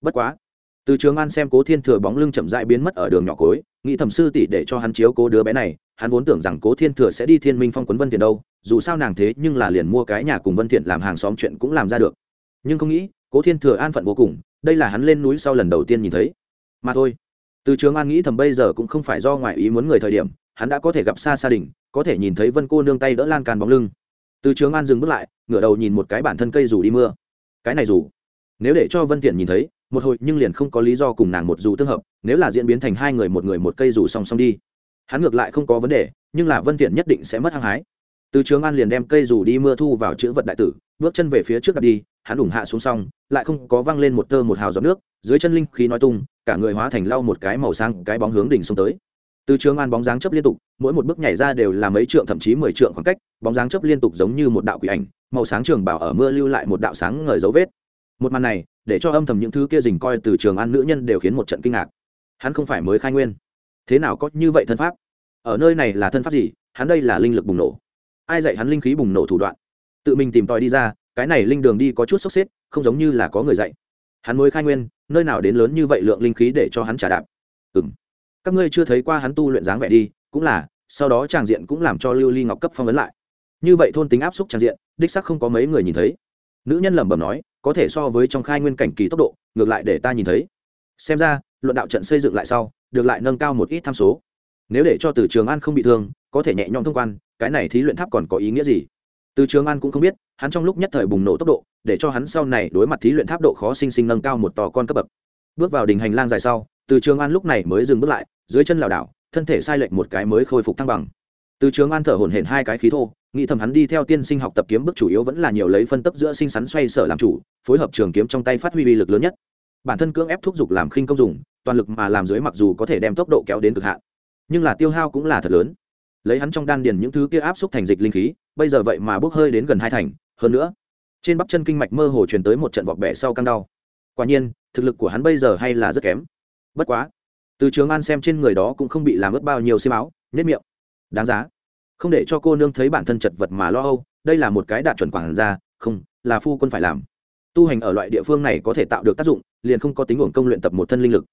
Bất quá, từ trường an xem cố thiên thừa bóng lưng chậm rãi biến mất ở đường nhỏ cối, nghĩ thẩm sư tỷ để cho hắn chiếu cố đứa bé này, hắn vốn tưởng rằng cố thiên thừa sẽ đi thiên minh phong quấn vân thiện đâu, dù sao nàng thế nhưng là liền mua cái nhà cùng vân thiện làm hàng xóm chuyện cũng làm ra được. Nhưng không nghĩ, cố thiên thừa an phận vô cùng, đây là hắn lên núi sau lần đầu tiên nhìn thấy. Mà thôi, từ trường an nghĩ thầm bây giờ cũng không phải do ngoại ý muốn người thời điểm, hắn đã có thể gặp xa xa đình, có thể nhìn thấy vân cô nương tay đỡ lan can bóng lưng từ trường an dừng bước lại, ngửa đầu nhìn một cái bản thân cây dù đi mưa. Cái này dù, nếu để cho vân tiện nhìn thấy, một hồi nhưng liền không có lý do cùng nàng một dù tương hợp, nếu là diễn biến thành hai người một người một cây dù song song đi. Hắn ngược lại không có vấn đề, nhưng là vân tiện nhất định sẽ mất hăng hái. Từ trường an liền đem cây dù đi mưa thu vào chữ vật đại tử, bước chân về phía trước đặt đi, hắn ủng hạ xuống xong, lại không có văng lên một tơ một hào giọt nước, dưới chân linh khí nói tung, cả người hóa thành lau một cái màu sang cái bóng hướng đỉnh xuống tới. Từ trường an bóng dáng chấp liên tục, mỗi một bước nhảy ra đều là mấy trượng, thậm chí mười trượng khoảng cách bóng dáng chớp liên tục giống như một đạo quỷ ảnh, màu sáng trường bảo ở mưa lưu lại một đạo sáng ngời dấu vết. Một màn này, để cho âm thầm những thứ kia dình coi từ trường an nữ nhân đều khiến một trận kinh ngạc. Hắn không phải mới khai nguyên. Thế nào có như vậy thân pháp? Ở nơi này là thân pháp gì? Hắn đây là linh lực bùng nổ. Ai dạy hắn linh khí bùng nổ thủ đoạn? Tự mình tìm tòi đi ra, cái này linh đường đi có chút sốc xếp, không giống như là có người dạy. Hắn mới khai nguyên, nơi nào đến lớn như vậy lượng linh khí để cho hắn trả đạp? Ừ m các ngươi chưa thấy qua hắn tu luyện dáng vẻ đi, cũng là, sau đó tràng diện cũng làm cho lưu ly ngọc cấp phong ấn lại như vậy thôn tính áp xúc trang diện, đích sắc không có mấy người nhìn thấy. Nữ nhân lẩm bẩm nói, có thể so với trong khai nguyên cảnh kỳ tốc độ, ngược lại để ta nhìn thấy. Xem ra, luận đạo trận xây dựng lại sau, được lại nâng cao một ít tham số. Nếu để cho từ trường an không bị thương, có thể nhẹ nhõm thông quan, cái này thí luyện tháp còn có ý nghĩa gì? Từ trường an cũng không biết, hắn trong lúc nhất thời bùng nổ tốc độ, để cho hắn sau này đối mặt thí luyện tháp độ khó sinh sinh nâng cao một tò con cấp bậc. Bước vào đình hành lang dài sau, từ trường an lúc này mới dừng bước lại, dưới chân lảo đảo, thân thể sai lệch một cái mới khôi phục thăng bằng. Từ trường an thở hổn hển hai cái khí thô nghĩ thầm hắn đi theo tiên sinh học tập kiếm bước chủ yếu vẫn là nhiều lấy phân tấp giữa sinh sắn xoay sở làm chủ, phối hợp trường kiếm trong tay phát huy uy lực lớn nhất. Bản thân cưỡng ép thúc giục làm khinh công dùng, toàn lực mà làm dưới mặc dù có thể đem tốc độ kéo đến cực hạn, nhưng là tiêu hao cũng là thật lớn. Lấy hắn trong đan điền những thứ kia áp xúc thành dịch linh khí, bây giờ vậy mà bốc hơi đến gần hai thành, hơn nữa, trên bắp chân kinh mạch mơ hồ truyền tới một trận vọt bẻ sau căng đau. Quả nhiên, thực lực của hắn bây giờ hay là rất kém. Bất quá, từ trường an xem trên người đó cũng không bị làm ướt bao nhiêu xi máu nếp miệng. Đáng giá không để cho cô nương thấy bản thân chật vật mà lo âu, đây là một cái đạt chuẩn quản ra không, là phu quân phải làm. Tu hành ở loại địa phương này có thể tạo được tác dụng, liền không có tính uổng công luyện tập một thân linh lực.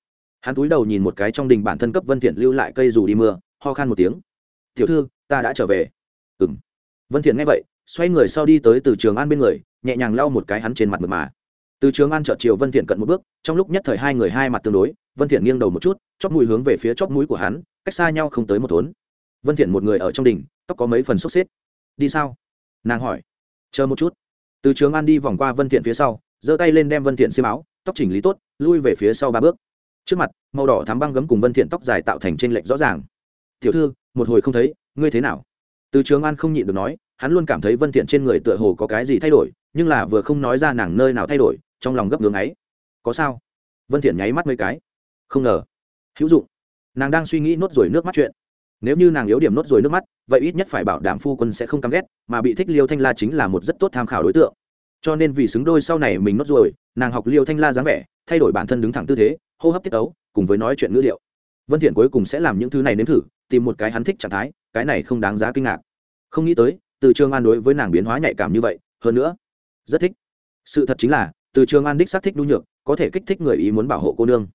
Hắn túi đầu nhìn một cái trong đình bản thân cấp vân thiện lưu lại cây dù đi mưa, ho khan một tiếng. Tiểu thư, ta đã trở về. Ừm. Vân thiện nghe vậy, xoay người sau đi tới từ trường an bên người, nhẹ nhàng lau một cái hắn trên mặt mượt mà. Từ trường an chợt chiều vân thiện cận một bước, trong lúc nhất thời hai người hai mặt tương đối, vân thiện nghiêng đầu một chút, chóp mũi hướng về phía chóp mũi của hắn, cách xa nhau không tới một thốn vân thiện một người ở trong đình, tóc có mấy phần xốc xếp. Đi sao? Nàng hỏi. Chờ một chút. Từ trường an đi vòng qua vân thiện phía sau, giơ tay lên đem vân thiện xiêm áo, tóc chỉnh lý tốt, lui về phía sau ba bước. Trước mặt, màu đỏ thắm băng gấm cùng vân thiện tóc dài tạo thành trên lệnh rõ ràng. Tiểu thư, một hồi không thấy, ngươi thế nào? Từ trường an không nhịn được nói, hắn luôn cảm thấy vân thiện trên người tựa hồ có cái gì thay đổi, nhưng là vừa không nói ra nàng nơi nào thay đổi, trong lòng gấp ngưỡng ấy có sao? Vân thiện nháy mắt mấy cái. Không ngờ. Hữu dụng. Nàng đang suy nghĩ nốt rồi nước mắt chuyện nếu như nàng yếu điểm nốt rồi nước mắt, vậy ít nhất phải bảo đảm phu quân sẽ không căm ghét, mà bị thích liêu thanh la chính là một rất tốt tham khảo đối tượng. Cho nên vì xứng đôi sau này mình nốt rồi nàng học liêu thanh la dáng vẻ, thay đổi bản thân đứng thẳng tư thế, hô hấp tiết ấu cùng với nói chuyện ngữ liệu. Vân thiện cuối cùng sẽ làm những thứ này nếm thử, tìm một cái hắn thích trạng thái, cái này không đáng giá kinh ngạc. Không nghĩ tới, từ trường an đối với nàng biến hóa nhạy cảm như vậy, hơn nữa, rất thích. Sự thật chính là, từ trường an đích xác thích nhu nhược, có thể kích thích người ý muốn bảo hộ cô nương.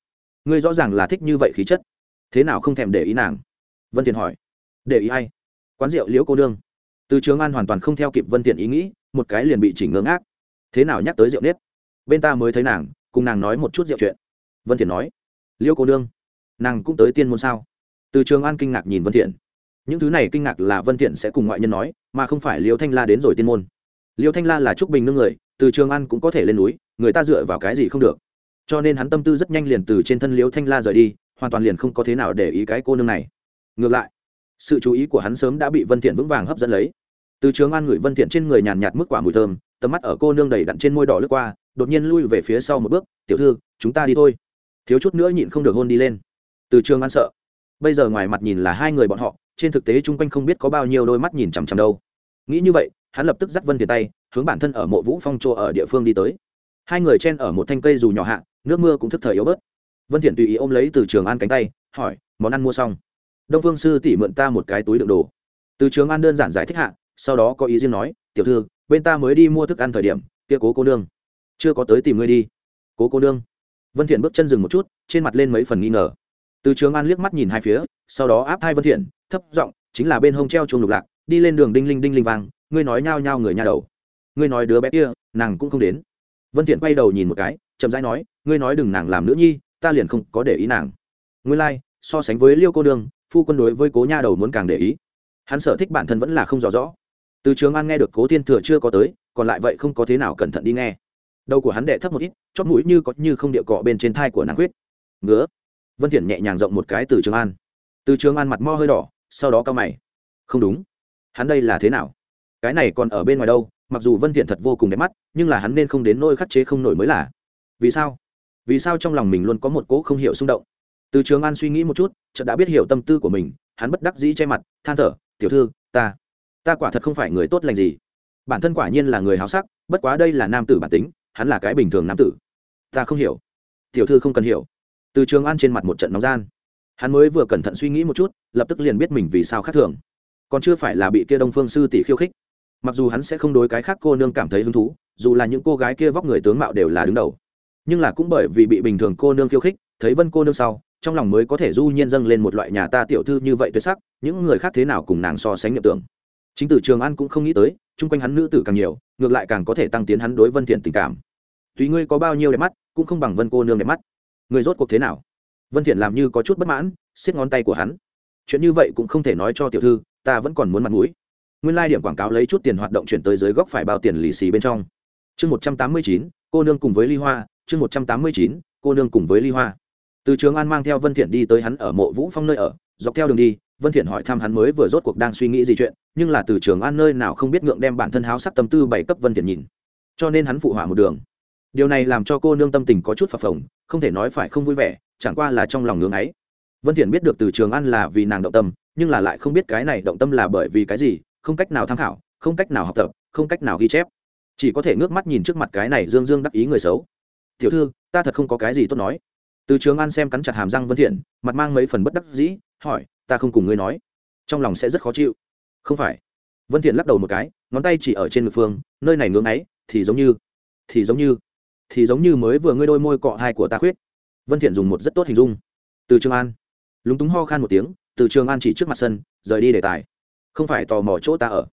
Ngươi rõ ràng là thích như vậy khí chất. Thế nào không thèm để ý nàng vân thiện hỏi. Để ý ai? Quán rượu liễu cô nương. Từ trường an hoàn toàn không theo kịp vân thiện ý nghĩ, một cái liền bị chỉnh ngưỡng ngác. Thế nào nhắc tới rượu nếp? Bên ta mới thấy nàng, cùng nàng nói một chút rượu chuyện. Vân thiện nói. Liễu cô nương, nàng cũng tới tiên môn sao? Từ trường an kinh ngạc nhìn vân thiện những thứ này kinh ngạc là vân thiện sẽ cùng ngoại nhân nói, mà không phải liễu thanh la đến rồi tiên môn. Liễu thanh la là trúc bình nương người, từ trường an cũng có thể lên núi, người ta dựa vào cái gì không được. Cho nên hắn tâm tư rất nhanh liền từ trên thân liễu thanh la rời đi, hoàn toàn liền không có thế nào để ý cái cô nương này ngược lại, sự chú ý của hắn sớm đã bị vân thiện vững vàng hấp dẫn lấy. Từ trường an ngửi vân thiện trên người nhàn nhạt mức quả mùi thơm, tầm mắt ở cô nương đầy đặn trên môi đỏ lướt qua, đột nhiên lui về phía sau một bước, tiểu thư, chúng ta đi thôi. Thiếu chút nữa nhịn không được hôn đi lên. Từ trường an sợ. Bây giờ ngoài mặt nhìn là hai người bọn họ, trên thực tế chung quanh không biết có bao nhiêu đôi mắt nhìn chằm chằm đâu. Nghĩ như vậy, hắn lập tức dắt vân thiện tay, hướng bản thân ở mộ vũ phong chỗ ở địa phương đi tới. Hai người chen ở một thanh cây dù nhỏ hạ, nước mưa cũng thức thời yếu bớt. Vân thiện tùy ý ôm lấy từ trường an cánh tay, hỏi, món ăn mua xong? Đông phương sư tỷ mượn ta một cái túi đựng đồ. Từ trường an đơn giản giải thích hạ sau đó có ý riêng nói tiểu thư bên ta mới đi mua thức ăn thời điểm kia cố cô nương. Chưa có tới tìm ngươi đi. Cố cô nương? Vân thiện bước chân dừng một chút trên mặt lên mấy phần nghi ngờ. Từ trường an liếc mắt nhìn hai phía sau đó áp hai vân thiện thấp giọng chính là bên hông treo chuông lục lạc đi lên đường đinh linh đinh linh vang ngươi nói nhao nhao người nhà đầu. Ngươi nói đứa bé kia nàng cũng không đến. Vân thiện quay đầu nhìn một cái chậm rãi nói ngươi nói đừng nàng làm nữ nhi ta liền không có để ý nàng. Ngươi lai like, so sánh với liêu cô đương phu quân đối với cố nha đầu muốn càng để ý. Hắn sở thích bản thân vẫn là không rõ rõ. Từ trường an nghe được cố thiên thừa chưa có tới, còn lại vậy không có thế nào cẩn thận đi nghe. Đầu của hắn đệ thấp một ít, chót mũi như có như không địa cọ bên trên thai của nàng huyết ngứa. Vân thiện nhẹ nhàng rộng một cái từ trường an. Từ trường an mặt mo hơi đỏ, sau đó cao mày. Không đúng. Hắn đây là thế nào? Cái này còn ở bên ngoài đâu, mặc dù vân thiện thật vô cùng đẹp mắt, nhưng là hắn nên không đến nỗi khắc chế không nổi mới là. Vì sao? Vì sao trong lòng mình luôn có một cỗ không hiểu xung động? Từ trường an suy nghĩ một chút, chợt đã biết hiểu tâm tư của mình, hắn bất đắc dĩ che mặt, than thở, tiểu thư, ta ta quả thật không phải người tốt lành gì. Bản thân quả nhiên là người háo sắc, bất quá đây là nam tử bản tính, hắn là cái bình thường nam tử. Ta không hiểu. Tiểu thư không cần hiểu. Từ trường an trên mặt một trận nóng gian. Hắn mới vừa cẩn thận suy nghĩ một chút, lập tức liền biết mình vì sao khác thường. Còn chưa phải là bị kia đông phương sư tỷ khiêu khích. Mặc dù hắn sẽ không đối cái khác cô nương cảm thấy hứng thú, dù là những cô gái kia vóc người tướng mạo đều là đứng đầu. Nhưng là cũng bởi vì bị bình thường cô nương khiêu khích, thấy vân cô nương sau trong lòng mới có thể du nhiên dâng lên một loại nhà ta tiểu thư như vậy tuyệt sắc, những người khác thế nào cùng nàng so sánh niệm tưởng. Chính tử trường an cũng không nghĩ tới, chung quanh hắn nữ tử càng nhiều, ngược lại càng có thể tăng tiến hắn đối vân thiện tình cảm. Tùy ngươi có bao nhiêu đẹp mắt, cũng không bằng vân cô nương đẹp mắt. Người rốt cuộc thế nào? Vân thiện làm như có chút bất mãn xiết ngón tay của hắn. Chuyện như vậy cũng không thể nói cho tiểu thư, ta vẫn còn muốn mặt mũi. Nguyên lai like điểm quảng cáo lấy chút tiền hoạt động chuyển tới dưới góc phải bao tiền lì xì bên trong. Chương một trăm tám mươi chín, cô nương cùng với ly hoa, chương một trăm tám mươi chín, cô nương cùng với ly hoa từ trường an mang theo vân thiện đi tới hắn ở mộ vũ phong nơi ở, dọc theo đường đi, vân thiện hỏi thăm hắn mới vừa rốt cuộc đang suy nghĩ gì chuyện, nhưng là từ trường an nơi nào không biết ngượng đem bản thân háo sắc tâm tư bảy cấp vân thiện nhìn. Cho nên hắn phụ hỏa một đường. Điều này làm cho cô nương tâm tình có chút phập phồng, không thể nói phải không vui vẻ, chẳng qua là trong lòng ngưỡng ấy. Vân thiện biết được từ trường an là vì nàng động tâm, nhưng là lại không biết cái này động tâm là bởi vì cái gì, không cách nào tham khảo, không cách nào học tập, không cách nào ghi chép. Chỉ có thể ngước mắt nhìn trước mặt cái này dương dương đắc ý người xấu. Tiểu thư, ta thật không có cái gì tốt nói từ trường an xem cắn chặt hàm răng vân thiện, mặt mang mấy phần bất đắc dĩ, hỏi, ta không cùng ngươi nói. Trong lòng sẽ rất khó chịu. Không phải. Vân thiện lắc đầu một cái, ngón tay chỉ ở trên ngực phương, nơi này ngưỡng ấy, thì giống như, thì giống như, thì giống như mới vừa ngươi đôi môi cọ hai của ta khuyết. Vân thiện dùng một rất tốt hình dung. Từ trường an, lúng túng ho khan một tiếng, từ trường an chỉ trước mặt sân, rời đi đề tài. Không phải tò mò chỗ ta ở.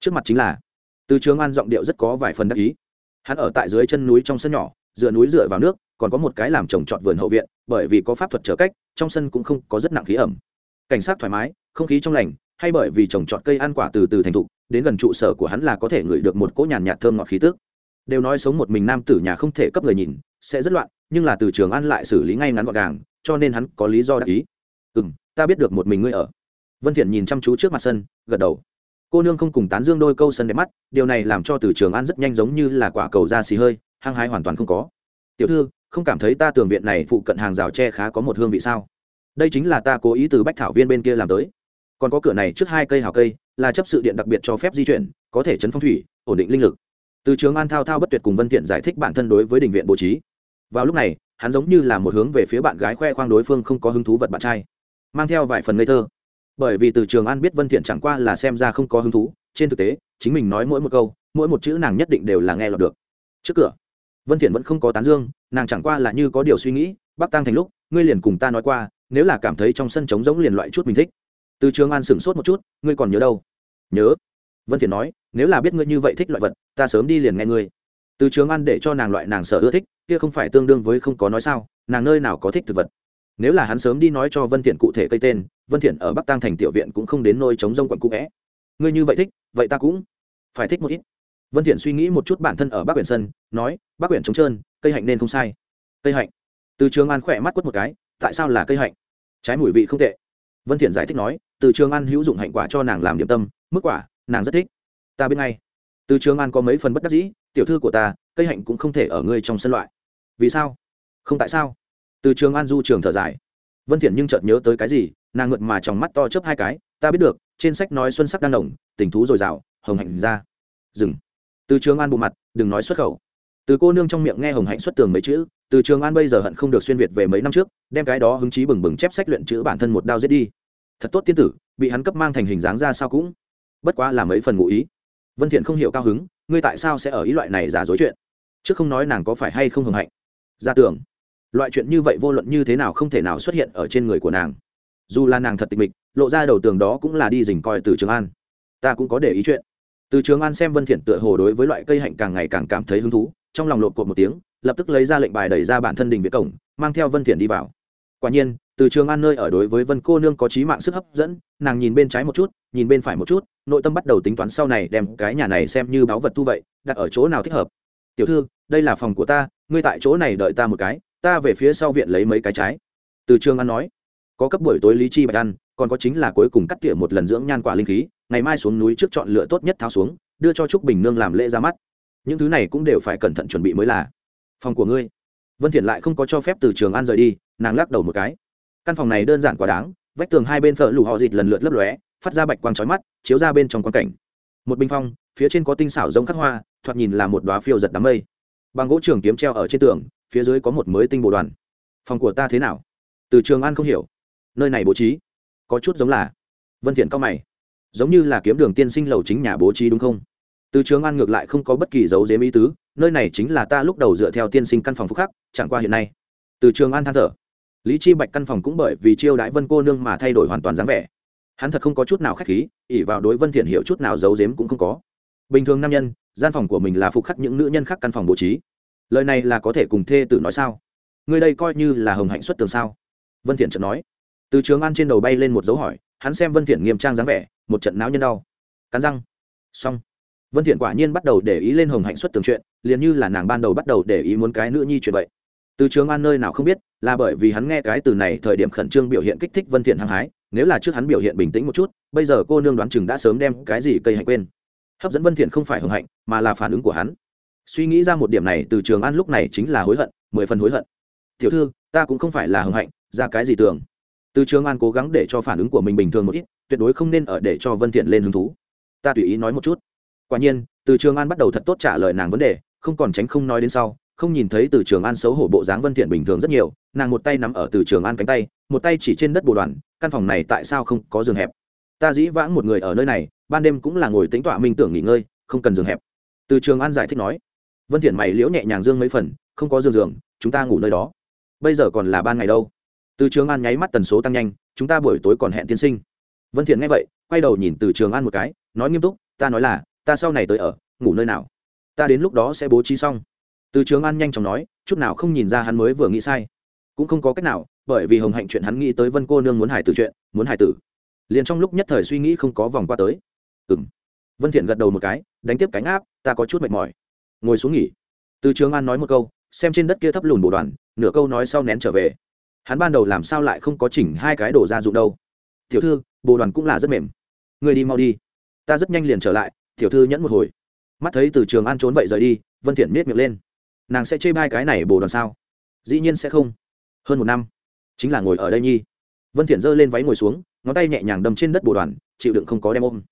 Trước mặt chính là, từ trường an giọng điệu rất có vài phần đắc ý. Hắn ở tại dưới chân núi trong sân nhỏ, dựa núi dựa vào nước còn có một cái làm trồng trọt vườn hậu viện, bởi vì có pháp thuật trở cách, trong sân cũng không có rất nặng khí ẩm. Cảnh sát thoải mái, không khí trong lành, hay bởi vì trồng trọt cây ăn quả từ từ thành thục, đến gần trụ sở của hắn là có thể ngửi được một cỗ nhàn nhạt thơm ngọt khí tức. Đều nói sống một mình nam tử nhà không thể cấp người nhìn, sẽ rất loạn, nhưng là từ trường ăn lại xử lý ngay ngắn gọn gàng, cho nên hắn có lý do đắc ý. Ừ m ta biết được một mình ngươi ở. Vân thiện nhìn chăm chú trước mặt sân, gật đầu. Cô nương không cùng tán dương đôi câu sân đẹp mắt, điều này làm cho từ trường ăn rất nhanh giống như là quả cầu da xì hơi, hăng hái hoàn toàn không có. Tiểu thư không cảm thấy ta tường viện này phụ cận hàng rào tre khá có một hương vị sao? Đây chính là ta cố ý từ bách thảo viên bên kia làm tới. Còn có cửa này trước hai cây hào cây, là chấp sự điện đặc biệt cho phép di chuyển, có thể chấn phong thủy, ổn định linh lực. Từ trường an thao thao bất tuyệt cùng vân thiện giải thích bản thân đối với đình viện bố trí. Vào lúc này, hắn giống như là một hướng về phía bạn gái khoe khoang đối phương không có hứng thú vật bạn trai. Mang theo vài phần ngây thơ. Bởi vì từ trường an biết vân thiện chẳng qua là xem ra không có hứng thú, trên thực tế, chính mình nói mỗi một câu, mỗi một chữ nàng nhất định đều là nghe lọt được. Trước cửa vân thiện vẫn không có tán dương, nàng chẳng qua là như có điều suy nghĩ bắc tăng thành lúc, ngươi liền cùng ta nói qua, nếu là cảm thấy trong sân trống giống liền loại chút mình thích. Từ trường an sửng sốt một chút, ngươi còn nhớ đâu? Nhớ. Vân thiện nói, nếu là biết ngươi như vậy thích loại vật, ta sớm đi liền nghe ngươi. Từ trường an để cho nàng loại nàng sợ ưa thích, kia không phải tương đương với không có nói sao, nàng nơi nào có thích thực vật. Nếu là hắn sớm đi nói cho vân thiện cụ thể cây tên, vân thiện ở bắc tăng thành tiểu viện cũng không đến nôi chống rông quận cũ vẽ. Ngươi như vậy thích, vậy ta cũng phải thích một ít vân thiện suy nghĩ một chút bản thân ở bắc quyển sân nói, bắc quyển trống trơn, cây hạnh nên không sai. Cây hạnh? Từ trường an khỏe mắt quất một cái, tại sao là cây hạnh? Trái mùi vị không tệ. Vân thiện giải thích nói, từ trường an hữu dụng hạnh quả cho nàng làm điểm tâm, mức quả, nàng rất thích. Ta biết ngay. Từ trường an có mấy phần bất đắc dĩ, tiểu thư của ta, cây hạnh cũng không thể ở ngươi trong sân loại. Vì sao? Không tại sao. Từ trường an du trường thở dài. Vân thiện nhưng chợt nhớ tới cái gì, nàng ngượt mà trong mắt to chớp hai cái, ta biết được, trên sách nói xuân sắc đang nồng tình thú dồi dào, hồng hạnh ra. Dừng từ trường an bộ mặt, đừng nói xuất khẩu. Từ cô nương trong miệng nghe hồng hạnh xuất tường mấy chữ, từ trường an bây giờ hận không được xuyên việt về mấy năm trước, đem cái đó hứng chí bừng bừng chép sách luyện chữ bản thân một đao giết đi. Thật tốt tiên tử, bị hắn cấp mang thành hình dáng ra sao cũng. Bất quá là mấy phần ngụ ý. Vân thiện không hiểu cao hứng, ngươi tại sao sẽ ở ý loại này giả dối chuyện? Chứ không nói nàng có phải hay không hồng hạnh. Ra tưởng loại chuyện như vậy vô luận như thế nào không thể nào xuất hiện ở trên người của nàng. Dù là nàng thật tịch mịch, lộ ra đầu tường đó cũng là đi dình coi từ trường an. Ta cũng có để ý chuyện từ trường an xem vân thiện tựa hồ đối với loại cây hạnh càng ngày càng cảm thấy hứng thú, trong lòng lộn cột một tiếng, lập tức lấy ra lệnh bài đẩy ra bản thân đình việt cổng, mang theo vân thiện đi vào. Quả nhiên, từ trường an nơi ở đối với vân cô nương có trí mạng sức hấp dẫn, nàng nhìn bên trái một chút, nhìn bên phải một chút, nội tâm bắt đầu tính toán sau này đem cái nhà này xem như báu vật tu vậy, đặt ở chỗ nào thích hợp. Tiểu thư, đây là phòng của ta, ngươi tại chỗ này đợi ta một cái, ta về phía sau viện lấy mấy cái trái. Từ trường an nói. Có cấp buổi tối lý chi bạch ăn, còn có chính là cuối cùng cắt tỉa một lần dưỡng nhan quả linh khí ngày mai xuống núi trước chọn lựa tốt nhất tháo xuống, đưa cho trúc bình nương làm lễ ra mắt. Những thứ này cũng đều phải cẩn thận chuẩn bị mới là. Phòng của ngươi. Vân thiện lại không có cho phép từ trường an rời đi, nàng lắc đầu một cái. Căn phòng này đơn giản quá đáng, vách tường hai bên phở lù họ dịt lần lượt lấp lóe, phát ra bạch quang chói mắt, chiếu ra bên trong quan cảnh. Một bình phong, phía trên có tinh xảo giống khắc hoa, thoạt nhìn là một đóa phiêu giật đám mây. Bằng gỗ trường kiếm treo ở trên tường, phía dưới có một mới tinh bộ đoàn. Phòng của ta thế nào? Từ trường an không hiểu. Nơi này bố trí có chút giống là. Vân thiện cao mày giống như là kiếm đường tiên sinh lầu chính nhà bố trí đúng không? Từ trường an ngược lại không có bất kỳ dấu dếm ý tứ, nơi này chính là ta lúc đầu dựa theo tiên sinh căn phòng phúc khắc, chẳng qua hiện nay. Từ trường an than thở. Lý chi bạch căn phòng cũng bởi vì chiêu đãi vân cô nương mà thay đổi hoàn toàn dáng vẻ. Hắn thật không có chút nào khách khí ỉ vào đối vân thiện hiểu chút nào giấu giếm cũng không có. Bình thường nam nhân, gian phòng của mình là phục khắc những nữ nhân khác căn phòng bố trí. Lời này là có thể cùng thê tử nói sao? Người đây coi như là hồng hạnh xuất tường sao? Vân thiện chợt nói từ trường an trên đầu bay lên một dấu hỏi, hắn xem vân thiện nghiêm trang dáng vẻ, một trận não nhân đau. Cắn răng. Xong. Vân thiện quả nhiên bắt đầu để ý lên hồng hạnh xuất tường chuyện, liền như là nàng ban đầu bắt đầu để ý muốn cái nữ nhi chuyện vậy. Từ trường an nơi nào không biết, là bởi vì hắn nghe cái từ này thời điểm khẩn trương biểu hiện kích thích vân thiện hăng hái, nếu là trước hắn biểu hiện bình tĩnh một chút, bây giờ cô nương đoán chừng đã sớm đem cái gì cây hạnh quên. Hấp dẫn vân thiện không phải hồng hạnh, mà là phản ứng của hắn. Suy nghĩ ra một điểm này, từ trường an lúc này chính là hối hận, mười phần hối hận. Tiểu thư, ta cũng không phải là hồng hạnh, ra cái gì tưởng? Từ trường an cố gắng để cho phản ứng của mình bình thường một ít, tuyệt đối không nên ở để cho vân thiện lên hứng thú. Ta tùy ý nói một chút. Quả nhiên từ trường an bắt đầu thật tốt trả lời nàng vấn đề, không còn tránh không nói đến sau, không nhìn thấy từ trường an xấu hổ bộ dáng vân thiện bình thường rất nhiều, nàng một tay nắm ở từ trường an cánh tay, một tay chỉ trên đất bồ đoàn, căn phòng này tại sao không có giường hẹp? Ta dĩ vãng một người ở nơi này, ban đêm cũng là ngồi tính tọa minh tưởng nghỉ ngơi, không cần giường hẹp. Từ trường an giải thích nói. Vân thiện mày liễu nhẹ nhàng dương mấy phần, không có giường giường, chúng ta ngủ nơi đó. Bây giờ còn là ban ngày đâu từ trường an nháy mắt tần số tăng nhanh, chúng ta buổi tối còn hẹn tiên sinh. Vân thiện nghe vậy, quay đầu nhìn từ trường an một cái, nói nghiêm túc, ta nói là, ta sau này tới ở, ngủ nơi nào? Ta đến lúc đó sẽ bố trí xong. Từ trường an nhanh chóng nói, chút nào không nhìn ra hắn mới vừa nghĩ sai. Cũng không có cách nào, bởi vì hồng hạnh chuyện hắn nghĩ tới vân cô nương muốn hải tử chuyện, muốn hải tử. Liền trong lúc nhất thời suy nghĩ không có vòng qua tới. Ừm. Vân thiện gật đầu một cái, đánh tiếp cánh áp, ta có chút mệt mỏi. Ngồi xuống nghỉ. Từ trường an nói một câu, xem trên đất kia thấp lùn bộ đoàn, nửa câu nói sau nén trở về hắn ban đầu làm sao lại không có chỉnh hai cái đổ ra dụng đâu. Tiểu thư, bồ đoàn cũng là rất mềm. Người đi mau đi. Ta rất nhanh liền trở lại, tiểu thư nhẫn một hồi. Mắt thấy từ trường an trốn vậy rời đi, vân thiện miết miệng lên. Nàng sẽ chê bai cái này bồ đoàn sao? Dĩ nhiên sẽ không. Hơn một năm, chính là ngồi ở đây nhi. Vân thiện giơ lên váy ngồi xuống, ngón tay nhẹ nhàng đâm trên đất bồ đoàn, chịu đựng không có đem ôm.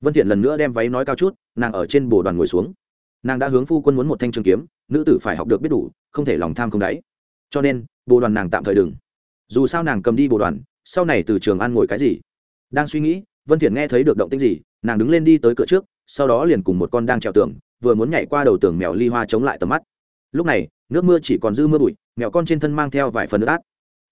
Vân thiện lần nữa đem váy nói cao chút, nàng ở trên bồ đoàn ngồi xuống. Nàng đã hướng phu quân muốn một thanh trường kiếm, nữ tử phải học được biết đủ, không thể lòng tham không đáy. Cho nên, bồ đoàn nàng tạm thời đừng dù sao nàng cầm đi bộ đoàn, sau này từ trường ăn ngồi cái gì? Đang suy nghĩ, vân thiện nghe thấy được động tĩnh gì, nàng đứng lên đi tới cửa trước, sau đó liền cùng một con đang trèo tường, vừa muốn nhảy qua đầu tường mèo ly hoa chống lại tầm mắt. Lúc này, nước mưa chỉ còn dư mưa bụi, mèo con trên thân mang theo vài phần nước át.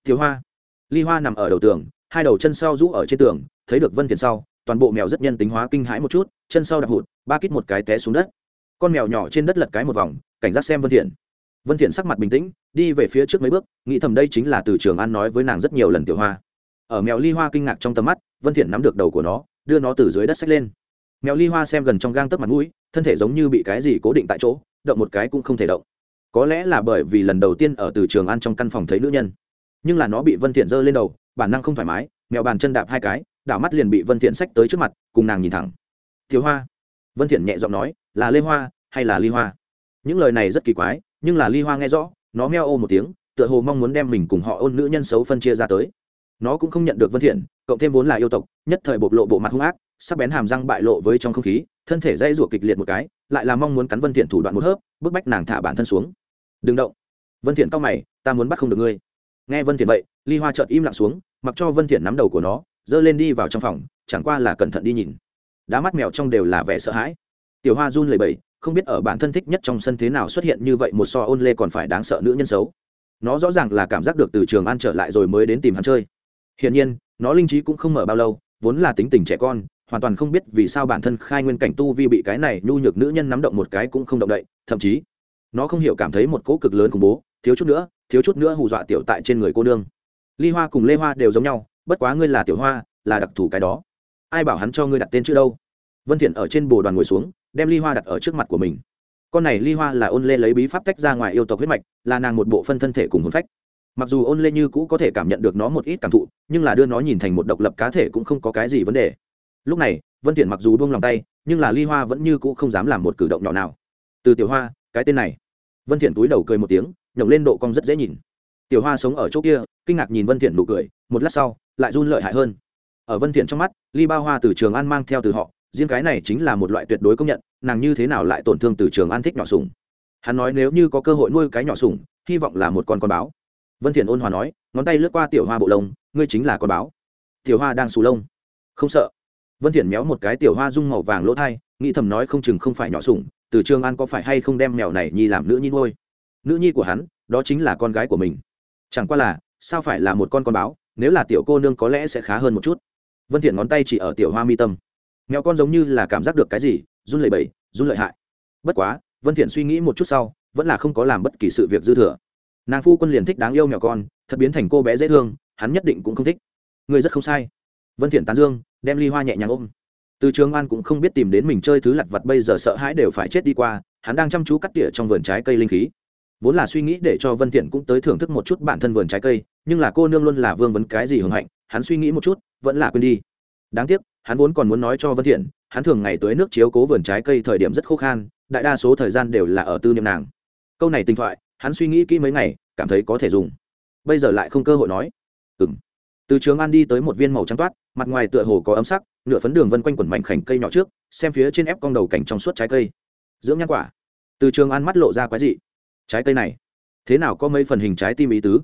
Thiếu hoa, ly hoa nằm ở đầu tường, hai đầu chân sau rũ ở trên tường, thấy được vân thiện sau, toàn bộ mèo rất nhân tính hóa kinh hãi một chút, chân sau đạp hụt, ba kít một cái té xuống đất. Con mèo nhỏ trên đất lật cái một vòng, cảnh giác xem vân thiện vân thiện sắc mặt bình tĩnh, đi về phía trước mấy bước, nghĩ thầm đây chính là từ trường an nói với nàng rất nhiều lần tiểu hoa. Ở mèo ly hoa kinh ngạc trong tầm mắt, vân thiện nắm được đầu của nó, đưa nó từ dưới đất xách lên. Mèo ly hoa xem gần trong gang tấc mặt mũi, thân thể giống như bị cái gì cố định tại chỗ, động một cái cũng không thể động. Có lẽ là bởi vì lần đầu tiên ở từ trường ăn trong căn phòng thấy nữ nhân. Nhưng là nó bị vân thiện giơ lên đầu, bản năng không thoải mái, mèo bàn chân đạp hai cái, đảo mắt liền bị vân thiện xách tới trước mặt, cùng nàng nhìn thẳng. Thiếu hoa. Vân thiện nhẹ giọng nói, là lê hoa hay là ly hoa? Những lời này rất kỳ quái nhưng là ly hoa nghe rõ, nó meo ô một tiếng, tựa hồ mong muốn đem mình cùng họ ôn nữ nhân xấu phân chia ra tới. Nó cũng không nhận được vân thiện, cộng thêm vốn là yêu tộc, nhất thời bộc lộ bộ mặt hung ác, sắc bén hàm răng bại lộ với trong không khí, thân thể dây rủa kịch liệt một cái, lại là mong muốn cắn vân thiện thủ đoạn một hớp, bức bách nàng thả bản thân xuống. Đừng động. Vân thiện cao mày, ta muốn bắt không được ngươi. Nghe vân thiện vậy, ly hoa chợt im lặng xuống, mặc cho vân thiện nắm đầu của nó dơ lên đi vào trong phòng, chẳng qua là cẩn thận đi nhìn. Đá mắt mèo trong đều là vẻ sợ hãi. Tiểu hoa run lẩy bẩy không biết ở bản thân thích nhất trong sân thế nào xuất hiện như vậy một so ôn lê còn phải đáng sợ nữ nhân xấu. Nó rõ ràng là cảm giác được từ trường an trở lại rồi mới đến tìm hắn chơi. Hiển nhiên, nó linh trí cũng không mở bao lâu, vốn là tính tình trẻ con, hoàn toàn không biết vì sao bản thân khai nguyên cảnh tu vi bị cái này nhu nhược nữ nhân nắm động một cái cũng không động đậy, thậm chí, nó không hiểu cảm thấy một cỗ cực lớn khủng bố, thiếu chút nữa, thiếu chút nữa hù dọa tiểu tại trên người cô nương. Ly hoa cùng lê hoa đều giống nhau, bất quá ngươi là tiểu hoa, là đặc thù cái đó. Ai bảo hắn cho ngươi đặt tên chữ đâu? Vân thiện ở trên bồ đoàn ngồi xuống đem ly hoa đặt ở trước mặt của mình. Con này ly hoa là ôn lê lấy bí pháp tách ra ngoài yêu tộc huyết mạch, là nàng một bộ phân thân thể cùng hồn phách. Mặc dù ôn lê như cũ có thể cảm nhận được nó một ít cảm thụ, nhưng là đưa nó nhìn thành một độc lập cá thể cũng không có cái gì vấn đề. Lúc này, vân thiện mặc dù buông lòng tay, nhưng là ly hoa vẫn như cũ không dám làm một cử động nhỏ nào. Từ tiểu hoa, cái tên này. Vân thiện túi đầu cười một tiếng, nhổng lên độ cong rất dễ nhìn. Tiểu hoa sống ở chỗ kia, kinh ngạc nhìn vân thiện nụ cười, một lát sau, lại run lợi hại hơn. Ở vân thiện trong mắt, ly ba hoa từ trường an mang theo từ họ riêng cái này chính là một loại tuyệt đối công nhận, nàng như thế nào lại tổn thương từ trường an thích nhỏ sủng? Hắn nói nếu như có cơ hội nuôi cái nhỏ sủng, hy vọng là một con con báo. Vân thiện ôn hòa nói, ngón tay lướt qua tiểu hoa bộ lông, ngươi chính là con báo. Tiểu hoa đang xù lông. Không sợ. Vân thiện méo một cái tiểu hoa dung màu vàng lỗ thay nghĩ thầm nói không chừng không phải nhỏ sủng, từ trường an có phải hay không đem mèo này nhi làm nữ nhi nuôi? Nữ nhi của hắn, đó chính là con gái của mình. Chẳng qua là, sao phải là một con con báo, nếu là tiểu cô nương có lẽ sẽ khá hơn một chút. Vân thiện ngón tay chỉ ở tiểu hoa mi tâm mèo con giống như là cảm giác được cái gì, run lẩy bẩy, run lợi hại. Bất quá, vân thiện suy nghĩ một chút sau, vẫn là không có làm bất kỳ sự việc dư thừa. Nàng phu quân liền thích đáng yêu mèo con, thật biến thành cô bé dễ thương, hắn nhất định cũng không thích. Người rất không sai. Vân thiện tán dương, đem ly hoa nhẹ nhàng ôm. Từ trường an cũng không biết tìm đến mình chơi thứ lặt vặt bây giờ sợ hãi đều phải chết đi qua, hắn đang chăm chú cắt tỉa trong vườn trái cây linh khí. Vốn là suy nghĩ để cho vân thiện cũng tới thưởng thức một chút bản thân vườn trái cây, nhưng là cô nương luôn là vương vấn cái gì hưởng hạnh, hắn suy nghĩ một chút, vẫn là quên đi. Đáng tiếc hắn vốn còn muốn nói cho vân thiện, hắn thường ngày tới nước chiếu cố vườn trái cây thời điểm rất khô khan, đại đa số thời gian đều là ở tư niệm nàng. Câu này tình thoại, hắn suy nghĩ kỹ mấy ngày, cảm thấy có thể dùng. Bây giờ lại không cơ hội nói. Ừm. Từ trường an đi tới một viên màu trắng toát, mặt ngoài tựa hồ có ấm sắc, nửa phấn đường vân quanh quẩn mảnh khảnh cây nhỏ trước, xem phía trên ép con đầu cảnh trong suốt trái cây. Dưỡng nhan quả. Từ trường an mắt lộ ra quái dị. Trái cây này, thế nào có mấy phần hình trái tim ý tứ?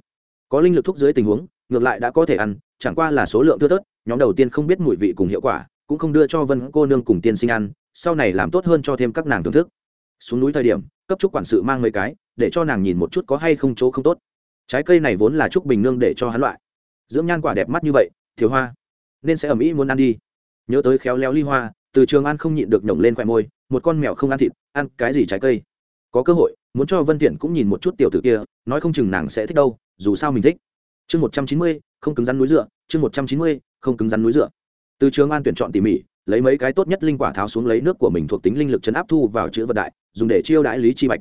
Có linh lực thúc dưới tình huống, ngược lại đã có thể ăn chẳng qua là số lượng thưa thớt, nhóm đầu tiên không biết mùi vị cùng hiệu quả, cũng không đưa cho vân cô nương cùng tiên sinh ăn, sau này làm tốt hơn cho thêm các nàng thưởng thức. Xuống núi thời điểm, cấp trúc quản sự mang mấy cái, để cho nàng nhìn một chút có hay không chỗ không tốt. Trái cây này vốn là trúc bình nương để cho hắn loại. Dưỡng nhan quả đẹp mắt như vậy, thiếu hoa, nên sẽ ẩm ý muốn ăn đi. Nhớ tới khéo léo ly hoa, từ trường ăn không nhịn được nhổng lên khoe môi, một con mèo không ăn thịt, ăn cái gì trái cây? Có cơ hội, muốn cho vân thiện cũng nhìn một chút tiểu tử kia, nói không chừng nàng sẽ thích đâu, dù sao mình thích. Chương một trăm chín mươi không cứng rắn núi dựa, chương một trăm chín mươi, không cứng rắn núi dựa. Từ trường an tuyển chọn tỉ mỉ, lấy mấy cái tốt nhất linh quả tháo xuống lấy nước của mình thuộc tính linh lực chấn áp thu vào chữ vật đại, dùng để chiêu đãi lý chi bạch.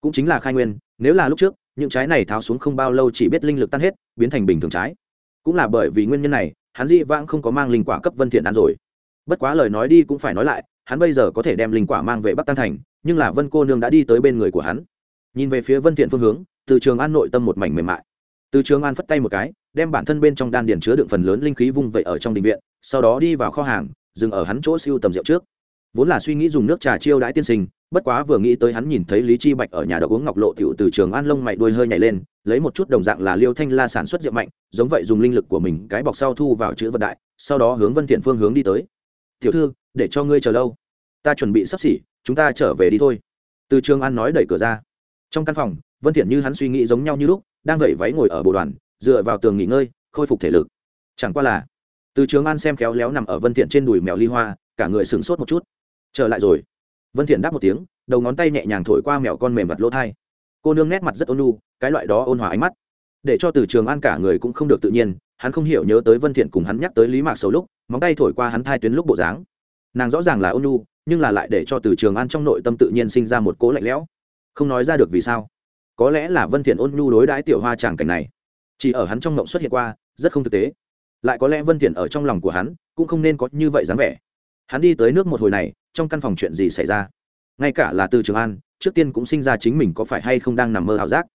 Cũng chính là khai nguyên, nếu là lúc trước, những trái này tháo xuống không bao lâu chỉ biết linh lực tan hết, biến thành bình thường trái. Cũng là bởi vì nguyên nhân này, hắn dị vãng không có mang linh quả cấp vân thiện ăn rồi. Bất quá lời nói đi cũng phải nói lại, hắn bây giờ có thể đem linh quả mang về bắc tăng thành, nhưng là vân cô nương đã đi tới bên người của hắn. Nhìn về phía vân thiện phương hướng, từ trường an nội tâm một mảnh mềm mại từ trường an phất tay một cái, đem bản thân bên trong đan điền chứa đựng phần lớn linh khí vung vậy ở trong đình viện, sau đó đi vào kho hàng, dừng ở hắn chỗ siêu tầm rượu trước. Vốn là suy nghĩ dùng nước trà chiêu đãi tiên sinh, bất quá vừa nghĩ tới hắn nhìn thấy lý chi bạch ở nhà đậu uống ngọc lộ tiểu từ trường an lông mày đuôi hơi nhảy lên, lấy một chút đồng dạng là liêu thanh la sản xuất rượu mạnh, giống vậy dùng linh lực của mình cái bọc sau thu vào chữ vật đại, sau đó hướng vân thiện phương hướng đi tới. Tiểu thư, để cho ngươi chờ lâu. Ta chuẩn bị sắp xỉ, chúng ta trở về đi thôi. Từ trường an nói đẩy cửa ra. Trong căn phòng, vân thiện như hắn suy nghĩ giống nhau như lúc đang vẩy váy ngồi ở bộ đoàn, dựa vào tường nghỉ ngơi, khôi phục thể lực. Chẳng qua là, từ trường an xem khéo léo nằm ở vân thiện trên đùi mèo ly hoa, cả người sửng sốt một chút. Trở lại rồi. Vân thiện đáp một tiếng, đầu ngón tay nhẹ nhàng thổi qua mèo con mềm mặt lỗ thai. Cô nương nét mặt rất ôn nhu, cái loại đó ôn hòa ánh mắt. Để cho từ trường an cả người cũng không được tự nhiên, hắn không hiểu nhớ tới vân thiện cùng hắn nhắc tới lý mạc sầu lúc, móng tay thổi qua hắn thai tuyến lúc bộ dáng. Nàng rõ ràng là ôn nhu, nhưng là lại để cho từ trường an trong nội tâm tự nhiên sinh ra một cố lạnh lẽo. Không nói ra được vì sao có lẽ là vân thiện ôn nhu đối đãi tiểu hoa chàng cảnh này. Chỉ ở hắn trong ngộng xuất hiện qua, rất không thực tế. Lại có lẽ vân thiện ở trong lòng của hắn, cũng không nên có như vậy dáng vẻ. Hắn đi tới nước một hồi này, trong căn phòng chuyện gì xảy ra? Ngay cả là từ trường an, trước tiên cũng sinh ra chính mình có phải hay không đang nằm mơ ảo giác.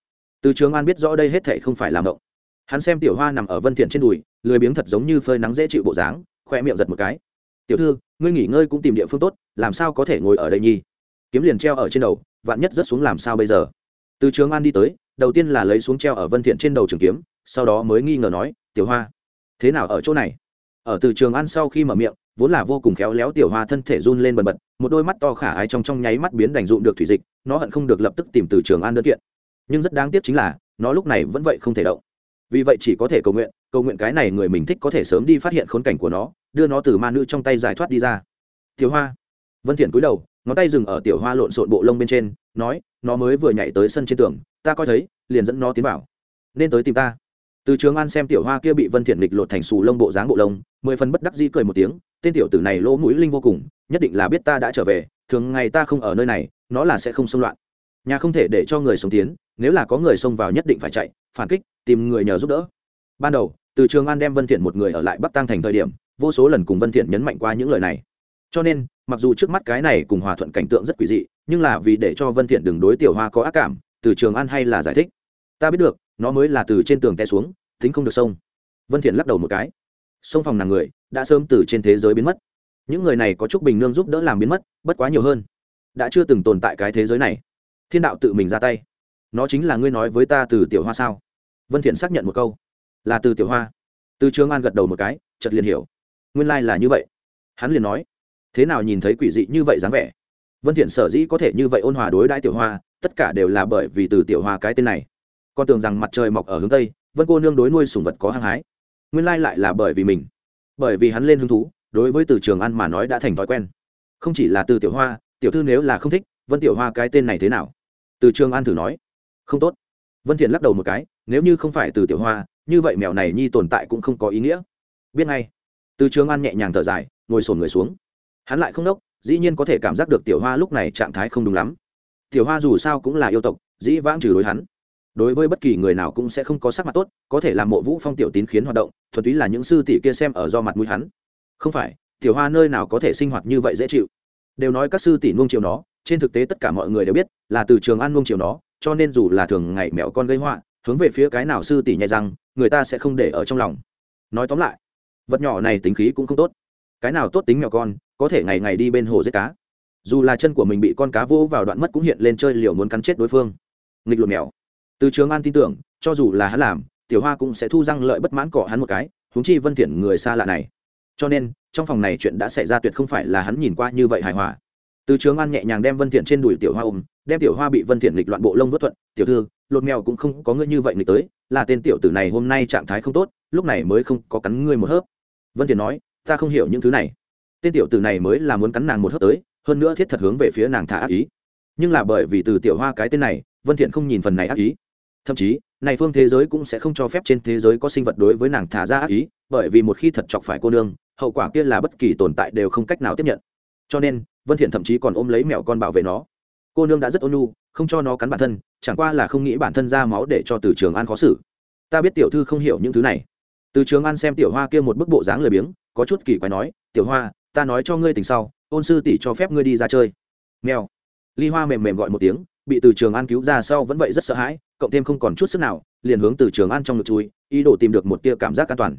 Từ trường an biết rõ đây hết thảy không phải là ngộng. Hắn xem tiểu hoa nằm ở vân thiện trên đùi, lười biếng thật giống như phơi nắng dễ chịu bộ dáng khoe miệng giật một cái. Tiểu thư, ngươi nghỉ ngơi cũng tìm địa phương tốt, làm sao có thể ngồi ở đây nhi? Kiếm liền treo ở trên đầu, vạn nhất rất xuống làm sao bây giờ? Từ trường an đi tới, đầu tiên là lấy xuống treo ở vân thiện trên đầu trường kiếm, sau đó mới nghi ngờ nói, tiểu hoa, thế nào ở chỗ này? Ở từ trường an sau khi mở miệng, vốn là vô cùng khéo léo tiểu hoa thân thể run lên bần bật, một đôi mắt to khả ái trong trong nháy mắt biến đành dụng được thủy dịch, nó hận không được lập tức tìm từ trường an đơn kiện. Nhưng rất đáng tiếc chính là, nó lúc này vẫn vậy không thể động. Vì vậy chỉ có thể cầu nguyện cầu nguyện cái này người mình thích có thể sớm đi phát hiện khốn cảnh của nó, đưa nó từ ma nữ trong tay giải thoát đi ra. Tiểu hoa. Vân thiện cúi đầu ngón tay dừng ở tiểu hoa lộn xộn bộ lông bên trên, nói, nó mới vừa nhảy tới sân trên tường, ta coi thấy, liền dẫn nó tiến vào. Nên tới tìm ta. Từ trường an xem tiểu hoa kia bị vân thiện lịch lột thành xù lông bộ dáng bộ lông, mười phần bất đắc dĩ cười một tiếng, tên tiểu tử này lỗ mũi linh vô cùng, nhất định là biết ta đã trở về, thường ngày ta không ở nơi này, nó là sẽ không xông loạn. Nhà không thể để cho người sống tiến, nếu là có người xông vào nhất định phải chạy, phản kích, tìm người nhờ giúp đỡ. Ban đầu, từ trường an đem vân thiện một người ở lại bắc tăng thành thời điểm, vô số lần cùng vân thiện nhấn mạnh qua những lời này cho nên, mặc dù trước mắt cái này cùng hòa thuận cảnh tượng rất quỷ dị, nhưng là vì để cho vân thiện đừng đối tiểu hoa có ác cảm, từ trường an hay là giải thích. Ta biết được, nó mới là từ trên tường té xuống, tính không được sông. Vân thiện lắc đầu một cái. Sông phòng nàng người, đã sớm từ trên thế giới biến mất. Những người này có chúc bình nương giúp đỡ làm biến mất, bất quá nhiều hơn. Đã chưa từng tồn tại cái thế giới này. Thiên đạo tự mình ra tay. Nó chính là ngươi nói với ta từ tiểu hoa sao? Vân thiện xác nhận một câu. Là từ tiểu hoa. Từ trường an gật đầu một cái, chợt liền hiểu. Nguyên lai là như vậy. Hắn liền nói thế nào nhìn thấy quỷ dị như vậy dáng vẻ? Vân thiện sở dĩ có thể như vậy ôn hòa đối đãi tiểu hoa, tất cả đều là bởi vì từ tiểu hoa cái tên này. Con tưởng rằng mặt trời mọc ở hướng tây, vân cô nương đối nuôi sủng vật có hăng hái. Nguyên lai lại là bởi vì mình. Bởi vì hắn lên hứng thú, đối với từ trường ăn mà nói đã thành thói quen. Không chỉ là từ tiểu hoa, tiểu thư nếu là không thích, vân tiểu hoa cái tên này thế nào? Từ trường an thử nói. Không tốt. Vân thiện lắc đầu một cái, nếu như không phải từ tiểu hoa, như vậy mèo này nhi tồn tại cũng không có ý nghĩa. Biết ngay. Từ trường an nhẹ nhàng thở dài, ngồi sồn người xuống hắn lại không đốc, dĩ nhiên có thể cảm giác được tiểu hoa lúc này trạng thái không đúng lắm. Tiểu hoa dù sao cũng là yêu tộc, dĩ vãng trừ đối hắn. Đối với bất kỳ người nào cũng sẽ không có sắc mặt tốt, có thể làm mộ vũ phong tiểu tín khiến hoạt động, thuần túy là những sư tỷ kia xem ở do mặt mũi hắn. Không phải, tiểu hoa nơi nào có thể sinh hoạt như vậy dễ chịu. Đều nói các sư tỷ nuông chiều nó, trên thực tế tất cả mọi người đều biết, là từ trường an nuông chiều nó, cho nên dù là thường ngày mẹo con gây họa, hướng về phía cái nào sư tỷ nhai răng, người ta sẽ không để ở trong lòng. Nói tóm lại, vật nhỏ này tính khí cũng không tốt. Cái nào tốt tính mèo con có thể ngày ngày đi bên hồ giết cá. Dù là chân của mình bị con cá vỗ vào đoạn mất cũng hiện lên chơi liều muốn cắn chết đối phương. Nghịch lộn mèo. Từ trường an tin tưởng, cho dù là hắn làm, tiểu hoa cũng sẽ thu răng lợi bất mãn cỏ hắn một cái húng chi vân thiện người xa lạ này. Cho nên, trong phòng này chuyện đã xảy ra tuyệt không phải là hắn nhìn qua như vậy hài hòa. Từ trường an nhẹ nhàng đem vân thiện trên đùi tiểu hoa ôm, đem tiểu hoa bị vân thiện nghịch loạn bộ lông vớt thuận, tiểu thư lột mèo cũng không có ngươi như vậy nghịch tới, là tên tiểu tử này hôm nay trạng thái không tốt, lúc này mới không có cắn ngươi một hớp. Vân thiện nói, ta không hiểu những thứ này tên tiểu tử này mới là muốn cắn nàng một hớp tới, hơn nữa thiết thật hướng về phía nàng thả ác ý. Nhưng là bởi vì từ tiểu hoa cái tên này, vân thiện không nhìn phần này ác ý. Thậm chí, này phương thế giới cũng sẽ không cho phép trên thế giới có sinh vật đối với nàng thả ra ác ý, bởi vì một khi thật chọc phải cô nương, hậu quả kia là bất kỳ tồn tại đều không cách nào tiếp nhận. Cho nên, vân thiện thậm chí còn ôm lấy mèo con bảo vệ nó. Cô nương đã rất ôn nhu, không cho nó cắn bản thân, chẳng qua là không nghĩ bản thân ra máu để cho từ trường an khó xử. Ta biết tiểu thư không hiểu những thứ này. Từ trường an xem tiểu hoa kia một bức bộ dáng lười biếng, có chút kỳ quái nói, tiểu hoa ta nói cho ngươi tình sau, ôn sư tỷ cho phép ngươi đi ra chơi. Mèo. Ly hoa mềm mềm gọi một tiếng, bị từ trường an cứu ra sau vẫn vậy rất sợ hãi, cộng thêm không còn chút sức nào, liền hướng từ trường an trong ngực chui, ý đồ tìm được một tia cảm giác an toàn.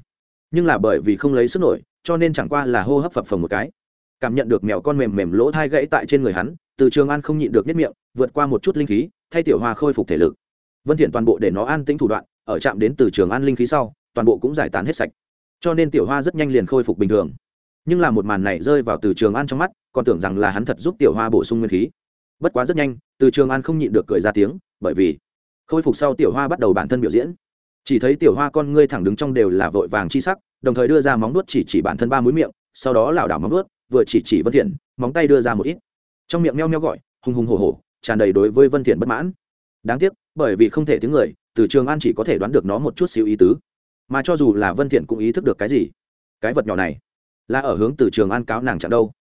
Nhưng là bởi vì không lấy sức nổi, cho nên chẳng qua là hô hấp phập phồng một cái. Cảm nhận được mèo con mềm mềm lỗ thai gãy tại trên người hắn, từ trường an không nhịn được nhất miệng, vượt qua một chút linh khí, thay tiểu hoa khôi phục thể lực. Vân thiện toàn bộ để nó an tĩnh thủ đoạn, ở chạm đến từ trường an linh khí sau, toàn bộ cũng giải tán hết sạch. Cho nên tiểu hoa rất nhanh liền khôi phục bình thường nhưng là một màn này rơi vào từ trường an trong mắt, còn tưởng rằng là hắn thật giúp tiểu hoa bổ sung nguyên khí. Bất quá rất nhanh, từ trường an không nhịn được cười ra tiếng, bởi vì khôi phục sau tiểu hoa bắt đầu bản thân biểu diễn. Chỉ thấy tiểu hoa con ngươi thẳng đứng trong đều là vội vàng chi sắc, đồng thời đưa ra móng nuốt chỉ chỉ bản thân ba mũi miệng, sau đó lảo đảo móng nuốt vừa chỉ chỉ vân thiện, móng tay đưa ra một ít. Trong miệng meo meo gọi, hùng hùng hổ hổ, tràn đầy đối với vân thiện bất mãn. Đáng tiếc, bởi vì không thể tiếng người, từ trường an chỉ có thể đoán được nó một chút xíu ý tứ. Mà cho dù là vân thiện cũng ý thức được cái gì? Cái vật nhỏ này là ở hướng từ trường an cáo nàng chẳng đâu.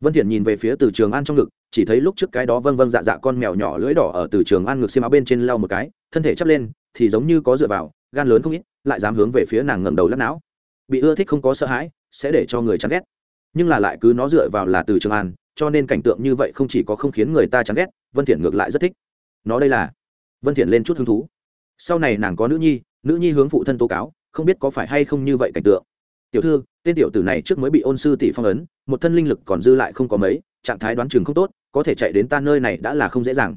Vân thiện nhìn về phía từ trường an trong ngực, chỉ thấy lúc trước cái đó vâng vâng dạ dạ con mèo nhỏ lưỡi đỏ ở từ trường an ngực xiêm áo bên trên lau một cái, thân thể chắp lên, thì giống như có dựa vào, gan lớn không ít, lại dám hướng về phía nàng ngẩng đầu lắc não. Bị ưa thích không có sợ hãi, sẽ để cho người chán ghét. Nhưng là lại cứ nó dựa vào là từ trường an, cho nên cảnh tượng như vậy không chỉ có không khiến người ta chán ghét, vân thiện ngược lại rất thích. Nó đây là? Vân thiện lên chút hứng thú. Sau này nàng có nữ nhi nữ nhi hướng phụ thân tố cáo, không biết có phải hay không như vậy cảnh tượng. Tiểu thư tên tiểu tử này trước mới bị ôn sư tỷ phong ấn, một thân linh lực còn dư lại không có mấy, trạng thái đoán chừng không tốt, có thể chạy đến ta nơi này đã là không dễ dàng.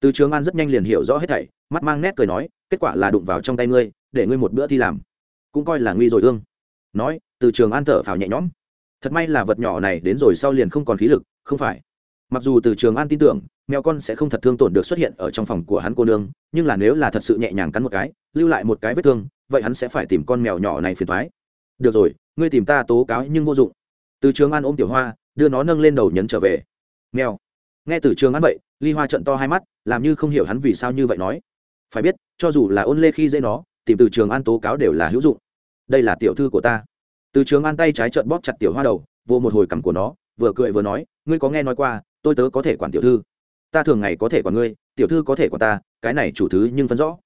Từ trường an rất nhanh liền hiểu rõ hết thảy, mắt mang nét cười nói, kết quả là đụng vào trong tay ngươi, để ngươi một bữa thi làm. Cũng coi là nguy rồi ương. Nói, từ trường an thở phào nhẹ nhõm. Thật may là vật nhỏ này đến rồi sau liền không còn khí lực, không phải. Mặc dù từ trường an tin tưởng, mèo con sẽ không thật thương tổn được xuất hiện ở trong phòng của hắn cô nương, nhưng là nếu là thật sự nhẹ nhàng cắn một cái, lưu lại một cái vết thương, vậy hắn sẽ phải tìm con mèo nhỏ này phiền thoái được rồi ngươi tìm ta tố cáo nhưng vô dụng. Từ trường an ôm tiểu hoa, đưa nó nâng lên đầu nhấn trở về. Mèo. Nghe từ trường an vậy, ly hoa trận to hai mắt, làm như không hiểu hắn vì sao như vậy nói. Phải biết, cho dù là ôn lê khi dễ nó, tìm từ trường an tố cáo đều là hữu dụng. Đây là tiểu thư của ta. Từ trường an tay trái trợn bóp chặt tiểu hoa đầu, vô một hồi cằm của nó, vừa cười vừa nói, ngươi có nghe nói qua, tôi tớ có thể quản tiểu thư. Ta thường ngày có thể quản ngươi, tiểu thư có thể quản ta, cái này chủ thứ nhưng phân rõ.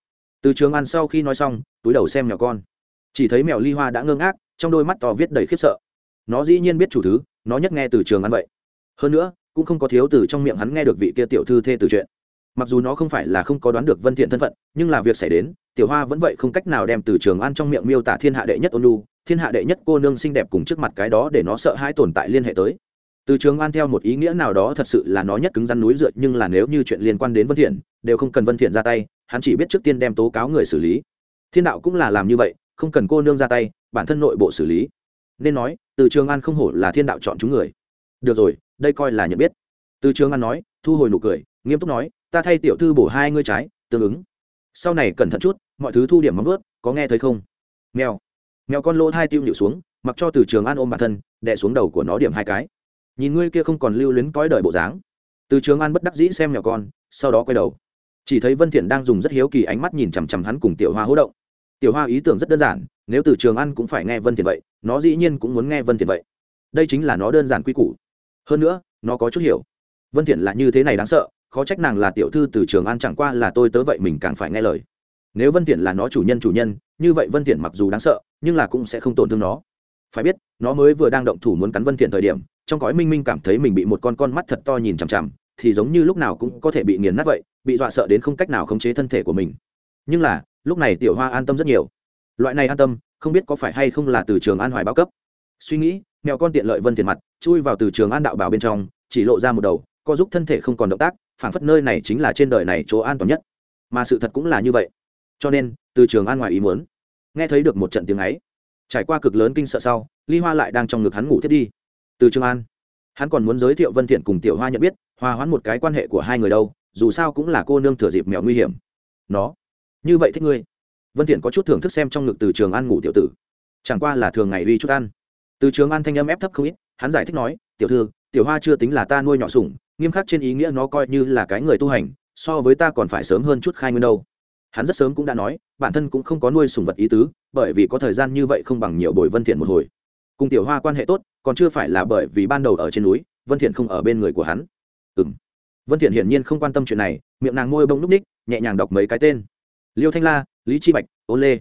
Từ trường an sau khi nói xong, túi đầu xem nhỏ con. Chỉ thấy mèo ly hoa đã ngơ ngác trong đôi mắt to viết đầy khiếp sợ. Nó dĩ nhiên biết chủ thứ, nó nhất nghe từ trường an vậy. Hơn nữa, cũng không có thiếu từ trong miệng hắn nghe được vị kia tiểu thư thê từ chuyện. Mặc dù nó không phải là không có đoán được vân thiện thân phận, nhưng là việc xảy đến, tiểu hoa vẫn vậy không cách nào đem từ trường an trong miệng miêu tả thiên hạ đệ nhất ôn lu thiên hạ đệ nhất cô nương xinh đẹp cùng trước mặt cái đó để nó sợ hãi tồn tại liên hệ tới. Từ trường an theo một ý nghĩa nào đó thật sự là nó nhất cứng rắn núi dựa, nhưng là nếu như chuyện liên quan đến vân thiện, đều không cần vân thiện ra tay, hắn chỉ biết trước tiên đem tố cáo người xử lý. Thiên đạo cũng là làm như vậy, không cần cô nương ra tay bản thân nội bộ xử lý. Nên nói, từ trường an không hổ là thiên đạo chọn chúng người. Được rồi, đây coi là nhận biết. Từ trường an nói, thu hồi nụ cười, nghiêm túc nói, ta thay tiểu thư bổ hai ngươi trái, tương ứng. Sau này cẩn thận chút, mọi thứ thu điểm móng vớt có nghe thấy không? Mèo. Mèo con lỗ hai tiêu nhịu xuống, mặc cho từ trường an ôm bản thân, đè xuống đầu của nó điểm hai cái. Nhìn ngươi kia không còn lưu luyến cõi đời bộ dáng. Từ trường an bất đắc dĩ xem mèo con, sau đó quay đầu. Chỉ thấy vân thiện đang dùng rất hiếu kỳ ánh mắt nhìn chằm chằm hắn cùng tiểu hoa hỗ động tiểu hoa ý tưởng rất đơn giản, nếu từ trường an cũng phải nghe vân thiện vậy, nó dĩ nhiên cũng muốn nghe vân thiện vậy. Đây chính là nó đơn giản quy củ. Hơn nữa, nó có chút hiểu. Vân thiện là như thế này đáng sợ, khó trách nàng là tiểu thư từ trường an chẳng qua là tôi tớ vậy mình càng phải nghe lời. Nếu vân thiện là nó chủ nhân chủ nhân, như vậy vân thiện mặc dù đáng sợ, nhưng là cũng sẽ không tổn thương nó. Phải biết, nó mới vừa đang động thủ muốn cắn vân thiện thời điểm, trong cõi minh minh cảm thấy mình bị một con con mắt thật to nhìn chằm chằm, thì giống như lúc nào cũng có thể bị nghiền nát vậy, bị dọa sợ đến không cách nào khống chế thân thể của mình. Nhưng là lúc này tiểu hoa an tâm rất nhiều. Loại này an tâm, không biết có phải hay không là từ trường an hoài bao cấp. Suy nghĩ, mèo con tiện lợi vân tiền mặt, chui vào từ trường an đạo bảo bên trong, chỉ lộ ra một đầu, co giúp thân thể không còn động tác phản phất nơi này chính là trên đời này chỗ an toàn nhất. Mà sự thật cũng là như vậy. Cho nên, từ trường an ngoài ý muốn, nghe thấy được một trận tiếng ấy, trải qua cực lớn kinh sợ sau, ly hoa lại đang trong ngực hắn ngủ thiết đi. Từ trường an, hắn còn muốn giới thiệu vân thiện cùng tiểu hoa nhận biết, hòa hoãn một cái quan hệ của hai người đâu, dù sao cũng là cô nương thừa dịp mèo nguy hiểm. Nó như vậy thích ngươi. Vân thiện có chút thưởng thức xem trong ngực từ trường an ngủ tiểu tử. Chẳng qua là thường ngày uy chút ăn. Từ trường an thanh âm ép thấp không ít, hắn giải thích nói, tiểu thư, tiểu hoa chưa tính là ta nuôi nhỏ sủng, nghiêm khắc trên ý nghĩa nó coi như là cái người tu hành, so với ta còn phải sớm hơn chút khai nguyên đâu. Hắn rất sớm cũng đã nói, bản thân cũng không có nuôi sủng vật ý tứ, bởi vì có thời gian như vậy không bằng nhiều bồi vân thiện một hồi. Cùng tiểu hoa quan hệ tốt, còn chưa phải là bởi vì ban đầu ở trên núi, vân thiện không ở bên người của hắn. Ừm. Vân thiện hiển nhiên không quan tâm chuyện này, miệng nàng môi bông núc ních, nhẹ nhàng đọc mấy cái tên liêu thanh la, lý chi bạch ôn lê,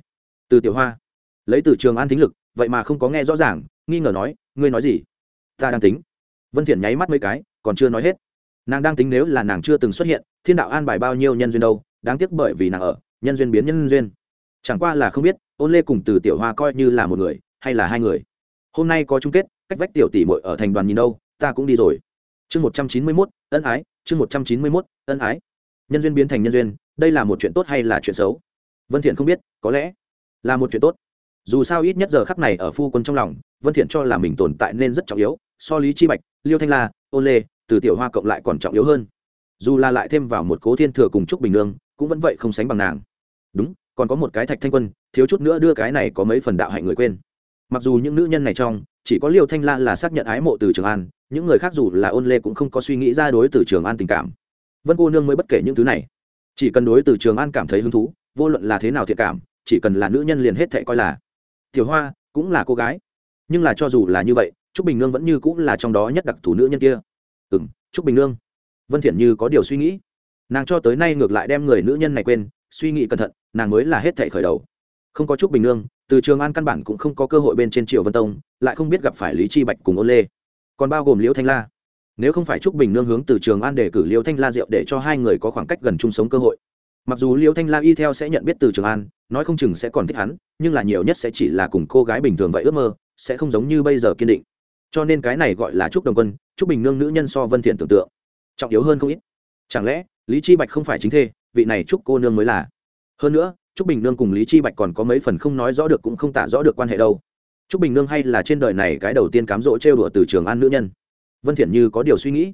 từ tiểu hoa. Lấy từ trường an thính lực, vậy mà không có nghe rõ ràng, nghi ngờ nói, ngươi nói gì? Ta đang tính. Vân thiện nháy mắt mấy cái, còn chưa nói hết. Nàng đang tính nếu là nàng chưa từng xuất hiện, thiên đạo an bài bao nhiêu nhân duyên đâu, đáng tiếc bởi vì nàng ở, nhân duyên biến nhân duyên. Chẳng qua là không biết ôn lê cùng từ tiểu hoa coi như là một người, hay là hai người. Hôm nay có chung kết, cách vách tiểu tỷ muội ở thành đoàn nhìn đâu, ta cũng đi rồi. Chương một trăm chín mươi mốt, ân ái, chương một trăm chín mươi mốt, ân ái. Nhân duyên biến thành nhân duyên đây là một chuyện tốt hay là chuyện xấu? Vân thiện không biết, có lẽ là một chuyện tốt. Dù sao ít nhất giờ khắc này ở phu quân trong lòng, vân thiện cho là mình tồn tại nên rất trọng yếu, so lý chi bạch, liêu thanh la, ôn lê, từ tiểu hoa cộng lại còn trọng yếu hơn. Dù là lại thêm vào một cố thiên thừa cùng trúc bình nương, cũng vẫn vậy không sánh bằng nàng. Đúng, còn có một cái thạch thanh quân, thiếu chút nữa đưa cái này có mấy phần đạo hạnh người quên. Mặc dù những nữ nhân này trong, chỉ có liêu thanh la là xác nhận ái mộ từ trường an, những người khác dù là ôn lê cũng không có suy nghĩ ra đối từ trường an tình cảm. Vân cô nương mới bất kể những thứ này chỉ cần đối từ trường an cảm thấy hứng thú, vô luận là thế nào thiện cảm, chỉ cần là nữ nhân liền hết thệ coi là. Tiểu hoa cũng là cô gái. Nhưng là cho dù là như vậy, trúc bình nương vẫn như cũng là trong đó nhất đặc thù nữ nhân kia. Ừ m trúc bình nương. Vân thiện như có điều suy nghĩ. Nàng cho tới nay ngược lại đem người nữ nhân này quên, suy nghĩ cẩn thận, nàng mới là hết thệ khởi đầu. Không có trúc bình nương, từ trường an căn bản cũng không có cơ hội bên trên triệu vân tông, lại không biết gặp phải lý chi bạch cùng ôn lê. Còn bao gồm liễu thanh la nếu không phải trúc bình nương hướng từ trường an để cử liễu thanh la diệu để cho hai người có khoảng cách gần chung sống cơ hội. Mặc dù liễu thanh la y theo sẽ nhận biết từ trường an, nói không chừng sẽ còn thích hắn, nhưng là nhiều nhất sẽ chỉ là cùng cô gái bình thường vậy ước mơ, sẽ không giống như bây giờ kiên định. Cho nên cái này gọi là trúc đồng quân, trúc bình nương nữ nhân so vân thiện tưởng tượng, trọng yếu hơn không ít. Chẳng lẽ, lý chi bạch không phải chính thê, vị này trúc cô nương mới là? Hơn nữa, trúc bình nương cùng lý chi bạch còn có mấy phần không nói rõ được cũng không tả rõ được quan hệ đâu. Trúc bình nương hay là trên đời này cái đầu tiên cám dỗ trêu đùa từ trường an nữ nhân? Vân thiện như có điều suy nghĩ.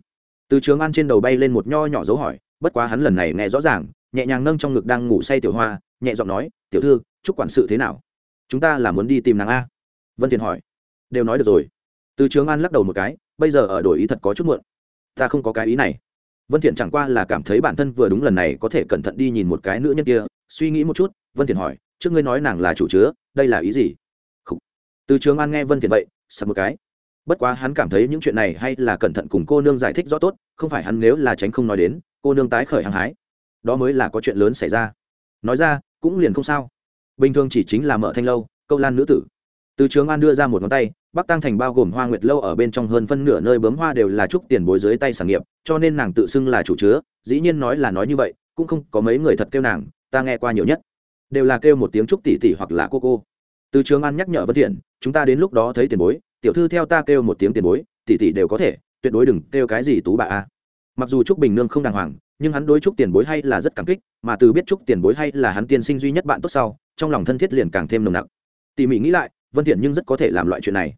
Từ trường an trên đầu bay lên một nho nhỏ dấu hỏi, bất quá hắn lần này nghe rõ ràng, nhẹ nhàng nâng trong ngực đang ngủ say tiểu hoa, nhẹ giọng nói, tiểu thư, chúc quản sự thế nào? Chúng ta là muốn đi tìm nàng a. Vân thiện hỏi. Đều nói được rồi. Từ trường an lắc đầu một cái, bây giờ ở đổi ý thật có chút muộn. Ta không có cái ý này. Vân thiện chẳng qua là cảm thấy bản thân vừa đúng lần này có thể cẩn thận đi nhìn một cái nữ nhân kia, suy nghĩ một chút, vân thiện hỏi, trước ngươi nói nàng là chủ chứa, đây là ý gì? Khủ. từ trường an nghe vân thiện vậy, sặc một cái bất quá hắn cảm thấy những chuyện này hay là cẩn thận cùng cô nương giải thích rõ tốt, không phải hắn nếu là tránh không nói đến, cô nương tái khởi hăng hái. Đó mới là có chuyện lớn xảy ra. Nói ra, cũng liền không sao. Bình thường chỉ chính là mở thanh lâu, câu lan nữ tử. Từ trường an đưa ra một ngón tay, bắc tăng thành bao gồm hoa nguyệt lâu ở bên trong hơn phân nửa nơi bấm hoa đều là trúc tiền bối dưới tay sản nghiệp, cho nên nàng tự xưng là chủ chứa, dĩ nhiên nói là nói như vậy, cũng không có mấy người thật kêu nàng, ta nghe qua nhiều nhất. Đều là kêu một tiếng trúc tỷ tỷ hoặc là cô cô. Từ trường an nhắc nhở vân thiện, chúng ta đến lúc đó thấy tiền bối tiểu thư theo ta kêu một tiếng tiền bối, tỷ tỷ đều có thể, tuyệt đối đừng kêu cái gì tú bà a. Mặc dù trúc bình nương không đàng hoàng, nhưng hắn đối trúc tiền bối hay là rất cảm kích, mà từ biết trúc tiền bối hay là hắn tiên sinh duy nhất bạn tốt sau, trong lòng thân thiết liền càng thêm nồng nặc. Tỉ mỉ nghĩ lại, vân thiện nhưng rất có thể làm loại chuyện này.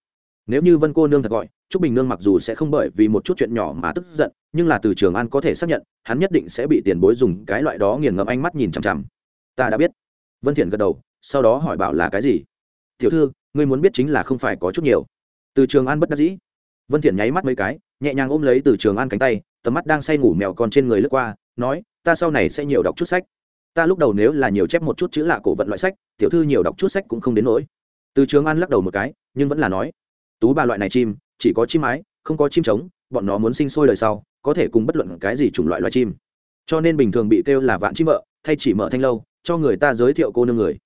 Nếu như vân cô nương thật gọi, trúc bình nương mặc dù sẽ không bởi vì một chút chuyện nhỏ mà tức giận, nhưng là từ trường an có thể xác nhận, hắn nhất định sẽ bị tiền bối dùng cái loại đó nghiền ngẫm ánh mắt nhìn chằm chằm. Ta đã biết. Vân thiện gật đầu, sau đó hỏi bảo là cái gì? Tiểu thư, ngươi muốn biết chính là không phải có chút nhiều từ trường an bất đắc dĩ. Vân thiện nháy mắt mấy cái, nhẹ nhàng ôm lấy từ trường an cánh tay, tầm mắt đang say ngủ mèo con trên người lướt qua, nói, ta sau này sẽ nhiều đọc chút sách. Ta lúc đầu nếu là nhiều chép một chút chữ lạ cổ vận loại sách, tiểu thư nhiều đọc chút sách cũng không đến nỗi. Từ trường an lắc đầu một cái, nhưng vẫn là nói, tú ba loại này chim, chỉ có chim mái không có chim trống, bọn nó muốn sinh sôi đời sau, có thể cùng bất luận cái gì chủng loại loài chim. Cho nên bình thường bị kêu là vạn chim vợ, thay chỉ mở thanh lâu, cho người ta giới thiệu cô nương người.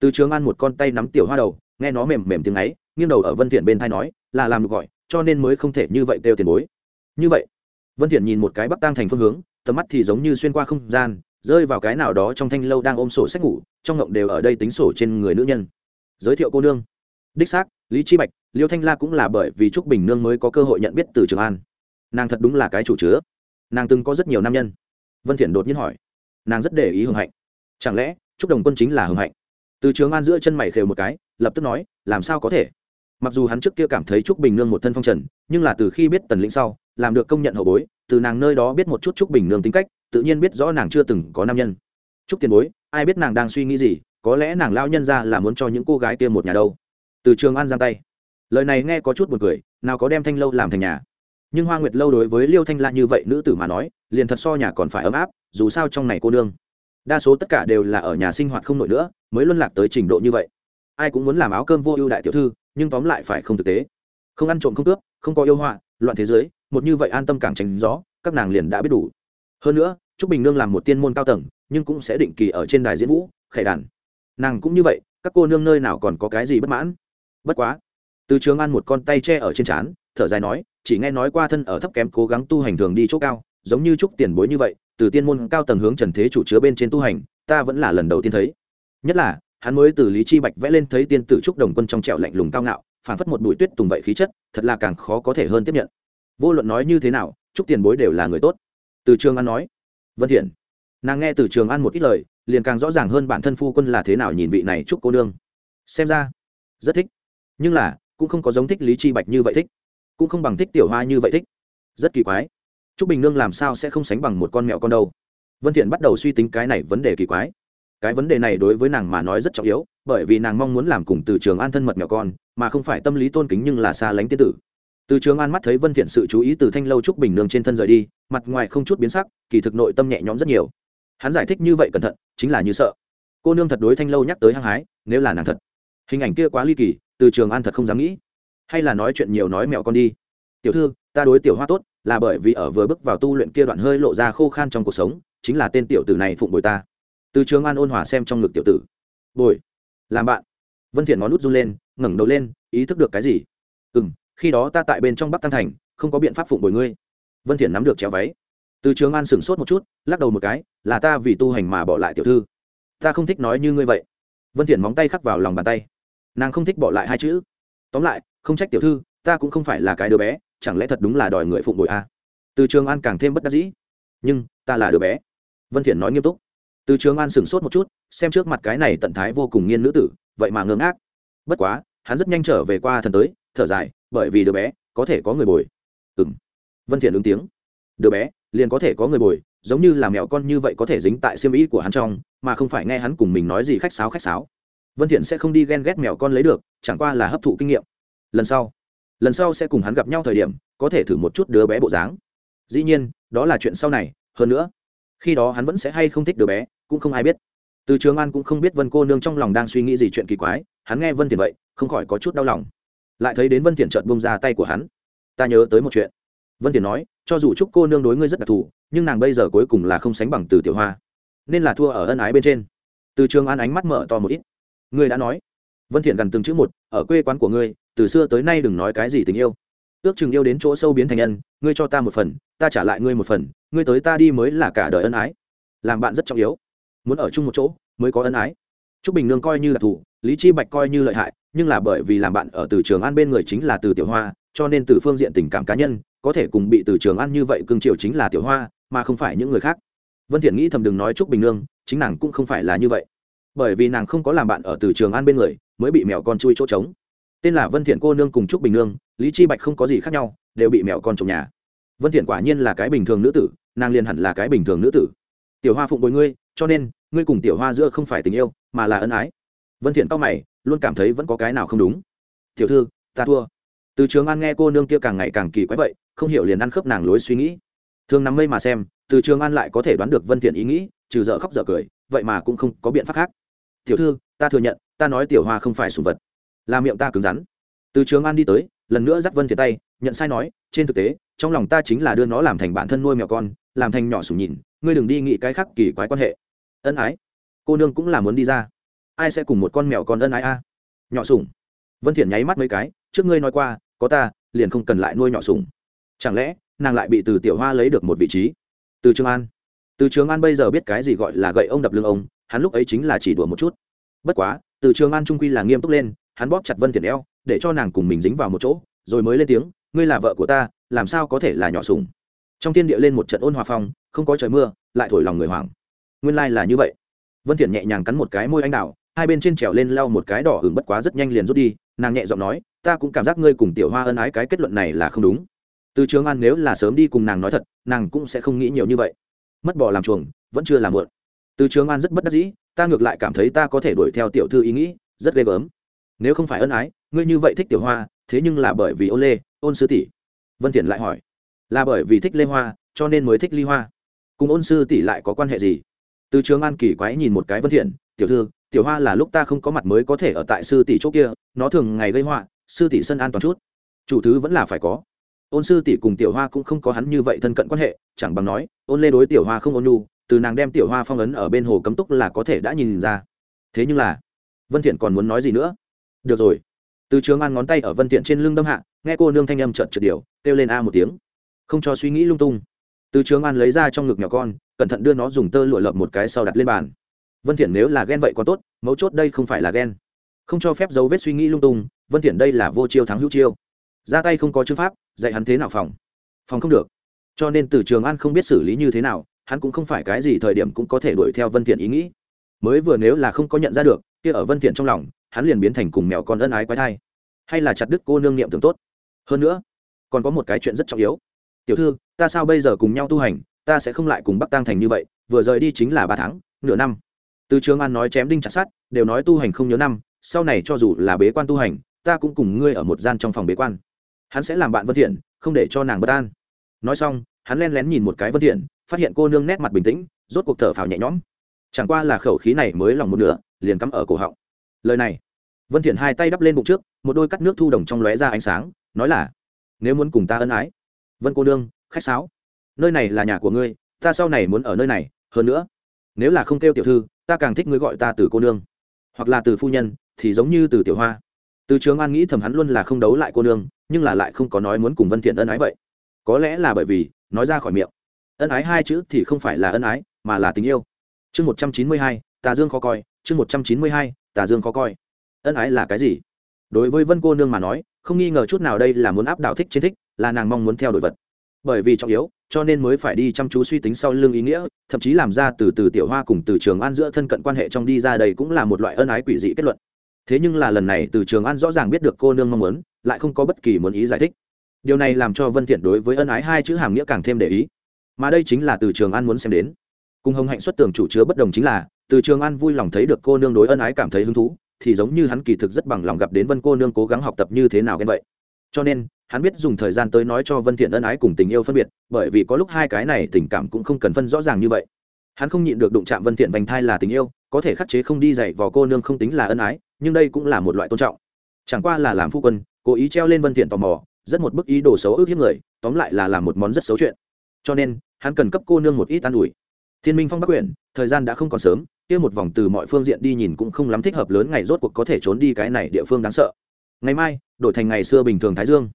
Từ trường an một con tay nắm tiểu hoa đầu, nghe nó mềm mềm tiếng ấy, nghiêng đầu ở vân thiện bên thay nói là làm được gọi, cho nên mới không thể như vậy kêu tiền bối. Như vậy, vân thiện nhìn một cái bắc tang thành phương hướng, tầm mắt thì giống như xuyên qua không gian, rơi vào cái nào đó trong thanh lâu đang ôm sổ sách ngủ, trong ngộng đều ở đây tính sổ trên người nữ nhân. Giới thiệu cô nương. Đích xác, lý chi bạch, liêu thanh la cũng là bởi vì trúc bình nương mới có cơ hội nhận biết từ trường an. Nàng thật đúng là cái chủ chứa. Nàng từng có rất nhiều nam nhân. Vân thiện đột nhiên hỏi. Nàng rất để ý hưởng hạnh. Chẳng lẽ trúc đồng quân chính là hưởng hạnh? Từ trường an giữa chân mày khều một cái, lập tức nói, làm sao có thể? Mặc dù hắn trước kia cảm thấy trúc bình nương một thân phong trần, nhưng là từ khi biết tần lĩnh sau, làm được công nhận hậu bối, từ nàng nơi đó biết một chút trúc bình nương tính cách, tự nhiên biết rõ nàng chưa từng có nam nhân. Trúc tiền bối, ai biết nàng đang suy nghĩ gì, có lẽ nàng lao nhân ra là muốn cho những cô gái kia một nhà đâu. Từ trường an giang tay. Lời này nghe có chút b u ồ n cười, nào có đem thanh lâu làm thành nhà. Nhưng hoa nguyệt lâu đối với liêu thanh la như vậy nữ tử mà nói, liền thật so nhà còn phải ấm áp, dù sao trong này cô nương. Đa số tất cả đều là ở nhà sinh hoạt không nổi nữa, mới luân lạc tới trình độ như vậy ai cũng muốn làm áo cơm vô ưu đại tiểu thư, nhưng tóm lại phải không thực tế. Không ăn trộm không cướp, không có yêu họa, loạn thế giới, một như vậy an tâm càng tránh gió, các nàng liền đã biết đủ. Hơn nữa, trúc bình nương làm một tiên môn cao tầng, nhưng cũng sẽ định kỳ ở trên đài diễn vũ, khải đàn. Nàng cũng như vậy, các cô nương nơi nào còn có cái gì bất mãn? Bất quá, từ trường an một con tay che ở trên trán, thở dài nói, chỉ nghe nói qua thân ở thấp kém cố gắng tu hành thường đi chỗ cao, giống như trúc tiền bối như vậy, từ tiên môn cao tầng hướng trần thế chủ chứa bên trên tu hành, ta vẫn là lần đầu tiên thấy. Nhất là hắn mới từ lý chi bạch vẽ lên thấy tiên tử trúc đồng quân trong trẻo lạnh lùng cao ngạo, phảng phất một bụi tuyết tùng vậy khí chất, thật là càng khó có thể hơn tiếp nhận. Vô luận nói như thế nào, trúc tiền bối đều là người tốt. Từ trường an nói, vân thiện. Nàng nghe từ trường an một ít lời, liền càng rõ ràng hơn bản thân phu quân là thế nào nhìn vị này trúc cô nương. Xem ra, rất thích. Nhưng là, cũng không có giống thích lý chi bạch như vậy thích. Cũng không bằng thích tiểu hoa như vậy thích. Rất kỳ quái. Trúc bình nương làm sao sẽ không sánh bằng một con mèo con đâu? Vân thiện bắt đầu suy tính cái này vấn đề kỳ quái cái vấn đề này đối với nàng mà nói rất trọng yếu, bởi vì nàng mong muốn làm cùng từ trường an thân mật nhỏ con, mà không phải tâm lý tôn kính nhưng là xa lánh tiên tử. Từ trường an mắt thấy vân thiện sự chú ý từ thanh lâu trúc bình nương trên thân rời đi, mặt ngoài không chút biến sắc, kỳ thực nội tâm nhẹ nhõm rất nhiều. Hắn giải thích như vậy cẩn thận, chính là như sợ. Cô nương thật đối thanh lâu nhắc tới hăng hái, nếu là nàng thật. Hình ảnh kia quá ly kỳ, từ trường an thật không dám nghĩ. Hay là nói chuyện nhiều nói mẹo con đi. Tiểu thư, ta đối tiểu hoa tốt, là bởi vì ở vừa bước vào tu luyện kia đoạn hơi lộ ra khô khan trong cuộc sống, chính là tên tiểu tử này phụng bồi ta từ trường an ôn hòa xem trong ngực tiểu tử. Bồi. Làm bạn. Vân thiện ngón nút run lên, ngẩng đầu lên, ý thức được cái gì? Ừ khi đó ta tại bên trong bắc tăng thành, không có biện pháp phụng bồi ngươi. Vân thiện nắm được chéo váy. Từ trường an sửng sốt một chút, lắc đầu một cái, là ta vì tu hành mà bỏ lại tiểu thư. Ta không thích nói như ngươi vậy. Vân thiện móng tay khắc vào lòng bàn tay. Nàng không thích bỏ lại hai chữ. Tóm lại, không trách tiểu thư, ta cũng không phải là cái đứa bé, chẳng lẽ thật đúng là đòi người phụng bồi à? từ trường an càng thêm bất đắc dĩ. Nhưng, ta là đứa bé. Vân thiện nói nghiêm túc từ trường an sửng sốt một chút, xem trước mặt cái này tận thái vô cùng nghiên nữ tử, vậy mà ngơ ngác. Bất quá, hắn rất nhanh trở về qua thần tới, thở dài, bởi vì đứa bé có thể có người bồi. Ừm. Vân thiện ứng tiếng. Đứa bé, liền có thể có người bồi, giống như là mèo con như vậy có thể dính tại xiêm ý của hắn trong, mà không phải nghe hắn cùng mình nói gì khách sáo khách sáo. Vân thiện sẽ không đi ghen ghét mèo con lấy được, chẳng qua là hấp thụ kinh nghiệm. Lần sau lần sau sẽ cùng hắn gặp nhau thời điểm, có thể thử một chút đứa bé bộ dáng. Dĩ nhiên, đó là chuyện sau này, hơn nữa, khi đó hắn vẫn sẽ hay không thích đứa bé cũng không ai biết. Từ trường an cũng không biết vân cô nương trong lòng đang suy nghĩ gì chuyện kỳ quái, hắn nghe vân thiện vậy, không khỏi có chút đau lòng. Lại thấy đến vân thiện chợt bông ra tay của hắn. Ta nhớ tới một chuyện. Vân thiện nói, cho dù chúc cô nương đối ngươi rất đặc thù, nhưng nàng bây giờ cuối cùng là không sánh bằng từ tiểu hoa, nên là thua ở ân ái bên trên. Từ trường an ánh mắt mở to một ít. Ngươi đã nói. Vân thiện gần từng chữ một, ở quê quán của ngươi, từ xưa tới nay đừng nói cái gì tình yêu. Ước chừng yêu đến chỗ sâu biến thành nhân, ngươi cho ta một phần, ta trả lại ngươi một phần, ngươi tới ta đi mới là cả đời ân ái. Làm bạn rất trọng yếu muốn ở chung một chỗ mới có ân ái. Trúc bình nương coi như là thủ, lý chi bạch coi như lợi hại, nhưng là bởi vì làm bạn ở từ trường an bên người chính là từ tiểu hoa, cho nên từ phương diện tình cảm cá nhân, có thể cùng bị từ trường an như vậy cương triều chính là tiểu hoa, mà không phải những người khác. Vân thiện nghĩ thầm đừng nói trúc bình nương, chính nàng cũng không phải là như vậy. Bởi vì nàng không có làm bạn ở từ trường an bên người, mới bị mèo con chui chỗ trống. Tên là vân thiện cô nương cùng trúc bình nương, lý chi bạch không có gì khác nhau, đều bị mèo con trộm nhà. Vân thiện quả nhiên là cái bình thường nữ tử, nàng liền hẳn là cái bình thường nữ tử. Tiểu hoa phụng bồi ngươi cho nên, ngươi cùng tiểu hoa giữa không phải tình yêu, mà là ân ái. Vân thiện cao mày, luôn cảm thấy vẫn có cái nào không đúng. Tiểu thư, ta thua. Từ trường an nghe cô nương kia càng ngày càng kỳ quái vậy, không hiểu liền ăn khớp nàng lối suy nghĩ. Thường nằm mây mà xem, từ trường an lại có thể đoán được vân thiện ý nghĩ, trừ dở khóc dở cười, vậy mà cũng không có biện pháp khác. Tiểu thư, ta thừa nhận, ta nói tiểu hoa không phải sủng vật. Là miệng ta cứng rắn. Từ trường an đi tới, lần nữa dắt vân thiện tay, nhận sai nói, trên thực tế, trong lòng ta chính là đưa nó làm thành bản thân nuôi mèo con, làm thành nhỏ sủng nhìn, ngươi đừng đi nghĩ cái khác kỳ quái quan hệ ân ái. Cô nương cũng là muốn đi ra. Ai sẽ cùng một con mèo con ân ái a? Nhỏ sủng. Vân thiện nháy mắt mấy cái, trước ngươi nói qua, có ta, liền không cần lại nuôi nhỏ sủng. Chẳng lẽ, nàng lại bị từ tiểu hoa lấy được một vị trí? Từ trường an. Từ trường an bây giờ biết cái gì gọi là gậy ông đập lưng ông, hắn lúc ấy chính là chỉ đùa một chút. Bất quá, từ trường an trung quy là nghiêm túc lên, hắn bóp chặt vân thiện eo, để cho nàng cùng mình dính vào một chỗ, rồi mới lên tiếng, ngươi là vợ của ta, làm sao có thể là nhỏ sủng? Trong thiên địa lên một trận ôn hòa phong, không có trời mưa, lại thổi lòng người hoảng nguyên lai là như vậy. Vân thiện nhẹ nhàng cắn một cái môi anh đào, hai bên trên trèo lên lau một cái đỏ hửng bất quá rất nhanh liền rút đi, nàng nhẹ giọng nói, ta cũng cảm giác ngươi cùng tiểu hoa ân ái cái kết luận này là không đúng. Từ trường an nếu là sớm đi cùng nàng nói thật, nàng cũng sẽ không nghĩ nhiều như vậy. Mất bỏ làm chuồng, vẫn chưa làm muộn. Từ trường an rất bất đắc dĩ, ta ngược lại cảm thấy ta có thể đuổi theo tiểu thư ý nghĩ, rất ghê gớm. Nếu không phải ân ái, ngươi như vậy thích tiểu hoa, thế nhưng là bởi vì ôn lê, ôn sư tỷ. Vân thiện lại hỏi, là bởi vì thích lê hoa, cho nên mới thích ly hoa? Cùng ôn sư tỷ lại có quan hệ gì? Từ trường an kỳ quái nhìn một cái vân thiện, tiểu thư, tiểu hoa là lúc ta không có mặt mới có thể ở tại sư tỷ chỗ kia, nó thường ngày gây họa, sư tỷ sân an toàn chút. Chủ thứ vẫn là phải có. Ôn sư tỷ cùng tiểu hoa cũng không có hắn như vậy thân cận quan hệ, chẳng bằng nói, ôn lê đối tiểu hoa không ôn nhu, từ nàng đem tiểu hoa phong ấn ở bên hồ cấm túc là có thể đã nhìn ra. Thế nhưng là vân thiện còn muốn nói gì nữa? Được rồi. Từ trường an ngón tay ở vân thiện trên lưng đâm hạ, nghe cô nương thanh âm chợt chợt điều kêu lên a một tiếng. Không cho suy nghĩ lung tung. Từ trường an lấy ra trong ngực nhỏ con cẩn thận đưa nó dùng tơ lụa lợp một cái sau đặt lên bàn. Vân thiện nếu là ghen vậy có tốt, mấu chốt đây không phải là ghen. Không cho phép dấu vết suy nghĩ lung tung, vân thiện đây là vô chiêu thắng hữu chiêu. Ra tay không có chữ pháp, dạy hắn thế nào phòng. Phòng không được. Cho nên từ trường an không biết xử lý như thế nào, hắn cũng không phải cái gì thời điểm cũng có thể đuổi theo vân thiện ý nghĩ. Mới vừa nếu là không có nhận ra được, kia ở vân thiện trong lòng, hắn liền biến thành cùng mèo con ân ái quái thai. Hay là chặt đứt cô nương niệm tưởng tốt. Hơn nữa, còn có một cái chuyện rất trọng yếu. Tiểu thư, ta sao bây giờ cùng nhau tu hành ta sẽ không lại cùng bắc tăng thành như vậy, vừa rời đi chính là ba tháng, nửa năm. Từ trường an nói chém đinh chặt sát đều nói tu hành không nhớ năm, sau này cho dù là bế quan tu hành, ta cũng cùng ngươi ở một gian trong phòng bế quan. Hắn sẽ làm bạn vân thiện, không để cho nàng bất an. Nói xong, hắn len lén nhìn một cái vân thiện, phát hiện cô nương nét mặt bình tĩnh, rốt cuộc thở phào nhẹ nhõm. Chẳng qua là khẩu khí này mới lòng một nửa, liền cắm ở cổ họng. Lời này, vân thiện hai tay đắp lên bụng trước, một đôi cắt nước thu đồng trong lóe ra ánh sáng, nói là, nếu muốn cùng ta ân ái, vân cô nương, khách sáo nơi này là nhà của ngươi, ta sau này muốn ở nơi này, hơn nữa, nếu là không kêu tiểu thư, ta càng thích ngươi gọi ta từ cô nương, hoặc là từ phu nhân, thì giống như từ tiểu hoa. Từ trường an nghĩ thầm hắn luôn là không đấu lại cô nương, nhưng là lại không có nói muốn cùng vân thiện ân ái vậy. Có lẽ là bởi vì, nói ra khỏi miệng. Ân ái hai chữ thì không phải là ân ái, mà là tình yêu. Chương một trăm chín mươi hai, tà dương khó coi, chương một trăm chín mươi hai, tà dương khó coi. Ân ái là cái gì? Đối với vân cô nương mà nói, không nghi ngờ chút nào đây là muốn áp đảo thích trên thích, là nàng mong muốn theo đuổi vật. Bởi vì trọng yếu cho nên mới phải đi chăm chú suy tính sau lưng ý nghĩa, thậm chí làm ra từ từ tiểu hoa cùng từ trường an giữa thân cận quan hệ trong đi ra đây cũng là một loại ân ái quỷ dị kết luận. Thế nhưng là lần này từ trường an rõ ràng biết được cô nương mong muốn, lại không có bất kỳ muốn ý giải thích. Điều này làm cho vân thiện đối với ân ái hai chữ hàm nghĩa càng thêm để ý. Mà đây chính là từ trường an muốn xem đến. Cùng hồng hạnh xuất tường chủ chứa bất đồng chính là, từ trường an vui lòng thấy được cô nương đối ân ái cảm thấy hứng thú, thì giống như hắn kỳ thực rất bằng lòng gặp đến vân cô nương cố gắng học tập như thế nào ghen vậy cho nên, hắn biết dùng thời gian tới nói cho vân thiện ân ái cùng tình yêu phân biệt, bởi vì có lúc hai cái này tình cảm cũng không cần phân rõ ràng như vậy. Hắn không nhịn được đụng chạm vân thiện vành thai là tình yêu, có thể khắc chế không đi dạy vào cô nương không tính là ân ái, nhưng đây cũng là một loại tôn trọng. Chẳng qua là làm phu quân, cố ý treo lên vân thiện tò mò, rất một bức ý đồ xấu ước hiếp người, tóm lại là làm một món rất xấu chuyện. Cho nên, hắn cần cấp cô nương một ít an ủi. Thiên minh phong bắc quyển thời gian đã không còn sớm, kia một vòng từ mọi phương diện đi nhìn cũng không lắm thích hợp lớn ngày rốt cuộc có thể trốn đi cái này địa phương đáng sợ. Ngày mai đổi thành ngày xưa bình thường thái dương.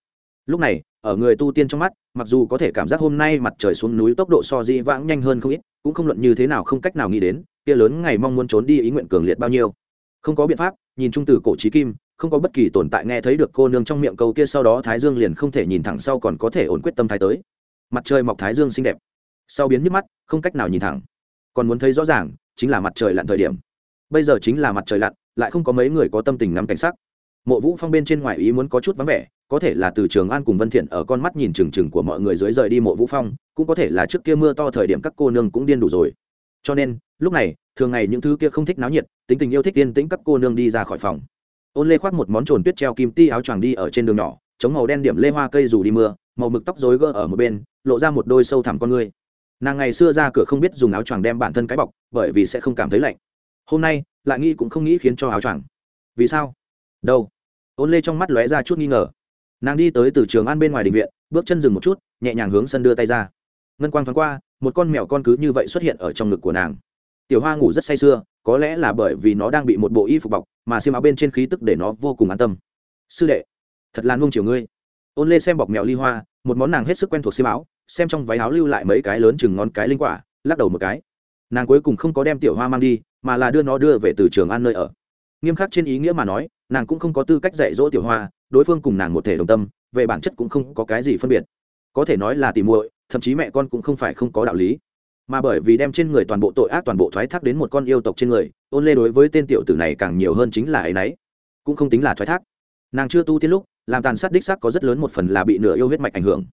Lúc này, ở người tu tiên trong mắt, mặc dù có thể cảm giác hôm nay mặt trời xuống núi tốc độ so di vãng nhanh hơn không ít, cũng không luận như thế nào không cách nào nghĩ đến, kia lớn ngày mong muốn trốn đi ý nguyện cường liệt bao nhiêu. Không có biện pháp, nhìn trung từ cổ trí kim, không có bất kỳ tồn tại nghe thấy được cô nương trong miệng câu kia sau đó thái dương liền không thể nhìn thẳng sau còn có thể ổn quyết tâm thái tới. Mặt trời mọc thái dương xinh đẹp. Sau biến nhức mắt, không cách nào nhìn thẳng. Còn muốn thấy rõ ràng, chính là mặt trời lặn thời điểm. Bây giờ chính là mặt trời lặn, lại không có mấy người có tâm tình ngắm cảnh sắc mộ vũ phong bên trên ngoài ý muốn có chút vắng vẻ, có thể là từ trường an cùng vân thiện ở con mắt nhìn chừng chừng của mọi người dưới rời đi mộ vũ phong, cũng có thể là trước kia mưa to thời điểm các cô nương cũng điên đủ rồi. Cho nên, lúc này, thường ngày những thứ kia không thích náo nhiệt, tính tình yêu thích yên tĩnh các cô nương đi ra khỏi phòng. Ôn lê khoác một món trồn tuyết treo kim ti áo choàng đi ở trên đường nhỏ, chống màu đen điểm lê hoa cây dù đi mưa, màu mực tóc rối gơ ở một bên, lộ ra một đôi sâu thẳm con ngươi. Nàng ngày xưa ra cửa không biết dùng áo choàng đem bản thân cái bọc, bởi vì sẽ không cảm thấy lạnh. Hôm nay, lại nghĩ cũng không nghĩ khiến cho áo choàng. Vì sao? Đâu? Ôn lê trong mắt lóe ra chút nghi ngờ. Nàng đi tới từ trường an bên ngoài đình viện, bước chân dừng một chút, nhẹ nhàng hướng sân đưa tay ra. Ngân quang thoáng qua, một con mèo con cứ như vậy xuất hiện ở trong ngực của nàng. Tiểu hoa ngủ rất say sưa, có lẽ là bởi vì nó đang bị một bộ y phục bọc, mà xiêm áo bên trên khí tức để nó vô cùng an tâm. Sư đệ, thật là ngông chiều ngươi. Ôn lê xem bọc mèo ly hoa, một món nàng hết sức quen thuộc xiêm áo, xem trong váy áo lưu lại mấy cái lớn chừng ngón cái linh quả, lắc đầu một cái. Nàng cuối cùng không có đem tiểu hoa mang đi, mà là đưa nó đưa về từ trường an nơi ở nghiêm khắc trên ý nghĩa mà nói, nàng cũng không có tư cách dạy dỗ tiểu hoa, đối phương cùng nàng một thể đồng tâm, về bản chất cũng không có cái gì phân biệt. Có thể nói là tìm muội, thậm chí mẹ con cũng không phải không có đạo lý. Mà bởi vì đem trên người toàn bộ tội ác toàn bộ thoái thác đến một con yêu tộc trên người, ôn lê đối với tên tiểu tử này càng nhiều hơn chính là ấ y n ấ y cũng không tính là thoái thác. Nàng chưa tu tiên lúc, làm tàn sát đích sắc có rất lớn một phần là bị nửa yêu huyết mạch ảnh hưởng.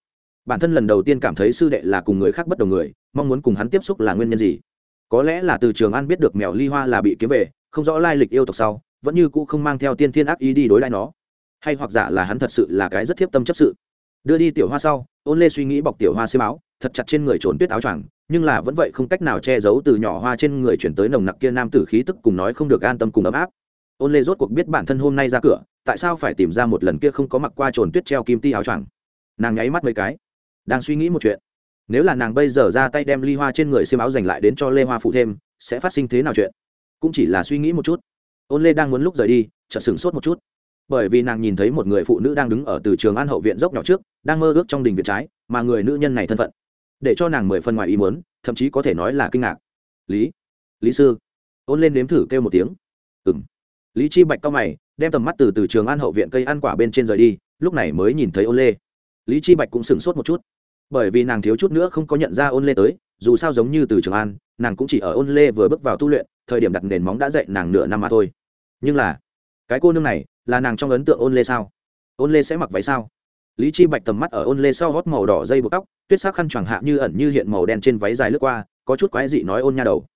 Bản thân lần đầu tiên cảm thấy sư đệ là cùng người khác bất đồng người, mong muốn cùng hắn tiếp xúc là nguyên nhân gì? Có lẽ là từ trường an biết được mèo ly hoa là bị kiếm về không rõ lai lịch yêu tộc sau, vẫn như cũ không mang theo tiên thiên ác ý đi đối lại nó. Hay hoặc giả là hắn thật sự là cái rất thiếp tâm chấp sự. Đưa đi tiểu hoa sau, ôn lê suy nghĩ bọc tiểu hoa xiêm áo, thật chặt trên người trốn tuyết áo choàng, nhưng là vẫn vậy không cách nào che giấu từ nhỏ hoa trên người chuyển tới nồng nặc kia nam tử khí tức cùng nói không được an tâm cùng ấm áp. Ôn lê rốt cuộc biết bản thân hôm nay ra cửa, tại sao phải tìm ra một lần kia không có mặc qua trồn tuyết treo kim ti áo choàng. Nàng nháy mắt mấy cái, đang suy nghĩ một chuyện. Nếu là nàng bây giờ ra tay đem ly hoa trên người xiêm áo giành lại đến cho lê hoa phụ thêm, sẽ phát sinh thế nào chuyện? Cũng chỉ là suy nghĩ một chút. Ôn lê đang muốn lúc rời đi, chợt sửng sốt một chút. Bởi vì nàng nhìn thấy một người phụ nữ đang đứng ở từ trường an hậu viện dốc nhỏ trước, đang mơ ước trong đình viện trái, mà người nữ nhân này thân phận. Để cho nàng mười phân ngoài ý muốn, thậm chí có thể nói là kinh ngạc. Lý lý sư. Ôn lên nếm thử kêu một tiếng. Ừm. lý chi bạch cao mày, đem tầm mắt từ từ trường an hậu viện cây ăn quả bên trên rời đi, lúc này mới nhìn thấy ôn lê. Lý chi bạch cũng sửng sốt một chút. Bởi vì nàng thiếu chút nữa không có nhận ra ôn lê tới dù sao giống như từ trường an, nàng cũng chỉ ở ôn lê vừa bước vào tu luyện, thời điểm đặt nền móng đã dạy nàng nửa năm mà thôi. Nhưng là, cái cô nương này, là nàng trong ấn tượng ôn lê sao? Ôn lê sẽ mặc váy sao? Lý chi bạch tầm mắt ở ôn lê sau gót màu đỏ dây buộc tóc, tuyết sắc khăn choàng hạ như ẩn như hiện màu đen trên váy dài lướt qua, có chút quái dị nói ôn nha đầu.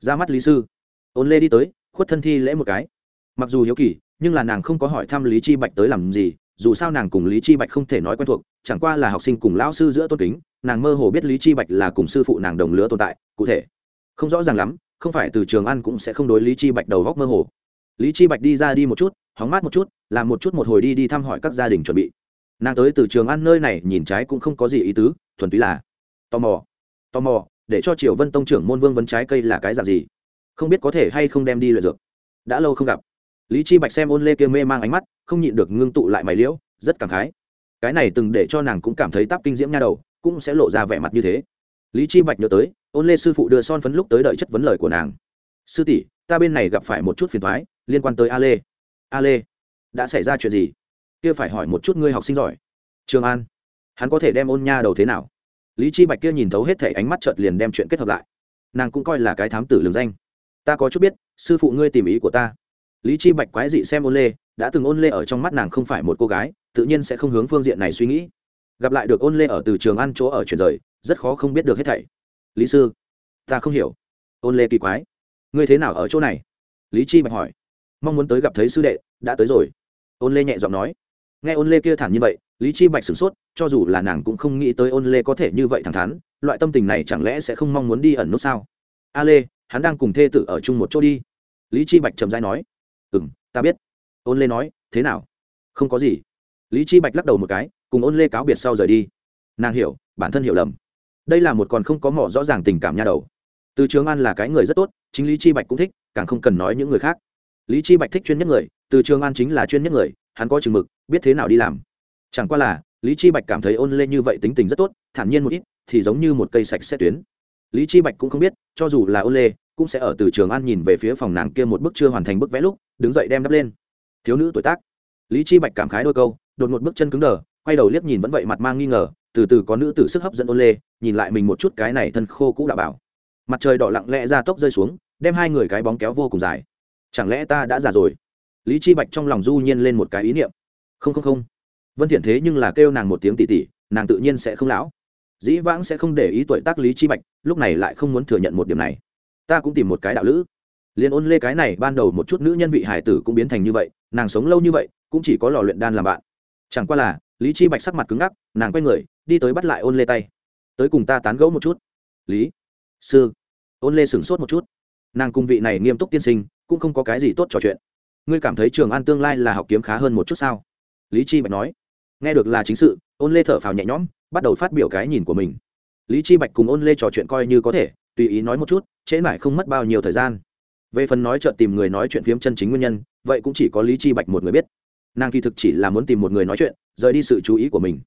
Ra mắt lý sư. Ôn lê đi tới, khuất thân thi lễ một cái. Mặc dù hiếu kỳ, nhưng là nàng không có hỏi thăm lý chi bạch tới làm gì, dù sao nàng cùng lý chi bạch không thể nói quen thuộc, chẳng qua là học sinh cùng lão sư giữa tôn kính nàng mơ hồ biết lý chi bạch là cùng sư phụ nàng đồng lứa tồn tại, cụ thể. Không rõ ràng lắm, không phải từ trường ăn cũng sẽ không đối lý chi bạch đầu góc mơ hồ. Lý chi bạch đi ra đi một chút, hóng mát một chút, làm một chút một hồi đi đi thăm hỏi các gia đình chuẩn bị. Nàng tới từ trường ăn nơi này nhìn trái cũng không có gì ý tứ, thuần túy là tò mò. Tò mò, để cho triều vân tông trưởng môn vương vấn trái cây là cái dạng gì? Không biết có thể hay không đem đi luyện dược. Đã lâu không gặp. Lý chi bạch xem ôn lê kia mê mang ánh mắt, không nhịn được ngưng tụ lại mày liễu, rất cảm khái. Cái này từng để cho nàng cũng cảm thấy tắp kinh diễm nha đầu cũng sẽ lộ ra vẻ mặt như thế. Lý chi bạch nhớ tới, ôn lê sư phụ đưa son phấn lúc tới đợi chất vấn lời của nàng. Sư tỷ, ta bên này gặp phải một chút phiền toái, liên quan tới a lê. A lê, đã xảy ra chuyện gì? Kia phải hỏi một chút ngươi học sinh giỏi. Trường an, hắn có thể đem ôn nha đầu thế nào? Lý chi bạch kia nhìn thấu hết thể ánh mắt chợt liền đem chuyện kết hợp lại. Nàng cũng coi là cái thám tử lường danh. Ta có chút biết, sư phụ ngươi tìm ý của ta. Lý chi bạch quái dị xem ôn lê, đã từng ôn lê ở trong mắt nàng không phải một cô gái, tự nhiên sẽ không hướng phương diện này suy nghĩ gặp lại được ôn lê ở từ trường ăn chỗ ở chuyển rời, rất khó không biết được hết thảy. Lý sư, ta không hiểu. Ôn lê kỳ quái. Ngươi thế nào ở chỗ này? Lý chi bạch hỏi. Mong muốn tới gặp thấy sư đệ, đã tới rồi. Ôn lê nhẹ giọng nói. Nghe ôn lê kia thản như vậy, lý chi bạch sửng sốt, cho dù là nàng cũng không nghĩ tới ôn lê có thể như vậy thẳng thắn, loại tâm tình này chẳng lẽ sẽ không mong muốn đi ẩn nút sao? A lê hắn đang cùng thê tử ở chung một chỗ đi. Lý chi bạch trầm dai nói. Ừ m ta biết. Ôn lê nói, thế nào? Không có gì lý chi bạch lắc đầu một cái, cùng ôn lê cáo biệt sau rời đi. Nàng hiểu, bản thân hiểu lầm. Đây là một còn không có mỏ rõ ràng tình cảm nha đầu. Từ trường an là cái người rất tốt, chính lý chi bạch cũng thích, càng không cần nói những người khác. Lý chi bạch thích chuyên nhất người, từ trường an chính là chuyên nhất người, hắn có chừng mực, biết thế nào đi làm. Chẳng qua là, lý chi bạch cảm thấy ôn lê như vậy tính tình rất tốt, thản nhiên một ít, thì giống như một cây sạch sẽ tuyến. Lý chi bạch cũng không biết, cho dù là ôn lê, cũng sẽ ở từ trường an nhìn về phía phòng nàng kia một bức chưa hoàn thành bức vẽ lúc, đứng dậy đem đắp lên. Thiếu nữ tuổi tác. Lý chi bạch cảm khái đôi câu đột một bước chân cứng đờ, quay đầu liếc nhìn vẫn vậy mặt mang nghi ngờ, từ từ có nữ tử sức hấp dẫn ôn lê, nhìn lại mình một chút cái này thân khô cũ đã bảo. Mặt trời đỏ lặng lẽ ra tốc rơi xuống, đem hai người cái bóng kéo vô cùng dài. Chẳng lẽ ta đã già rồi? Lý chi bạch trong lòng du nhiên lên một cái ý niệm. Không không không. Vân thiện thế nhưng là kêu nàng một tiếng tỷ tỷ, nàng tự nhiên sẽ không lão. Dĩ vãng sẽ không để ý tuổi tác lý chi bạch, lúc này lại không muốn thừa nhận một điểm này. Ta cũng tìm một cái đạo lữ. Liên ôn lê cái này, ban đầu một chút nữ nhân vị hải tử cũng biến thành như vậy, nàng sống lâu như vậy, cũng chỉ có lò luyện đan làm bạn chẳng qua là, lý chi bạch sắc mặt cứng ngắc, nàng quay người, đi tới bắt lại ôn lê tay. Tới cùng ta tán gẫu một chút. Lý sư. Ôn lê sửng sốt một chút. Nàng cùng vị này nghiêm túc tiên sinh, cũng không có cái gì tốt trò chuyện. Ngươi cảm thấy trường an tương lai là học kiếm khá hơn một chút sao? Lý chi bạch nói. Nghe được là chính sự, ôn lê thở phào nhẹ nhõm, bắt đầu phát biểu cái nhìn của mình. Lý chi bạch cùng ôn lê trò chuyện coi như có thể, tùy ý nói một chút, trễ mãi không mất bao nhiêu thời gian. Về phần nói chợt tìm người nói chuyện phiếm chân chính nguyên nhân, vậy cũng chỉ có lý chi bạch một người biết nàng kỳ thực chỉ là muốn tìm một người nói chuyện, rời đi sự chú ý của mình.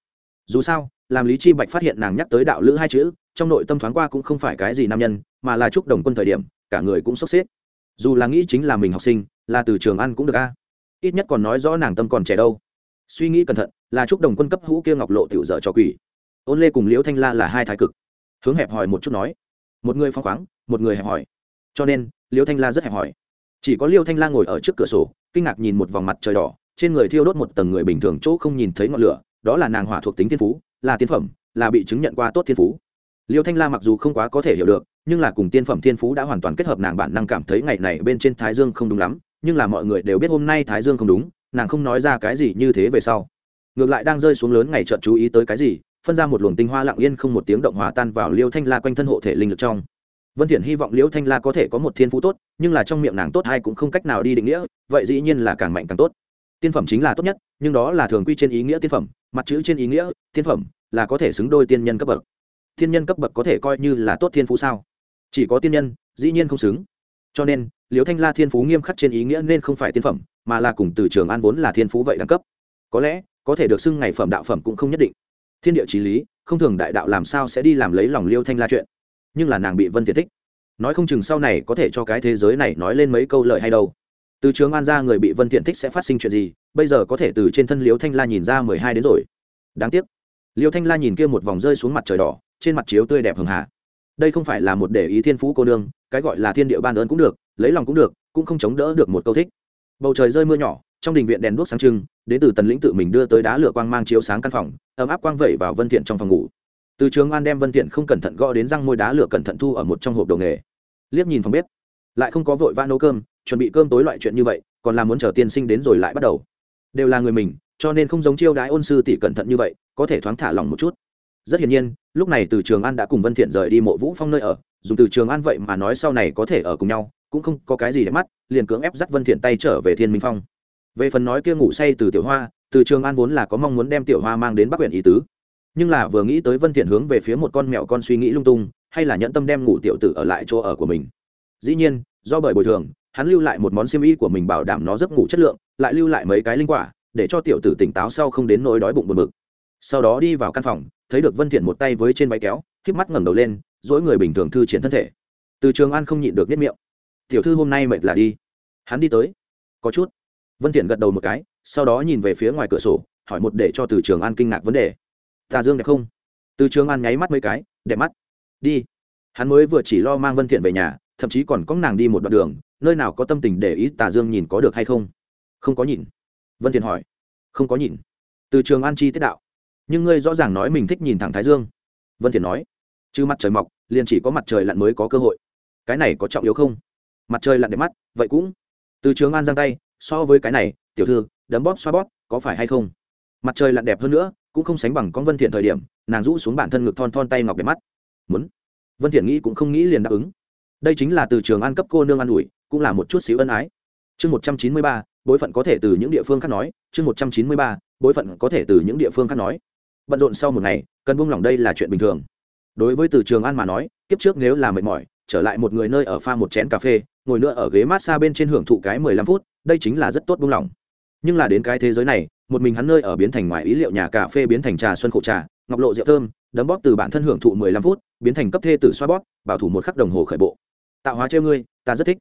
Dù sao, làm lý chi bạch phát hiện nàng nhắc tới đạo lữ hai chữ, trong nội tâm thoáng qua cũng không phải cái gì nam nhân, mà là chúc đồng quân thời điểm, cả người cũng sốc xếp. Dù là nghĩ chính là mình học sinh, là từ trường ăn cũng được a. Ít nhất còn nói rõ nàng tâm còn trẻ đâu. Suy nghĩ cẩn thận, là chúc đồng quân cấp hũ kia ngọc lộ tiểu dở cho quỷ. Ôn lê cùng liễu thanh la là hai thái cực. Hướng hẹp hỏi một chút nói. Một người phong khoáng, một người hẹp hỏi. Cho nên, liễu thanh la rất hẹp hỏi. Chỉ có liễu thanh la ngồi ở trước cửa sổ, kinh ngạc nhìn một vòng mặt trời đỏ trên người thiêu đốt một tầng người bình thường chỗ không nhìn thấy ngọn lửa, đó là nàng hỏa thuộc tính thiên phú, là tiên phẩm, là bị chứng nhận qua tốt thiên phú. Liêu thanh la mặc dù không quá có thể hiểu được, nhưng là cùng tiên phẩm thiên phú đã hoàn toàn kết hợp nàng bản năng cảm thấy ngày này bên trên thái dương không đúng lắm, nhưng là mọi người đều biết hôm nay thái dương không đúng, nàng không nói ra cái gì như thế về sau. Ngược lại đang rơi xuống lớn ngày chợt chú ý tới cái gì, phân ra một luồng tinh hoa lặng yên không một tiếng động hòa tan vào liêu thanh la quanh thân hộ thể linh lực trong. Vân thiện hy vọng liêu thanh la có thể có một thiên phú tốt, nhưng là trong miệng nàng tốt hay cũng không cách nào đi định nghĩa, vậy dĩ nhiên là càng mạnh càng tốt tiên phẩm chính là tốt nhất, nhưng đó là thường quy trên ý nghĩa tiên phẩm, mặt chữ trên ý nghĩa tiên phẩm là có thể xứng đôi tiên nhân cấp bậc. Tiên nhân cấp bậc có thể coi như là tốt thiên phú sao? Chỉ có tiên nhân, dĩ nhiên không xứng. Cho nên, liễu thanh la thiên phú nghiêm khắc trên ý nghĩa nên không phải tiên phẩm, mà là cùng từ trường an vốn là thiên phú vậy đẳng cấp. Có lẽ, có thể được xưng ngày phẩm đạo phẩm cũng không nhất định. Thiên địa trí lý, không thường đại đạo làm sao sẽ đi làm lấy lòng liêu thanh la chuyện? Nhưng là nàng bị vân thiệt thích. Nói không chừng sau này có thể cho cái thế giới này nói lên mấy câu lời hay đâu từ trường an ra người bị vân thiện thích sẽ phát sinh chuyện gì, bây giờ có thể từ trên thân liễu thanh la nhìn ra mười hai đến rồi. Đáng tiếc. Liễu thanh la nhìn kia một vòng rơi xuống mặt trời đỏ, trên mặt chiếu tươi đẹp hường hà. Đây không phải là một để ý thiên phú cô nương, cái gọi là thiên địa ban ơn cũng được, lấy lòng cũng được, cũng không chống đỡ được một câu thích. Bầu trời rơi mưa nhỏ, trong đình viện đèn đuốc sáng trưng, đến từ tần lĩnh tự mình đưa tới đá lửa quang mang chiếu sáng căn phòng, ấm áp quang vẩy vào vân thiện trong phòng ngủ. Từ trường an đem vân thiện không cẩn thận gõ đến răng môi đá lửa cẩn thận thu ở một trong hộp đồ nghề. Liếc nhìn phòng bếp, lại không có vội vã nấu cơm chuẩn bị cơm tối loại chuyện như vậy, còn là muốn chờ tiên sinh đến rồi lại bắt đầu. Đều là người mình, cho nên không giống chiêu đái ôn sư tỷ cẩn thận như vậy, có thể thoáng thả lòng một chút. Rất hiển nhiên, lúc này từ trường an đã cùng vân thiện rời đi mộ vũ phong nơi ở dùng từ trường an vậy mà nói sau này có thể ở cùng nhau, cũng không có cái gì để mắt, liền cưỡng ép dắt vân thiện tay trở về thiên minh phong. Về phần nói kia ngủ say từ tiểu hoa, từ trường an vốn là có mong muốn đem tiểu hoa mang đến bắc huyện ý tứ. Nhưng là vừa nghĩ tới vân thiện hướng về phía một con mèo con suy nghĩ lung tung, hay là nhẫn tâm đem ngủ tiểu tử ở lại chỗ ở của mình. Dĩ nhiên, do bởi bồi thường hắn lưu lại một món xiêm y của mình bảo đảm nó giấc ngủ chất lượng, lại lưu lại mấy cái linh quả, để cho tiểu tử tỉnh táo sau không đến nỗi đói bụng buồn bực. Sau đó đi vào căn phòng, thấy được vân thiện một tay với trên váy kéo, khép mắt ngẩng đầu lên, dỗi người bình thường thư triển thân thể. Từ trường an không nhịn được nhất miệng. Tiểu thư hôm nay mệt là đi. Hắn đi tới. Có chút. Vân thiện gật đầu một cái, sau đó nhìn về phía ngoài cửa sổ, hỏi một để cho từ trường an kinh ngạc vấn đề. Tà dương đẹp không? Từ trường an nháy mắt mấy cái, đẹp mắt. Đi. Hắn mới vừa chỉ lo mang vân thiện về nhà, thậm chí còn có nàng đi một đoạn đường nơi nào có tâm tình để ý tà dương nhìn có được hay không? Không có nhìn. Vân thiền hỏi. Không có nhìn. Từ trường an chi tiết đạo. Nhưng ngươi rõ ràng nói mình thích nhìn thẳng thái dương. Vân thiền nói. Chứ mặt trời mọc, liền chỉ có mặt trời lặn mới có cơ hội. Cái này có trọng yếu không? Mặt trời lặn đẹp mắt, vậy cũng. Từ trường an giang tay, so với cái này, tiểu thư, đấm bóp xoa bóp, có phải hay không? Mặt trời lặn đẹp hơn nữa, cũng không sánh bằng con vân thiện thời điểm, nàng rũ xuống bản thân ngực thon thon tay ngọc đẹp mắt. Muốn. Vân thiện nghĩ cũng không nghĩ liền đáp ứng đây chính là từ trường ăn cấp cô nương an ủi cũng là một chút xíu ân ái. Chương 193, bối phận có thể từ những địa phương khác nói. Chương 193, bối phận có thể từ những địa phương khác nói. Bận rộn sau một ngày cần buông lỏng đây là chuyện bình thường. Đối với từ trường an mà nói kiếp trước nếu là mệt mỏi trở lại một người nơi ở pha một chén cà phê ngồi nữa ở ghế mát xa bên trên hưởng thụ cái mười lăm phút đây chính là rất tốt buông lỏng. Nhưng là đến cái thế giới này một mình hắn nơi ở biến thành ngoài ý liệu nhà cà phê biến thành trà xuân khổ trà ngọc lộ rượu thơm đấm bóp từ bản thân hưởng thụ mười lăm phút biến thành cấp thê tử xoa bóp bảo thủ một khắc đồng hồ khởi bộ tạo hóa treo ngươi, ta rất thích.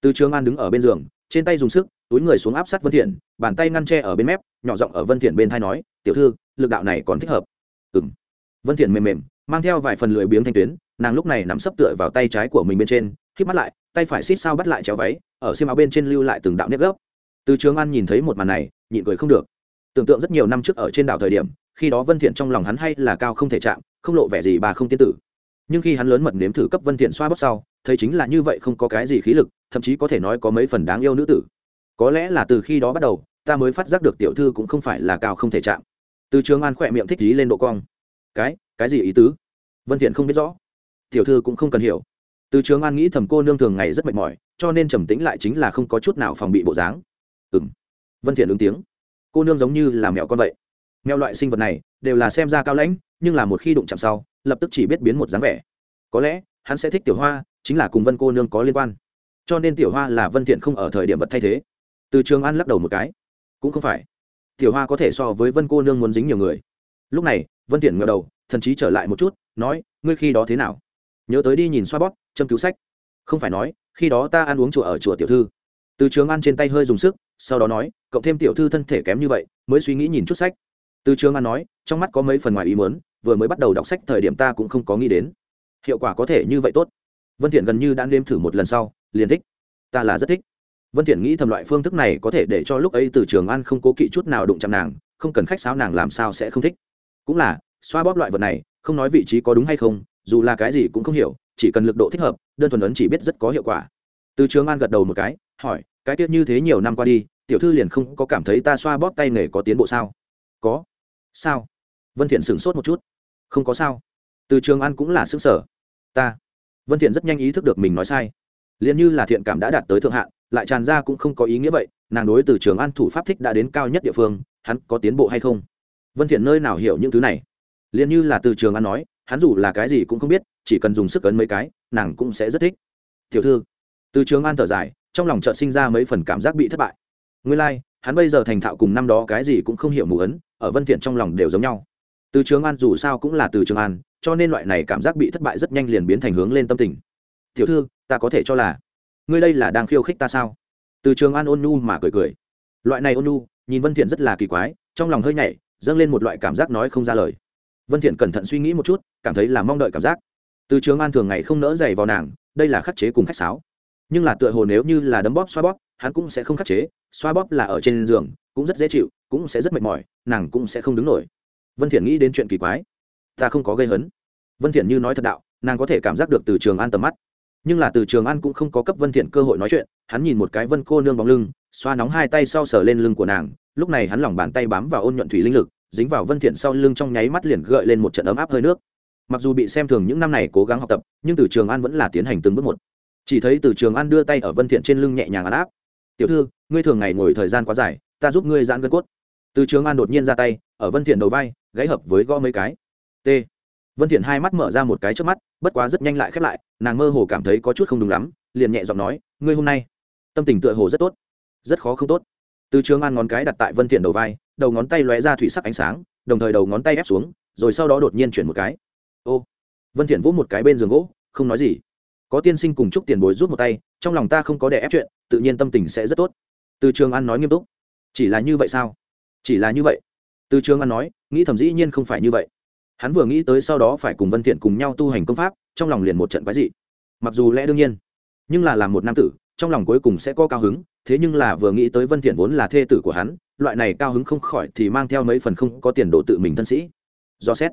Từ trường an đứng ở bên giường, trên tay dùng sức, túi người xuống áp sát vân thiện, bàn tay ngăn tre ở bên mép, nhỏ giọng ở vân thiện bên thai nói, tiểu thư, lực đạo này còn thích hợp. Ừm. Vân thiện mềm mềm, mang theo vài phần lười biếng thanh tuyến, nàng lúc này nắm sấp tựa vào tay trái của mình bên trên khi mắt lại, tay phải xít sao bắt lại chéo váy, ở xiêm áo bên trên lưu lại từng đạo nếp gấp từ trường an nhìn thấy một màn này, nhịn cười không được. Tưởng tượng rất nhiều năm trước ở trên đảo thời điểm, khi đó vân thiện trong lòng hắn hay là cao không thể chạm, không lộ vẻ gì bà không tiên tử. Nhưng khi hắn lớn mật nếm thử cấp vân thiện xoa bóp sau thấy chính là như vậy không có cái gì khí lực, thậm chí có thể nói có mấy phần đáng yêu nữ tử. Có lẽ là từ khi đó bắt đầu, ta mới phát giác được tiểu thư cũng không phải là cao không thể chạm. Từ trường an khỏe miệng thích ý lên độ cong. Cái cái gì ý tứ? Vân thiện không biết rõ. Tiểu thư cũng không cần hiểu. Từ trường an nghĩ thầm cô nương thường ngày rất mệt mỏi, cho nên trầm tĩnh lại chính là không có chút nào phòng bị bộ dáng. Ừm. Vân thiện ứng tiếng. Cô nương giống như là mèo con vậy. Mèo loại sinh vật này, đều là xem ra cao lãnh, nhưng là một khi đụng chạm sau, lập tức chỉ biết biến một dáng vẻ. Có lẽ, hắn sẽ thích tiểu hoa chính là cùng vân cô nương có liên quan. Cho nên tiểu hoa là vân thiện không ở thời điểm vật thay thế. Từ trường an lắc đầu một cái. Cũng không phải. Tiểu hoa có thể so với vân cô nương muốn dính nhiều người. Lúc này, vân thiện ngẩng đầu, thần trí trở lại một chút, nói, ngươi khi đó thế nào? Nhớ tới đi nhìn xoa bóp, châm cứu sách. Không phải nói, khi đó ta ăn uống chùa ở chùa tiểu thư. Từ trường an trên tay hơi dùng sức, sau đó nói, cộng thêm tiểu thư thân thể kém như vậy, mới suy nghĩ nhìn chút sách. Từ trường an nói, trong mắt có mấy phần ngoài ý muốn, vừa mới bắt đầu đọc sách thời điểm ta cũng không có nghĩ đến. Hiệu quả có thể như vậy tốt vân thiện gần như đã nếm thử một lần sau, liền thích. Ta là rất thích. Vân thiện nghĩ thầm loại phương thức này có thể để cho lúc ấy từ trường an không cố kỵ chút nào đụng chạm nàng, không cần khách sáo nàng làm sao sẽ không thích. Cũng là, xoa bóp loại vật này, không nói vị trí có đúng hay không, dù là cái gì cũng không hiểu, chỉ cần lực độ thích hợp, đơn thuần ấn chỉ biết rất có hiệu quả. Từ trường an gật đầu một cái, hỏi, cái tiết như thế nhiều năm qua đi, tiểu thư liền không có cảm thấy ta xoa bóp tay nghề có tiến bộ sao? Có. Sao? Vân thiện sửng sốt một chút. Không có sao. Từ trường an cũng là sức sở ta vân thiện rất nhanh ý thức được mình nói sai. Liền như là thiện cảm đã đạt tới thượng hạn lại tràn ra cũng không có ý nghĩa vậy nàng đối từ trường an thủ pháp thích đã đến cao nhất địa phương hắn có tiến bộ hay không? Vân thiện nơi nào hiểu những thứ này? Liền như là từ trường an nói hắn dù là cái gì cũng không biết chỉ cần dùng sức ấn mấy cái nàng cũng sẽ rất thích. Tiểu thư từ trường an thở dài trong lòng chợt sinh ra mấy phần cảm giác bị thất bại. Nguyên lai like, hắn bây giờ thành thạo cùng năm đó cái gì cũng không hiểu mù ấn ở vân thiện trong lòng đều giống nhau. Từ trường an dù sao cũng là từ trường an cho nên loại này cảm giác bị thất bại rất nhanh liền biến thành hướng lên tâm tình. Tiểu thư, ta có thể cho là, ngươi đây là đang khiêu khích ta sao? Từ trường an ôn nhu mà cười cười. Loại này ôn nhu, nhìn vân thiện rất là kỳ quái, trong lòng hơi nhảy, dâng lên một loại cảm giác nói không ra lời. Vân thiện cẩn thận suy nghĩ một chút, cảm thấy là mong đợi cảm giác. Từ trường an thường ngày không nỡ giày vào nàng, đây là khắc chế cùng khách sáo. Nhưng là tựa hồ nếu như là đấm bóp, xoa bóp, hắn cũng sẽ không khắc chế, xoa bóp là ở trên giường, cũng rất dễ chịu, cũng sẽ rất mệt mỏi, nàng cũng sẽ không đứng nổi. Vân thiện nghĩ đến chuyện kỳ quái ta không có gây hấn. Vân thiện như nói thật đạo, nàng có thể cảm giác được từ trường an tầm mắt. Nhưng là từ trường an cũng không có cấp vân thiện cơ hội nói chuyện, hắn nhìn một cái vân cô nương bóng lưng, xoa nóng hai tay sau sờ lên lưng của nàng, lúc này hắn lòng bàn tay bám vào ôn nhuận thủy linh lực, dính vào vân thiện sau lưng trong nháy mắt liền gợi lên một trận ấm áp hơi nước. Mặc dù bị xem thường những năm này cố gắng học tập, nhưng từ trường an vẫn là tiến hành từng bước một. Chỉ thấy từ trường an đưa tay ở vân thiện trên lưng nhẹ nhàng ấn áp. Tiểu thư, ngươi thường ngày ngồi thời gian quá dài, ta giúp ngươi giãn gân cốt. Từ trường an đột nhiên ra tay, ở vân thiện đầu vai, gãy hợp với gõ mấy cái t. Vân thiện hai mắt mở ra một cái trước mắt, bất quá rất nhanh lại khép lại, nàng mơ hồ cảm thấy có chút không đúng lắm, liền nhẹ giọng nói, ngươi hôm nay, tâm tình tựa hồ rất tốt. Rất khó không tốt. Từ trường an ngón cái đặt tại vân thiện đầu vai, đầu ngón tay lóe ra thủy sắc ánh sáng, đồng thời đầu ngón tay ép xuống, rồi sau đó đột nhiên chuyển một cái. Ô. Vân thiện vỗ một cái bên giường gỗ, không nói gì. Có tiên sinh cùng chúc tiền bối rút một tay, trong lòng ta không có để ép chuyện, tự nhiên tâm tình sẽ rất tốt. Từ trường an nói nghiêm túc. Chỉ là như vậy sao? Chỉ là như vậy. Từ trường an nói, nghĩ thầm dĩ nhiên không phải như vậy hắn vừa nghĩ tới sau đó phải cùng vân thiện cùng nhau tu hành công pháp, trong lòng liền một trận quái dị. Mặc dù lẽ đương nhiên, nhưng là làm một nam tử, trong lòng cuối cùng sẽ có cao hứng, thế nhưng là vừa nghĩ tới vân thiện vốn là thê tử của hắn, loại này cao hứng không khỏi thì mang theo mấy phần không có tiền đồ tự mình thân sĩ. Do xét,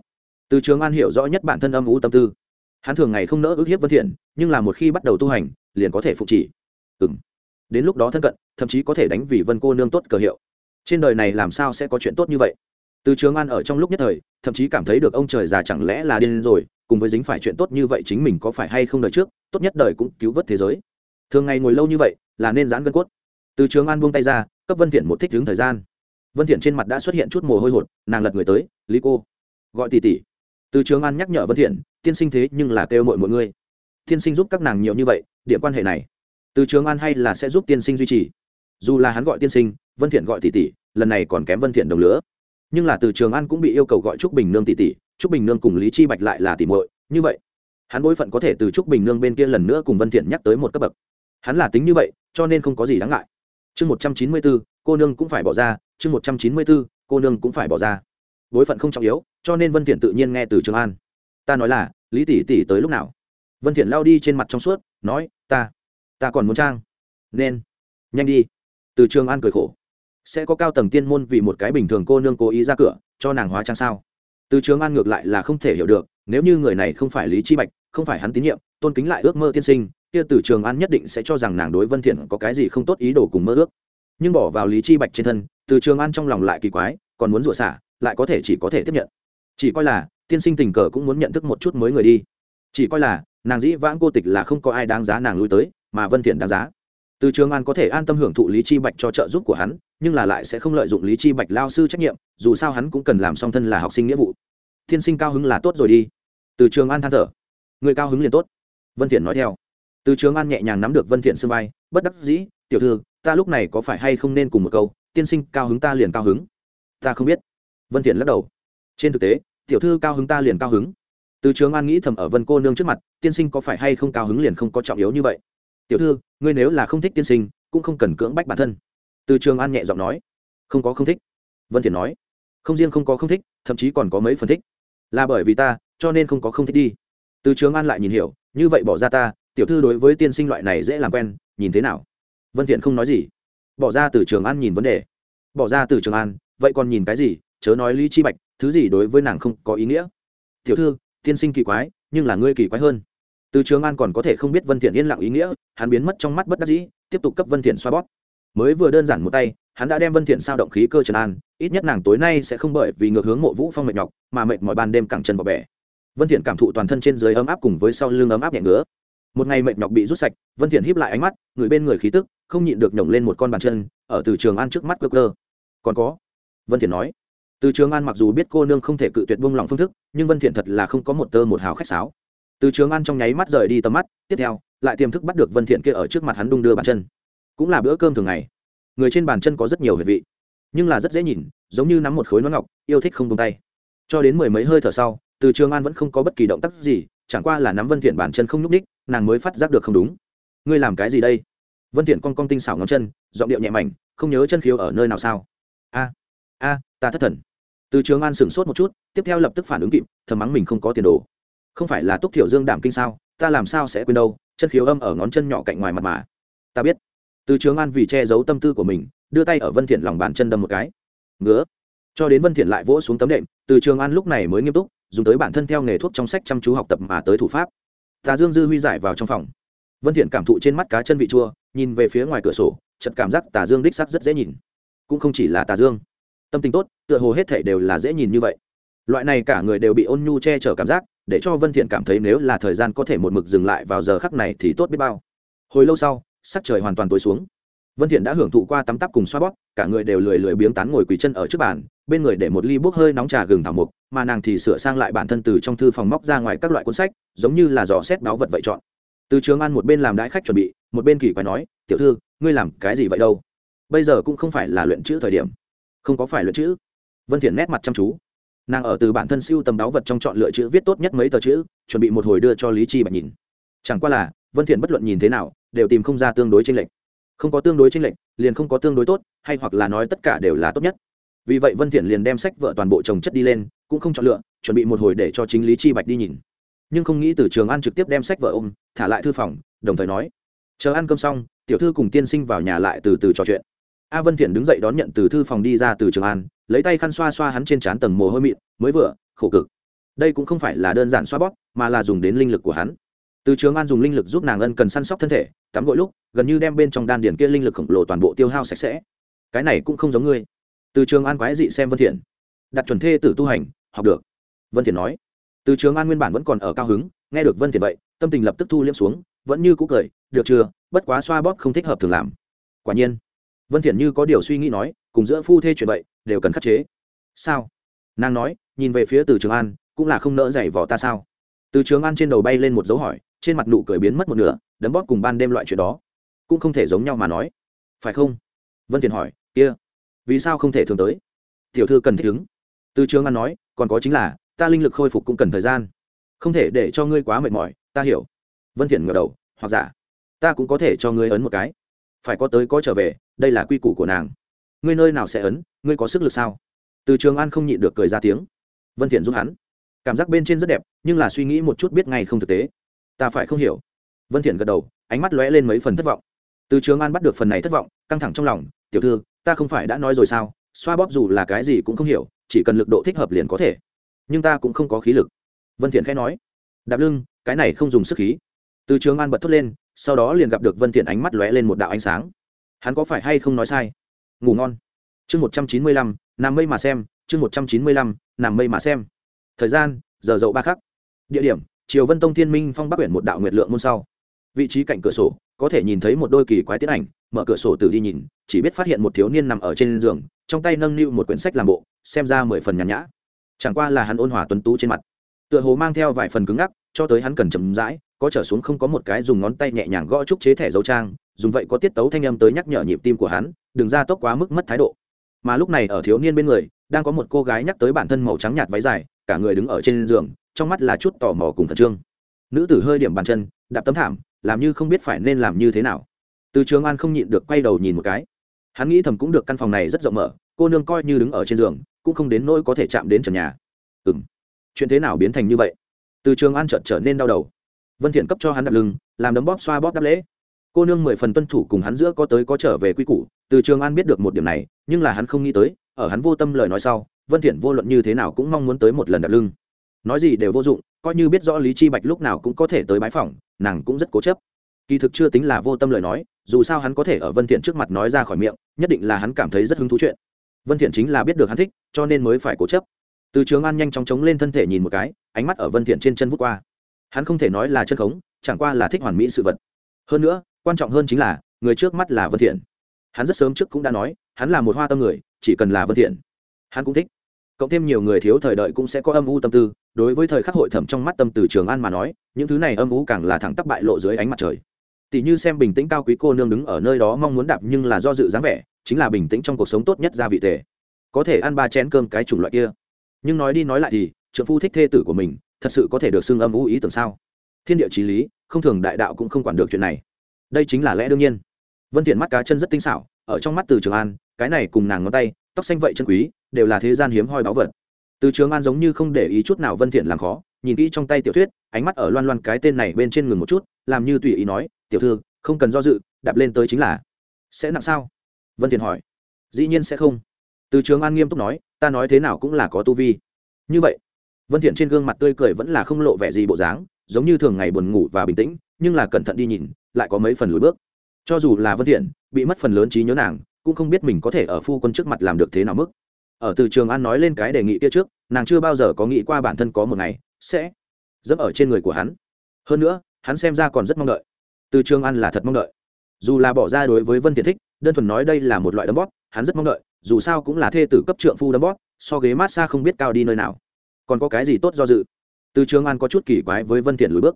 từ trường an hiểu rõ nhất bản thân âm u tâm tư. Hắn thường ngày không nỡ ước hiếp vân thiện, nhưng là một khi bắt đầu tu hành, liền có thể phụ chỉ. Ừm. Đến lúc đó thân cận, thậm chí có thể đánh vì vân cô nương tốt cờ hiệu. Trên đời này làm sao sẽ có chuyện tốt như vậy? Từ trường an ở trong lúc nhất thời, thậm chí cảm thấy được ông trời già chẳng lẽ là điên rồi, cùng với dính phải chuyện tốt như vậy chính mình có phải hay không đời trước, tốt nhất đời cũng cứu vớt thế giới. Thường ngày ngồi lâu như vậy, là nên giãn gân cốt. Từ trường an buông tay ra, cấp vân thiện một thích đứng thời gian. Vân thiện trên mặt đã xuất hiện chút mồ hôi hột, nàng lật người tới, lý cô. Gọi tỷ tỷ. Từ trường an nhắc nhở vân thiện, tiên sinh thế nhưng là kêu mọi mọi người tiên sinh giúp các nàng nhiều như vậy, điểm quan hệ này, từ trường an hay là sẽ giúp tiên sinh duy trì. Dù là hắn gọi tiên sinh, vân thiện gọi tỷ tỷ, lần này còn kém vân thiện đồng lứa nhưng là từ trường an cũng bị yêu cầu gọi trúc bình nương tỷ tỷ, trúc bình nương cùng lý chi bạch lại là tỷ muội, như vậy, hắn bối phận có thể từ trúc bình nương bên kia lần nữa cùng vân thiện nhắc tới một cấp bậc. Hắn là tính như vậy, cho nên không có gì đáng ngại. Chương một trăm chín mươi bốn cô nương cũng phải bỏ ra, chương một trăm chín mươi bốn cô nương cũng phải bỏ ra. Bối phận không trọng yếu, cho nên vân thiện tự nhiên nghe từ trường an. Ta nói là, lý tỷ tỷ tới lúc nào? Vân thiện lao đi trên mặt trong suốt, nói, ta ta còn muốn trang. Nên, nhanh đi. Từ trường an cười khổ sẽ có cao tầng tiên môn vì một cái bình thường cô nương cố ý ra cửa, cho nàng hóa trang sao? Từ trường an ngược lại là không thể hiểu được, nếu như người này không phải lý chi bạch, không phải hắn tín nhiệm, tôn kính lại ước mơ tiên sinh, kia từ trường an nhất định sẽ cho rằng nàng đối vân thiện có cái gì không tốt ý đồ cùng mơ ước. Nhưng bỏ vào lý chi bạch trên thân, từ trường an trong lòng lại kỳ quái, còn muốn rủa xả, lại có thể chỉ có thể tiếp nhận. Chỉ coi là, tiên sinh tình cờ cũng muốn nhận thức một chút mới người đi. Chỉ coi là, nàng dĩ vãng cô tịch là không có ai đáng giá nàng lui tới, mà vân thiện đáng giá từ trường an có thể an tâm hưởng thụ lý chi bạch cho trợ giúp của hắn, nhưng là lại sẽ không lợi dụng lý chi bạch lao sư trách nhiệm, dù sao hắn cũng cần làm song thân là học sinh nghĩa vụ. Thiên sinh cao hứng là tốt rồi đi. Từ trường an than thở. Người cao hứng liền tốt. Vân thiện nói theo. Từ trường an nhẹ nhàng nắm được vân thiện sương vai bất đắc dĩ, tiểu thư, ta lúc này có phải hay không nên cùng một câu, tiên sinh cao hứng ta liền cao hứng. Ta không biết. Vân thiện lắc đầu. Trên thực tế, tiểu thư cao hứng ta liền cao hứng. Từ trường an nghĩ thầm ở vân cô nương trước mặt, tiên sinh có phải hay không cao hứng liền không có trọng yếu như vậy? Tiểu thư, ngươi nếu là không thích tiên sinh, cũng không cần cưỡng bách bản thân. Từ trường an nhẹ giọng nói. Không có không thích. Vân thiện nói. Không riêng không có không thích, thậm chí còn có mấy phần thích. Là bởi vì ta, cho nên không có không thích đi. Từ trường an lại nhìn hiểu. Như vậy bỏ ra ta, tiểu thư đối với tiên sinh loại này dễ làm quen, nhìn thế nào? Vân thiện không nói gì. Bỏ ra từ trường an nhìn vấn đề. Bỏ ra từ trường an, vậy còn nhìn cái gì? Chớ nói lý chi bạch, thứ gì đối với nàng không có ý nghĩa. Tiểu thư, tiên sinh kỳ quái, nhưng là ngươi kỳ quái hơn từ trường an còn có thể không biết vân thiện yên lặng ý nghĩa, hắn biến mất trong mắt bất đắc dĩ, tiếp tục cấp vân thiện xoa bóp. Mới vừa đơn giản một tay, hắn đã đem vân thiện sao động khí cơ trần an, ít nhất nàng tối nay sẽ không bởi vì ngược hướng mộ vũ phong mệt nhọc, mà mệt mỏi ban đêm cẳng chân vào bẻ vân thiện cảm thụ toàn thân trên dưới ấm áp cùng với sau lưng ấm áp nhẹ ngứa. Một ngày mệt nhọc bị rút sạch, vân thiện híp lại ánh mắt, người bên người khí tức, không nhịn được nhổng lên một con bàn chân, ở từ trường an trước mắt cơ cơ. Còn có? Vân thiện nói. Từ trường an mặc dù biết cô nương không thể cự tuyệt buông lòng phương thức, nhưng vân thiện thật là không có một tơ một hào khách sáo từ trường an trong nháy mắt rời đi tầm mắt, tiếp theo, lại tiềm thức bắt được vân thiện kia ở trước mặt hắn đung đưa bàn chân. Cũng là bữa cơm thường ngày. Người trên bàn chân có rất nhiều hệ vị, nhưng là rất dễ nhìn, giống như nắm một khối nón ngọc, yêu thích không buông tay. Cho đến mười mấy hơi thở sau, từ trường an vẫn không có bất kỳ động tác gì, chẳng qua là nắm vân thiện bàn chân không nhúc đích nàng mới phát giác được không đúng. Ngươi làm cái gì đây? Vân thiện con cong tinh xảo ngón chân, giọng điệu nhẹ mảnh, không nhớ chân khiếu ở nơi nào sao? A a, ta thất thần. Từ trường an sửng sốt một chút, tiếp theo lập tức phản ứng kịp, thầm mắng mình không có tiền đồ không phải là túc thiểu dương đảm kinh sao, ta làm sao sẽ quên đâu, chân khiếu âm ở ngón chân nhỏ cạnh ngoài mặt mà. Ta biết. Từ trường an vì che giấu tâm tư của mình, đưa tay ở vân thiện lòng bàn chân đâm một cái. Ngứa. Cho đến vân thiện lại vỗ xuống tấm đệm, từ trường an lúc này mới nghiêm túc, dùng tới bản thân theo nghề thuốc trong sách chăm chú học tập mà tới thủ pháp. Tà dương dư huy giải vào trong phòng. Vân thiện cảm thụ trên mắt cá chân vị chua, nhìn về phía ngoài cửa sổ, chợt cảm giác tà dương đích sắc rất dễ nhìn. Cũng không chỉ là tà dương. Tâm tình tốt, tựa hồ hết thảy đều là dễ nhìn như vậy. Loại này cả người đều bị ôn nhu che chở cảm giác để cho vân thiện cảm thấy nếu là thời gian có thể một mực dừng lại vào giờ khắc này thì tốt biết bao. Hồi lâu sau, sắc trời hoàn toàn tối xuống. Vân thiện đã hưởng thụ qua tắm tắp cùng xoa bóp, cả người đều lười lười biếng tán ngồi quỳ chân ở trước bàn, bên người để một ly bốc hơi nóng trà gừng thảo mục mà nàng thì sửa sang lại bản thân từ trong thư phòng móc ra ngoài các loại cuốn sách, giống như là dò xét đáo vật vậy chọn. Từ trường ăn một bên làm đãi khách chuẩn bị, một bên kỳ quái nói, tiểu thư, ngươi làm cái gì vậy đâu? Bây giờ cũng không phải là luyện chữ thời điểm. Không có phải luyện chữ. Vân thiện nét mặt chăm chú nàng ở từ bản thân siêu tầm đáo vật trong chọn lựa chữ viết tốt nhất mấy tờ chữ, chuẩn bị một hồi đưa cho lý chi bạch nhìn. Chẳng qua là, vân thiện bất luận nhìn thế nào, đều tìm không ra tương đối trên lệnh không có tương đối trên lệch, liền không có tương đối tốt, hay hoặc là nói tất cả đều là tốt nhất. Vì vậy vân thiện liền đem sách vợ toàn bộ chồng chất đi lên, cũng không chọn lựa, chuẩn bị một hồi để cho chính lý chi bạch đi nhìn. Nhưng không nghĩ từ trường an trực tiếp đem sách vợ ôm, thả lại thư phòng, đồng thời nói, chờ ăn cơm xong, tiểu thư cùng tiên sinh vào nhà lại từ từ trò chuyện. A vân thiện đứng dậy đón nhận từ thư phòng đi ra từ trường an lấy tay khăn xoa xoa hắn trên trán tầng mồ hôi mịn, mới vừa, khổ cực. Đây cũng không phải là đơn giản xoa bóp, mà là dùng đến linh lực của hắn. Từ trường an dùng linh lực giúp nàng ân cần săn sóc thân thể, tắm gội lúc, gần như đem bên trong đan điển kia linh lực khổng lồ toàn bộ tiêu hao sạch sẽ. Cái này cũng không giống ngươi. Từ trường an quái dị xem vân thiện. Đặt chuẩn thê tử tu hành, học được. Vân thiện nói. Từ trường an nguyên bản vẫn còn ở cao hứng, nghe được vân thiện vậy, tâm tình lập tức thu liễm xuống, vẫn như cũ cười, được chưa? Bất quá xoa bóp không thích hợp thường làm. Quả nhiên, vân thiện như có điều suy nghĩ nói, cùng giữa phu thê chuyện vậy đều cần khắc chế. Sao? Nàng nói, nhìn về phía từ trường an, cũng là không nỡ giày vò ta sao? Từ trường an trên đầu bay lên một dấu hỏi, trên mặt nụ cười biến mất một nửa, đấm bóp cùng ban đêm loại chuyện đó. Cũng không thể giống nhau mà nói. Phải không? Vân thiện hỏi, kia, vì sao không thể thường tới? Tiểu thư cần thích ứng. Từ trường an nói, còn có chính là, ta linh lực khôi phục cũng cần thời gian. Không thể để cho ngươi quá mệt mỏi, ta hiểu. Vân thiện ngửa đầu, hoặc giả, ta cũng có thể cho ngươi ấn một cái. Phải có tới có trở về, đây là quy củ của nàng ngươi nơi nào sẽ ấn, ngươi có sức lực sao? Từ trường an không nhịn được cười ra tiếng. Vân thiện giúp hắn. Cảm giác bên trên rất đẹp, nhưng là suy nghĩ một chút biết ngay không thực tế. Ta phải không hiểu? Vân thiện gật đầu, ánh mắt lóe lên mấy phần thất vọng. Từ trường an bắt được phần này thất vọng, căng thẳng trong lòng. Tiểu thư, ta không phải đã nói rồi sao? Xoa bóp dù là cái gì cũng không hiểu, chỉ cần lực độ thích hợp liền có thể. Nhưng ta cũng không có khí lực. Vân thiện khẽ nói. Đạp lưng, cái này không dùng sức khí. Từ trường an bật thốt lên, sau đó liền gặp được vân thiện ánh mắt lóe lên một đạo ánh sáng. Hắn có phải hay không nói sai? Ngủ ngon. Chương một trăm chín mươi lăm, nằm mây mà xem, chương một trăm chín mươi lăm, nằm mây mà xem. Thời gian, giờ dậu ba khắc. Địa điểm, triều vân tông thiên minh phong bắc huyện một đạo nguyệt lượng môn sau. Vị trí cạnh cửa sổ, có thể nhìn thấy một đôi kỳ quái tiết ảnh, mở cửa sổ từ đi nhìn, chỉ biết phát hiện một thiếu niên nằm ở trên giường, trong tay nâng niu một quyển sách làm bộ, xem ra mười phần nhàn nhã. Chẳng qua là hắn ôn hòa tuấn tú trên mặt. Tựa hồ mang theo vài phần cứng ngắc, cho tới hắn cần chậm rãi, có trở xuống không có một cái dùng ngón tay nhẹ nhàng gõ trúc chế thẻ dấu trang, dùng vậy có tiết tấu thanh âm tới nhắc nhở nhịp tim của hắn đừng ra tốc quá mức mất thái độ. Mà lúc này ở thiếu niên bên người, đang có một cô gái nhắc tới bản thân màu trắng nhạt váy dài, cả người đứng ở trên giường, trong mắt là chút tò mò cùng khẩn trương. Nữ tử hơi điểm bàn chân, đạp tấm thảm, làm như không biết phải nên làm như thế nào. Từ trường an không nhịn được quay đầu nhìn một cái. Hắn nghĩ thầm cũng được, căn phòng này rất rộng mở, cô nương coi như đứng ở trên giường, cũng không đến nỗi có thể chạm đến trần nhà. Ừ m chuyện thế nào biến thành như vậy? Từ trường an chợt trở nên đau đầu. Vân thiện cấp cho hắn đặt lưng, làm đấm bóp xoa bóp đắp lễ cô nương mười phần tuân thủ cùng hắn giữa có tới có trở về quy củ, từ trường an biết được một điểm này, nhưng là hắn không nghĩ tới, ở hắn vô tâm lời nói sau, vân thiện vô luận như thế nào cũng mong muốn tới một lần đặt lưng. Nói gì đều vô dụng, coi như biết rõ lý chi bạch lúc nào cũng có thể tới bái phỏng, nàng cũng rất cố chấp. Kỳ thực chưa tính là vô tâm lời nói, dù sao hắn có thể ở vân thiện trước mặt nói ra khỏi miệng, nhất định là hắn cảm thấy rất hứng thú chuyện. Vân thiện chính là biết được hắn thích, cho nên mới phải cố chấp. Từ trường an nhanh chóng chống lên thân thể nhìn một cái, ánh mắt ở vân thiện trên chân vút qua. Hắn không thể nói là chân khống, chẳng qua là thích hoàn mỹ sự vật. Hơn nữa quan trọng hơn chính là, người trước mắt là vân thiện. Hắn rất sớm trước cũng đã nói, hắn là một hoa tâm người, chỉ cần là vân thiện, hắn cũng thích. Cộng thêm nhiều người thiếu thời đợi cũng sẽ có âm u tâm tư, đối với thời khắc hội thẩm trong mắt tâm từ trường an mà nói, những thứ này âm u càng là thẳng tắp bại lộ dưới ánh mặt trời. Tỷ như xem bình tĩnh cao quý cô nương đứng ở nơi đó mong muốn đạp nhưng là do dự dáng vẻ, chính là bình tĩnh trong cuộc sống tốt nhất ra vị tề. Có thể ăn ba chén cơm cái chủng loại kia. Nhưng nói đi nói lại thì trợ phu thích thê tử của mình, thật sự có thể được xưng âm u ý tưởng sao? Thiên địa trí lý, không thường đại đạo cũng không quản được chuyện này đây chính là lẽ đương nhiên. Vân thiện mắt cá chân rất tinh xảo, ở trong mắt từ trường an, cái này cùng nàng ngón tay, tóc xanh vậy chân quý, đều là thế gian hiếm hoi báu vật. Từ trường an giống như không để ý chút nào vân thiện làm khó, nhìn kỹ trong tay tiểu thuyết, ánh mắt ở loan loan cái tên này bên trên ngừng một chút, làm như tùy ý nói, tiểu thư, không cần do dự, đạp lên tới chính là. Sẽ nặng sao? Vân thiện hỏi. Dĩ nhiên sẽ không. Từ trường an nghiêm túc nói, ta nói thế nào cũng là có tu vi. Như vậy? Vân thiện trên gương mặt tươi cười vẫn là không lộ vẻ gì bộ dáng, giống như thường ngày buồn ngủ và bình tĩnh, nhưng là cẩn thận đi nhìn lại có mấy phần lùi bước. Cho dù là vân thiện, bị mất phần lớn trí nhớ nàng, cũng không biết mình có thể ở phu quân trước mặt làm được thế nào mức. Ở từ trường an nói lên cái đề nghị kia trước, nàng chưa bao giờ có nghĩ qua bản thân có một ngày sẽ dẫm ở trên người của hắn. Hơn nữa, hắn xem ra còn rất mong đợi. Từ trường an là thật mong đợi. Dù là bỏ ra đối với vân thiện thích, đơn thuần nói đây là một loại đấm bóp, hắn rất mong đợi, dù sao cũng là thê tử cấp trượng phu đấm bóp, so ghế mát xa không biết cao đi nơi nào. Còn có cái gì tốt do dự? Từ trường an có chút kỳ quái với vân thiện lùi bước.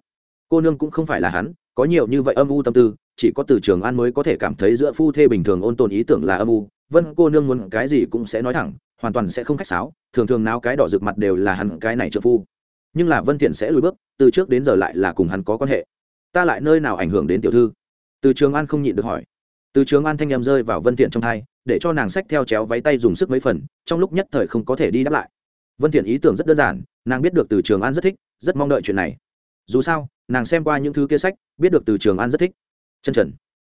Cô nương cũng không phải là hắn có nhiều như vậy âm u tâm tư, chỉ có từ trường an mới có thể cảm thấy giữa phu thê bình thường ôn tồn ý tưởng là âm u. Vân cô nương muốn cái gì cũng sẽ nói thẳng, hoàn toàn sẽ không khách sáo, thường thường nào cái đỏ rực mặt đều là hắn cái này trợ phu. Nhưng là vân thiện sẽ lùi bước, từ trước đến giờ lại là cùng hắn có quan hệ. Ta lại nơi nào ảnh hưởng đến tiểu thư? Từ trường an không nhịn được hỏi. Từ trường an thanh em rơi vào vân thiện trong thai, để cho nàng sách theo chéo váy tay dùng sức mấy phần, trong lúc nhất thời không có thể đi đáp lại. Vân thiện ý tưởng rất đơn giản, nàng biết được từ trường an rất thích, rất mong đợi chuyện này dù sao, nàng xem qua những thứ kia sách, biết được từ trường an rất thích. Chân trần,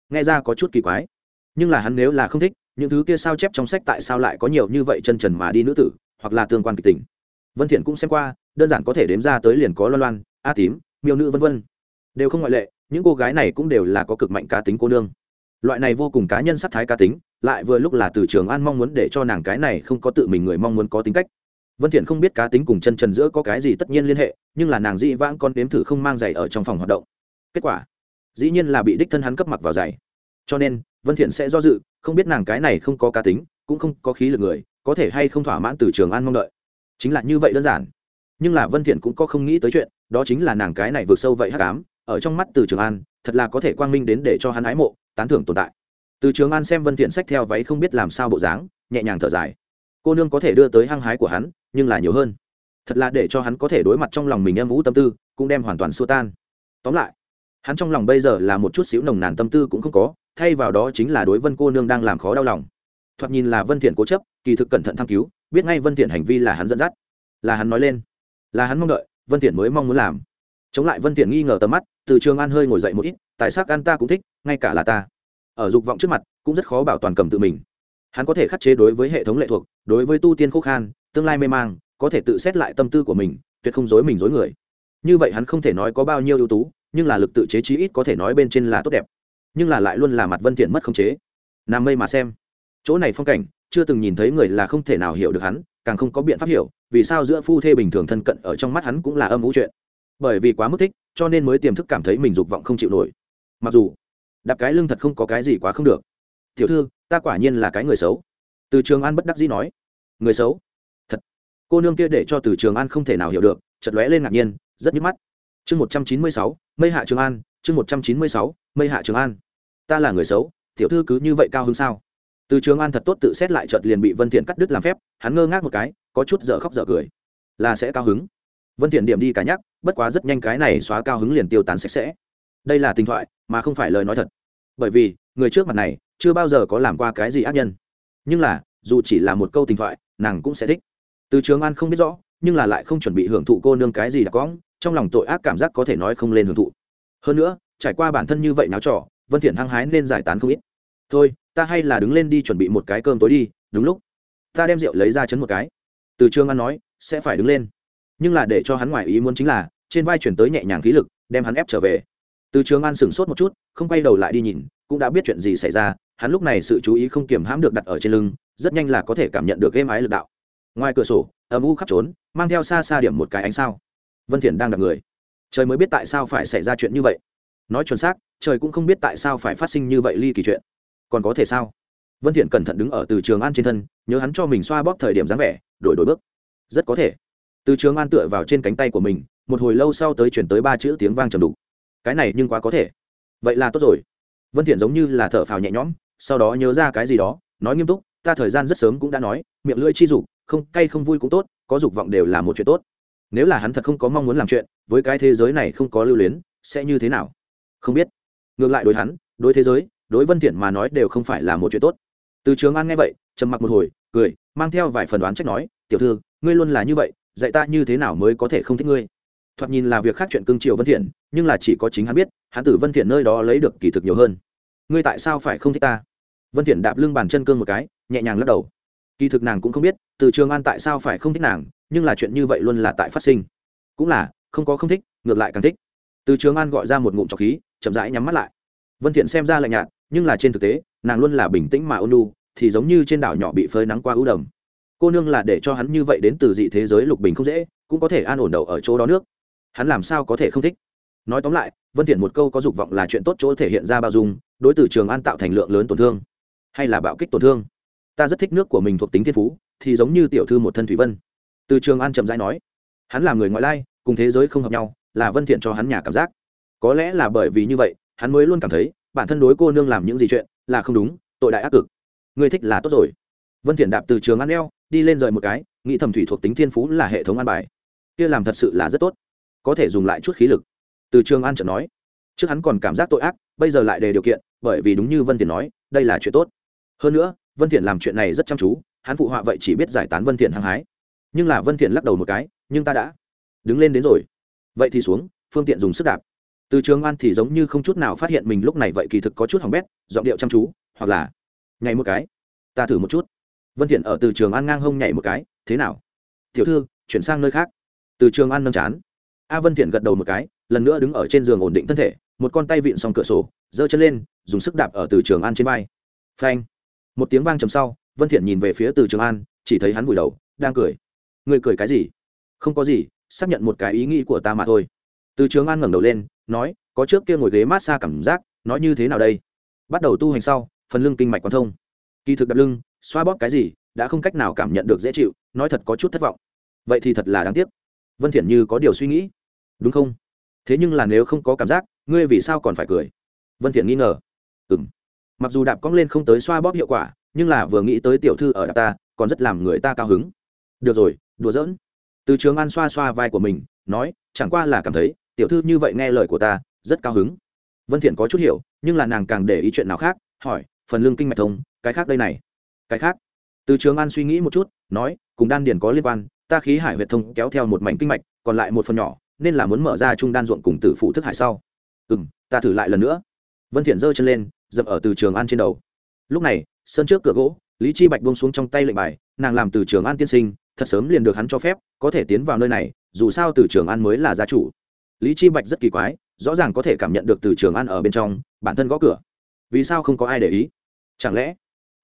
nghe ra có chút kỳ quái. Nhưng là hắn nếu là không thích, những thứ kia sao chép trong sách tại sao lại có nhiều như vậy chân trần mà đi nữ tử, hoặc là tương quan kịch tình. Vân thiện cũng xem qua, đơn giản có thể đếm ra tới liền có loan loan, a tím, miêu nữ vân vân. Đều không ngoại lệ, những cô gái này cũng đều là có cực mạnh cá tính cô nương. Loại này vô cùng cá nhân sát thái cá tính, lại vừa lúc là từ trường an mong muốn để cho nàng cái này không có tự mình người mong muốn có tính cách vân thiện không biết cá tính cùng chân trần giữa có cái gì tất nhiên liên hệ, nhưng là nàng dĩ vãng con đếm thử không mang giày ở trong phòng hoạt động. Kết quả, dĩ nhiên là bị đích thân hắn cấp mặc vào giày. Cho nên, vân thiện sẽ do dự, không biết nàng cái này không có cá tính, cũng không có khí lực người, có thể hay không thỏa mãn từ trường an mong đợi. Chính là như vậy đơn giản. Nhưng là vân thiện cũng có không nghĩ tới chuyện, đó chính là nàng cái này vượt sâu vậy hắc ám, ở trong mắt từ trường an, thật là có thể quang minh đến để cho hắn ái mộ, tán thưởng tồn tại. Từ trường an xem vân thiện sách theo váy không biết làm sao bộ dáng, nhẹ nhàng thở dài cô nương có thể đưa tới hăng hái của hắn, nhưng là nhiều hơn. Thật là để cho hắn có thể đối mặt trong lòng mình em vũ tâm tư, cũng đem hoàn toàn xua tan. Tóm lại, hắn trong lòng bây giờ là một chút xíu nồng nàn tâm tư cũng không có, thay vào đó chính là đối vân cô nương đang làm khó đau lòng. Thoạt nhìn là vân thiện cố chấp, kỳ thực cẩn thận tham cứu, biết ngay vân thiện hành vi là hắn dẫn dắt. Là hắn nói lên, là hắn mong đợi, vân thiện mới mong muốn làm. Chống lại vân thiện nghi ngờ tầm mắt, từ trường an hơi ngồi dậy một ít tại sắc an ta cũng thích, ngay cả là ta. Ở dục vọng trước mặt, cũng rất khó bảo toàn cầm tự mình. Hắn có thể khắc chế đối với hệ thống lệ thuộc đối với tu tiên khô khan, tương lai mê mang, có thể tự xét lại tâm tư của mình, tuyệt không dối mình dối người. Như vậy hắn không thể nói có bao nhiêu ưu tú, nhưng là lực tự chế chí ít có thể nói bên trên là tốt đẹp. Nhưng là lại luôn là mặt vân thiện mất không chế. Nằm mây mà xem. Chỗ này phong cảnh, chưa từng nhìn thấy người là không thể nào hiểu được hắn, càng không có biện pháp hiểu, vì sao giữa phu thê bình thường thân cận ở trong mắt hắn cũng là âm vũ chuyện. Bởi vì quá mức thích, cho nên mới tiềm thức cảm thấy mình dục vọng không chịu nổi. Mặc dù, đạp cái lưng thật không có cái gì quá không được. Tiểu thư, ta quả nhiên là cái người xấu từ trường an bất đắc dĩ nói, người xấu, thật. Cô nương kia để cho từ trường an không thể nào hiểu được chật lóe lên ngạc nhiên, rất nhức mắt. Chương một trăm chín mươi sáu, mây hạ trường an, chương một trăm chín mươi sáu, mây hạ trường an. Ta là người xấu, tiểu thư cứ như vậy cao hơn sao? Từ trường an thật tốt tự xét lại chợt liền bị vân thiện cắt đứt làm phép, hắn ngơ ngác một cái, có chút dở khóc dở cười. Là sẽ cao hứng. Vân thiện điểm đi cả nhắc, bất quá rất nhanh cái này xóa cao hứng liền tiêu tán sạch sẽ. Đây là tình thoại, mà không phải lời nói thật. Bởi vì, người trước mặt này, chưa bao giờ có làm qua cái gì ác nhân nhưng là dù chỉ là một câu tình thoại nàng cũng sẽ thích. Từ trường an không biết rõ nhưng là lại không chuẩn bị hưởng thụ cô nương cái gì đã có, trong lòng tội ác cảm giác có thể nói không lên hưởng thụ. Hơn nữa trải qua bản thân như vậy náo trò vân thiện hăng hái nên giải tán không ít. Thôi ta hay là đứng lên đi chuẩn bị một cái cơm tối đi đúng lúc. Ta đem rượu lấy ra chấn một cái. Từ trường an nói sẽ phải đứng lên. Nhưng là để cho hắn ngoài ý muốn chính là trên vai chuyển tới nhẹ nhàng khí lực đem hắn ép trở về. Từ trường an sửng sốt một chút không quay đầu lại đi nhìn cũng đã biết chuyện gì xảy ra hắn lúc này sự chú ý không kiềm hãm được đặt ở trên lưng, rất nhanh là có thể cảm nhận được êm ái lực đạo. Ngoài cửa sổ, âm u khắp trốn, mang theo xa xa điểm một cái ánh sao. Vân thiện đang đặt người. Trời mới biết tại sao phải xảy ra chuyện như vậy. Nói chuẩn xác, trời cũng không biết tại sao phải phát sinh như vậy ly kỳ chuyện. Còn có thể sao? Vân thiện cẩn thận đứng ở từ trường an trên thân, nhớ hắn cho mình xoa bóp thời điểm dáng vẻ, đổi đổi bước. Rất có thể. Từ trường an tựa vào trên cánh tay của mình, một hồi lâu sau tới chuyển tới ba chữ tiếng vang trầm đủ. cái này nhưng quá có thể. Vậy là tốt rồi. Vân thiện giống như là thở phào nhẹ nhõm sau đó nhớ ra cái gì đó, nói nghiêm túc, ta thời gian rất sớm cũng đã nói, miệng lưỡi chi dục, không, cay không vui cũng tốt, có dục vọng đều là một chuyện tốt. Nếu là hắn thật không có mong muốn làm chuyện, với cái thế giới này không có lưu luyến, sẽ như thế nào? Không biết. Ngược lại đối hắn, đối thế giới, đối vân thiện mà nói đều không phải là một chuyện tốt. Từ trường an nghe vậy, trầm mặc một hồi, cười, mang theo vài phần đoán trách nói, tiểu thư, ngươi luôn là như vậy, dạy ta như thế nào mới có thể không thích ngươi? Thoạt nhìn là việc khác chuyện cương triều vân thiện, nhưng là chỉ có chính hắn biết, hắn từ vân thiện nơi đó lấy được kỳ thực nhiều hơn. Ngươi tại sao phải không thích ta? Vân thiện đạp lưng bàn chân cương một cái, nhẹ nhàng lắc đầu. Kỳ thực nàng cũng không biết, từ trường an tại sao phải không thích nàng, nhưng là chuyện như vậy luôn là tại phát sinh. Cũng là, không có không thích, ngược lại càng thích. Từ trường an gọi ra một ngụm trọc khí, chậm rãi nhắm mắt lại. Vân thiện xem ra lạnh nhạt, nhưng là trên thực tế, nàng luôn là bình tĩnh mà ôn nhu, thì giống như trên đảo nhỏ bị phơi nắng qua ưu đầm. Cô nương là để cho hắn như vậy đến từ dị thế giới lục bình không dễ, cũng có thể an ổn đầu ở chỗ đó nước. Hắn làm sao có thể không thích? Nói tóm lại, vân thiện một câu có dục vọng là chuyện tốt chỗ thể hiện ra bao dung, đối từ trường an tạo thành lượng lớn tổn thương hay là bạo kích tổn thương. Ta rất thích nước của mình thuộc tính thiên phú, thì giống như tiểu thư một thân thủy vân. Từ trường an chậm rãi nói, hắn là người ngoại lai, cùng thế giới không hợp nhau, là vân thiện cho hắn nhà cảm giác. Có lẽ là bởi vì như vậy, hắn mới luôn cảm thấy, bản thân đối cô nương làm những gì chuyện, là không đúng, tội đại ác cực. Người thích là tốt rồi. Vân thiện đạp từ trường an eo, đi lên rời một cái, nghĩ thẩm thủy thuộc tính thiên phú là hệ thống an bài. Kia làm thật sự là rất tốt. Có thể dùng lại chút khí lực. Từ trường an chợt nói, trước hắn còn cảm giác tội ác, bây giờ lại đề điều kiện, bởi vì đúng như vân thiện nói, đây là chuyện tốt hơn nữa, vân thiện làm chuyện này rất chăm chú, hắn phụ họa vậy chỉ biết giải tán vân thiện hăng hái. Nhưng là vân thiện lắc đầu một cái, nhưng ta đã đứng lên đến rồi. Vậy thì xuống, phương tiện dùng sức đạp. Từ trường an thì giống như không chút nào phát hiện mình lúc này vậy kỳ thực có chút hỏng bét, giọng điệu chăm chú, hoặc là, nhảy một cái, ta thử một chút. Vân thiện ở từ trường an ngang hông nhảy một cái, thế nào? Tiểu thư, chuyển sang nơi khác. Từ trường an nâng chán. A vân thiện gật đầu một cái, lần nữa đứng ở trên giường ổn định thân thể, một con tay vịn xong cửa sổ, giơ chân lên, dùng sức đạp ở từ trường an trên vai. Phanh một tiếng vang trầm sau, vân thiện nhìn về phía từ trường an, chỉ thấy hắn vùi đầu, đang cười. Người cười cái gì? Không có gì, xác nhận một cái ý nghĩ của ta mà thôi. Từ trường an ngẩng đầu lên, nói, có trước kia ngồi ghế mát xa cảm giác, nói như thế nào đây? Bắt đầu tu hành sau, phần lưng kinh mạch quan thông. Kỳ thực đập lưng, xoa bóp cái gì, đã không cách nào cảm nhận được dễ chịu, nói thật có chút thất vọng. Vậy thì thật là đáng tiếc. Vân thiện như có điều suy nghĩ. Đúng không? Thế nhưng là nếu không có cảm giác, ngươi vì sao còn phải cười? Vân thiện nghi ngờ. Ừm mặc dù đạp cong lên không tới xoa bóp hiệu quả, nhưng là vừa nghĩ tới tiểu thư ở đạp ta, còn rất làm người ta cao hứng. Được rồi, đùa giỡn. Từ trường an xoa xoa vai của mình, nói, chẳng qua là cảm thấy, tiểu thư như vậy nghe lời của ta, rất cao hứng. Vân thiện có chút hiểu, nhưng là nàng càng để ý chuyện nào khác, hỏi, phần lương kinh mạch thông, cái khác đây này. Cái khác. Từ trường an suy nghĩ một chút, nói, cùng đan điền có liên quan, ta khí hải huyệt thông kéo theo một mảnh kinh mạch, còn lại một phần nhỏ, nên là muốn mở ra trung đan ruộng cùng tử phụ thức hải sau. Ừm, ta thử lại lần nữa vân thiện giơ chân lên, dập ở từ trường an trên đầu. Lúc này, sân trước cửa gỗ, lý chi bạch buông xuống trong tay lệnh bài, nàng làm từ trường an tiên sinh, thật sớm liền được hắn cho phép, có thể tiến vào nơi này, dù sao từ trường an mới là gia chủ. Lý chi bạch rất kỳ quái, rõ ràng có thể cảm nhận được từ trường an ở bên trong, bản thân gõ cửa. Vì sao không có ai để ý? Chẳng lẽ,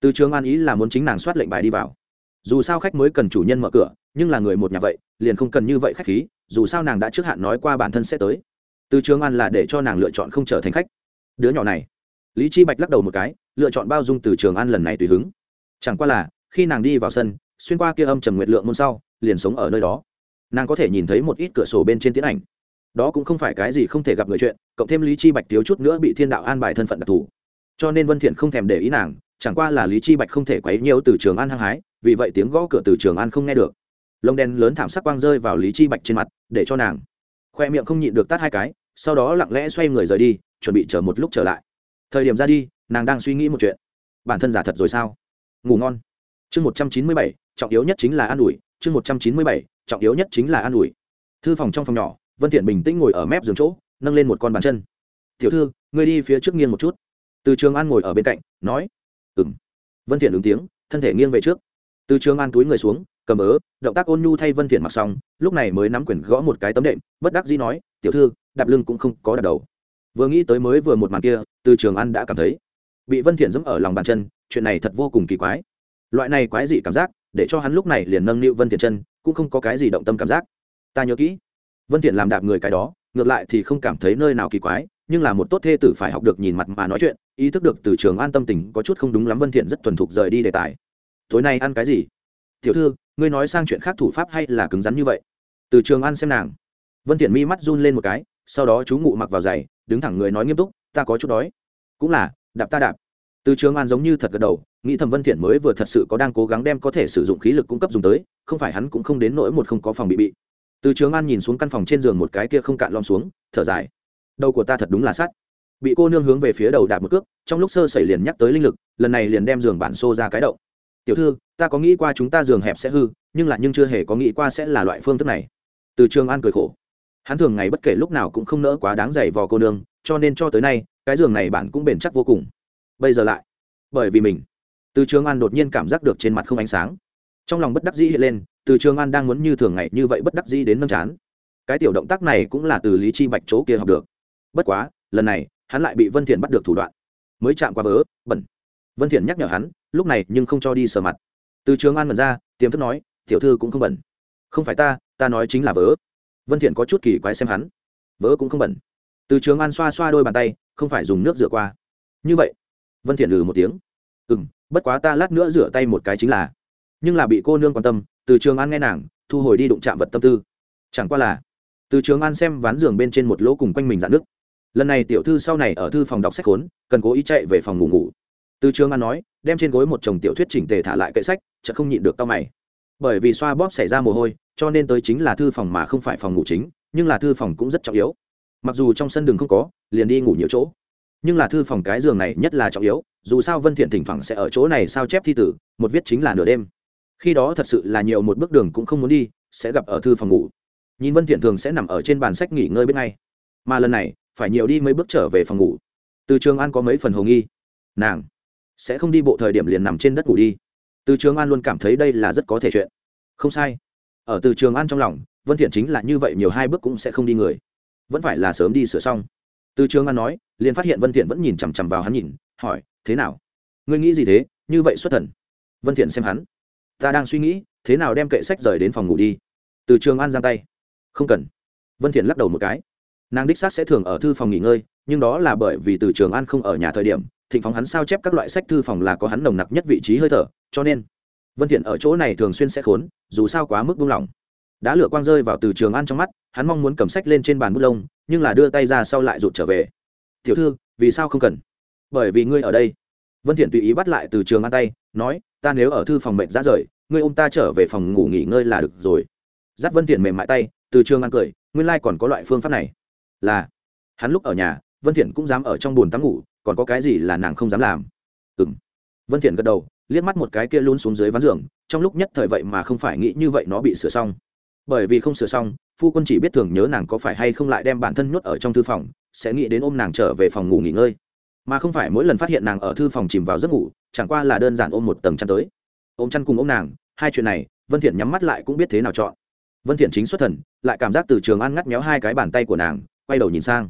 từ trường an ý là muốn chính nàng soát lệnh bài đi vào? Dù sao khách mới cần chủ nhân mở cửa, nhưng là người một nhà vậy, liền không cần như vậy khách khí, dù sao nàng đã trước hạn nói qua bản thân sẽ tới. Từ trường an là để cho nàng lựa chọn không trở thành khách đứa nhỏ này. Lý chi bạch lắc đầu một cái, lựa chọn bao dung từ trường an lần này tùy hứng. Chẳng qua là, khi nàng đi vào sân, xuyên qua kia âm trầm nguyệt lượng môn sau, liền sống ở nơi đó. Nàng có thể nhìn thấy một ít cửa sổ bên trên tiến ảnh. Đó cũng không phải cái gì không thể gặp người chuyện, cộng thêm lý chi bạch thiếu chút nữa bị thiên đạo an bài thân phận đặc thù. Cho nên vân thiện không thèm để ý nàng, chẳng qua là lý chi bạch không thể quấy nhiễu từ trường an hăng hái, vì vậy tiếng gõ cửa từ trường an không nghe được. Lông đen lớn thảm sắc quang rơi vào lý chi bạch trên mặt, để cho nàng khoe miệng không nhịn được tát hai cái, sau đó lặng lẽ xoay người rời đi chuẩn bị chờ một lúc trở lại. Thời điểm ra đi, nàng đang suy nghĩ một chuyện. Bản thân giả thật rồi sao? Ngủ ngon. Chương một trăm chín mươi bảy, trọng yếu nhất chính là an ủi. Chương một trăm chín mươi bảy, trọng yếu nhất chính là an ủi. Thư phòng trong phòng nhỏ, vân thiện bình tĩnh ngồi ở mép giường chỗ, nâng lên một con bàn chân. Tiểu thư, ngươi đi phía trước nghiêng một chút. Từ trường an ngồi ở bên cạnh, nói, ừm. Vân thiện ứng tiếng, thân thể nghiêng về trước. Từ trường an túi người xuống, cầm ớ động tác ôn nhu thay vân thiện mặc xong, lúc này mới nắm quyền gõ một cái tấm đệm, bất đắc dĩ nói, tiểu thư, đạp lưng cũng không có đạp đầu vừa nghĩ tới mới vừa một màn kia, từ trường an đã cảm thấy, bị vân thiện dẫm ở lòng bàn chân, chuyện này thật vô cùng kỳ quái. Loại này quái dị cảm giác, để cho hắn lúc này liền nâng niu vân thiện chân, cũng không có cái gì động tâm cảm giác. Ta nhớ kỹ, vân thiện làm đạp người cái đó, ngược lại thì không cảm thấy nơi nào kỳ quái, nhưng là một tốt thê tử phải học được nhìn mặt mà nói chuyện, ý thức được từ trường an tâm tình có chút không đúng lắm, vân thiện rất thuần thục rời đi đề tài. Tối nay ăn cái gì? Tiểu thư, ngươi nói sang chuyện khác thủ pháp hay là cứng rắn như vậy? Từ trường an xem nàng, vân thiện mi mắt run lên một cái, sau đó chú ngụ mặc vào giày đứng thẳng người nói nghiêm túc, ta có chút đói. Cũng là, đạp ta đạp. Từ trường an giống như thật gật đầu, nghĩ thầm vân thiện mới vừa thật sự có đang cố gắng đem có thể sử dụng khí lực cung cấp dùng tới, không phải hắn cũng không đến nỗi một không có phòng bị bị. Từ trường an nhìn xuống căn phòng trên giường một cái kia không cạn lom xuống, thở dài. Đầu của ta thật đúng là sắt. Bị cô nương hướng về phía đầu đạp một cước, trong lúc sơ sẩy liền nhắc tới linh lực, lần này liền đem giường bản xô ra cái đậu. Tiểu thư, ta có nghĩ qua chúng ta giường hẹp sẽ hư, nhưng là nhưng chưa hề có nghĩ qua sẽ là loại phương thức này. Từ trường an cười khổ hắn thường ngày bất kể lúc nào cũng không nỡ quá đáng dày vò cô nương, cho nên cho tới nay, cái giường này bạn cũng bền chắc vô cùng. Bây giờ lại, bởi vì mình, từ trường an đột nhiên cảm giác được trên mặt không ánh sáng. Trong lòng bất đắc dĩ hiện lên, từ trường an đang muốn như thường ngày như vậy bất đắc dĩ đến nâng chán. Cái tiểu động tác này cũng là từ lý chi bạch chỗ kia học được. Bất quá, lần này, hắn lại bị vân thiện bắt được thủ đoạn. Mới chạm qua vớ, bẩn. Vân thiện nhắc nhở hắn, lúc này, nhưng không cho đi sờ mặt. Từ trường an mở ra, tiềm thức nói, tiểu thư cũng không bẩn. Không phải ta ta nói chính là vớ vân thiện có chút kỳ quái xem hắn. Vớ cũng không bẩn. Từ trường an xoa xoa đôi bàn tay, không phải dùng nước rửa qua. Như vậy, vân thiện lừ một tiếng. Ừm, bất quá ta lát nữa rửa tay một cái chính là. Nhưng là bị cô nương quan tâm, từ trường an nghe nàng, thu hồi đi đụng chạm vật tâm tư. Chẳng qua là, từ trường an xem ván giường bên trên một lỗ cùng quanh mình dạn nước. Lần này tiểu thư sau này ở thư phòng đọc sách khốn, cần cố ý chạy về phòng ngủ ngủ. Từ trường an nói, đem trên gối một chồng tiểu thuyết chỉnh tề thả lại kệ sách, chợt không nhịn được tao mày. Bởi vì xoa bóp xảy ra mồ hôi cho nên tới chính là thư phòng mà không phải phòng ngủ chính, nhưng là thư phòng cũng rất trọng yếu. Mặc dù trong sân đường không có, liền đi ngủ nhiều chỗ. Nhưng là thư phòng cái giường này nhất là trọng yếu, dù sao vân thiện thỉnh thoảng sẽ ở chỗ này sao chép thi tử, một viết chính là nửa đêm. Khi đó thật sự là nhiều một bước đường cũng không muốn đi, sẽ gặp ở thư phòng ngủ. Nhìn vân thiện thường sẽ nằm ở trên bàn sách nghỉ ngơi bên ngay. Mà lần này, phải nhiều đi mấy bước trở về phòng ngủ. Từ trường an có mấy phần hồ nghi. Nàng sẽ không đi bộ thời điểm liền nằm trên đất ngủ đi. Từ trường an luôn cảm thấy đây là rất có thể chuyện. Không sai ở từ trường an trong lòng, vân thiện chính là như vậy nhiều hai bước cũng sẽ không đi người. Vẫn phải là sớm đi sửa xong. Từ trường an nói, liền phát hiện vân thiện vẫn nhìn chằm chằm vào hắn nhìn, hỏi, thế nào? Ngươi nghĩ gì thế? Như vậy xuất thần. Vân thiện xem hắn, ta đang suy nghĩ, thế nào đem kệ sách rời đến phòng ngủ đi? Từ trường an giang tay, không cần. Vân thiện lắc đầu một cái, nàng đích xác sẽ thường ở thư phòng nghỉ ngơi, nhưng đó là bởi vì từ trường an không ở nhà thời điểm, thịnh phóng hắn sao chép các loại sách thư phòng là có hắn nồng nặc nhất vị trí hơi thở, cho nên vân thiện ở chỗ này thường xuyên sẽ khốn, dù sao quá mức buông lỏng. Đã lửa quang rơi vào từ trường an trong mắt, hắn mong muốn cầm sách lên trên bàn bút lông, nhưng là đưa tay ra sau lại rụt trở về. Tiểu thư, vì sao không cần? Bởi vì ngươi ở đây. Vân thiện tùy ý bắt lại từ trường an tay, nói, ta nếu ở thư phòng mệnh ra rời, ngươi ôm ta trở về phòng ngủ nghỉ ngơi là được rồi. Dắt vân thiện mềm mại tay, từ trường an cười, nguyên lai like còn có loại phương pháp này. Là. Hắn lúc ở nhà, vân thiện cũng dám ở trong buồn tắm ngủ, còn có cái gì là nàng không dám làm? Ừm. Vân thiện gật đầu liếc mắt một cái kia luôn xuống dưới ván giường, trong lúc nhất thời vậy mà không phải nghĩ như vậy nó bị sửa xong. Bởi vì không sửa xong, phu quân chỉ biết thường nhớ nàng có phải hay không lại đem bản thân nhốt ở trong thư phòng, sẽ nghĩ đến ôm nàng trở về phòng ngủ nghỉ ngơi. Mà không phải mỗi lần phát hiện nàng ở thư phòng chìm vào giấc ngủ, chẳng qua là đơn giản ôm một tầng chăn tới. Ôm chăn cùng ôm nàng, hai chuyện này, vân thiện nhắm mắt lại cũng biết thế nào chọn. Vân thiện chính xuất thần, lại cảm giác từ trường an ngắt méo hai cái bàn tay của nàng, quay đầu nhìn sang.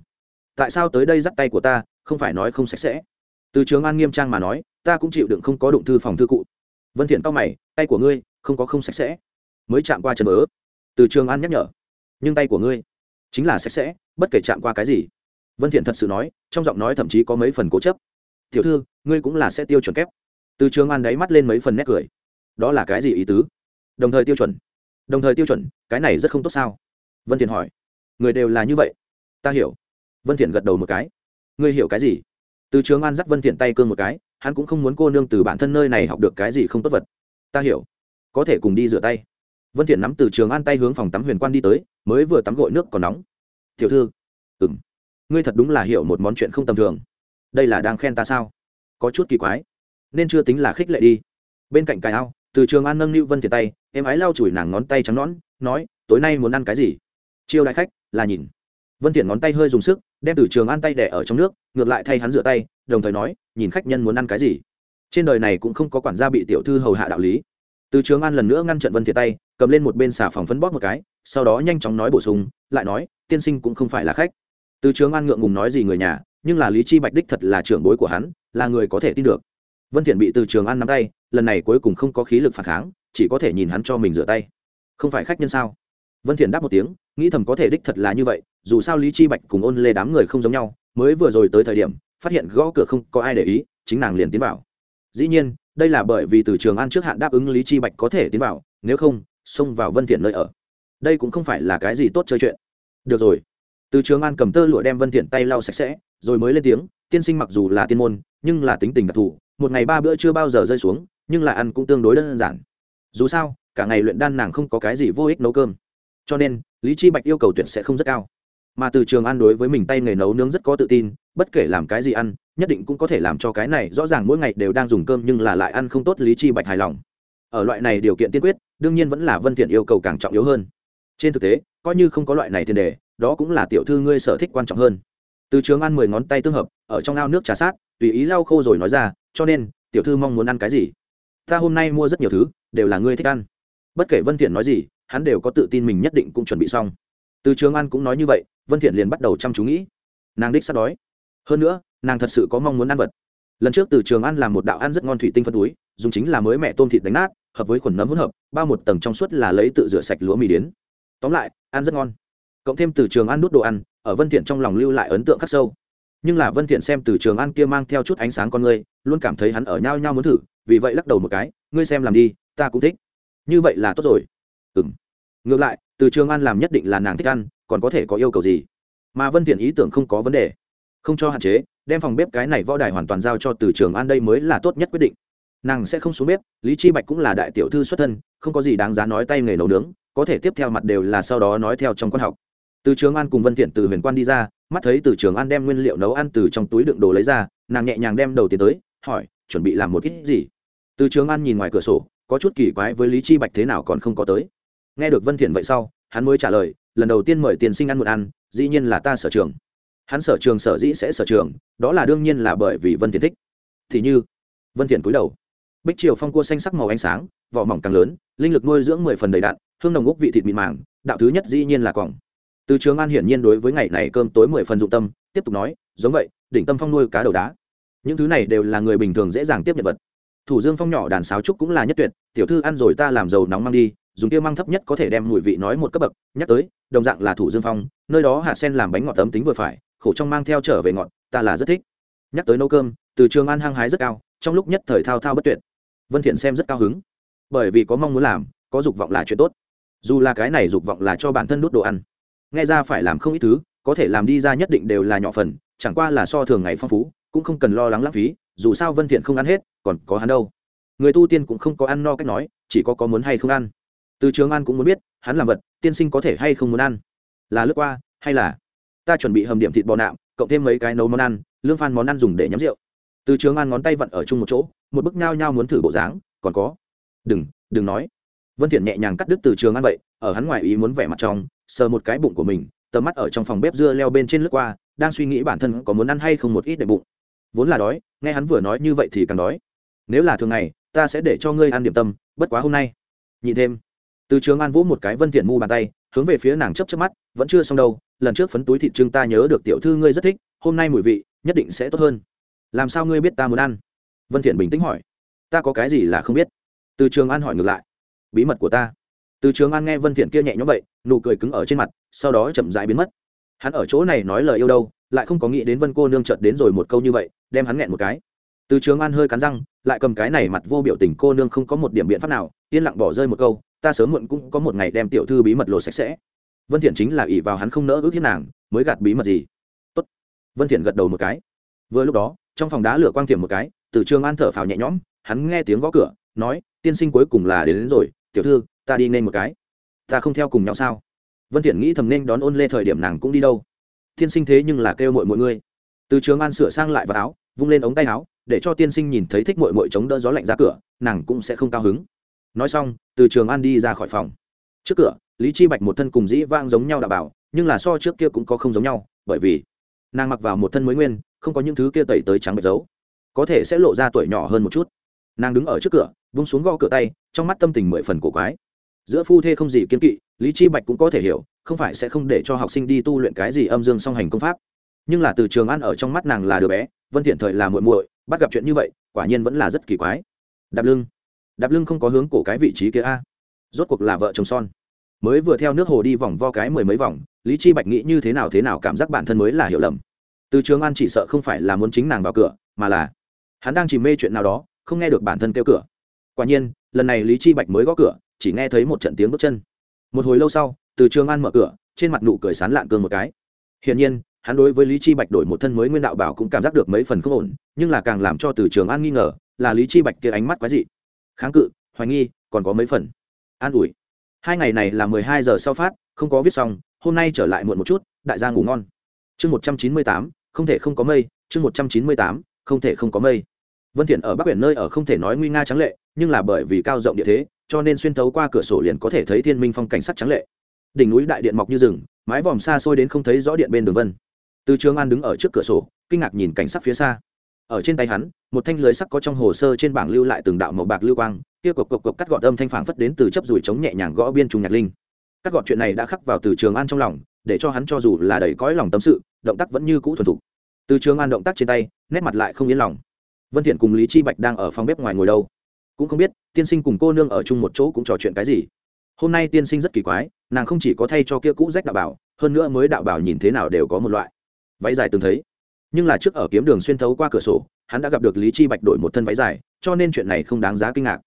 Tại sao tới đây dắt tay của ta, không phải nói không sạch sẽ? Từ trường an nghiêm trang mà nói ta cũng chịu đựng không có đụng thư phòng thư cụ. Vân thiện cao mày, tay của ngươi không có không sạch sẽ. Mới chạm qua chân mớ từ trường an nhắc nhở. Nhưng tay của ngươi chính là sạch sẽ, bất kể chạm qua cái gì. Vân thiện thật sự nói, trong giọng nói thậm chí có mấy phần cố chấp. Tiểu thư, ngươi cũng là sẽ tiêu chuẩn kép. Từ trường an đáy mắt lên mấy phần nét cười. Đó là cái gì ý tứ? Đồng thời tiêu chuẩn. Đồng thời tiêu chuẩn, cái này rất không tốt sao? Vân thiện hỏi. Người đều là như vậy. Ta hiểu. Vân thiện gật đầu một cái. Ngươi hiểu cái gì? Từ trường an dắt vân thiện tay cương một cái, hắn cũng không muốn cô nương từ bản thân nơi này học được cái gì không tốt vật. Ta hiểu. Có thể cùng đi rửa tay. Vân thiện nắm từ trường an tay hướng phòng tắm huyền quan đi tới, mới vừa tắm gội nước còn nóng. Tiểu thư. Ừm. Ngươi thật đúng là hiểu một món chuyện không tầm thường. Đây là đang khen ta sao? Có chút kỳ quái. Nên chưa tính là khích lệ đi. Bên cạnh cài ao, từ trường an nâng niu vân thiện tay em ái lau chùi nàng ngón tay trắng nõn, nói, tối nay muốn ăn cái gì? Chiêu đại khách, là nhìn. Vân thiện ngón tay hơi dùng sức đem từ trường ăn tay đẻ ở trong nước, ngược lại thay hắn rửa tay, đồng thời nói, nhìn khách nhân muốn ăn cái gì. Trên đời này cũng không có quản gia bị tiểu thư hầu hạ đạo lý. Từ trường an lần nữa ngăn trận vân thiện tay, cầm lên một bên xà phòng phấn bóp một cái, sau đó nhanh chóng nói bổ sung, lại nói, tiên sinh cũng không phải là khách. Từ trường an ngượng ngùng nói gì người nhà, nhưng là lý chi bạch đích thật là trưởng bối của hắn, là người có thể tin được. Vân thiện bị từ trường an nắm tay, lần này cuối cùng không có khí lực phản kháng, chỉ có thể nhìn hắn cho mình rửa tay. Không phải khách nhân sao? Vân thiện đáp một tiếng, nghĩ thầm có thể đích thật là như vậy, dù sao lý chi bạch cùng ôn lê đám người không giống nhau, mới vừa rồi tới thời điểm, phát hiện gõ cửa không có ai để ý, chính nàng liền tiến vào. Dĩ nhiên, đây là bởi vì từ trường an trước hạn đáp ứng lý chi bạch có thể tiến vào, nếu không, xông vào vân thiện nơi ở. Đây cũng không phải là cái gì tốt chơi chuyện. Được rồi. Từ trường an cầm tơ lụa đem vân thiện tay lau sạch sẽ, rồi mới lên tiếng, tiên sinh mặc dù là tiên môn, nhưng là tính tình đặc thù, một ngày ba bữa chưa bao giờ rơi xuống, nhưng là ăn cũng tương đối đơn giản. Dù sao, cả ngày luyện đan nàng không có cái gì vô ích nấu cơm cho nên, lý chi bạch yêu cầu tuyệt sẽ không rất cao. Mà từ trường ăn đối với mình tay nghề nấu nướng rất có tự tin, bất kể làm cái gì ăn, nhất định cũng có thể làm cho cái này rõ ràng mỗi ngày đều đang dùng cơm nhưng là lại ăn không tốt lý chi bạch hài lòng. Ở loại này điều kiện tiên quyết, đương nhiên vẫn là vân thiện yêu cầu càng trọng yếu hơn. Trên thực tế, coi như không có loại này tiền đề, đó cũng là tiểu thư ngươi sở thích quan trọng hơn. Từ trường ăn mười ngón tay tương hợp, ở trong ao nước trà sát, tùy ý lau khô rồi nói ra, cho nên, tiểu thư mong muốn ăn cái gì? Ta hôm nay mua rất nhiều thứ, đều là ngươi thích ăn. Bất kể vân thiện nói gì hắn đều có tự tin mình nhất định cũng chuẩn bị xong. Từ trường an cũng nói như vậy, vân thiện liền bắt đầu chăm chú nghĩ. Nàng đích sắp đói. Hơn nữa, nàng thật sự có mong muốn ăn vật. Lần trước từ trường an làm một đạo ăn rất ngon thủy tinh phân túi, dùng chính là mới mẹ tôm thịt đánh nát, hợp với khuẩn nấm hỗn hợp, bao một tầng trong suốt là lấy tự rửa sạch lúa mì đến. Tóm lại, ăn rất ngon. Cộng thêm từ trường an nút đồ ăn, ở vân thiện trong lòng lưu lại ấn tượng khắc sâu. Nhưng là vân thiện xem từ trường an kia mang theo chút ánh sáng con ngươi luôn cảm thấy hắn ở nhau nhau muốn thử, vì vậy lắc đầu một cái, ngươi xem làm đi, ta cũng thích. Như vậy là tốt rồi. Ừm ngược lại, từ trường an làm nhất định là nàng thích ăn, còn có thể có yêu cầu gì? Mà vân thiện ý tưởng không có vấn đề. Không cho hạn chế, đem phòng bếp cái này võ đài hoàn toàn giao cho từ trường an đây mới là tốt nhất quyết định. Nàng sẽ không xuống bếp, lý chi bạch cũng là đại tiểu thư xuất thân, không có gì đáng giá nói tay nghề nấu nướng, có thể tiếp theo mặt đều là sau đó nói theo trong quan học. Từ trường an cùng vân thiện từ huyền quan đi ra, mắt thấy từ trường an đem nguyên liệu nấu ăn từ trong túi đựng đồ lấy ra, nàng nhẹ nhàng đem đầu tiền tới, hỏi, chuẩn bị làm một ít gì? Từ trường an nhìn ngoài cửa sổ, có chút kỳ quái với lý chi bạch thế nào còn không có tới nghe được vân thiện vậy sau, hắn mới trả lời, lần đầu tiên mời tiền sinh ăn một ăn, dĩ nhiên là ta sở trường. Hắn sở trường sở dĩ sẽ sở trường, đó là đương nhiên là bởi vì vân thiện thích. Thì như, vân thiện cúi đầu. Bích triều phong cua xanh sắc màu ánh sáng, vỏ mỏng càng lớn, linh lực nuôi dưỡng mười phần đầy đặn, hương nồng úc vị thịt mịn màng, đạo thứ nhất dĩ nhiên là còng. Từ trường an hiển nhiên đối với ngày này cơm tối mười phần dụng tâm, tiếp tục nói, giống vậy, đỉnh tâm phong nuôi cá đầu đá. Những thứ này đều là người bình thường dễ dàng tiếp nhận vật. Thủ dương phong nhỏ đàn sáo trúc cũng là nhất tuyệt, tiểu thư ăn rồi ta làm dầu nóng mang đi dùng tiêu mang thấp nhất có thể đem mùi vị nói một cấp bậc, nhắc tới, đồng dạng là thủ dương phong, nơi đó hạt sen làm bánh ngọt tấm tính vừa phải, khổ trong mang theo trở về ngọt, ta là rất thích. Nhắc tới nấu cơm, từ trường ăn hăng hái rất cao, trong lúc nhất thời thao thao bất tuyệt. Vân thiện xem rất cao hứng. Bởi vì có mong muốn làm, có dục vọng là chuyện tốt. Dù là cái này dục vọng là cho bản thân đốt đồ ăn. Nghe ra phải làm không ít thứ, có thể làm đi ra nhất định đều là nhỏ phần, chẳng qua là so thường ngày phong phú, cũng không cần lo lắng lãng phí, dù sao vân thiện không ăn hết, còn có hắn đâu. Người tu tiên cũng không có ăn no cách nói, chỉ có có muốn hay không ăn từ trường An cũng muốn biết, hắn làm vật, tiên sinh có thể hay không muốn ăn? Là lướt qua, hay là? Ta chuẩn bị hầm điểm thịt bò nạm, cộng thêm mấy cái nấu món ăn, lương phan món ăn dùng để nhắm rượu. Từ trường An ngón tay vặn ở chung một chỗ, một bức nhao nhao muốn thử bộ dáng, còn có. Đừng đừng nói. Vân thiện nhẹ nhàng cắt đứt từ trường An vậy, ở hắn ngoài ý muốn vẻ mặt trong, sờ một cái bụng của mình, tầm mắt ở trong phòng bếp dưa leo bên trên lướt qua, đang suy nghĩ bản thân có muốn ăn hay không một ít để bụng. Vốn là đói, nghe hắn vừa nói như vậy thì càng đói. Nếu là thường ngày, ta sẽ để cho ngươi ăn điểm tâm, bất quá hôm nay. Nhịn thêm từ trường an vũ một cái vân thiện mu bàn tay, hướng về phía nàng chấp chấp mắt, vẫn chưa xong đâu, lần trước phấn túi thịt trưng ta nhớ được tiểu thư ngươi rất thích, hôm nay mùi vị, nhất định sẽ tốt hơn. Làm sao ngươi biết ta muốn ăn? Vân thiện bình tĩnh hỏi. Ta có cái gì là không biết? Từ trường an hỏi ngược lại. Bí mật của ta. Từ trường an nghe vân thiện kia nhẹ nhõm vậy, nụ cười cứng ở trên mặt, sau đó chậm rãi biến mất. Hắn ở chỗ này nói lời yêu đâu, lại không có nghĩ đến vân cô nương chợt đến rồi một câu như vậy, đem hắn nghẹn một cái. Từ trường an hơi cắn răng, lại cầm cái này mặt vô biểu tình cô nương không có một điểm biện pháp nào, yên lặng bỏ rơi một câu ta sớm muộn cũng có một ngày đem tiểu thư bí mật lộ sạch sẽ. Vân thiện chính là ỷ vào hắn không nỡ ước hiếp nàng mới gạt bí mật gì. Tốt. Vân thiện gật đầu một cái. Vừa lúc đó trong phòng đá lửa quang tiệm một cái từ trường an thở phào nhẹ nhõm hắn nghe tiếng gõ cửa nói tiên sinh cuối cùng là đến, đến rồi tiểu thư ta đi nên một cái. Ta không theo cùng nhau sao? Vân thiện nghĩ thầm nên đón ôn lê thời điểm nàng cũng đi đâu. Tiên sinh thế nhưng là kêu muội muội người từ trường an sửa sang lại vào áo vung lên ống tay áo để cho tiên sinh nhìn thấy thích muội muội chống đỡ gió lạnh ra cửa nàng cũng sẽ không cao hứng nói xong, từ trường an đi ra khỏi phòng. Trước cửa, lý chi bạch một thân cùng dĩ vang giống nhau đảm bảo, nhưng là so trước kia cũng có không giống nhau, bởi vì nàng mặc vào một thân mới nguyên, không có những thứ kia tẩy tới trắng bạch dấu. Có thể sẽ lộ ra tuổi nhỏ hơn một chút. Nàng đứng ở trước cửa, vung xuống gõ cửa tay, trong mắt tâm tình mười phần cổ quái. Giữa phu thê không gì kiên kỵ, lý chi bạch cũng có thể hiểu, không phải sẽ không để cho học sinh đi tu luyện cái gì âm dương song hành công pháp. Nhưng là từ trường ăn ở trong mắt nàng là đứa bé, vân thiện thời là muội muội, bắt gặp chuyện như vậy, quả nhiên vẫn là rất kỳ quái. Đạp lưng đạp lưng không có hướng cổ cái vị trí kia a. Rốt cuộc là vợ chồng son. Mới vừa theo nước hồ đi vòng vo cái mười mấy vòng, lý chi bạch nghĩ như thế nào thế nào cảm giác bản thân mới là hiểu lầm. Từ trường an chỉ sợ không phải là muốn chính nàng vào cửa, mà là hắn đang chìm mê chuyện nào đó, không nghe được bản thân kêu cửa. Quả nhiên, lần này lý chi bạch mới gõ cửa, chỉ nghe thấy một trận tiếng bước chân. Một hồi lâu sau, từ trường an mở cửa, trên mặt nụ cười sán lạn cương một cái. Hiển nhiên, hắn đối với lý chi bạch đổi một thân mới nguyên đạo bảo cũng cảm giác được mấy phần không ổn, nhưng là càng làm cho từ trường an nghi ngờ, là lý chi bạch kia ánh mắt quái dị kháng cự, hoài nghi, còn có mấy phần. An ủi. Hai ngày này là mười hai giờ sau phát, không có viết xong, hôm nay trở lại muộn một chút, đại gia ngủ ngon. Chương một trăm chín mươi tám, không thể không có mây, chương một trăm chín mươi tám, không thể không có mây. Vân thiện ở bắc biển nơi ở không thể nói nguy nga trắng lệ, nhưng là bởi vì cao rộng địa thế, cho nên xuyên thấu qua cửa sổ liền có thể thấy thiên minh phong cảnh sắc trắng lệ. Đỉnh núi đại điện mọc như rừng, mái vòm xa xôi đến không thấy rõ điện bên đường vân. Từ trường an đứng ở trước cửa sổ, kinh ngạc nhìn cảnh sắc phía xa ở trên tay hắn, một thanh lưới sắc có trong hồ sơ trên bảng lưu lại từng đạo màu bạc lưu quang, kia cộc cộc cộc cắt gọt âm thanh phảng phất đến từ chấp rủi chống nhẹ nhàng gõ biên trùng nhạc linh. Các gọt chuyện này đã khắc vào từ trường an trong lòng, để cho hắn cho dù là đầy cõi lòng tâm sự, động tác vẫn như cũ thuần thục. Từ trường an động tác trên tay, nét mặt lại không yên lòng. Vân thiện cùng lý chi bạch đang ở phòng bếp ngoài ngồi đâu? Cũng không biết, tiên sinh cùng cô nương ở chung một chỗ cũng trò chuyện cái gì? Hôm nay tiên sinh rất kỳ quái, nàng không chỉ có thay cho kia cũ rách đạo bảo, hơn nữa mới đạo bảo nhìn thế nào đều có một loại. Váy dài từng thấy nhưng là trước ở kiếm đường xuyên thấu qua cửa sổ, hắn đã gặp được lý chi bạch đổi một thân váy dài, cho nên chuyện này không đáng giá kinh ngạc.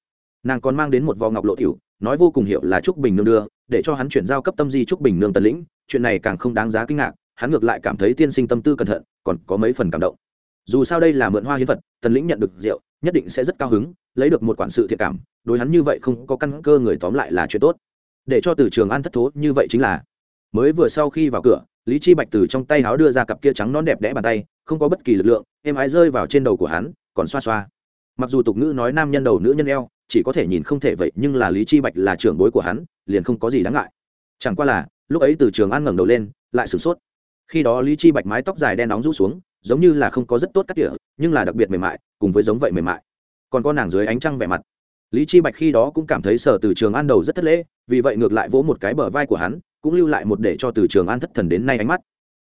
Nàng còn mang đến một vò ngọc lộ tiểu, nói vô cùng hiệu là trúc bình nương đưa, để cho hắn chuyển giao cấp tâm di trúc bình nương tần lĩnh, chuyện này càng không đáng giá kinh ngạc, hắn ngược lại cảm thấy tiên sinh tâm tư cẩn thận, còn có mấy phần cảm động. Dù sao đây là mượn hoa hiến vật, tần lĩnh nhận được rượu, nhất định sẽ rất cao hứng, lấy được một quản sự thiện cảm, đối hắn như vậy không có căn cơ người tóm lại là chuyện tốt. Để cho từ trường an thất thố như vậy chính là mới vừa sau khi vào cửa, lý chi bạch từ trong tay háo đưa ra cặp kia trắng non đẹp đẽ bàn tay, không có bất kỳ lực lượng, êm ái rơi vào trên đầu của hắn, còn xoa xoa. Mặc dù tục ngữ nói nam nhân đầu nữ nhân eo, chỉ có thể nhìn không thể vậy, nhưng là lý chi bạch là trưởng bối của hắn, liền không có gì đáng ngại. Chẳng qua là, lúc ấy từ trường an ngẩng đầu lên, lại sửng sốt. Khi đó lý chi bạch mái tóc dài đen nóng rũ xuống, giống như là không có rất tốt cắt tỉa, nhưng là đặc biệt mềm mại, cùng với giống vậy mềm mại. Còn có nàng dưới ánh trăng vẻ mặt. Lý chi bạch khi đó cũng cảm thấy sở từ trường an đầu rất thất lễ, vì vậy ngược lại vỗ một cái bờ vai của hắn cũng lưu lại một để cho từ trường an thất thần đến nay ánh mắt.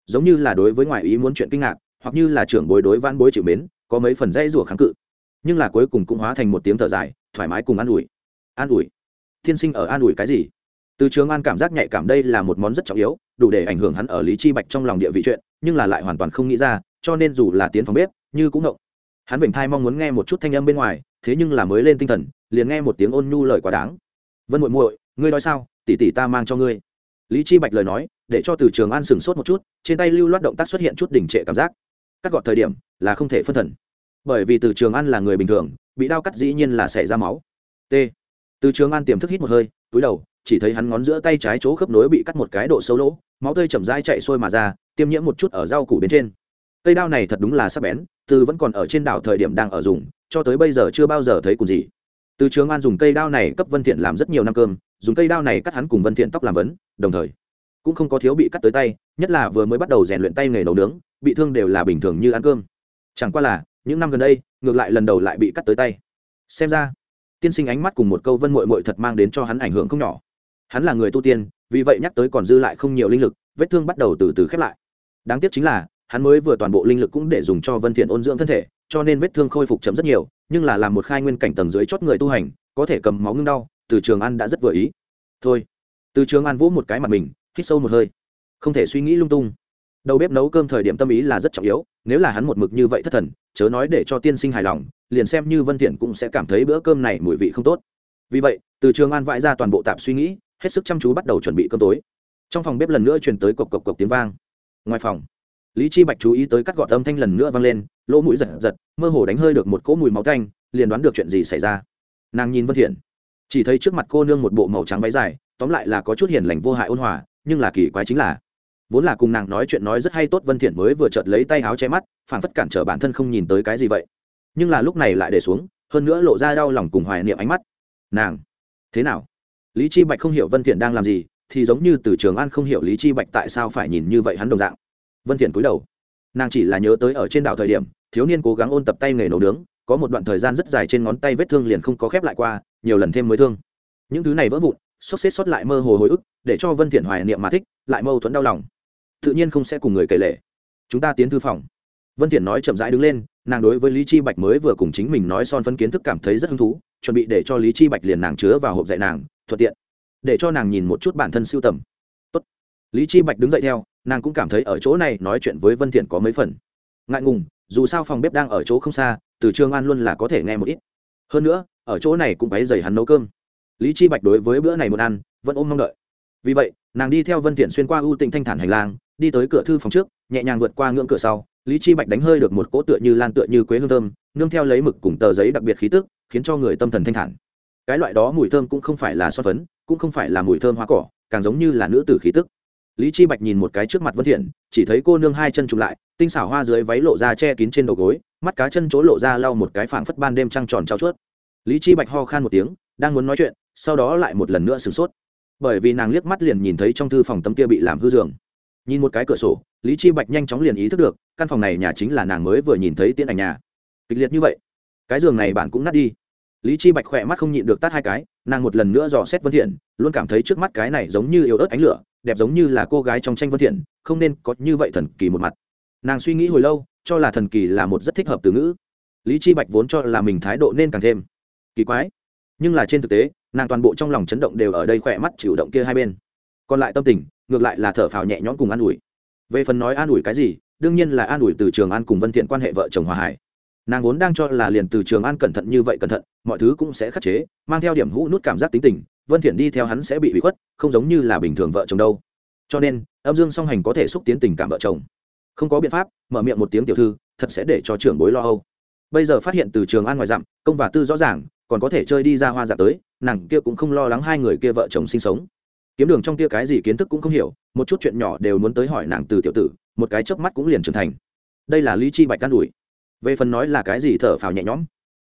Giống như là đối với ngoại ý muốn chuyện kinh ngạc, hoặc như là trưởng bối đối van bối chịu mến, có mấy phần dây rủa kháng cự. Nhưng là cuối cùng cũng hóa thành một tiếng thở dài, thoải mái cùng an ủi. An ủi? Thiên sinh ở an ủi cái gì? Từ trường an cảm giác nhạy cảm đây là một món rất trọng yếu, đủ để ảnh hưởng hắn ở lý chi bạch trong lòng địa vị chuyện, nhưng là lại hoàn toàn không nghĩ ra, cho nên dù là tiến phòng bếp, như cũng ngộng. Hắn bình thai mong muốn nghe một chút thanh âm bên ngoài, thế nhưng là mới lên tinh thần, liền nghe một tiếng ôn nhu lời quá đáng. Vân muội muội, ngươi nói sao? Tỷ tỷ ta mang cho ngươi lý chi bạch lời nói, để cho từ trường an sừng sốt một chút, trên tay lưu loát động tác xuất hiện chút đỉnh trệ cảm giác. Cắt gọt thời điểm, là không thể phân thần. Bởi vì từ trường an là người bình thường, bị đau cắt dĩ nhiên là xảy ra máu. T. Từ trường an tiềm thức hít một hơi, túi đầu, chỉ thấy hắn ngón giữa tay trái chỗ khớp nối bị cắt một cái độ sâu lỗ, máu tươi chậm rãi chạy sôi mà ra, tiêm nhiễm một chút ở rau củ bên trên. Cây đao này thật đúng là sắc bén, từ vẫn còn ở trên đảo thời điểm đang ở dùng, cho tới bây giờ chưa bao giờ thấy cùng gì. Từ trường an dùng cây đao này cấp vân thiện làm rất nhiều năm cơm dùng cây đao này cắt hắn cùng vân thiện tóc làm vấn, đồng thời cũng không có thiếu bị cắt tới tay, nhất là vừa mới bắt đầu rèn luyện tay nghề nấu nướng, bị thương đều là bình thường như ăn cơm. Chẳng qua là, những năm gần đây, ngược lại lần đầu lại bị cắt tới tay. Xem ra, tiên sinh ánh mắt cùng một câu vân mội mội thật mang đến cho hắn ảnh hưởng không nhỏ. Hắn là người tu tiên, vì vậy nhắc tới còn dư lại không nhiều linh lực, vết thương bắt đầu từ từ khép lại. Đáng tiếc chính là, hắn mới vừa toàn bộ linh lực cũng để dùng cho vân thiện ôn dưỡng thân thể, cho nên vết thương khôi phục chậm rất nhiều, nhưng là làm một khai nguyên cảnh tầng dưới chót người tu hành, có thể cầm máu ngưng đau từ trường an đã rất vừa ý. Thôi, từ trường an vỗ một cái mặt mình, hít sâu một hơi. Không thể suy nghĩ lung tung. Đầu bếp nấu cơm thời điểm tâm ý là rất trọng yếu, nếu là hắn một mực như vậy thất thần, chớ nói để cho tiên sinh hài lòng, liền xem như vân thiện cũng sẽ cảm thấy bữa cơm này mùi vị không tốt. Vì vậy, từ trường an vãi ra toàn bộ tạp suy nghĩ, hết sức chăm chú bắt đầu chuẩn bị cơm tối. Trong phòng bếp lần nữa truyền tới cộc cộc cộc tiếng vang. Ngoài phòng, lý chi bạch chú ý tới cắt gọt âm thanh lần nữa vang lên, lỗ mũi giật giật, mơ hồ đánh hơi được một cỗ mùi máu tanh, liền đoán được chuyện gì xảy ra. Nàng nhìn vân thiện chỉ thấy trước mặt cô nương một bộ màu trắng váy dài, tóm lại là có chút hiền lành vô hại ôn hòa, nhưng là kỳ quái chính là, vốn là cùng nàng nói chuyện nói rất hay tốt vân thiện mới vừa chợt lấy tay áo che mắt, phảng phất cản trở bản thân không nhìn tới cái gì vậy. Nhưng là lúc này lại để xuống, hơn nữa lộ ra đau lòng cùng hoài niệm ánh mắt. Nàng, thế nào? Lý chi bạch không hiểu vân thiện đang làm gì, thì giống như từ trường an không hiểu lý chi bạch tại sao phải nhìn như vậy hắn đồng dạng. Vân thiện cúi đầu. Nàng chỉ là nhớ tới ở trên đảo thời điểm, thiếu niên cố gắng ôn tập tay nghề nấu nướng, có một đoạn thời gian rất dài trên ngón tay vết thương liền không có khép lại qua nhiều lần thêm mới thương. Những thứ này vỡ vụn xót xếp xót lại mơ hồ hồi ức, để cho vân thiện hoài niệm mà thích, lại mâu thuẫn đau lòng. Tự nhiên không sẽ cùng người kể lể. Chúng ta tiến thư phòng. Vân thiện nói chậm rãi đứng lên, nàng đối với lý chi bạch mới vừa cùng chính mình nói son phân kiến thức cảm thấy rất hứng thú, chuẩn bị để cho lý chi bạch liền nàng chứa vào hộp dạy nàng, thuận tiện. Để cho nàng nhìn một chút bản thân siêu tầm. Tốt. lý chi bạch đứng dậy theo, nàng cũng cảm thấy ở chỗ này nói chuyện với vân thiện có mấy phần. Ngại ngùng, dù sao phòng bếp đang ở chỗ không xa, từ trường an luôn là có thể nghe một ít. Hơn nữa ở chỗ này cũng bấy dày hắn nấu cơm. Lý chi bạch đối với bữa này muốn ăn, vẫn ôm mong đợi. Vì vậy, nàng đi theo vân thiện xuyên qua ưu tịnh thanh thản hành lang, đi tới cửa thư phòng trước, nhẹ nhàng vượt qua ngưỡng cửa sau, lý chi bạch đánh hơi được một cỗ tựa như lan tựa như quế hương thơm, nương theo lấy mực cùng tờ giấy đặc biệt khí tức, khiến cho người tâm thần thanh thản. Cái loại đó mùi thơm cũng không phải là xoan phấn, cũng không phải là mùi thơm hoa cỏ, càng giống như là nữ tử khí tức. Lý chi bạch nhìn một cái trước mặt vân thiện, chỉ thấy cô nương hai chân trùng lại, tinh xảo hoa dưới váy lộ ra che kín trên đầu gối, mắt cá chân chỗ lộ ra lau một cái phảng phất ban đêm trăng tròn trao chuốt lý chi bạch ho khan một tiếng, đang muốn nói chuyện, sau đó lại một lần nữa sửng sốt. Bởi vì nàng liếc mắt liền nhìn thấy trong thư phòng tấm kia bị làm hư giường. Nhìn một cái cửa sổ, lý chi bạch nhanh chóng liền ý thức được, căn phòng này nhà chính là nàng mới vừa nhìn thấy tiễn ảnh nhà. Kịch liệt như vậy, cái giường này bạn cũng nát đi. Lý chi bạch khỏe mắt không nhịn được tát hai cái, nàng một lần nữa dò xét vân thiện, luôn cảm thấy trước mắt cái này giống như yếu ớt ánh lửa, đẹp giống như là cô gái trong tranh vân thiện, không nên có như vậy thần kỳ một mặt. Nàng suy nghĩ hồi lâu, cho là thần kỳ là một rất thích hợp từ ngữ. Lý chi bạch vốn cho là mình thái độ nên càng thêm kỳ quái. Nhưng là trên thực tế, nàng toàn bộ trong lòng chấn động đều ở đây khỏe mắt chịu động kia hai bên. Còn lại tâm tình, ngược lại là thở phào nhẹ nhõm cùng an ủi. Về phần nói an ủi cái gì, đương nhiên là an ủi từ trường an cùng vân thiện quan hệ vợ chồng hòa hải. Nàng vốn đang cho là liền từ trường an cẩn thận như vậy cẩn thận, mọi thứ cũng sẽ khắc chế, mang theo điểm hũ nút cảm giác tính tình, vân thiện đi theo hắn sẽ bị hủy khuất, không giống như là bình thường vợ chồng đâu. Cho nên, âm dương song hành có thể xúc tiến tình cảm vợ chồng. Không có biện pháp, mở miệng một tiếng tiểu thư, thật sẽ để cho trưởng bối lo âu. Bây giờ phát hiện từ trường an ngoài dặm, công và tư rõ ràng còn có thể chơi đi ra hoa dạ tới, nàng kia cũng không lo lắng hai người kia vợ chồng sinh sống. Kiếm đường trong kia cái gì kiến thức cũng không hiểu, một chút chuyện nhỏ đều muốn tới hỏi nàng từ tiểu tử, một cái chớp mắt cũng liền trưởng thành. Đây là lý chi bạch can đuổi về phần nói là cái gì thở phào nhẹ nhõm.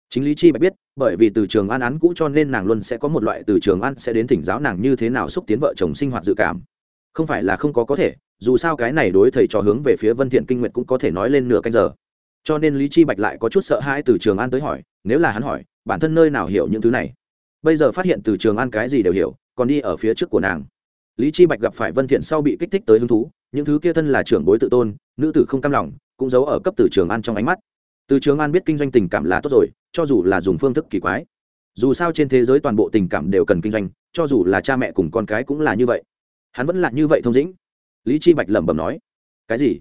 Chính lý chi bạch biết, bởi vì từ trường an án cũ cho nên nàng luôn sẽ có một loại từ trường an sẽ đến thỉnh giáo nàng như thế nào xúc tiến vợ chồng sinh hoạt dự cảm. Không phải là không có có thể, dù sao cái này đối thầy trò hướng về phía vân thiện kinh nguyệt cũng có thể nói lên nửa canh giờ. Cho nên lý chi bạch lại có chút sợ hãi từ trường an tới hỏi nếu là hắn hỏi, bản thân nơi nào hiểu những thứ này? Bây giờ phát hiện từ trường an cái gì đều hiểu, còn đi ở phía trước của nàng. Lý chi bạch gặp phải vân thiện sau bị kích thích tới hứng thú, những thứ kia thân là trưởng bối tự tôn, nữ tử không cam lòng, cũng giấu ở cấp từ trường an trong ánh mắt. Từ trường an biết kinh doanh tình cảm là tốt rồi, cho dù là dùng phương thức kỳ quái. Dù sao trên thế giới toàn bộ tình cảm đều cần kinh doanh, cho dù là cha mẹ cùng con cái cũng là như vậy. Hắn vẫn là như vậy thông dĩnh. Lý chi bạch lẩm bẩm nói, cái gì?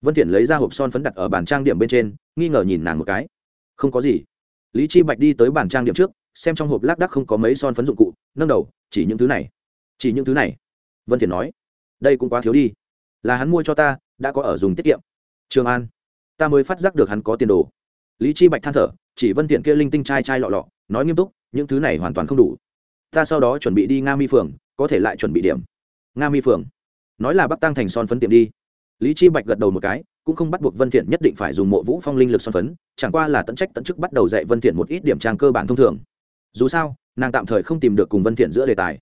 Vân thiện lấy ra hộp son phấn đặt ở bàn trang điểm bên trên, nghi ngờ nhìn nàng một cái. Không có gì lý chi bạch đi tới bàn trang điểm trước, xem trong hộp lác đác không có mấy son phấn dụng cụ, nâng đầu, chỉ những thứ này, chỉ những thứ này. Vân thiện nói, đây cũng quá thiếu đi. Là hắn mua cho ta, đã có ở dùng tiết kiệm. Trường an, ta mới phát giác được hắn có tiền đồ. Lý chi bạch than thở, chỉ vân thiện kia linh tinh trai trai lọ lọ, nói nghiêm túc, những thứ này hoàn toàn không đủ. Ta sau đó chuẩn bị đi nga mi phường, có thể lại chuẩn bị điểm. Nga mi phường, nói là bắc tăng thành son phấn tiệm đi. Lý chi bạch gật đầu một cái cũng không bắt buộc vân thiện nhất định phải dùng mộ vũ phong linh lực son phấn, chẳng qua là tận trách tận chức bắt đầu dạy vân thiện một ít điểm trang cơ bản thông thường. Dù sao, nàng tạm thời không tìm được cùng vân thiện giữa đề tài.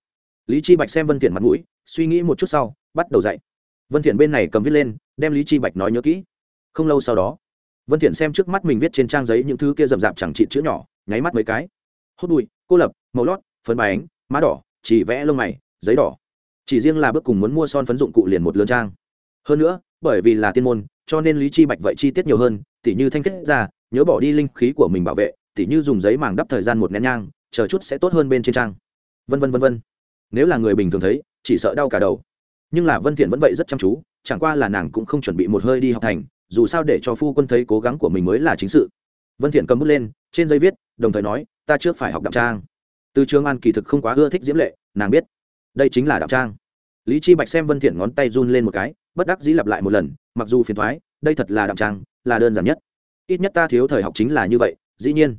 Lý chi bạch xem vân thiện mặt mũi, suy nghĩ một chút sau, bắt đầu dạy. Vân thiện bên này cầm viết lên, đem lý chi bạch nói nhớ kỹ. Không lâu sau đó, vân thiện xem trước mắt mình viết trên trang giấy những thứ kia rậm rạp chẳng trị chữ nhỏ, nháy mắt mấy cái. Hốt bụi, cô lập, màu lót, phấn bài ánh má đỏ, chỉ vẽ lông mày, giấy đỏ. Chỉ riêng là bước cùng muốn mua son phấn dụng cụ liền một lương trang. Hơn nữa bởi vì là tiên môn, cho nên lý chi bạch vậy chi tiết nhiều hơn, tỉ như thanh kết ra, nhớ bỏ đi linh khí của mình bảo vệ, tỉ như dùng giấy màng đắp thời gian một nén nhang, chờ chút sẽ tốt hơn bên trên trang. Vân vân vân vân. Nếu là người bình thường thấy, chỉ sợ đau cả đầu. Nhưng là vân thiện vẫn vậy rất chăm chú, chẳng qua là nàng cũng không chuẩn bị một hơi đi học thành, dù sao để cho phu quân thấy cố gắng của mình mới là chính sự. Vân thiện cầm bút lên, trên giấy viết, đồng thời nói, ta trước phải học đạm trang. Từ trường an kỳ thực không quá ưa thích diễm lệ, nàng biết, đây chính là đạm trang. Lý chi bạch xem vân thiện ngón tay run lên một cái bất đắc dĩ lặp lại một lần mặc dù phiền thoái, đây thật là đạm trang là đơn giản nhất. Ít nhất ta thiếu thời học chính là như vậy dĩ nhiên.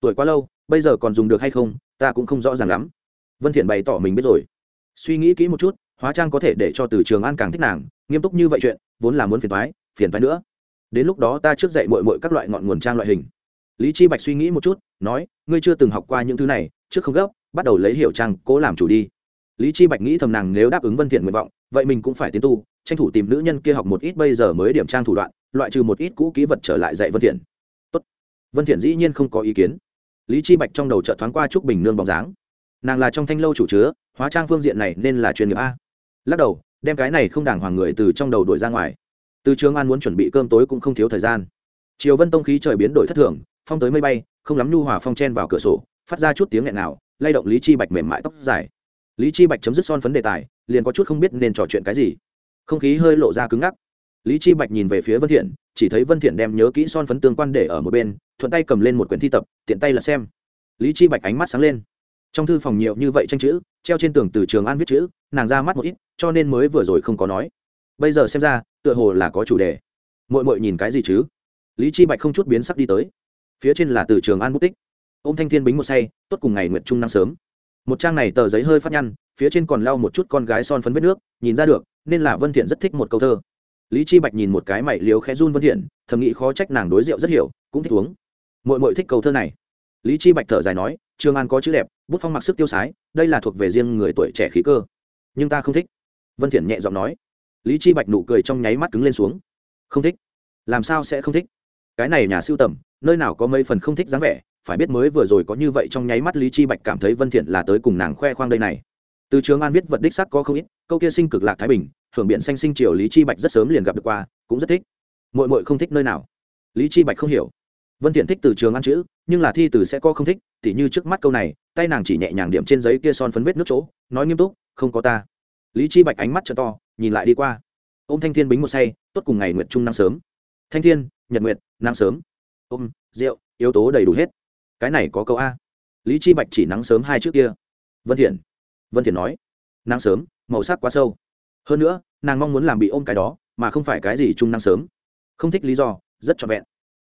Tuổi quá lâu bây giờ còn dùng được hay không ta cũng không rõ ràng lắm. Vân thiện bày tỏ mình biết rồi. Suy nghĩ kỹ một chút hóa trang có thể để cho từ trường an càng thích nàng nghiêm túc như vậy chuyện vốn là muốn phiền thoái, phiền thoái nữa. Đến lúc đó ta trước dạy muội muội các loại ngọn nguồn trang loại hình. Lý chi bạch suy nghĩ một chút nói ngươi chưa từng học qua những thứ này trước không gấp bắt đầu lấy hiểu trang cố làm chủ đi. Lý chi bạch nghĩ thầm nàng nếu đáp ứng vân thiện nguyện vọng vậy mình cũng phải tiến tu tranh thủ tìm nữ nhân kia học một ít bây giờ mới điểm trang thủ đoạn, loại trừ một ít cũ kỹ vật trở lại dạy vân thiện. Tốt. Vân thiện dĩ nhiên không có ý kiến. Lý chi bạch trong đầu chợt thoáng qua trúc bình nương bóng dáng. Nàng là trong thanh lâu chủ chứa, hóa trang phương diện này nên là chuyên nghiệp a. Lắc đầu, đem cái này không đàng hoàng người từ trong đầu đuổi ra ngoài. Từ trường an muốn chuẩn bị cơm tối cũng không thiếu thời gian. Chiều vân tông khí trời biến đổi thất thường, phong tới mây bay, không lắm nhu hòa phong chen vào cửa sổ, phát ra chút tiếng nghẹn nào lay động lý chi bạch mềm mại tóc dài. Lý chi bạch chấm dứt son phấn đề tài, liền có chút không biết nên trò chuyện cái gì không khí hơi lộ ra cứng ngắc. Lý chi bạch nhìn về phía vân thiện, chỉ thấy vân thiện đem nhớ kỹ son phấn tương quan để ở một bên, thuận tay cầm lên một quyển thi tập, tiện tay là xem. Lý chi bạch ánh mắt sáng lên. Trong thư phòng nhiều như vậy tranh chữ, treo trên tường từ trường an viết chữ, nàng ra mắt một ít, cho nên mới vừa rồi không có nói. Bây giờ xem ra, tựa hồ là có chủ đề. Muội muội nhìn cái gì chứ? Lý chi bạch không chút biến sắc đi tới. Phía trên là từ trường an bút tích. Ô m thanh thiên bính một say, tốt cùng ngày nguyệt trung năng sớm. Một trang này tờ giấy hơi phát nhăn, phía trên còn lau một chút con gái son phấn vết nước, nhìn ra được nên là vân thiện rất thích một câu thơ. Lý chi bạch nhìn một cái mày liếu khẽ run vân thiện, thầm nghĩ khó trách nàng đối rượu rất hiểu, cũng thích uống. Muội muội thích câu thơ này. Lý chi bạch thở dài nói, trường an có chữ đẹp, bút phong mặc sức tiêu sái, đây là thuộc về riêng người tuổi trẻ khí cơ. Nhưng ta không thích. Vân thiện nhẹ giọng nói. Lý chi bạch nụ cười trong nháy mắt cứng lên xuống. Không thích. Làm sao sẽ không thích? Cái này nhà siêu tầm, nơi nào có mấy phần không thích dáng vẻ, phải biết mới vừa rồi có như vậy trong nháy mắt lý chi bạch cảm thấy vân thiện là tới cùng nàng khoe khoang đây này. Từ trường an viết vật đích sắc có không ít, câu kia sinh cực lạc thái bình hưởng biện xanh sinh triều lý chi bạch rất sớm liền gặp được qua, cũng rất thích. Mội mội không thích nơi nào. Lý chi bạch không hiểu. Vân thiện thích từ trường ăn chữ, nhưng là thi từ sẽ có không thích, tỉ như trước mắt câu này, tay nàng chỉ nhẹ nhàng điểm trên giấy kia son phấn vết nước chỗ, nói nghiêm túc, không có ta. Lý chi bạch ánh mắt trợ to, nhìn lại đi qua. Ôm thanh thiên bính một say, tốt cùng ngày nguyệt trung nắng sớm. Thanh thiên, nhật nguyệt, nắng sớm. Ôm, rượu, yếu tố đầy đủ hết. Cái này có câu a. Lý chi bạch chỉ nắng sớm hai trước kia. Vân thiện vân thiện nói, nắng sớm, màu sắc quá sâu hơn nữa, nàng mong muốn làm bị ôm cái đó, mà không phải cái gì trung năng sớm. Không thích lý do, rất trọn vẹn.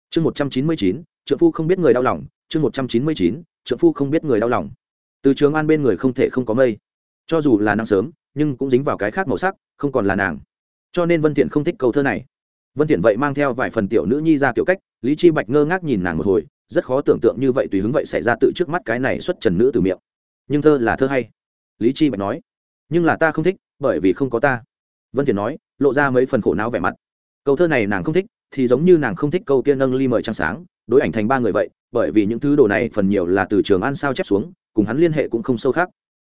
Chương một trăm chín mươi chín trợ phu không biết người đau lòng. Chương một trăm chín mươi chín trợ phu không biết người đau lòng. Từ trường an bên người không thể không có mây. Cho dù là nắng sớm, nhưng cũng dính vào cái khác màu sắc, không còn là nàng. Cho nên vân thiện không thích câu thơ này. Vân thiện vậy mang theo vài phần tiểu nữ nhi ra kiểu cách, lý chi bạch ngơ ngác nhìn nàng một hồi, rất khó tưởng tượng như vậy tùy hứng vậy xảy ra tự trước mắt cái này xuất trần nữ từ miệng. Nhưng thơ là thơ hay. Lý chi bạch nói, nhưng là ta không thích bởi vì không có ta. Vân thiền nói, lộ ra mấy phần khổ não vẻ mặt. Câu thơ này nàng không thích, thì giống như nàng không thích câu kia nâng ly mời trăng sáng, đối ảnh thành ba người vậy, bởi vì những thứ đồ này phần nhiều là từ trường an sao chép xuống, cùng hắn liên hệ cũng không sâu khác.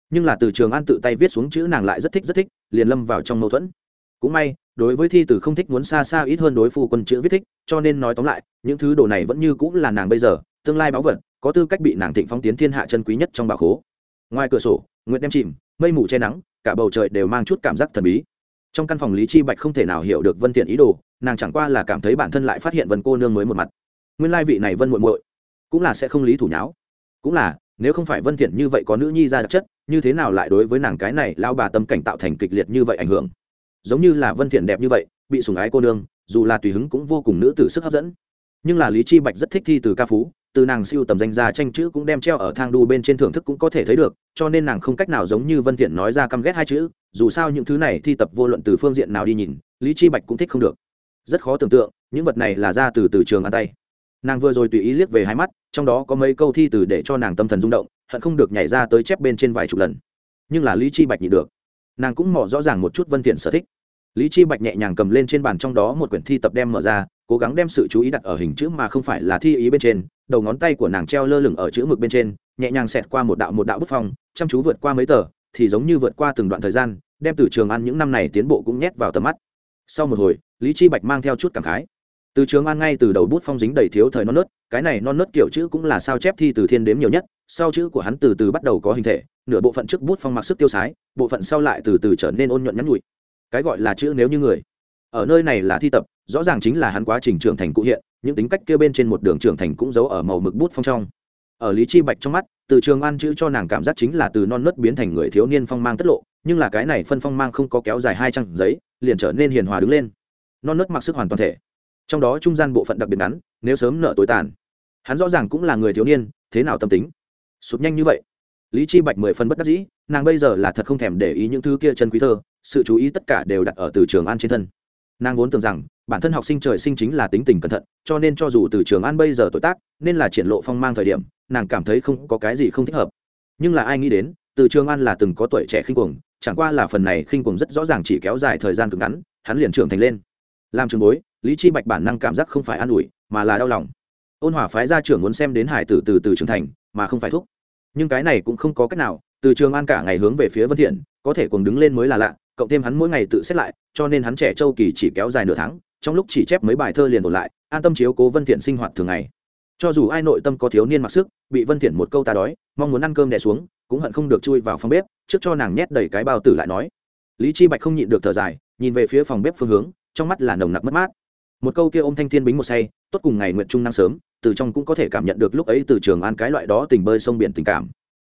Nhưng là từ trường an tự tay viết xuống chữ nàng lại rất thích rất thích, liền lâm vào trong mâu thuẫn. Cũng may, đối với thi từ không thích muốn xa xa ít hơn đối phu quân chữ viết thích, cho nên nói tóm lại, những thứ đồ này vẫn như cũng là nàng bây giờ, tương lai báu vật, có tư cách bị nàng thịnh phong tiến thiên hạ chân quý nhất trong bà khố. Ngoài cửa sổ, nguyệt đem chìm, mây mù che nắng cả bầu trời đều mang chút cảm giác thần bí. Trong căn phòng lý chi bạch không thể nào hiểu được vân thiện ý đồ, nàng chẳng qua là cảm thấy bản thân lại phát hiện vân cô nương mới một mặt. Nguyên lai vị này vân muội muội cũng là sẽ không lý thủ nháo. Cũng là, nếu không phải vân thiện như vậy có nữ nhi ra đặc chất, như thế nào lại đối với nàng cái này lao bà tâm cảnh tạo thành kịch liệt như vậy ảnh hưởng? Giống như là vân thiện đẹp như vậy, bị sủng ái cô nương, dù là tùy hứng cũng vô cùng nữ tử sức hấp dẫn nhưng là lý chi bạch rất thích thi từ ca phú, từ nàng siêu tầm danh gia tranh chữ cũng đem treo ở thang đu bên trên thưởng thức cũng có thể thấy được, cho nên nàng không cách nào giống như vân thiện nói ra căm ghét hai chữ, dù sao những thứ này thi tập vô luận từ phương diện nào đi nhìn, lý chi bạch cũng thích không được. Rất khó tưởng tượng, những vật này là ra từ từ trường ăn tay. Nàng vừa rồi tùy ý liếc về hai mắt, trong đó có mấy câu thi từ để cho nàng tâm thần rung động, hận không được nhảy ra tới chép bên trên vài chục lần. Nhưng là lý chi bạch nhị được. Nàng cũng mò rõ ràng một chút vân thiện sở thích lý chi bạch nhẹ nhàng cầm lên trên bàn trong đó một quyển thi tập đem mở ra, cố gắng đem sự chú ý đặt ở hình chữ mà không phải là thi ý bên trên, đầu ngón tay của nàng treo lơ lửng ở chữ mực bên trên, nhẹ nhàng xẹt qua một đạo một đạo bút phong, chăm chú vượt qua mấy tờ, thì giống như vượt qua từng đoạn thời gian, đem từ trường ăn những năm này tiến bộ cũng nhét vào tầm mắt. Sau một hồi, lý chi bạch mang theo chút cảm khái. Từ trường an ngay từ đầu bút phong dính đầy thiếu thời non nớt, cái này non nớt kiểu chữ cũng là sao chép thi từ thiên đếm nhiều nhất, sau chữ của hắn từ từ bắt đầu có hình thể, nửa bộ phận trước bút phong mặc sức tiêu sái, bộ phận sau lại từ từ trở nên ôn nhuận nhắn nhụi cái gọi là chữ nếu như người. Ở nơi này là thi tập, rõ ràng chính là hắn quá trình trưởng thành cụ hiện, những tính cách kia bên trên một đường trưởng thành cũng giấu ở màu mực bút phong trong. Ở lý chi bạch trong mắt, từ trường an chữ cho nàng cảm giác chính là từ non nớt biến thành người thiếu niên phong mang tất lộ, nhưng là cái này phân phong mang không có kéo dài hai trang giấy, liền trở nên hiền hòa đứng lên. Non nớt mặc sức hoàn toàn thể. Trong đó trung gian bộ phận đặc biệt ngắn, nếu sớm nợ tối tàn. Hắn rõ ràng cũng là người thiếu niên, thế nào tâm tính? Sụp nhanh như vậy. Lý chi bạch mười phần bất đắc dĩ, nàng bây giờ là thật không thèm để ý những thứ kia chân quý thơ sự chú ý tất cả đều đặt ở từ trường an trên thân. Nàng vốn tưởng rằng, bản thân học sinh trời sinh chính là tính tình cẩn thận, cho nên cho dù từ trường an bây giờ tuổi tác, nên là triển lộ phong mang thời điểm, nàng cảm thấy không có cái gì không thích hợp. Nhưng là ai nghĩ đến, từ trường an là từng có tuổi trẻ khinh cuồng, chẳng qua là phần này khinh cuồng rất rõ ràng chỉ kéo dài thời gian cực ngắn, hắn liền trưởng thành lên. Làm trường bối, lý chi bạch bản năng cảm giác không phải an ủi, mà là đau lòng. Ôn hòa phái gia trưởng muốn xem đến hải tử từ từ trưởng thành, mà không phải thúc. Nhưng cái này cũng không có cách nào, từ trường an cả ngày hướng về phía vân thiện, có thể cùng đứng lên mới là lạ cộng thêm hắn mỗi ngày tự xét lại, cho nên hắn trẻ châu kỳ chỉ kéo dài nửa tháng, trong lúc chỉ chép mấy bài thơ liền ổn lại, an tâm chiếu cố vân thiện sinh hoạt thường ngày. Cho dù ai nội tâm có thiếu niên mặc sức, bị vân thiện một câu ta đói, mong muốn ăn cơm đè xuống, cũng hận không được chui vào phòng bếp, trước cho nàng nhét đầy cái bao tử lại nói. Lý chi bạch không nhịn được thở dài, nhìn về phía phòng bếp phương hướng, trong mắt là nồng nặc mất mát. Một câu kia ôm thanh thiên bính một say, tốt cùng ngày nguyện trung năng sớm, từ trong cũng có thể cảm nhận được lúc ấy từ trường an cái loại đó tình bơi sông biển tình cảm.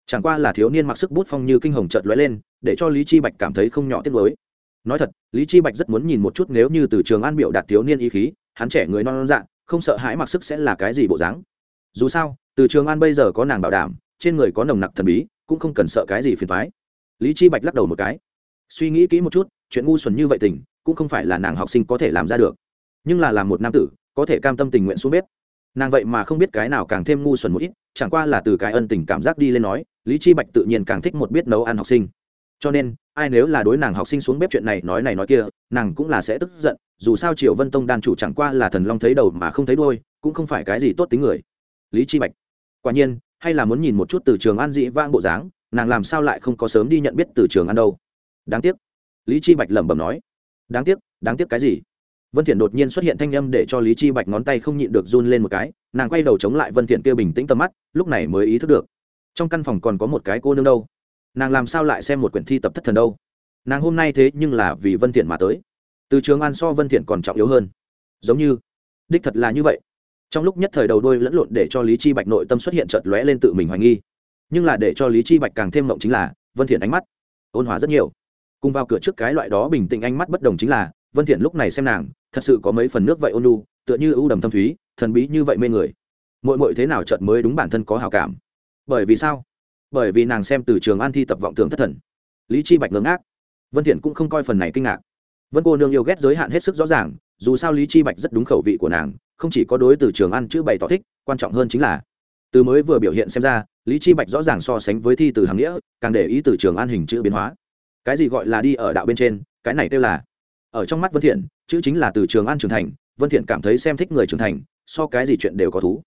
Chẳng qua là thiếu niên mặc sức bút phong như kinh hồng chợt lóe lên để cho lý chi bạch cảm thấy không nhỏ tiếc nuối. Nói thật, lý chi bạch rất muốn nhìn một chút nếu như từ trường an biểu đạt thiếu niên ý khí, hắn trẻ người non non dạng không sợ hãi mặc sức sẽ là cái gì bộ dáng. Dù sao, từ trường an bây giờ có nàng bảo đảm, trên người có nồng nặc thần bí, cũng không cần sợ cái gì phiền toái. Lý chi bạch lắc đầu một cái. Suy nghĩ kỹ một chút, chuyện ngu xuẩn như vậy tình, cũng không phải là nàng học sinh có thể làm ra được. Nhưng là làm một nam tử, có thể cam tâm tình nguyện xuống bếp. Nàng vậy mà không biết cái nào càng thêm ngu xuẩn một ít, chẳng qua là từ cái ân tình cảm giác đi lên nói, lý chi bạch tự nhiên càng thích một biết nấu ăn học sinh cho nên, ai nếu là đối nàng học sinh xuống bếp chuyện này nói này nói kia, nàng cũng là sẽ tức giận, dù sao triều vân tông đan chủ chẳng qua là thần long thấy đầu mà không thấy đuôi, cũng không phải cái gì tốt tính người. Lý chi bạch. Quả nhiên, hay là muốn nhìn một chút từ trường an dị vang bộ dáng, nàng làm sao lại không có sớm đi nhận biết từ trường an đâu? Đáng tiếc. Lý chi bạch lẩm bẩm nói. Đáng tiếc đáng tiếc cái gì? Vân thiện đột nhiên xuất hiện thanh âm để cho lý chi bạch ngón tay không nhịn được run lên một cái, nàng quay đầu chống lại vân thiện kia bình tĩnh tầm mắt, lúc này mới ý thức được. Trong căn phòng còn có một cái cô nương đâu? Nàng làm sao lại xem một quyển thi tập thất thần đâu? Nàng hôm nay thế nhưng là vì vân thiện mà tới. Từ trường an so vân thiện còn trọng yếu hơn. Giống như, đích thật là như vậy. Trong lúc nhất thời đầu đôi lẫn lộn để cho lý chi bạch nội tâm xuất hiện chợt lóe lên tự mình hoài nghi. Nhưng là để cho lý chi bạch càng thêm mộng chính là, vân thiện ánh mắt ôn hòa rất nhiều. Cùng vào cửa trước cái loại đó bình tĩnh ánh mắt bất đồng chính là, vân thiện lúc này xem nàng, thật sự có mấy phần nước vậy ôn nhu, tựa như ưu đầm thâm thúy, thần bí như vậy mê người. Muội muội thế nào chợt mới đúng bản thân có hảo cảm? Bởi vì sao? Bởi vì nàng xem từ trường an thi tập vọng tưởng thất thần. Lý chi bạch ngớ ngác. Vân thiện cũng không coi phần này kinh ngạc. Vân cô nương yêu ghét giới hạn hết sức rõ ràng, dù sao lý chi bạch rất đúng khẩu vị của nàng, không chỉ có đối từ trường an chữ bày tỏ thích, quan trọng hơn chính là, từ mới vừa biểu hiện xem ra, lý chi bạch rõ ràng so sánh với thi từ hàng nghĩa, càng để ý từ trường an hình chữ biến hóa. Cái gì gọi là đi ở đạo bên trên, cái này kêu là, ở trong mắt vân thiện, chữ chính là từ trường an trưởng thành, vân thiện cảm thấy xem thích người trưởng thành, so cái gì chuyện đều có thú.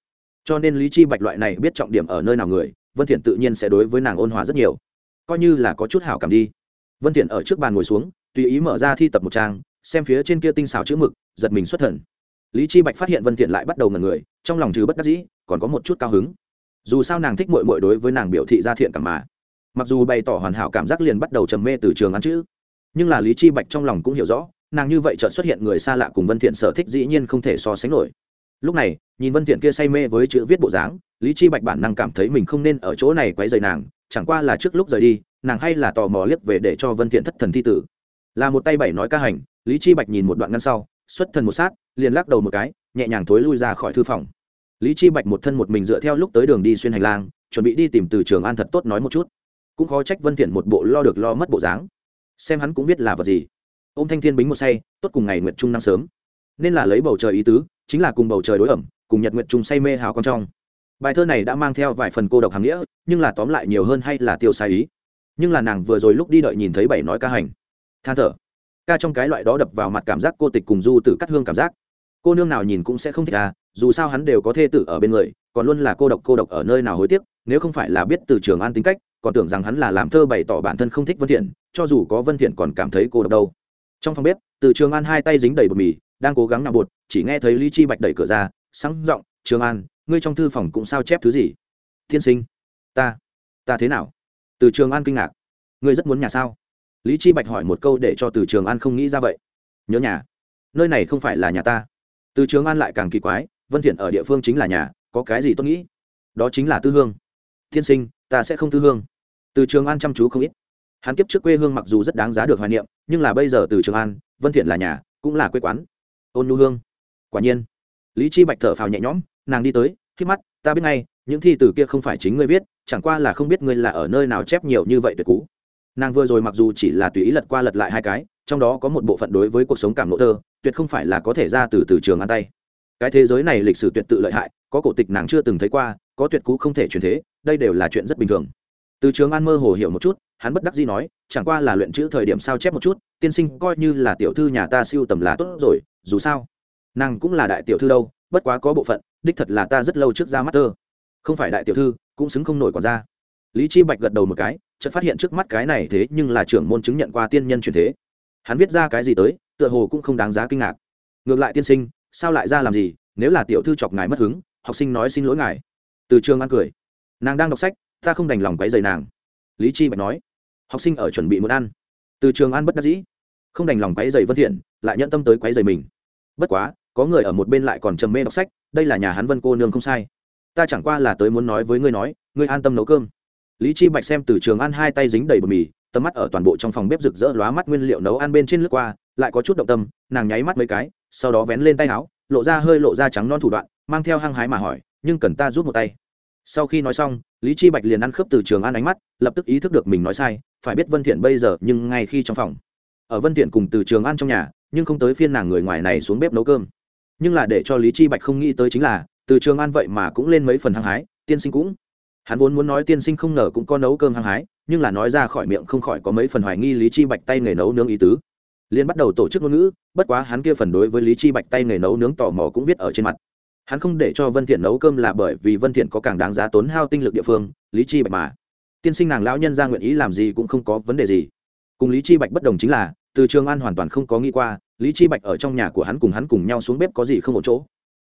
Cho nên lý chi bạch loại này biết trọng điểm ở nơi nào người vân thiện tự nhiên sẽ đối với nàng ôn hòa rất nhiều. Coi như là có chút hảo cảm đi. Vân thiện ở trước bàn ngồi xuống, tùy ý mở ra thi tập một trang, xem phía trên kia tinh xảo chữ mực, giật mình xuất thần. Lý chi bạch phát hiện vân thiện lại bắt đầu ngẩn người, trong lòng trừ bất đắc dĩ, còn có một chút cao hứng. Dù sao nàng thích muội muội đối với nàng biểu thị ra thiện cảm mà. Mặc dù bày tỏ hoàn hảo cảm giác liền bắt đầu trầm mê từ trường ăn chữ. Nhưng là lý chi bạch trong lòng cũng hiểu rõ, nàng như vậy chợt xuất hiện người xa lạ cùng vân thiện sở thích dĩ nhiên không thể so sánh nổi lúc này, nhìn vân thiện kia say mê với chữ viết bộ dáng, lý chi bạch bản năng cảm thấy mình không nên ở chỗ này quấy rầy nàng, chẳng qua là trước lúc rời đi, nàng hay là tò mò liếc về để cho vân thiện thất thần thi tử. Là một tay bảy nói ca hành, lý chi bạch nhìn một đoạn ngăn sau, xuất thần một sát, liền lắc đầu một cái, nhẹ nhàng thối lui ra khỏi thư phòng. Lý chi bạch một thân một mình dựa theo lúc tới đường đi xuyên hành lang, chuẩn bị đi tìm từ trường an thật tốt nói một chút. Cũng khó trách vân thiện một bộ lo được lo mất bộ dáng. Xem hắn cũng biết là vật gì. Ôm thanh thiên bính một say, tốt cùng ngày nguyệt trung năng sớm. Nên là lấy bầu trời ý tứ chính là cùng bầu trời đối ẩm, cùng nhật nguyệt trùng say mê hào con trong. Bài thơ này đã mang theo vài phần cô độc hàm nghĩa, nhưng là tóm lại nhiều hơn hay là tiêu sai ý. Nhưng là nàng vừa rồi lúc đi đợi nhìn thấy bảy nói ca hành. Than thở. Ca trong cái loại đó đập vào mặt cảm giác cô tịch cùng du tử cắt hương cảm giác. Cô nương nào nhìn cũng sẽ không thích à dù sao hắn đều có thê tử ở bên người, còn luôn là cô độc cô độc ở nơi nào hối tiếc, nếu không phải là biết từ trường an tính cách, còn tưởng rằng hắn là làm thơ bày tỏ bản thân không thích vân thiện, cho dù có vân thiện còn cảm thấy cô độc đâu. Trong phòng bếp, từ trường an hai tay dính đầy bột mì đang cố gắng nào bột, chỉ nghe thấy lý chi bạch đẩy cửa ra, sáng giọng, trường an, ngươi trong thư phòng cũng sao chép thứ gì? Thiên sinh. Ta ta thế nào? Từ trường an kinh ngạc. Ngươi rất muốn nhà sao? Lý chi bạch hỏi một câu để cho từ trường an không nghĩ ra vậy. Nhớ nhà. Nơi này không phải là nhà ta. Từ trường an lại càng kỳ quái, vân thiện ở địa phương chính là nhà, có cái gì tốt nghĩ? Đó chính là tư hương. Thiên sinh, ta sẽ không tư hương. Từ trường an chăm chú không ít. Hắn kiếp trước quê hương mặc dù rất đáng giá được hoài niệm, nhưng là bây giờ từ trường an, vân thiện là nhà, cũng là quê quán ôn nhu hương. Quả nhiên, lý chi bạch thở phào nhẹ nhõm, nàng đi tới khi mắt, ta biết ngay, những thi từ kia không phải chính ngươi viết, chẳng qua là không biết ngươi là ở nơi nào chép nhiều như vậy tuyệt cú nàng vừa rồi mặc dù chỉ là tùy ý lật qua lật lại hai cái, trong đó có một bộ phận đối với cuộc sống cảm nộ thơ, tuyệt không phải là có thể ra từ từ trường ăn tay. Cái thế giới này lịch sử tuyệt tự lợi hại, có cổ tịch nàng chưa từng thấy qua, có tuyệt cú không thể truyền thế, đây đều là chuyện rất bình thường. Từ trường an mơ hồ hiểu một chút hắn bất đắc dĩ nói, chẳng qua là luyện chữ thời điểm sao chép một chút, tiên sinh coi như là tiểu thư nhà ta siêu tầm là tốt rồi, dù sao, nàng cũng là đại tiểu thư đâu, bất quá có bộ phận, đích thật là ta rất lâu trước ra mắt tơ. Không phải đại tiểu thư, cũng xứng không nổi còn ra. Lý chi bạch gật đầu một cái, chợt phát hiện trước mắt cái này thế nhưng là trưởng môn chứng nhận qua tiên nhân truyền thế. Hắn viết ra cái gì tới, tựa hồ cũng không đáng giá kinh ngạc. Ngược lại tiên sinh, sao lại ra làm gì, nếu là tiểu thư chọc ngài mất hứng, học sinh nói xin lỗi ngài. Từ trường ăn cười. Nàng đang đọc sách, ta không đành lòng quấy rầy nàng. Lý chi bạch nói học sinh ở chuẩn bị muốn ăn. Từ trường ăn bất đắc dĩ. Không đành lòng quấy giày vân thiện, lại nhận tâm tới quấy giày mình. Bất quá, có người ở một bên lại còn trầm mê đọc sách, đây là nhà hắn vân cô nương không sai. Ta chẳng qua là tới muốn nói với ngươi nói, ngươi an tâm nấu cơm. Lý chi bạch xem từ trường ăn hai tay dính đầy bột mì, tầm mắt ở toàn bộ trong phòng bếp rực rỡ lóa mắt nguyên liệu nấu ăn bên trên lướt qua, lại có chút động tâm, nàng nháy mắt mấy cái, sau đó vén lên tay áo, lộ ra hơi lộ ra trắng non thủ đoạn, mang theo hăng hái mà hỏi, nhưng cần ta giúp một tay? Sau khi nói xong, lý chi bạch liền ăn khớp từ trường ăn ánh mắt, lập tức ý thức được mình nói sai phải biết vân thiện bây giờ nhưng ngay khi trong phòng. Ở vân thiện cùng từ trường an trong nhà, nhưng không tới phiên nàng người ngoài này xuống bếp nấu cơm. Nhưng là để cho lý chi bạch không nghĩ tới chính là, từ trường an vậy mà cũng lên mấy phần hăng hái, tiên sinh cũng. Hắn vốn muốn nói tiên sinh không ngờ cũng có nấu cơm hăng hái, nhưng là nói ra khỏi miệng không khỏi có mấy phần hoài nghi lý chi bạch tay nghề nấu nướng ý tứ. Liền bắt đầu tổ chức ngôn ngữ, bất quá hắn kia phần đối với lý chi bạch tay nghề nấu nướng tò mò cũng viết ở trên mặt. Hắn không để cho vân thiện nấu cơm là bởi vì vân thiện có càng đáng giá tốn hao tinh lực địa phương, lý chi bạch mà tiên sinh nàng lão nhân ra nguyện ý làm gì cũng không có vấn đề gì. Cùng lý chi bạch bất đồng chính là, từ trường an hoàn toàn không có nghĩ qua, lý chi bạch ở trong nhà của hắn cùng hắn cùng nhau xuống bếp có gì không một chỗ.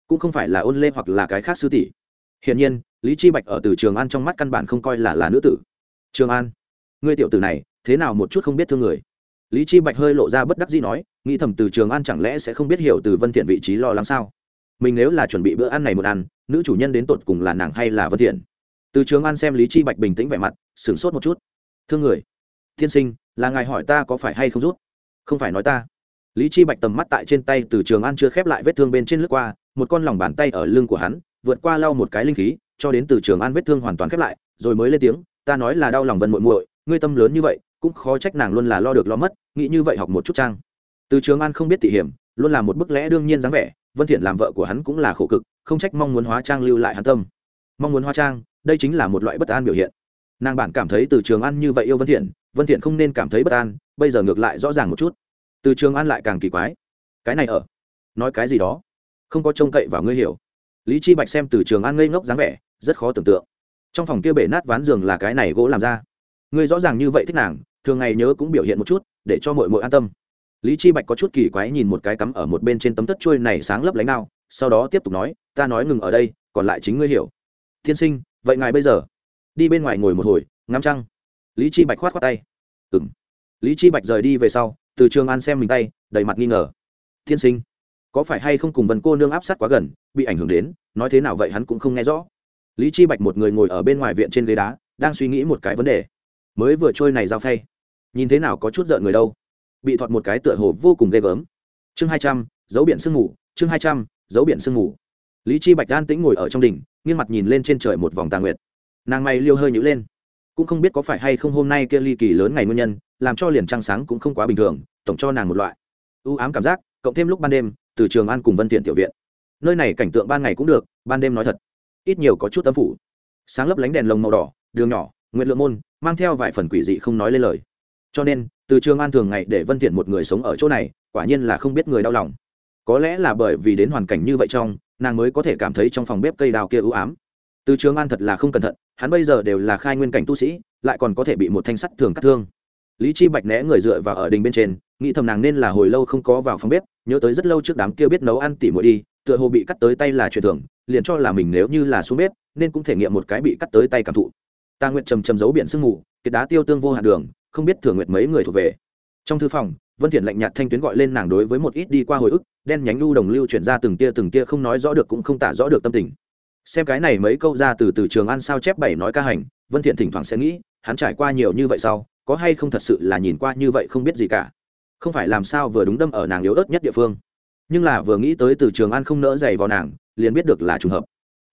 Cũng không phải là ôn lê hoặc là cái khác sư tỷ. Hiển nhiên, lý chi bạch ở từ trường an trong mắt căn bản không coi là là nữ tử. Trường an, ngươi tiểu tử này, thế nào một chút không biết thương người? Lý chi bạch hơi lộ ra bất đắc dĩ nói, nghĩ thầm từ trường an chẳng lẽ sẽ không biết hiểu từ vân thiện vị trí lo lắng sao? Mình nếu là chuẩn bị bữa ăn này một ăn, nữ chủ nhân đến tột cùng là nàng hay là vân thiện? Từ trường an xem lý chi bạch bình tĩnh vẻ mặt, sửng sốt một chút. Thương người thiên sinh, là ngài hỏi ta có phải hay không rút? Không phải nói ta. Lý chi bạch tầm mắt tại trên tay từ trường an chưa khép lại vết thương bên trên lướt qua, một con lòng bàn tay ở lưng của hắn, vượt qua lau một cái linh khí, cho đến từ trường an vết thương hoàn toàn khép lại, rồi mới lên tiếng, ta nói là đau lòng vân muội muội, ngươi tâm lớn như vậy, cũng khó trách nàng luôn là lo được lo mất, nghĩ như vậy học một chút trang từ trường an không biết tỉ hiểm, luôn là một bức lẽ đương nhiên dáng vẻ, vân thiện làm vợ của hắn cũng là khổ cực, không trách mong muốn hóa trang lưu lại hắn tâm. Mong muốn hóa trang đây chính là một loại bất an biểu hiện. Nàng bản cảm thấy từ trường an như vậy yêu vân thiện vân thiện không nên cảm thấy bất an, bây giờ ngược lại rõ ràng một chút. Từ trường an lại càng kỳ quái. Cái này ở? Nói cái gì đó? Không có trông cậy vào ngươi hiểu. Lý chi bạch xem từ trường an ngây ngốc dáng vẻ, rất khó tưởng tượng. Trong phòng kia bể nát ván giường là cái này gỗ làm ra. Ngươi rõ ràng như vậy thích nàng, thường ngày nhớ cũng biểu hiện một chút, để cho mọi mọi an tâm. Lý chi bạch có chút kỳ quái nhìn một cái cắm ở một bên trên tấm tất chuôi này sáng lấp lánh nào, sau đó tiếp tục nói, ta nói ngừng ở đây, còn lại chính ngươi hiểu. Thiên sinh vậy ngài bây giờ, đi bên ngoài ngồi một hồi, ngắm trăng. Lý chi bạch khoát khoát tay. Ừm. Lý chi bạch rời đi về sau, từ trường an xem mình tay, đầy mặt nghi ngờ. Thiên sinh, có phải hay không cùng vần cô nương áp sát quá gần, bị ảnh hưởng đến, nói thế nào vậy hắn cũng không nghe rõ. Lý chi bạch một người ngồi ở bên ngoài viện trên ghế đá, đang suy nghĩ một cái vấn đề. Mới vừa trôi này giao phay, nhìn thế nào có chút giận người đâu. Bị thọt một cái tựa hồ vô cùng ghê gớm. Chương hai trăm, dấu biển sương ngủ chương hai trăm, dấu biển sương ngủ lý chi bạch an tĩnh ngồi ở trong đỉnh, nghiêng mặt nhìn lên trên trời một vòng tà nguyệt. Nàng may liêu hơi nhữ lên. Cũng không biết có phải hay không hôm nay kia ly kỳ lớn ngày nguyên nhân, làm cho liền trăng sáng cũng không quá bình thường, tổng cho nàng một loại. Ưu ám cảm giác, cộng thêm lúc ban đêm, từ trường an cùng vân tiện tiểu viện. Nơi này cảnh tượng ban ngày cũng được, ban đêm nói thật, ít nhiều có chút tâm phủ. Sáng lấp lánh đèn lồng màu đỏ, đường nhỏ nguyện lượng môn, mang theo vài phần quỷ dị không nói lên lời. Cho nên, từ trường an thường ngày để vân tiện một người sống ở chỗ này, quả nhiên là không biết người đau lòng. Có lẽ là bởi vì đến hoàn cảnh như vậy trong nàng mới có thể cảm thấy trong phòng bếp cây đào kia ưu ám. Từ trường an thật là không cẩn thận, hắn bây giờ đều là khai nguyên cảnh tu sĩ, lại còn có thể bị một thanh sắt thường cắt thương. Lý chi bạch né người dựa vào ở đình bên trên, nghĩ thầm nàng nên là hồi lâu không có vào phòng bếp, nhớ tới rất lâu trước đám kia biết nấu ăn tỉ muội đi, tựa hồ bị cắt tới tay là chuyện thường, liền cho là mình nếu như là xuống bếp, nên cũng thể nghiệm một cái bị cắt tới tay cảm thụ. Ta nguyện trầm trầm giấu biển sương mù, kiệt đá tiêu tương vô hạn đường, không biết thường nguyện mấy người thuộc về. Trong thư phòng vân thiện lạnh nhạt thanh tuyến gọi lên nàng đối với một ít đi qua hồi ức, đen nhánh lưu đồng lưu chuyển ra từng tia từng tia không nói rõ được cũng không tả rõ được tâm tình. Xem cái này mấy câu ra từ từ trường ăn sao chép bảy nói ca hành, vân thiện thỉnh thoảng sẽ nghĩ, hắn trải qua nhiều như vậy sau, có hay không thật sự là nhìn qua như vậy không biết gì cả. Không phải làm sao vừa đúng đâm ở nàng yếu ớt nhất địa phương. Nhưng là vừa nghĩ tới từ trường an không nỡ dày vào nàng, liền biết được là trùng hợp.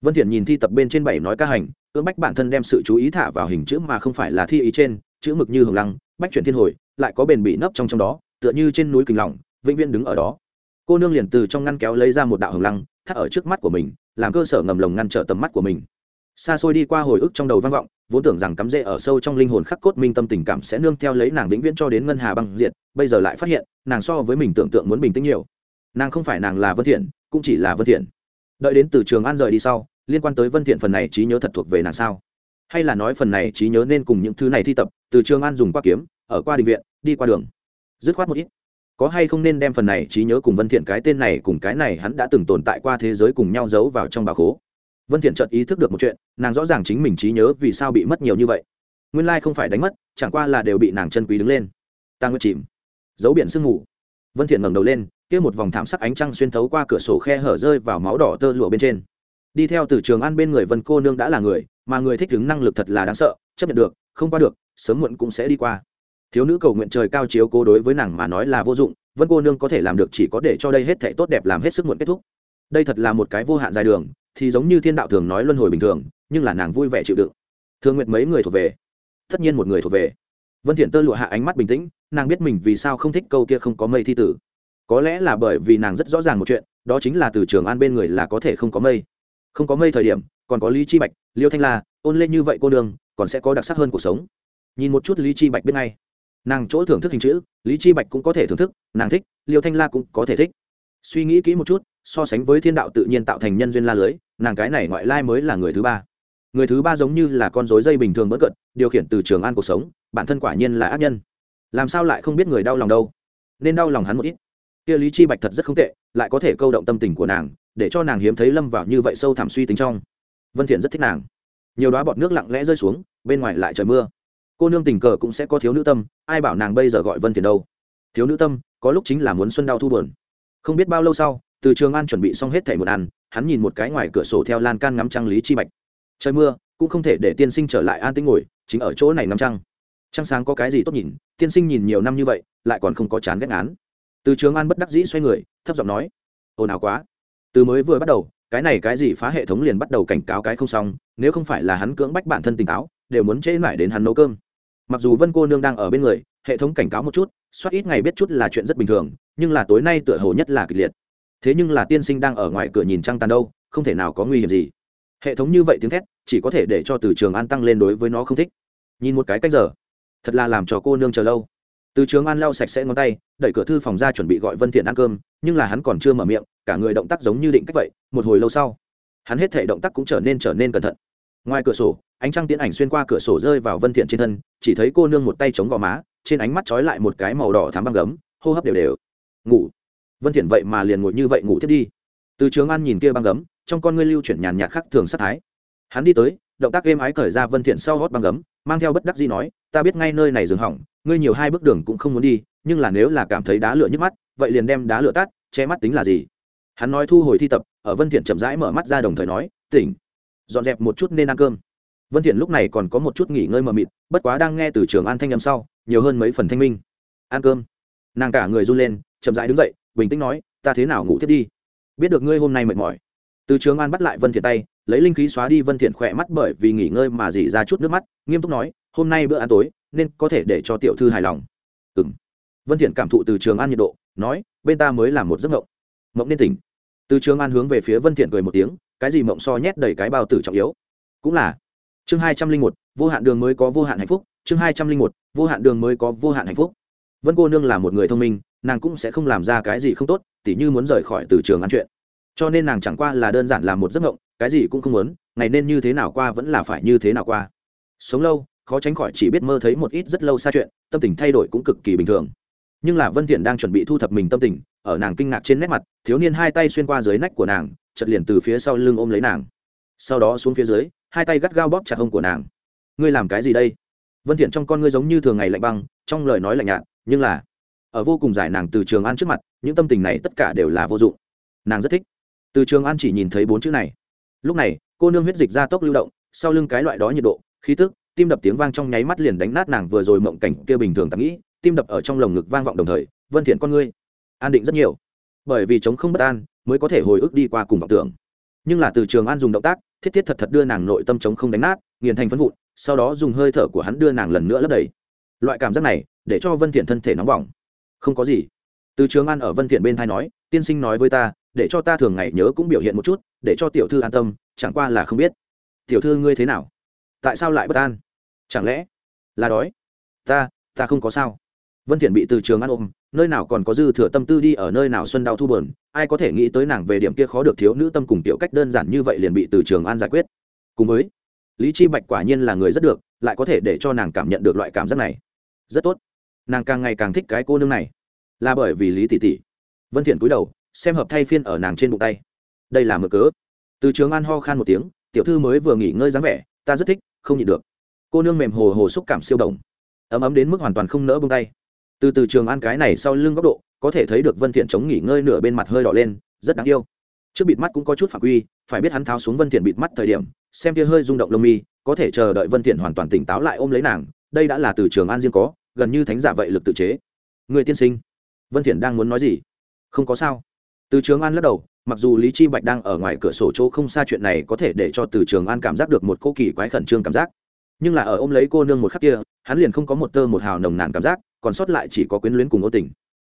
Vân thiện nhìn thi tập bên trên bảy nói ca hành, ước bách bản thân đem sự chú ý thả vào hình chữ mà không phải là thi ý trên, chữ mực như hồng lăng, bách chuyển thiên hồi, lại có bền bị nấp trong trong đó tựa như trên núi kình lỏng, vĩnh viễn đứng ở đó. Cô nương liền từ trong ngăn kéo lấy ra một đạo hồng lăng, thắt ở trước mắt của mình, làm cơ sở ngầm lồng ngăn trở tầm mắt của mình. Xa xôi đi qua hồi ức trong đầu vang vọng, vốn tưởng rằng cắm rễ ở sâu trong linh hồn khắc cốt minh tâm tình cảm sẽ nương theo lấy nàng vĩnh viễn cho đến ngân hà băng diệt, bây giờ lại phát hiện, nàng so với mình tưởng tượng muốn bình tĩnh nhiều. Nàng không phải nàng là vân thiện, cũng chỉ là vân thiện. Đợi đến từ trường an rời đi sau, liên quan tới vân thiện phần này trí nhớ thật thuộc về nàng sao? Hay là nói phần này trí nhớ nên cùng những thứ này thi tập, từ trường an dùng qua kiếm, ở qua đình viện, đi qua đường? Dứt khoát một ít. Có hay không nên đem phần này trí nhớ cùng vân thiện cái tên này cùng cái này hắn đã từng tồn tại qua thế giới cùng nhau giấu vào trong bà khố. Vân thiện chợt ý thức được một chuyện, nàng rõ ràng chính mình trí nhớ vì sao bị mất nhiều như vậy. Nguyên lai không phải đánh mất, chẳng qua là đều bị nàng chân quý đứng lên. Ta nguyện chìm. Giấu biển sương ngủ vân thiện ngẩng đầu lên, kia một vòng thảm sắc ánh trăng xuyên thấu qua cửa sổ khe hở rơi vào máu đỏ tơ lụa bên trên. Đi theo từ trường an bên người vân cô nương đã là người, mà người thích ứng năng lực thật là đáng sợ, chấp nhận được, không qua được, sớm muộn cũng sẽ đi qua thiếu nữ cầu nguyện trời cao chiếu cố đối với nàng mà nói là vô dụng, vân cô nương có thể làm được chỉ có để cho đây hết thể tốt đẹp làm hết sức muộn kết thúc. Đây thật là một cái vô hạn dài đường, thì giống như thiên đạo thường nói luân hồi bình thường, nhưng là nàng vui vẻ chịu đựng. Thương nguyện mấy người thuộc về? Tất nhiên một người thuộc về. Vân thiện tơ lụa hạ ánh mắt bình tĩnh, nàng biết mình vì sao không thích câu kia không có mây thi tử. Có lẽ là bởi vì nàng rất rõ ràng một chuyện, đó chính là từ trường an bên người là có thể không có mây. Không có mây thời điểm, còn có lý chi bạch, liêu thanh la, ôn lên như vậy cô đường còn sẽ có đặc sắc hơn cuộc sống. Nhìn một chút lý chi bạch bên ngay nàng chỗ thưởng thức hình chữ, lý chi bạch cũng có thể thưởng thức, nàng thích, liêu thanh la cũng có thể thích. Suy nghĩ kỹ một chút, so sánh với thiên đạo tự nhiên tạo thành nhân duyên la lưới, nàng cái này ngoại lai mới là người thứ ba. Người thứ ba giống như là con rối dây bình thường bất cận, điều khiển từ trường an cuộc sống, bản thân quả nhiên là ác nhân. Làm sao lại không biết người đau lòng đâu? Nên đau lòng hắn một ít. Kia lý chi bạch thật rất không tệ, lại có thể câu động tâm tình của nàng, để cho nàng hiếm thấy lâm vào như vậy sâu thẳm suy tính trong. Vân thiện rất thích nàng. Nhiều đóa bọt nước lặng lẽ rơi xuống, bên ngoài lại trời mưa cô nương tình cờ cũng sẽ có thiếu nữ tâm, ai bảo nàng bây giờ gọi vân thiện đâu? Thiếu nữ tâm, có lúc chính là muốn xuân đau thu buồn. Không biết bao lâu sau, từ trường an chuẩn bị xong hết thẻ một ăn, hắn nhìn một cái ngoài cửa sổ theo lan can ngắm trăng lý chi bạch. Trời mưa, cũng không thể để tiên sinh trở lại an tĩnh ngồi, chính ở chỗ này ngắm trăng. Trăng sáng có cái gì tốt nhìn, tiên sinh nhìn nhiều năm như vậy, lại còn không có chán ghét án từ trường an bất đắc dĩ xoay người, thấp giọng nói, ồn ào quá. Từ mới vừa bắt đầu, cái này cái gì phá hệ thống liền bắt đầu cảnh cáo cái không xong, nếu không phải là hắn cưỡng bách bản thân tỉnh táo đều muốn trễ lại đến hắn nấu cơm mặc dù vân cô nương đang ở bên người, hệ thống cảnh cáo một chút, soát ít ngày biết chút là chuyện rất bình thường, nhưng là tối nay tựa hồ nhất là kịch liệt. Thế nhưng là tiên sinh đang ở ngoài cửa nhìn trăng tàn đâu, không thể nào có nguy hiểm gì. Hệ thống như vậy tiếng thét, chỉ có thể để cho từ trường an tăng lên đối với nó không thích. Nhìn một cái cách giờ, thật là làm cho cô nương chờ lâu. Từ trường an lau sạch sẽ ngón tay, đẩy cửa thư phòng ra chuẩn bị gọi vân thiện ăn cơm, nhưng là hắn còn chưa mở miệng, cả người động tác giống như định cách vậy, một hồi lâu sau, hắn hết thể động tác cũng trở nên trở nên cẩn thận ngoài cửa sổ, ánh trăng tiến ảnh xuyên qua cửa sổ rơi vào vân thiện trên thân, chỉ thấy cô nương một tay chống gò má, trên ánh mắt trói lại một cái màu đỏ thắm băng gấm, hô hấp đều đều. Ngủ. Vân thiện vậy mà liền ngồi như vậy ngủ tiếp đi. Từ trường an nhìn kia băng gấm, trong con ngươi lưu chuyển nhàn nhạt khác thường sát thái. Hắn đi tới, động tác êm ái cởi ra vân thiện sau hót băng gấm, mang theo bất đắc dĩ nói, ta biết ngay nơi này dừng hỏng, ngươi nhiều hai bước đường cũng không muốn đi, nhưng là nếu là cảm thấy đá lửa nhức mắt, vậy liền đem đá lửa tắt, che mắt tính là gì? Hắn nói thu hồi thi tập, ở vân thiện chậm rãi mở mắt ra đồng thời nói, tỉnh dọn dẹp một chút nên ăn cơm. Vân thiện lúc này còn có một chút nghỉ ngơi mờ mịt, bất quá đang nghe từ trường an thanh âm sau, nhiều hơn mấy phần thanh minh. Ăn cơm. Nàng cả người run lên, chậm rãi đứng dậy, bình tĩnh nói, ta thế nào ngủ tiếp đi? Biết được ngươi hôm nay mệt mỏi. Từ trường an bắt lại vân thiện tay, lấy linh khí xóa đi vân thiện khỏe mắt bởi vì nghỉ ngơi mà dỉ ra chút nước mắt, nghiêm túc nói, hôm nay bữa ăn tối, nên có thể để cho tiểu thư hài lòng. Ừm. Vân thiện cảm thụ từ trường an nhiệt độ, nói, bên ta mới làm một giấc ngộng mộng nên tỉnh. Từ trường an hướng về phía vân thiện cười một tiếng cái gì mộng so nhét đầy cái bao tử trọng yếu? Cũng là. Chương hai trăm linh một, vô hạn đường mới có vô hạn hạnh phúc. Chương hai trăm linh một, vô hạn đường mới có vô hạn hạnh phúc. Vân cô nương là một người thông minh, nàng cũng sẽ không làm ra cái gì không tốt, tỉ như muốn rời khỏi từ trường ăn chuyện. Cho nên nàng chẳng qua là đơn giản làm một giấc mộng, cái gì cũng không muốn, ngày nên như thế nào qua vẫn là phải như thế nào qua. Sống lâu, khó tránh khỏi chỉ biết mơ thấy một ít rất lâu xa chuyện, tâm tình thay đổi cũng cực kỳ bình thường. Nhưng là vân thiện đang chuẩn bị thu thập mình tâm tình, ở nàng kinh ngạc trên nét mặt, thiếu niên hai tay xuyên qua dưới nách của nàng chật liền từ phía sau lưng ôm lấy nàng. Sau đó xuống phía dưới, hai tay gắt gao bóp chặt hông của nàng. Ngươi làm cái gì đây? Vân thiện trong con ngươi giống như thường ngày lạnh băng, trong lời nói lạnh nhạt, nhưng là, ở vô cùng giải nàng từ trường an trước mặt, những tâm tình này tất cả đều là vô dụng. Nàng rất thích. Từ trường an chỉ nhìn thấy bốn chữ này. Lúc này, cô nương huyết dịch ra tốc lưu động, sau lưng cái loại đó nhiệt độ, khí tức, tim đập tiếng vang trong nháy mắt liền đánh nát nàng vừa rồi mộng cảnh kia bình thường tạm nghĩ, tim đập ở trong lồng ngực vang vọng đồng thời, vân thiện con ngươi an định rất nhiều. Bởi vì chống không bất an mới có thể hồi ức đi qua cùng vọng tưởng. Nhưng là từ trường an dùng động tác, thiết thiết thật thật đưa nàng nội tâm chống không đánh nát, nghiền thành phân vụn, sau đó dùng hơi thở của hắn đưa nàng lần nữa lấp đầy. Loại cảm giác này, để cho vân thiện thân thể nóng bỏng. Không có gì. Từ trường an ở vân thiện bên thai nói, tiên sinh nói với ta, để cho ta thường ngày nhớ cũng biểu hiện một chút, để cho tiểu thư an tâm, chẳng qua là không biết. Tiểu thư ngươi thế nào? Tại sao lại bất an? Chẳng lẽ là đói? Ta ta không có sao. Vân thiện bị từ trường an ôm nơi nào còn có dư thừa tâm tư đi ở nơi nào xuân đau thu buồn, ai có thể nghĩ tới nàng về điểm kia khó được thiếu nữ tâm cùng tiểu cách đơn giản như vậy liền bị từ trường an giải quyết. Cùng với, lý chi bạch quả nhiên là người rất được, lại có thể để cho nàng cảm nhận được loại cảm giác này. Rất tốt. Nàng càng ngày càng thích cái cô nương này. Là bởi vì lý tỷ tỷ. Vân thiện cúi đầu, xem hợp thay phiên ở nàng trên bụng tay. Đây là mở cớ. Từ trường an ho khan một tiếng, tiểu thư mới vừa nghỉ ngơi dáng vẻ, ta rất thích, không nhịn được. Cô nương mềm hồ hồ xúc cảm siêu động. Ấm ấm đến mức hoàn toàn không nỡ buông tay từ từ trường an cái này sau lưng góc độ, có thể thấy được vân thiện chống nghỉ ngơi nửa bên mặt hơi đỏ lên, rất đáng yêu. Trước bịt mắt cũng có chút phạm quy, phải biết hắn tháo xuống vân thiện bịt mắt thời điểm, xem kia hơi rung động lông mi, có thể chờ đợi vân thiện hoàn toàn tỉnh táo lại ôm lấy nàng, đây đã là từ trường an riêng có, gần như thánh giả vậy lực tự chế. Người tiên sinh, vân thiện đang muốn nói gì? Không có sao. Từ trường an lắc đầu, mặc dù lý chi bạch đang ở ngoài cửa sổ chỗ không xa chuyện này có thể để cho từ trường an cảm giác được một cô kỳ quái khẩn trương cảm giác. Nhưng là ở ôm lấy cô nương một khắc kia, hắn liền không có một tơ một hào nồng nàn cảm giác còn sót lại chỉ có quyến luyến cùng ô tình.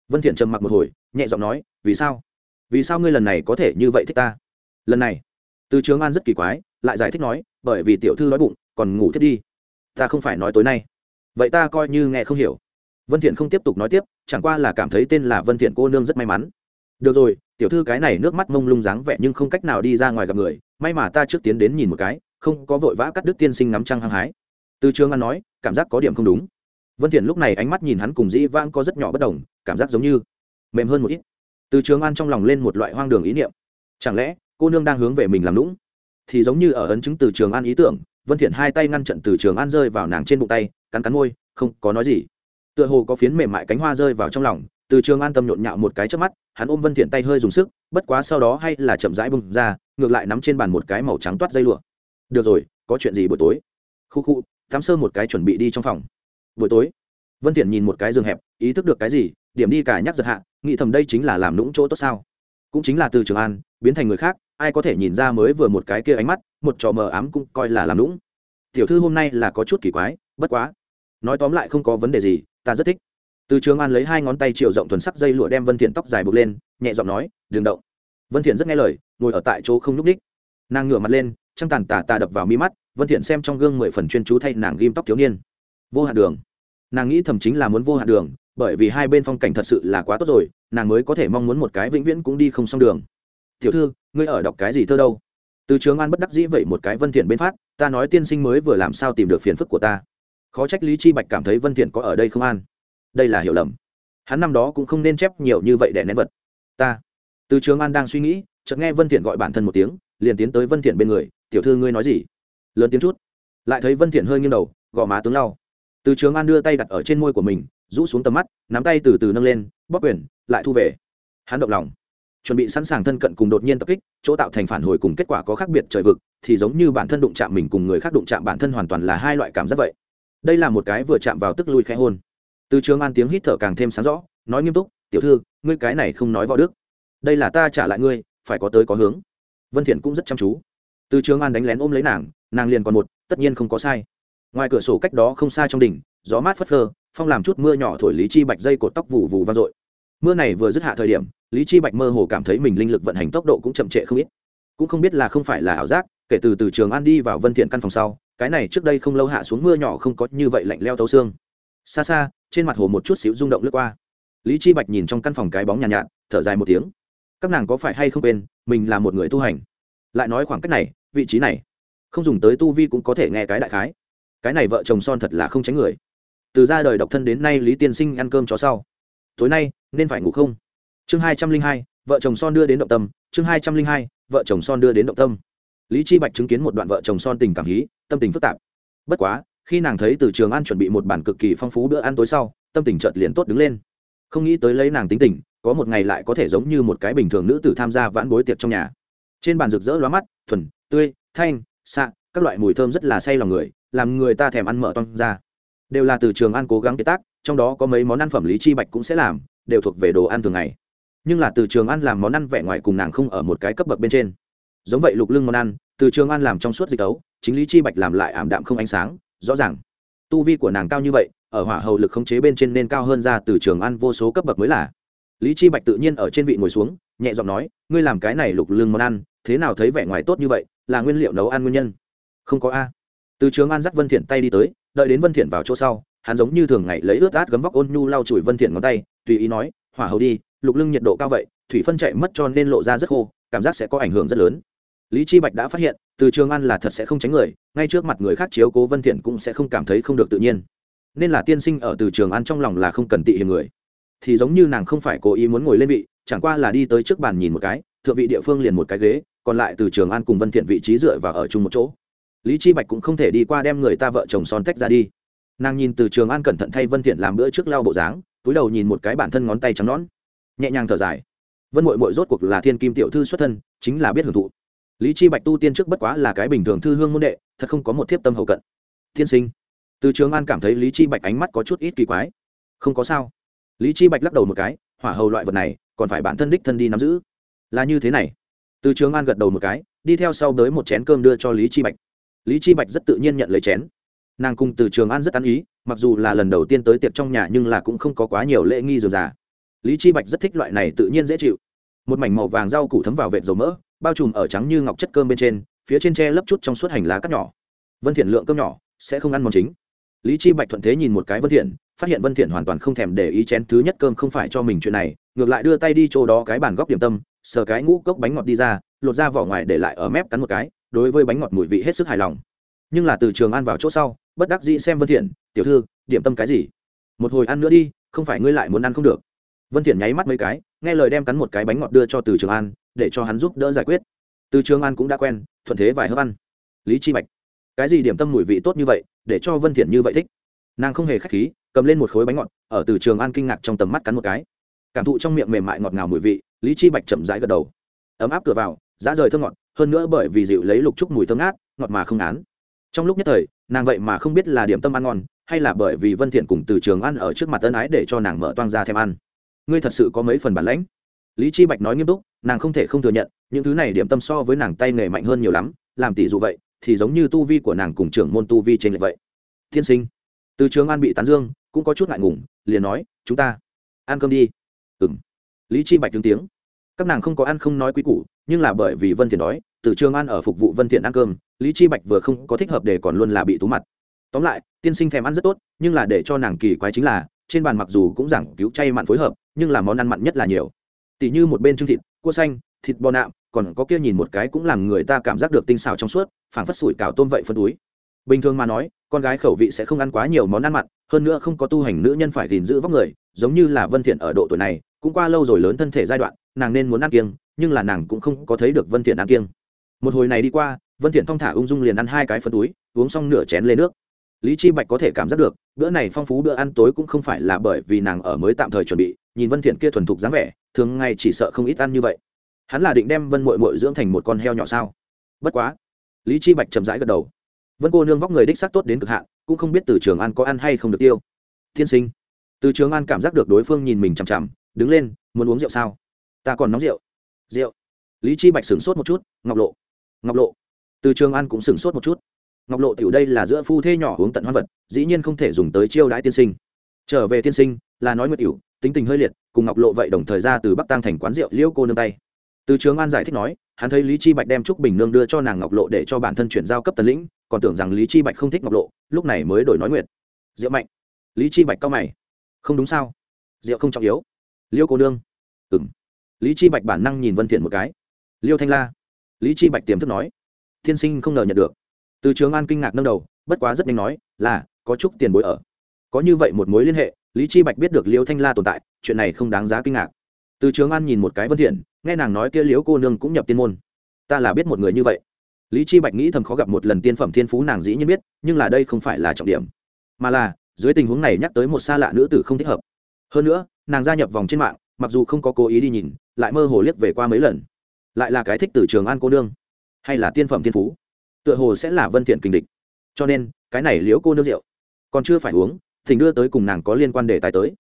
Vân thiện trầm mặc một hồi, nhẹ giọng nói, vì sao? Vì sao ngươi lần này có thể như vậy thích ta? Lần này? Từ trường an rất kỳ quái, lại giải thích nói, bởi vì tiểu thư nói bụng, còn ngủ thiết đi. Ta không phải nói tối nay. Vậy ta coi như nghe không hiểu. Vân thiện không tiếp tục nói tiếp, chẳng qua là cảm thấy tên là vân thiện cô nương rất may mắn. Được rồi, tiểu thư cái này nước mắt mông lung dáng vẻ nhưng không cách nào đi ra ngoài gặp người, may mà ta trước tiến đến nhìn một cái, không có vội vã cắt đứt tiên sinh ngắm trăng hăng hái. Từ trường an nói, cảm giác có điểm không đúng vân thiện lúc này ánh mắt nhìn hắn cùng dĩ vãng có rất nhỏ bất đồng, cảm giác giống như mềm hơn một ít. Từ trường an trong lòng lên một loại hoang đường ý niệm. Chẳng lẽ, cô nương đang hướng về mình làm lũng thì giống như ở ấn chứng từ trường an ý tưởng, vân thiện hai tay ngăn trận từ trường an rơi vào nàng trên bụng tay, cắn cắn môi, không có nói gì. Tựa hồ có phiến mềm mại cánh hoa rơi vào trong lòng, từ trường an tâm nhộn nhạo một cái trước mắt, hắn ôm vân thiện tay hơi dùng sức, bất quá sau đó hay là chậm rãi bung ra, ngược lại nắm trên bàn một cái màu trắng toát dây lụa. Được rồi, có chuyện gì buổi tối? Khu khu, tắm sơ một cái chuẩn bị đi trong phòng buổi tối. Vân thiện nhìn một cái giường hẹp, ý thức được cái gì, điểm đi cả nhắc giật hạ, nghĩ thầm đây chính là làm nũng chỗ tốt sao. Cũng chính là từ trường an, biến thành người khác, ai có thể nhìn ra mới vừa một cái kia ánh mắt, một trò mờ ám cũng coi là làm nũng. Tiểu thư hôm nay là có chút kỳ quái, bất quá. Nói tóm lại không có vấn đề gì, ta rất thích. Từ trường an lấy hai ngón tay chiều rộng thuần sắc dây lụa đem vân thiện tóc dài buộc lên, nhẹ giọng nói, đừng động. Vân thiện rất nghe lời, ngồi ở tại chỗ không nhúc ních nàng ngửa mặt lên, trăng tàn tà tà đập vào mi mắt, vân thiện xem trong gương mười phần chuyên chú thay nàng ghim tóc thiếu niên. Vô hạn đường nàng nghĩ thầm chính là muốn vô hạn đường, bởi vì hai bên phong cảnh thật sự là quá tốt rồi, nàng mới có thể mong muốn một cái vĩnh viễn cũng đi không xong đường. Tiểu thư, ngươi ở đọc cái gì thơ đâu? Từ trường an bất đắc dĩ vậy một cái vân thiện bên phát, ta nói tiên sinh mới vừa làm sao tìm được phiền phức của ta? Khó trách lý chi bạch cảm thấy vân thiện có ở đây không an. Đây là hiểu lầm. Hắn năm đó cũng không nên chép nhiều như vậy để nén vật. Ta. Từ trường an đang suy nghĩ, chợt nghe vân thiện gọi bản thân một tiếng, liền tiến tới vân thiện bên người, tiểu thư ngươi nói gì? Lớn tiếng chút. Lại thấy vân thiện hơi nghiêng đầu, gò má tướng lau từ trường an đưa tay đặt ở trên môi của mình, rũ xuống tầm mắt, nắm tay từ từ nâng lên, bóp quyền, lại thu về. Hắn động lòng. Chuẩn bị sẵn sàng thân cận cùng đột nhiên tập kích, chỗ tạo thành phản hồi cùng kết quả có khác biệt trời vực, thì giống như bản thân đụng chạm mình cùng người khác đụng chạm bản thân hoàn toàn là hai loại cảm giác vậy. Đây là một cái vừa chạm vào tức lui khẽ hôn. Từ trường an tiếng hít thở càng thêm sáng rõ, nói nghiêm túc, tiểu thư, ngươi cái này không nói võ đức. Đây là ta trả lại ngươi, phải có tới có hướng. Vân thiện cũng rất chăm chú. Từ trường an đánh lén ôm lấy nàng nàng liền còn một, tất nhiên không có sai ngoài cửa sổ cách đó không xa trong đỉnh gió mát phất phơ phong làm chút mưa nhỏ thổi lý chi bạch dây cột tóc vù vù vang dội. Mưa này vừa dứt hạ thời điểm lý chi bạch mơ hồ cảm thấy mình linh lực vận hành tốc độ cũng chậm trệ không ít. Cũng không biết là không phải là ảo giác kể từ từ trường an đi vào vân thiện căn phòng sau cái này trước đây không lâu hạ xuống mưa nhỏ không có như vậy lạnh leo tấu xương. Xa xa trên mặt hồ một chút xíu rung động lướt qua. Lý chi bạch nhìn trong căn phòng cái bóng nhàn nhạt, nhạt thở dài một tiếng. Các nàng có phải hay không quên mình là một người tu hành? Lại nói khoảng cách này vị trí này không dùng tới tu vi cũng có thể nghe cái đại khái cái này vợ chồng son thật là không tránh người. Từ ra đời độc thân đến nay lý tiên sinh ăn cơm chó sau. Tối nay, nên phải ngủ không? Chương hai trăm linh hai, vợ chồng son đưa đến động tâm. Chương hai trăm linh hai, vợ chồng son đưa đến động tâm. Lý chi bạch chứng kiến một đoạn vợ chồng son tình cảm hí, tâm tình phức tạp. Bất quá, khi nàng thấy từ trường ăn chuẩn bị một bản cực kỳ phong phú bữa ăn tối sau, tâm tình chợt liền tốt đứng lên. Không nghĩ tới lấy nàng tính tình, có một ngày lại có thể giống như một cái bình thường nữ tử tham gia vãn bối tiệc trong nhà. Trên bàn rực rỡ lóa mắt, thuần, tươi, thanh, xạ, các loại mùi thơm rất là say lòng người làm người ta thèm ăn mở toang ra. Đều là từ trường ăn cố gắng kế tác, trong đó có mấy món ăn phẩm lý chi bạch cũng sẽ làm, đều thuộc về đồ ăn thường ngày. Nhưng là từ trường ăn làm món ăn vẻ ngoài cùng nàng không ở một cái cấp bậc bên trên. Giống vậy lục lưng món ăn, từ trường ăn làm trong suốt dịch tấu, chính lý chi bạch làm lại ảm đạm không ánh sáng, rõ ràng. Tu vi của nàng cao như vậy, ở hỏa hầu lực khống chế bên trên nên cao hơn ra từ trường ăn vô số cấp bậc mới là. Lý chi bạch tự nhiên ở trên vị ngồi xuống, nhẹ giọng nói, ngươi làm cái này lục lưng món ăn, thế nào thấy vẻ ngoài tốt như vậy, là nguyên liệu nấu ăn nguyên nhân? Không có a từ trường an dắt vân thiện tay đi tới, đợi đến vân thiện vào chỗ sau, hắn giống như thường ngày lấy ướt át gấm vóc ôn nhu lau chùi vân thiện ngón tay, tùy ý nói, hỏa hầu đi, lục lưng nhiệt độ cao vậy, thủy phân chạy mất cho nên lộ ra rất khô, cảm giác sẽ có ảnh hưởng rất lớn. Lý chi bạch đã phát hiện, từ trường an là thật sẽ không tránh người, ngay trước mặt người khác chiếu cố vân thiện cũng sẽ không cảm thấy không được tự nhiên. Nên là tiên sinh ở từ trường an trong lòng là không cần tị hiền người. Thì giống như nàng không phải cố ý muốn ngồi lên vị, chẳng qua là đi tới trước bàn nhìn một cái, thượng vị địa phương liền một cái ghế, còn lại từ trường an cùng vân thiện vị trí dựa vào ở chung một chỗ lý chi bạch cũng không thể đi qua đem người ta vợ chồng son tách ra đi. Nàng nhìn từ trường an cẩn thận thay vân thiện làm bữa trước lau bộ dáng, túi đầu nhìn một cái bản thân ngón tay trắng nõn. Nhẹ nhàng thở dài. Vân mội mội rốt cuộc là thiên kim tiểu thư xuất thân, chính là biết hưởng thụ. Lý chi bạch tu tiên trước bất quá là cái bình thường thư hương môn đệ, thật không có một thiếp tâm hậu cận. Tiên sinh. Từ trường an cảm thấy lý chi bạch ánh mắt có chút ít kỳ quái. Không có sao. Lý chi bạch lắc đầu một cái, hỏa hầu loại vật này, còn phải bản thân đích thân đi nắm giữ. Là như thế này. Từ trường an gật đầu một cái, đi theo sau tới một chén cơm đưa cho lý chi bạch lý chi bạch rất tự nhiên nhận lấy chén. Nàng cùng từ trường an rất ăn ý, mặc dù là lần đầu tiên tới tiệc trong nhà nhưng là cũng không có quá nhiều lễ nghi dườm già. Lý chi bạch rất thích loại này tự nhiên dễ chịu. Một mảnh màu vàng rau củ thấm vào vệt dầu mỡ, bao trùm ở trắng như ngọc chất cơm bên trên, phía trên tre lấp chút trong suốt hành lá cắt nhỏ. Vân thiện lượng cơm nhỏ, sẽ không ăn món chính. Lý chi bạch thuận thế nhìn một cái vân thiện, phát hiện vân thiện hoàn toàn không thèm để ý chén thứ nhất cơm không phải cho mình chuyện này, ngược lại đưa tay đi chỗ đó cái bàn góc điểm tâm, sờ cái ngũ cốc bánh ngọt đi ra, lột ra vỏ ngoài để lại ở mép cắn một cái đối với bánh ngọt mùi vị hết sức hài lòng. Nhưng là từ trường ăn vào chỗ sau, bất đắc dĩ xem vân thiện, tiểu thư, điểm tâm cái gì? Một hồi ăn nữa đi, không phải ngươi lại muốn ăn không được. Vân thiện nháy mắt mấy cái, nghe lời đem cắn một cái bánh ngọt đưa cho từ trường an để cho hắn giúp đỡ giải quyết. Từ trường an cũng đã quen, thuận thế vài hớp ăn. Lý chi bạch, cái gì điểm tâm mùi vị tốt như vậy, để cho vân thiện như vậy thích? Nàng không hề khách khí, cầm lên một khối bánh ngọt, ở từ trường an kinh ngạc trong tầm mắt cắn một cái. Cảm thụ trong miệng mềm mại ngọt ngào mùi vị, lý chi bạch chậm rãi gật đầu. Ấm áp cửa vào, giá rời thơm ngọt hơn nữa bởi vì dịu lấy lục trúc mùi thơm ngát, ngọt mà không án trong lúc nhất thời, nàng vậy mà không biết là điểm tâm ăn ngon, hay là bởi vì vân thiện cùng từ trường ăn ở trước mặt tân ái để cho nàng mở toang ra thêm ăn. Ngươi thật sự có mấy phần bản lãnh? Lý chi bạch nói nghiêm túc, nàng không thể không thừa nhận, những thứ này điểm tâm so với nàng tay nghề mạnh hơn nhiều lắm, làm tỷ dụ vậy, thì giống như tu vi của nàng cùng trưởng môn tu vi trên lệ vậy. Thiên sinh, từ trường an bị tán dương, cũng có chút ngại ngùng, liền nói, chúng ta ăn cơm đi. Ừ lý chi bạch tướng tiếng các nàng không có ăn không nói quý củ, nhưng là bởi vì vân thiện đói, từ trường an ở phục vụ vân thiện ăn cơm, lý chi bạch vừa không có thích hợp để còn luôn là bị tú mặt. Tóm lại, tiên sinh thèm ăn rất tốt, nhưng là để cho nàng kỳ quái chính là, trên bàn mặc dù cũng giảng cứu chay mặn phối hợp, nhưng là món ăn mặn nhất là nhiều. Tỷ như một bên trứng thịt, cua xanh, thịt bò nạm, còn có kia nhìn một cái cũng làm người ta cảm giác được tinh xào trong suốt, phảng phất sủi cảo tôm vậy phân túi. Bình thường mà nói, con gái khẩu vị sẽ không ăn quá nhiều món ăn mặn, hơn nữa không có tu hành nữ nhân phải gìn giữ vóc người, giống như là vân thiện ở độ tuổi này, cũng qua lâu rồi lớn thân thể giai đoạn nàng nên muốn ăn kiêng, nhưng là nàng cũng không có thấy được vân thiện ăn kiêng. Một hồi này đi qua, vân thiện thong thả ung dung liền ăn hai cái phân túi, uống xong nửa chén lên nước. Lý chi bạch có thể cảm giác được, bữa này phong phú bữa ăn tối cũng không phải là bởi vì nàng ở mới tạm thời chuẩn bị, nhìn vân thiện kia thuần thục dáng vẻ, thường ngày chỉ sợ không ít ăn như vậy. Hắn là định đem vân muội muội dưỡng thành một con heo nhỏ sao? Bất quá, lý chi bạch chậm rãi gật đầu. Vân cô nương vóc người đích xác tốt đến cực hạn, cũng không biết từ trường an có ăn hay không được tiêu. Thiên sinh, từ trường an cảm giác được đối phương nhìn mình chằm chằm, đứng lên, muốn uống rượu sao? Ta còn nóng rượu. Rượu. Lý chi bạch sửng sốt một chút, ngọc lộ. Ngọc lộ. Từ trường an cũng sửng sốt một chút. Ngọc lộ tiểu đây là giữa phu thê nhỏ uống tận hoan vật, dĩ nhiên không thể dùng tới chiêu đãi tiên sinh. Trở về tiên sinh, là nói nguyệt tiểu, tính tình hơi liệt, cùng ngọc lộ vậy đồng thời ra từ bắc tăng thành quán rượu liêu cô nương tay. Từ trường an giải thích nói, hắn thấy lý chi bạch đem trúc bình nương đưa cho nàng ngọc lộ để cho bản thân chuyển giao cấp tần lĩnh, còn tưởng rằng lý chi bạch không thích ngọc lộ, lúc này mới đổi nói nguyệt. Rượu mạnh. Lý chi bạch cao mày. Không đúng sao? Rượu không trọng yếu. Liêu cô nương. Ừm lý chi bạch bản năng nhìn vân thiện một cái. Liêu thanh la. Lý chi bạch tiềm thức nói. Thiên sinh không ngờ nhận được. Từ trường an kinh ngạc nâng đầu, bất quá rất nhanh nói, là, có chút tiền bối ở. Có như vậy một mối liên hệ, lý chi bạch biết được liêu thanh la tồn tại, chuyện này không đáng giá kinh ngạc. Từ trường an nhìn một cái vân thiện, nghe nàng nói kia Liêu cô nương cũng nhập tiên môn. Ta là biết một người như vậy. Lý chi bạch nghĩ thầm khó gặp một lần tiên phẩm thiên phú nàng dĩ nhiên biết, nhưng là đây không phải là trọng điểm, mà là, dưới tình huống này nhắc tới một xa lạ nữ tử không thích hợp. Hơn nữa, nàng gia nhập vòng trên mạng mặc dù không có cố ý đi nhìn, lại mơ hồ liếc về qua mấy lần. Lại là cái thích từ trường an cô nương, hay là tiên phẩm thiên phú. Tựa hồ sẽ là vân thiện kinh địch. Cho nên, cái này liễu cô nương rượu, còn chưa phải uống, thỉnh đưa tới cùng nàng có liên quan đề tài tới.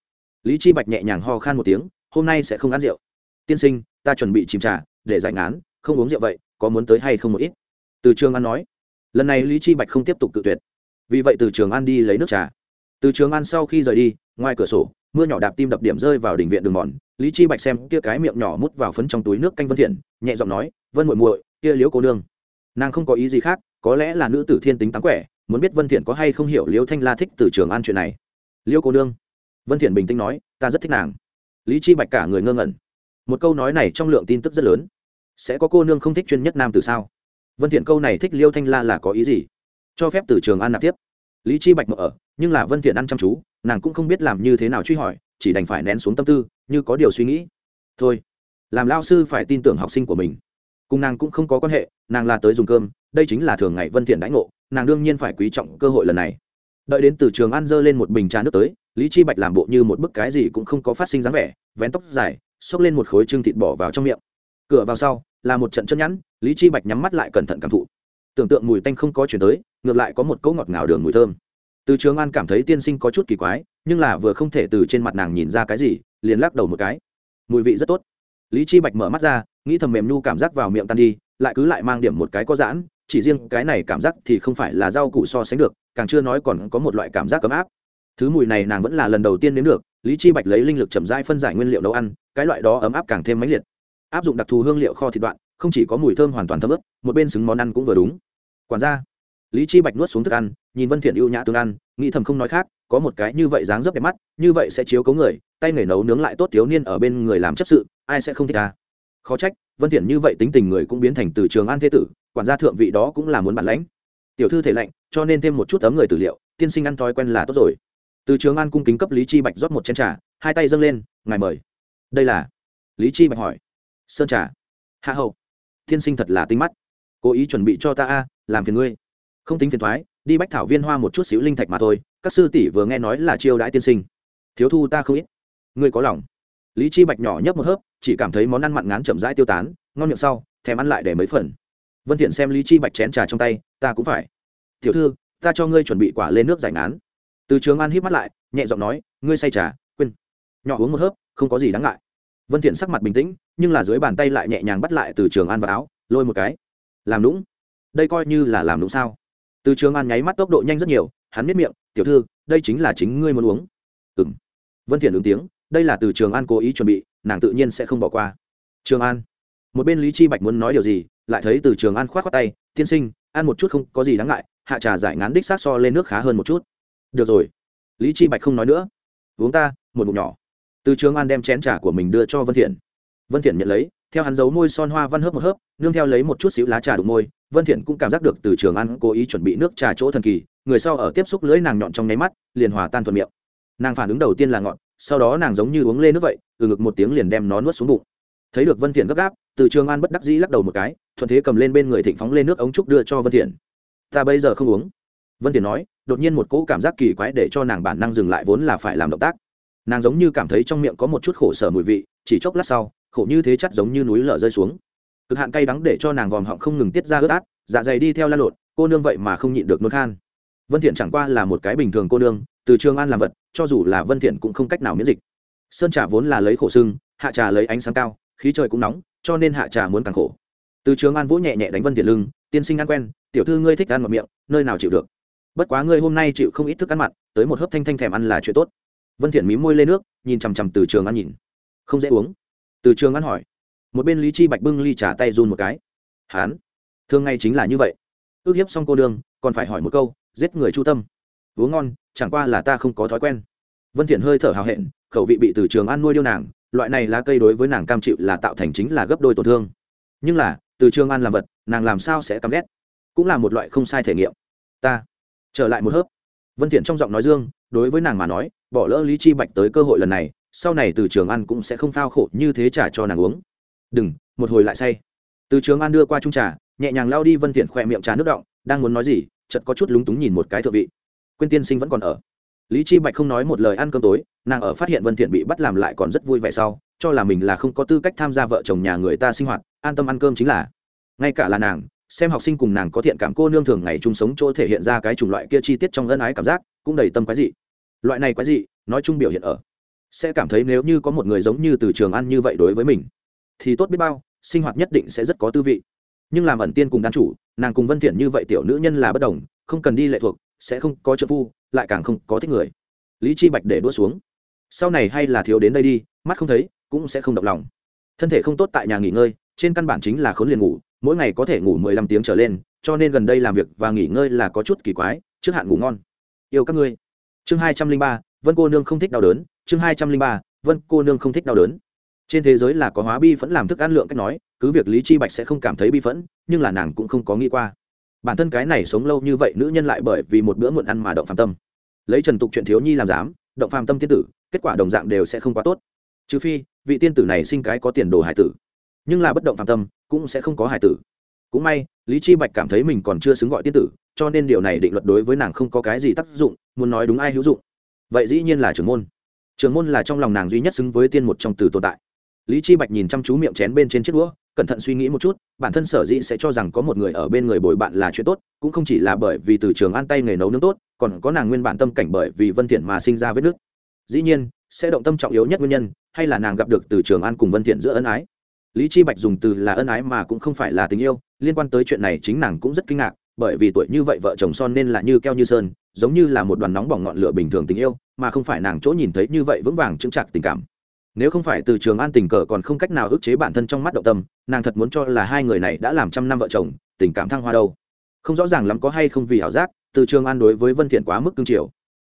Lý chi bạch nhẹ nhàng ho khan một tiếng, hôm nay sẽ không ăn rượu. Tiên sinh, ta chuẩn bị chìm trà, để giải ngán, không uống rượu vậy, có muốn tới hay không một ít? Từ trường an nói. Lần này lý chi bạch không tiếp tục tự tuyệt. Vì vậy từ trường an đi lấy nước trà. Từ trường an sau khi rời đi, ngoài cửa sổ, mưa nhỏ đạp tim đập điểm rơi vào đỉnh viện đường mòn lý chi bạch xem kia cái miệng nhỏ mút vào phấn trong túi nước canh vân thiện, nhẹ giọng nói, vân muội muội, kia liếu cô nương. Nàng không có ý gì khác, có lẽ là nữ tử thiên tính táng quẻ, muốn biết vân thiện có hay không hiểu liễu thanh la thích từ trường an chuyện này. Liễu cô nương. Vân thiện bình tĩnh nói, ta rất thích nàng. Lý chi bạch cả người ngơ ngẩn. Một câu nói này trong lượng tin tức rất lớn. Sẽ có cô nương không thích chuyên nhất nam từ sao? Vân thiện câu này thích liêu thanh la là có ý gì? Cho phép từ trường an nạp tiếp. Lý chi bạch mở ở, nhưng là vân thiện ăn chăm chú, nàng cũng không biết làm như thế nào truy hỏi chỉ đành phải nén xuống tâm tư, như có điều suy nghĩ. Thôi, làm lao sư phải tin tưởng học sinh của mình. Cùng nàng cũng không có quan hệ, nàng là tới dùng cơm, đây chính là thường ngày vân thiện đãi ngộ, nàng đương nhiên phải quý trọng cơ hội lần này. Đợi đến từ trường ăn dơ lên một bình trà nước tới, lý chi bạch làm bộ như một bức cái gì cũng không có phát sinh dáng vẻ, vén tóc dài, xốc lên một khối trưng thịt bỏ vào trong miệng. Cửa vào sau, là một trận chân nhẵn lý chi bạch nhắm mắt lại cẩn thận cảm thụ. Tưởng tượng mùi tanh không có chuyển tới, ngược lại có một cỗ ngọt ngào đường mùi thơm từ trường an cảm thấy tiên sinh có chút kỳ quái, nhưng là vừa không thể từ trên mặt nàng nhìn ra cái gì, liền lắc đầu một cái. Mùi vị rất tốt. Lý chi bạch mở mắt ra, nghĩ thầm mềm nhu cảm giác vào miệng tan đi, lại cứ lại mang điểm một cái có giãn, chỉ riêng cái này cảm giác thì không phải là rau củ so sánh được, càng chưa nói còn có một loại cảm giác ấm áp. Thứ mùi này nàng vẫn là lần đầu tiên nếm được, lý chi bạch lấy linh lực chậm rãi phân giải nguyên liệu nấu ăn, cái loại đó ấm áp càng thêm mãnh liệt. Áp dụng đặc thù hương liệu kho thịt đoạn, không chỉ có mùi thơm hoàn toàn thơm ướp một bên xứng món ăn cũng vừa đúng. Quản gia lý chi bạch nuốt xuống thức ăn, nhìn vân thiện ưu nhã tương ăn, nghĩ thầm không nói khác, có một cái như vậy dáng dấp đẹp mắt, như vậy sẽ chiếu cố người, tay nghề nấu nướng lại tốt thiếu niên ở bên người làm chấp sự, ai sẽ không thích à khó trách, vân thiện như vậy tính tình người cũng biến thành từ trường an thế tử, quản gia thượng vị đó cũng là muốn bản lãnh. Tiểu thư thể lạnh, cho nên thêm một chút tấm người tử liệu, tiên sinh ăn thói quen là tốt rồi. Từ trường an cung kính cấp lý chi bạch rót một chén trà, hai tay dâng lên, ngài mời. Đây là? Lý chi bạch hỏi. Sơn trà. Hạ hậu, tiên sinh thật là tinh mắt. Cố ý chuẩn bị cho ta a, làm phiền ngươi không tính phiền thoái, đi bách thảo viên hoa một chút xíu linh thạch mà thôi, các sư tỷ vừa nghe nói là chiêu đãi tiên sinh. Thiếu thu ta không ít. Ngươi có lòng. Lý chi bạch nhỏ nhấp một hớp, chỉ cảm thấy món ăn mặn ngán chậm rãi tiêu tán, ngon miệng sau, thèm ăn lại để mấy phần. Vân thiện xem lý chi bạch chén trà trong tay, ta cũng phải. Tiểu thư, ta cho ngươi chuẩn bị quả lên nước giải ngán. Từ trường an híp mắt lại, nhẹ giọng nói, ngươi say trà, quên. Nhỏ uống một hớp, không có gì đáng ngại. Vân thiện sắc mặt bình tĩnh, nhưng là dưới bàn tay lại nhẹ nhàng bắt lại từ trường an vào áo, lôi một cái. Làm lũng đây coi như là làm lũng sao? Từ trường an nháy mắt tốc độ nhanh rất nhiều, hắn biết miệng, tiểu thư, đây chính là chính ngươi muốn uống. Ừ m vân thiện ứng tiếng, đây là từ trường an cố ý chuẩn bị, nàng tự nhiên sẽ không bỏ qua. Trường an. Một bên lý chi bạch muốn nói điều gì, lại thấy từ trường an khoát khoát tay, tiên sinh, ăn một chút không có gì đáng ngại, hạ trà giải ngán đích sát so lên nước khá hơn một chút. Được rồi. Lý chi bạch không nói nữa. Uống ta, một ngụm nhỏ. Từ trường an đem chén trà của mình đưa cho vân thiện. Vân thiện nhận lấy theo hắn giấu môi son hoa văn hớp một hớp, nương theo lấy một chút xíu lá trà đụng môi, vân thiện cũng cảm giác được từ trường an cố ý chuẩn bị nước trà chỗ thần kỳ, người sau ở tiếp xúc lưỡi nàng nhọn trong nháy mắt, liền hòa tan thuận miệng. Nàng phản ứng đầu tiên là ngọn, sau đó nàng giống như uống lên nước vậy, từ ngực một tiếng liền đem nó nuốt xuống bụng. Thấy được vân thiện gấp gáp, từ trường an bất đắc dĩ lắc đầu một cái, thuận thế cầm lên bên người thịnh phóng lên nước ống trúc đưa cho vân thiện. Ta bây giờ không uống. Vân thiện nói, đột nhiên một cỗ cảm giác kỳ quái để cho nàng bản năng dừng lại vốn là phải làm động tác. Nàng giống như cảm thấy trong miệng có một chút khổ sở mùi vị, chỉ chốc lát sau khổ như thế chất giống như núi lở rơi xuống. Cực hạn cay đắng để cho nàng vòm họng không ngừng tiết ra ướt át dạ dày đi theo la lột cô nương vậy mà không nhịn được nôn khan. Vân thiện chẳng qua là một cái bình thường cô nương, từ trường an làm vật, cho dù là vân thiện cũng không cách nào miễn dịch. Sơn trà vốn là lấy khổ sưng, hạ trà lấy ánh sáng cao, khí trời cũng nóng, cho nên hạ trà muốn càng khổ. Từ trường an vỗ nhẹ nhẹ đánh vân thiện lưng, tiên sinh ăn quen, tiểu thư ngươi thích ăn ngọt miệng, nơi nào chịu được? Bất quá ngươi hôm nay chịu không ít thức ăn mặn, tới một hớp thanh thanh thèm ăn là chuyện tốt. Vân thiện mí môi lên nước, nhìn chằm chằm từ trường an nhìn. Không dễ uống từ trường ăn hỏi. Một bên lý chi bạch bưng ly trà tay run một cái. Hán. Thường ngày chính là như vậy. Ước hiếp xong cô đường còn phải hỏi một câu, giết người chu tâm. Uống ngon, chẳng qua là ta không có thói quen. Vân thiện hơi thở hào hẹn, khẩu vị bị từ trường ăn nuôi điêu nàng, loại này lá cây đối với nàng cam chịu là tạo thành chính là gấp đôi tổn thương. Nhưng là, từ trường ăn làm vật, nàng làm sao sẽ căm ghét? Cũng là một loại không sai thể nghiệm. Ta. Trở lại một hớp. Vân thiện trong giọng nói dương, đối với nàng mà nói, bỏ lỡ lý chi bạch tới cơ hội lần này sau này từ trường an cũng sẽ không phao khổ như thế trả cho nàng uống. Đừng, một hồi lại say. Từ trường an đưa qua chung trà, nhẹ nhàng lao đi vân thiện khỏe miệng trà nước động đang muốn nói gì, chợt có chút lúng túng nhìn một cái thượng vị. Quyên tiên sinh vẫn còn ở. Lý chi bạch không nói một lời ăn cơm tối, nàng ở phát hiện vân thiện bị bắt làm lại còn rất vui vẻ sau, cho là mình là không có tư cách tham gia vợ chồng nhà người ta sinh hoạt, an tâm ăn cơm chính là. Ngay cả là nàng, xem học sinh cùng nàng có thiện cảm cô nương thường ngày chung sống chỗ thể hiện ra cái chủng loại kia chi tiết trong ân ái cảm giác, cũng đầy tâm quái dị. Loại này quái dị, nói chung biểu hiện ở sẽ cảm thấy nếu như có một người giống như từ trường ăn như vậy đối với mình, thì tốt biết bao, sinh hoạt nhất định sẽ rất có tư vị. Nhưng làm ẩn tiên cùng đan chủ, nàng cùng vân thiện như vậy tiểu nữ nhân là bất đồng, không cần đi lệ thuộc, sẽ không có trợ phu, lại càng không có thích người. Lý chi bạch để đua xuống. Sau này hay là thiếu đến đây đi, mắt không thấy, cũng sẽ không động lòng. Thân thể không tốt tại nhà nghỉ ngơi, trên căn bản chính là khốn liền ngủ, mỗi ngày có thể ngủ mười lăm tiếng trở lên, cho nên gần đây làm việc và nghỉ ngơi là có chút kỳ quái, trước hạn ngủ ngon. Yêu các ngươi. Chương hai trăm linh ba, vân cô nương không thích đau đớn chương hai trăm linh ba, vân, cô nương không thích đau đớn. Trên thế giới là có hóa bi vẫn làm thức ăn lượng cách nói, cứ việc lý chi bạch sẽ không cảm thấy bi phẫn, nhưng là nàng cũng không có nghĩ qua. Bản thân cái này sống lâu như vậy nữ nhân lại bởi vì một bữa muộn ăn mà động phàm tâm. Lấy trần tục chuyện thiếu nhi làm dám động phàm tâm tiên tử, kết quả đồng dạng đều sẽ không quá tốt. Trừ phi, vị tiên tử này sinh cái có tiền đồ hải tử. Nhưng là bất động phàm tâm, cũng sẽ không có hải tử. Cũng may, lý chi bạch cảm thấy mình còn chưa xứng gọi tiên tử, cho nên điều này định luật đối với nàng không có cái gì tác dụng, muốn nói đúng ai hữu dụng. Vậy dĩ nhiên là trưởng môn. Trường môn là trong lòng nàng duy nhất xứng với tiên một trong từ tồn tại. Lý chi bạch nhìn chăm chú miệng chén bên trên chiếc đũa, cẩn thận suy nghĩ một chút, bản thân sở dĩ sẽ cho rằng có một người ở bên người bồi bạn là chuyện tốt, cũng không chỉ là bởi vì từ trường an tay nghề nấu nướng tốt, còn có nàng nguyên bản tâm cảnh bởi vì vân thiện mà sinh ra vết nước dĩ nhiên, sẽ động tâm trọng yếu nhất nguyên nhân, hay là nàng gặp được từ trường an cùng vân thiện giữa ân ái. Lý chi bạch dùng từ là ân ái mà cũng không phải là tình yêu, liên quan tới chuyện này chính nàng cũng rất kinh ngạc bởi vì tuổi như vậy vợ chồng son nên là như keo như sơn, giống như là một đoàn nóng bỏng ngọn lửa bình thường tình yêu, mà không phải nàng chỗ nhìn thấy như vậy vững vàng chững chạc tình cảm. Nếu không phải từ trường an tình cờ còn không cách nào ức chế bản thân trong mắt động tâm, nàng thật muốn cho là hai người này đã làm trăm năm vợ chồng, tình cảm thăng hoa đâu. Không rõ ràng lắm có hay không vì ảo giác, từ trường an đối với vân thiện quá mức cương triều.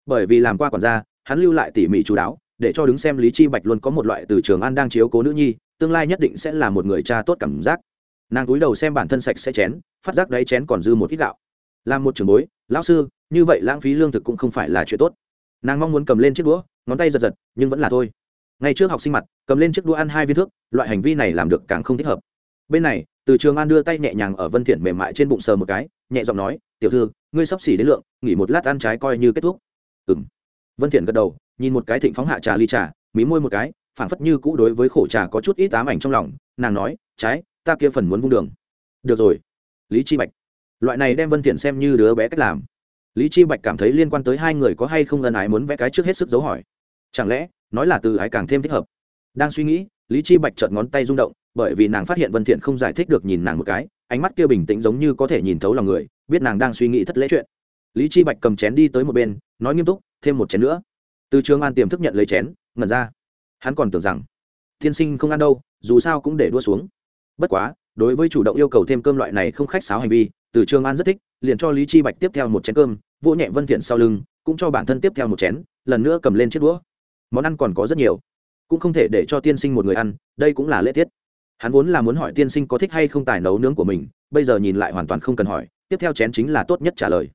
Bởi vì làm qua quản gia, hắn lưu lại tỉ mỉ chú đáo, để cho đứng xem lý chi bạch luôn có một loại từ trường an đang chiếu cố nữ nhi, tương lai nhất định sẽ là một người cha tốt cảm giác. Nàng cúi đầu xem bản thân sạch sẽ chén phát giác đáy chén còn dư một ít gạo. Làm một trường bối, lão sư, như vậy lãng phí lương thực cũng không phải là chuyện tốt. Nàng mong muốn cầm lên chiếc đũa, ngón tay giật giật, nhưng vẫn là thôi. Ngay trước học sinh mặt, cầm lên chiếc đũa ăn hai viên thước, loại hành vi này làm được càng không thích hợp. Bên này, từ trường an đưa tay nhẹ nhàng ở vân thiện mềm mại trên bụng sờ một cái, nhẹ giọng nói, tiểu thư, ngươi sắp xỉ đến lượng, nghỉ một lát ăn trái coi như kết thúc. Ừm. Vân thiện gật đầu, nhìn một cái thịnh phóng hạ trà ly trà, mí môi một cái, phảng phất như cũ đối với khổ trà có chút ít ám ảnh trong lòng, nàng nói, trái, ta kia phần muốn vung đường. Được rồi lý chi bạch. Loại này đem vân thiện xem như đứa bé cách làm. Lý chi bạch cảm thấy liên quan tới hai người có hay không ân ái muốn vẽ cái trước hết sức dấu hỏi. Chẳng lẽ, nói là từ ái càng thêm thích hợp? Đang suy nghĩ, lý chi bạch chợt ngón tay rung động, bởi vì nàng phát hiện vân thiện không giải thích được nhìn nàng một cái, ánh mắt kia bình tĩnh giống như có thể nhìn thấu lòng người, biết nàng đang suy nghĩ thất lễ chuyện. Lý chi bạch cầm chén đi tới một bên, nói nghiêm túc, thêm một chén nữa. Từ trường an tiềm thức nhận lấy chén, ngẩn ra. Hắn còn tưởng rằng Thiên sinh không ăn đâu, dù sao cũng để đua xuống. Bất quá đối với chủ động yêu cầu thêm cơm loại này không khách sáo hành vi, từ trường an rất thích, liền cho lý chi bạch tiếp theo một chén cơm, vỗ nhẹ vân thiện sau lưng, cũng cho bản thân tiếp theo một chén, lần nữa cầm lên chiếc đũa. Món ăn còn có rất nhiều, cũng không thể để cho tiên sinh một người ăn, đây cũng là lễ tiết. Hắn vốn là muốn hỏi tiên sinh có thích hay không tài nấu nướng của mình, bây giờ nhìn lại hoàn toàn không cần hỏi, tiếp theo chén chính là tốt nhất trả lời.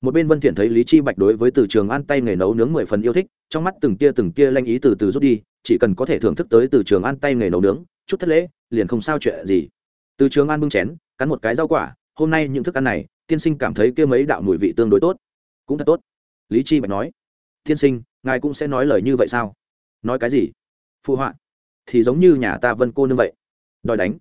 Một bên vân thiện thấy lý chi bạch đối với từ trường an tay nghề nấu nướng mười phần yêu thích, trong mắt từng tia từng tia lanh ý từ từ rút đi, chỉ cần có thể thưởng thức tới từ trường an tay nghề nấu nướng, chút thất lễ, liền không sao chuyện gì từ trường an bưng chén, cắn một cái rau quả, hôm nay những thức ăn này, tiên sinh cảm thấy kia mấy đạo mùi vị tương đối tốt. Cũng thật tốt. Lý chi bạch nói. Tiên sinh, ngài cũng sẽ nói lời như vậy sao? Nói cái gì? Phụ họa. Thì giống như nhà ta vân cô nương vậy. Đòi đánh.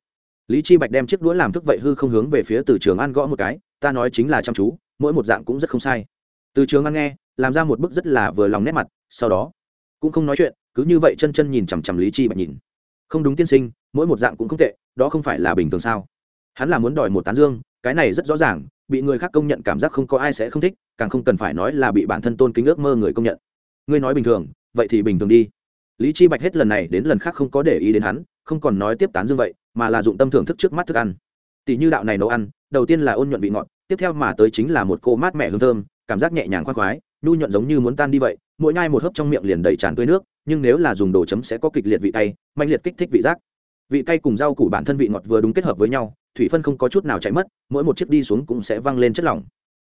Lý chi bạch đem chiếc đũa làm thức vậy hư không hướng về phía từ trường an gõ một cái. Ta nói chính là chăm chú, mỗi một dạng cũng rất không sai. Từ trường an nghe, làm ra một bức rất là vừa lòng nét mặt, sau đó cũng không nói chuyện, cứ như vậy chân chân nhìn chằm chằm lý chi bạch nhìn. Không đúng tiên sinh, mỗi một dạng cũng không tệ đó không phải là bình thường sao? Hắn là muốn đòi một tán dương cái này rất rõ ràng bị người khác công nhận cảm giác không có ai sẽ không thích càng không cần phải nói là bị bản thân tôn kính ước mơ người công nhận. Ngươi nói bình thường vậy thì bình thường đi. Lý chi bạch hết lần này đến lần khác không có để ý đến hắn không còn nói tiếp tán dương vậy mà là dụng tâm thưởng thức trước mắt thức ăn. Tỷ như đạo này nấu ăn đầu tiên là ôn nhuận vị ngọt tiếp theo mà tới chính là một cô mát mẻ hương thơm cảm giác nhẹ nhàng khoan khoái nhu nhuận giống như muốn tan đi vậy mỗi nhai một hớp trong miệng liền đầy tràn tươi nước nhưng nếu là dùng đồ chấm sẽ có kịch liệt vị tay, mạnh liệt kích thích vị giác vị cay cùng rau củ bản thân vị ngọt vừa đúng kết hợp với nhau, thủy phân không có chút nào chạy mất, mỗi một chiếc đi xuống cũng sẽ văng lên chất lỏng.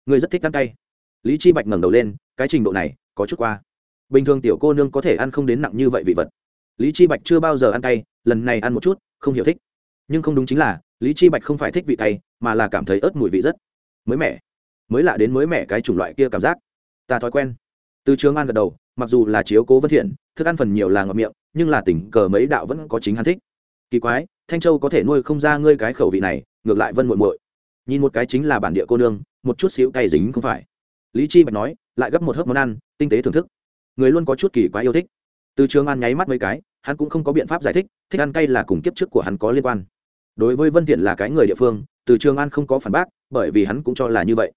Người rất thích ăn cay. Lý chi bạch ngẩng đầu lên, cái trình độ này có chút qua. Bình thường tiểu cô nương có thể ăn không đến nặng như vậy vị vật. Lý chi bạch chưa bao giờ ăn cay, lần này ăn một chút, không hiểu thích. Nhưng không đúng chính là, lý chi bạch không phải thích vị cay, mà là cảm thấy ớt mùi vị rất mới mẻ. Mới lạ đến mới mẻ cái chủng loại kia cảm giác. Ta thói quen. Từ trường an gật đầu, mặc dù là chiếu cố vân thiện, thức ăn phần nhiều là ngọt miệng, nhưng là tình cờ mấy đạo vẫn có chính hắn thích kỳ quái, thanh châu có thể nuôi không ra ngươi cái khẩu vị này, ngược lại vân muội muội. Nhìn một cái chính là bản địa cô nương, một chút xíu cay dính không phải. Lý chi bạch nói, lại gấp một hớp món ăn, tinh tế thưởng thức. Người luôn có chút kỳ quái yêu thích. Từ trường an nháy mắt mấy cái, hắn cũng không có biện pháp giải thích thích ăn cay là cùng kiếp trước của hắn có liên quan. Đối với vân thiện là cái người địa phương, từ trường an không có phản bác, bởi vì hắn cũng cho là như vậy.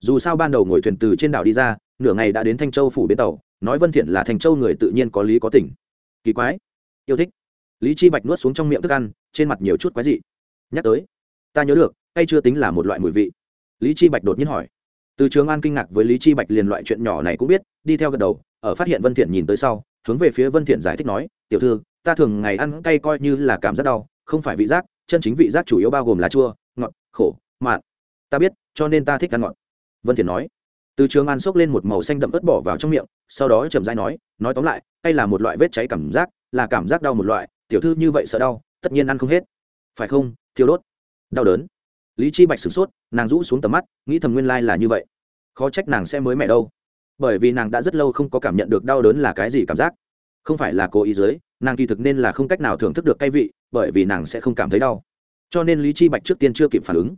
Dù sao ban đầu ngồi thuyền từ trên đảo đi ra, nửa ngày đã đến thanh châu phủ bến tàu, nói vân thiện là thành châu người tự nhiên có lý có tình. Kỳ quái. Yêu thích lý chi bạch nuốt xuống trong miệng thức ăn, trên mặt nhiều chút quái dị. Nhắc tới, ta nhớ được, cay chưa tính là một loại mùi vị. Lý chi bạch đột nhiên hỏi. Từ trường an kinh ngạc với lý chi bạch liền loại chuyện nhỏ này cũng biết, đi theo gật đầu, ở phát hiện vân thiện nhìn tới sau, hướng về phía vân thiện giải thích nói, tiểu thư, ta thường ngày ăn cay coi như là cảm giác đau, không phải vị giác, chân chính vị giác chủ yếu bao gồm là chua, ngọt, khổ mặn ta biết, cho nên ta thích ăn ngọt. Vân thiện nói. Từ trường an xốc lên một màu xanh đậm ớt bỏ vào trong miệng, sau đó chậm rãi nói nói tóm lại, cay là một loại vết cháy cảm giác, là cảm giác đau một loại tiểu thư như vậy sợ đau, tất nhiên ăn không hết. Phải không, thiêu đốt? Đau đớn. Lý chi bạch sửng sốt, nàng rũ xuống tầm mắt, nghĩ thầm nguyên lai là như vậy. Khó trách nàng sẽ mới mẹ đâu. Bởi vì nàng đã rất lâu không có cảm nhận được đau đớn là cái gì cảm giác. Không phải là cố ý dưới, nàng kỳ thực nên là không cách nào thưởng thức được cay vị, bởi vì nàng sẽ không cảm thấy đau. Cho nên lý chi bạch trước tiên chưa kịp phản ứng.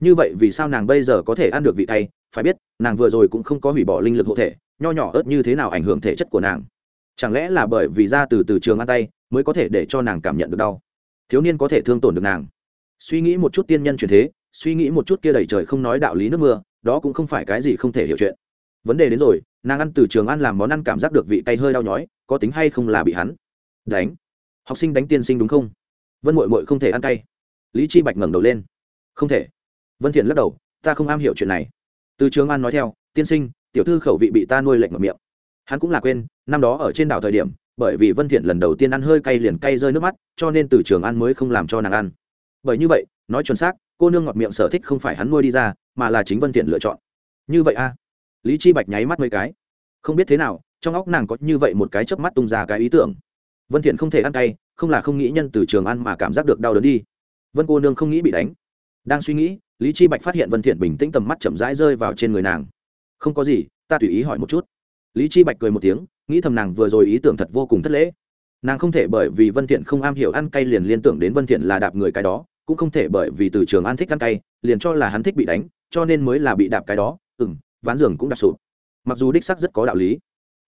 Như vậy vì sao nàng bây giờ có thể ăn được vị cay? Phải biết, nàng vừa rồi cũng không có hủy bỏ linh lực hộ thể, nho nhỏ ớt như thế nào ảnh hưởng thể chất của nàng? Chẳng lẽ là bởi vì ra từ từ trường ăn tay mới có thể để cho nàng cảm nhận được đau. Thiếu niên có thể thương tổn được nàng. Suy nghĩ một chút tiên nhân truyền thế, suy nghĩ một chút kia đầy trời không nói đạo lý nước mưa, đó cũng không phải cái gì không thể hiểu chuyện. Vấn đề đến rồi, nàng ăn từ trường ăn làm món ăn cảm giác được vị cay hơi đau nhói, có tính hay không là bị hắn đánh? Học sinh đánh tiên sinh đúng không? Vân mội mội không thể ăn cay. Lý chi bạch ngẩng đầu lên. Không thể. Vân thiện lắc đầu, ta không am hiểu chuyện này. Từ trường an nói theo, tiên sinh, tiểu thư khẩu vị bị ta nuôi lệnh ngậm miệng. Hắn cũng là quên, năm đó ở trên đảo thời điểm bởi vì vân thiện lần đầu tiên ăn hơi cay liền cay rơi nước mắt, cho nên từ trường an mới không làm cho nàng ăn. Bởi như vậy, nói chuẩn xác, cô nương ngọt miệng sở thích không phải hắn nuôi đi ra, mà là chính vân thiện lựa chọn. Như vậy a lý chi bạch nháy mắt mấy cái. Không biết thế nào, trong óc nàng có như vậy một cái chớp mắt tung ra cái ý tưởng. Vân thiện không thể ăn cay, không là không nghĩ nhân từ trường ăn mà cảm giác được đau đớn đi. Vân cô nương không nghĩ bị đánh. Đang suy nghĩ, lý chi bạch phát hiện vân thiện bình tĩnh tầm mắt chậm rãi rơi vào trên người nàng. Không có gì, ta tùy ý hỏi một chút. Lý chi bạch cười một tiếng nghĩ thầm nàng vừa rồi ý tưởng thật vô cùng thất lễ. Nàng không thể bởi vì vân thiện không am hiểu ăn cay liền liên tưởng đến vân thiện là đạp người cái đó cũng không thể bởi vì từ trường An thích ăn cay liền cho là hắn thích bị đánh cho nên mới là bị đạp cái đó ừm ván giường cũng đạp sụp. Mặc dù đích xác rất có đạo lý.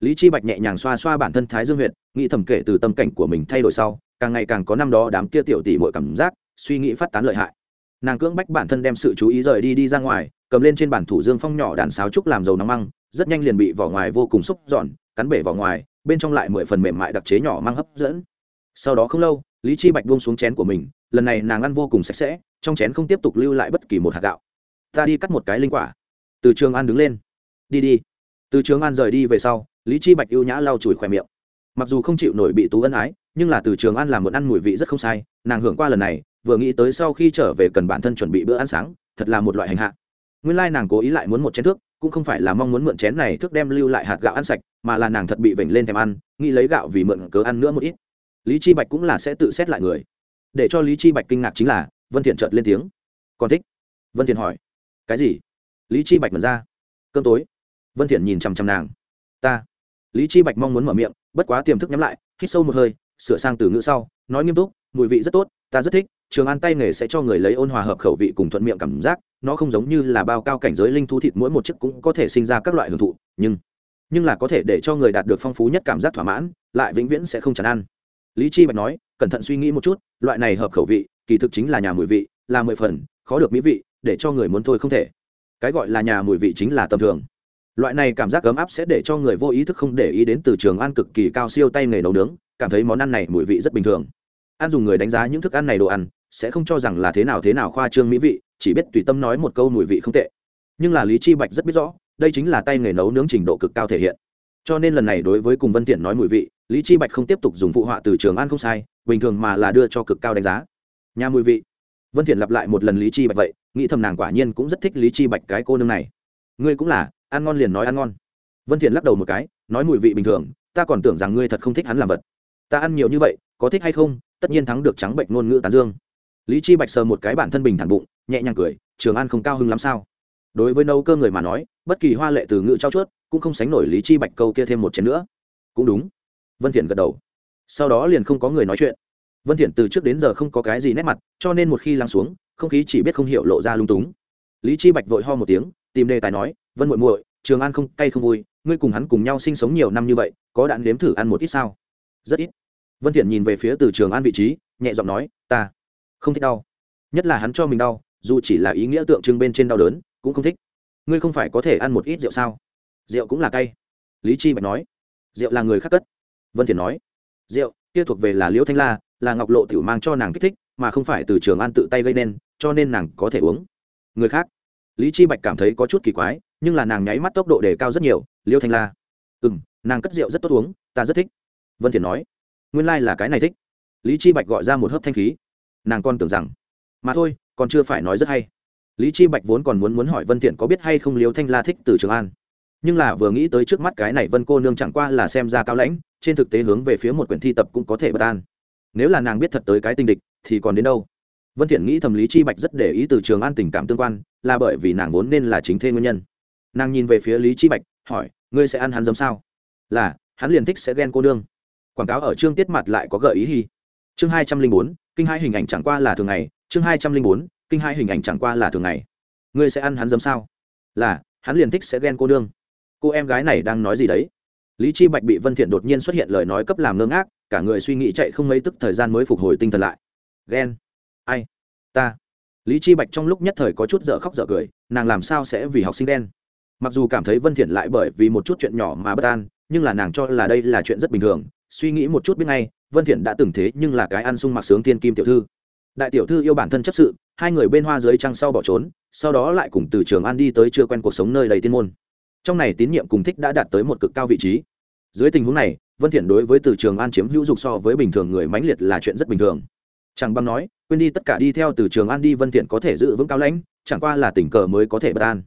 Lý chi bạch nhẹ nhàng xoa xoa bản thân thái dương huyệt, nghĩ thầm kể từ tâm cảnh của mình thay đổi sau càng ngày càng có năm đó đám kia tiểu tỷ mọi cảm giác suy nghĩ phát tán lợi hại. Nàng cưỡng bách bản thân đem sự chú ý rời đi đi ra ngoài cầm lên trên bản thủ dương phong nhỏ đàn sáo trúc làm dầu nóng măng rất nhanh liền bị vỏ ngoài vô cùng xúc giòn cắn bể vỏ ngoài, bên trong lại mười phần mềm mại đặc chế nhỏ mang hấp dẫn. Sau đó không lâu, lý chi bạch buông xuống chén của mình, lần này nàng ăn vô cùng sạch sẽ, trong chén không tiếp tục lưu lại bất kỳ một hạt gạo. Ta đi cắt một cái linh quả. Từ trường an đứng lên. Đi đi. Từ trường an rời đi về sau, lý chi bạch ưu nhã lau chùi khỏe miệng. Mặc dù không chịu nổi bị tú ân ái, nhưng là từ trường an làm một ăn mùi vị rất không sai, nàng hưởng qua lần này, vừa nghĩ tới sau khi trở về cần bản thân chuẩn bị bữa ăn sáng, thật là một loại hành hạ. Nguyên lai nàng cố ý lại muốn một chén thước cũng không phải là mong muốn mượn chén này thức đem lưu lại hạt gạo ăn sạch, mà là nàng thật bị vểnh lên thèm ăn, nghĩ lấy gạo vì mượn cớ ăn nữa một ít. Lý chi bạch cũng là sẽ tự xét lại người. Để cho lý chi bạch kinh ngạc chính là, vân thiện chợt lên tiếng. Còn thích? Vân thiện hỏi. Cái gì? Lý chi bạch mở ra. Cơm tối. Vân thiện nhìn chăm chăm nàng. Ta. Lý chi bạch mong muốn mở miệng, bất quá tiềm thức nhắm lại, hít sâu một hơi, sửa sang từ ngữ sau, nói nghiêm túc, mùi vị rất tốt, ta rất thích trường ăn tay nghề sẽ cho người lấy ôn hòa hợp khẩu vị cùng thuận miệng cảm giác, nó không giống như là bao cao cảnh giới linh thú thịt mỗi một chiếc cũng có thể sinh ra các loại hưởng thụ, nhưng nhưng là có thể để cho người đạt được phong phú nhất cảm giác thỏa mãn, lại vĩnh viễn sẽ không chán ăn. Lý chi bạch nói, cẩn thận suy nghĩ một chút, loại này hợp khẩu vị, kỳ thực chính là nhà mùi vị, là mười phần, khó được mỹ vị, để cho người muốn thôi không thể. Cái gọi là nhà mùi vị chính là tầm thường. Loại này cảm giác ấm áp sẽ để cho người vô ý thức không để ý đến từ trường ăn cực kỳ cao siêu tay nghề nấu nướng, cảm thấy món ăn này mùi vị rất bình thường. Ăn dùng người đánh giá những thức ăn này đồ ăn sẽ không cho rằng là thế nào thế nào khoa trương mỹ vị, chỉ biết tùy tâm nói một câu mùi vị không tệ. Nhưng là lý chi bạch rất biết rõ, đây chính là tay nghề nấu nướng trình độ cực cao thể hiện. Cho nên lần này đối với cùng vân tiện nói mùi vị, lý chi bạch không tiếp tục dùng phụ họa từ trường ăn không sai, bình thường mà là đưa cho cực cao đánh giá. Nhà mùi vị. Vân thiện lặp lại một lần lý chi bạch vậy, nghĩ thầm nàng quả nhiên cũng rất thích lý chi bạch cái cô nương này. Ngươi cũng là, ăn ngon liền nói ăn ngon. Vân thiện lắc đầu một cái, nói mùi vị bình thường, ta còn tưởng rằng ngươi thật không thích hắn làm vật. Ta ăn nhiều như vậy, có thích hay không? Tất nhiên thắng được trắng bệnh ngôn ngữ tán dương lý chi bạch sờ một cái bản thân bình thản bụng, nhẹ nhàng cười, trường an không cao hứng lắm sao? Đối với nấu cơ người mà nói, bất kỳ hoa lệ từ ngữ trao chuốt, cũng không sánh nổi lý chi bạch câu kia thêm một chén nữa. Cũng đúng. Vân thiện gật đầu. Sau đó liền không có người nói chuyện. Vân thiện từ trước đến giờ không có cái gì nét mặt, cho nên một khi lắng xuống, không khí chỉ biết không hiểu lộ ra lung túng. Lý chi bạch vội ho một tiếng, tìm đề tài nói, vân muội muội, trường an không cay không vui, ngươi cùng hắn cùng nhau sinh sống nhiều năm như vậy, có đạn nếm thử ăn một ít sao? Rất ít. Vân thiện nhìn về phía từ trường an vị trí, nhẹ giọng nói, ta không thích đau. Nhất là hắn cho mình đau, dù chỉ là ý nghĩa tượng trưng bên trên đau đớn, cũng không thích. Ngươi không phải có thể ăn một ít rượu sao? Rượu cũng là cay. Lý chi bạch nói. Rượu là người khác cất. Vân thiền nói. Rượu, kia thuộc về là liễu thanh la, là ngọc lộ tiểu mang cho nàng kích thích, mà không phải từ trường an tự tay gây nên, cho nên nàng có thể uống. Người khác. Lý chi bạch cảm thấy có chút kỳ quái, nhưng là nàng nháy mắt tốc độ đề cao rất nhiều liêu thanh la. Ừ m nàng cất rượu rất tốt uống, ta rất thích. Vân thiền nói. Nguyên lai、like、là cái này thích. Lý chi bạch gọi ra một hớp thanh khí nàng con tưởng rằng, mà thôi, còn chưa phải nói rất hay. Lý chi bạch vốn còn muốn muốn hỏi vân thiện có biết hay không liêu thanh la thích từ trường an. Nhưng là vừa nghĩ tới trước mắt cái này vân cô nương chẳng qua là xem ra cao lãnh, trên thực tế hướng về phía một quyển thi tập cũng có thể bất an. Nếu là nàng biết thật tới cái tinh địch, thì còn đến đâu? Vân thiện nghĩ thầm lý chi bạch rất để ý từ trường an tình cảm tương quan, là bởi vì nàng vốn nên là chính thê nguyên nhân. Nàng nhìn về phía lý chi bạch, hỏi, ngươi sẽ ăn hắn giống sao? Là, hắn liền thích sẽ ghen cô đương quảng cáo ở chương tiết mặt lại có gợi ý hi. Chương hai trăm linh bốn kinh hai hình ảnh chẳng qua là thường ngày, chương hai trăm linh bốn, kinh hai hình ảnh chẳng qua là thường ngày. Ngươi sẽ ăn hắn dấm sao? Là, hắn liền thích sẽ ghen cô đương cô em gái này đang nói gì đấy? Lý chi bạch bị vân thiện đột nhiên xuất hiện lời nói cấp làm ngơ ngác, cả người suy nghĩ chạy không mấy tức thời gian mới phục hồi tinh thần lại. Ghen? Ai? Ta. Lý chi bạch trong lúc nhất thời có chút dở khóc dở cười, nàng làm sao sẽ vì học sinh đen mặc dù cảm thấy vân thiện lại bởi vì một chút chuyện nhỏ mà bất an, nhưng là nàng cho là đây là chuyện rất bình thường, suy nghĩ một chút biết ngay vân thiện đã từng thế nhưng là cái ăn sung mặc sướng tiên kim tiểu thư. Đại tiểu thư yêu bản thân chấp sự, hai người bên hoa dưới trăng sau bỏ trốn, sau đó lại cùng từ trường an đi tới chưa quen cuộc sống nơi đầy tiên môn. Trong này tín nhiệm cùng thích đã đạt tới một cực cao vị trí. Dưới tình huống này, vân thiện đối với từ trường an chiếm hữu dục so với bình thường người mãnh liệt là chuyện rất bình thường. Chẳng băng nói, quên đi tất cả đi theo từ trường an đi vân thiện có thể giữ vững cao lãnh, chẳng qua là tình cờ mới có thể bất an.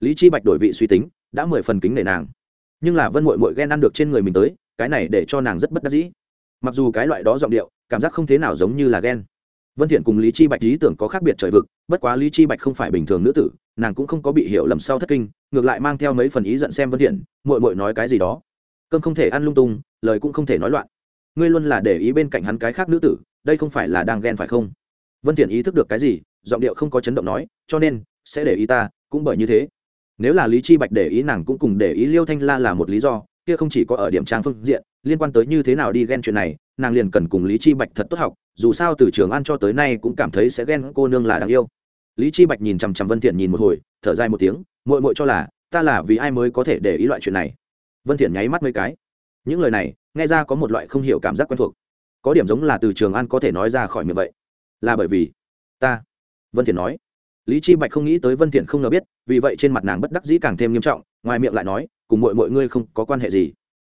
Lý chi bạch đổi vị suy tính, đã mười phần kính nể nàng. Nhưng là vân muội muội ghen ăn được trên người mình tới, cái này để cho nàng rất bất đắc dĩ mặc dù cái loại đó giọng điệu, cảm giác không thế nào giống như là ghen. Vân thiện cùng lý chi bạch lý tưởng có khác biệt trời vực, bất quá lý chi bạch không phải bình thường nữ tử, nàng cũng không có bị hiểu lầm sau thất kinh, ngược lại mang theo mấy phần ý giận xem vân thiện, muội muội nói cái gì đó. Cơm không thể ăn lung tung, lời cũng không thể nói loạn. Ngươi luôn là để ý bên cạnh hắn cái khác nữ tử, đây không phải là đang ghen phải không? Vân thiện ý thức được cái gì, giọng điệu không có chấn động nói, cho nên, sẽ để ý ta, cũng bởi như thế. Nếu là lý chi bạch để ý nàng cũng cùng để ý liêu thanh la là một lý do, kia không chỉ có ở điểm trang phương diện liên quan tới như thế nào đi ghen chuyện này, nàng liền cần cùng lý chi bạch thật tốt học, dù sao từ trường an cho tới nay cũng cảm thấy sẽ ghen cô nương là đáng yêu. Lý chi bạch nhìn chằm chằm vân thiện nhìn một hồi, thở dài một tiếng, muội muội cho là, ta là vì ai mới có thể để ý loại chuyện này? Vân thiện nháy mắt mấy cái. Những lời này, nghe ra có một loại không hiểu cảm giác quen thuộc. Có điểm giống là từ trường an có thể nói ra khỏi miệng vậy. Là bởi vì ta, vân thiện nói. Lý chi bạch không nghĩ tới vân thiện không ngờ biết, vì vậy trên mặt nàng bất đắc dĩ càng thêm nghiêm trọng, ngoài miệng lại nói, cùng mọi mọi ngươi không có quan hệ gì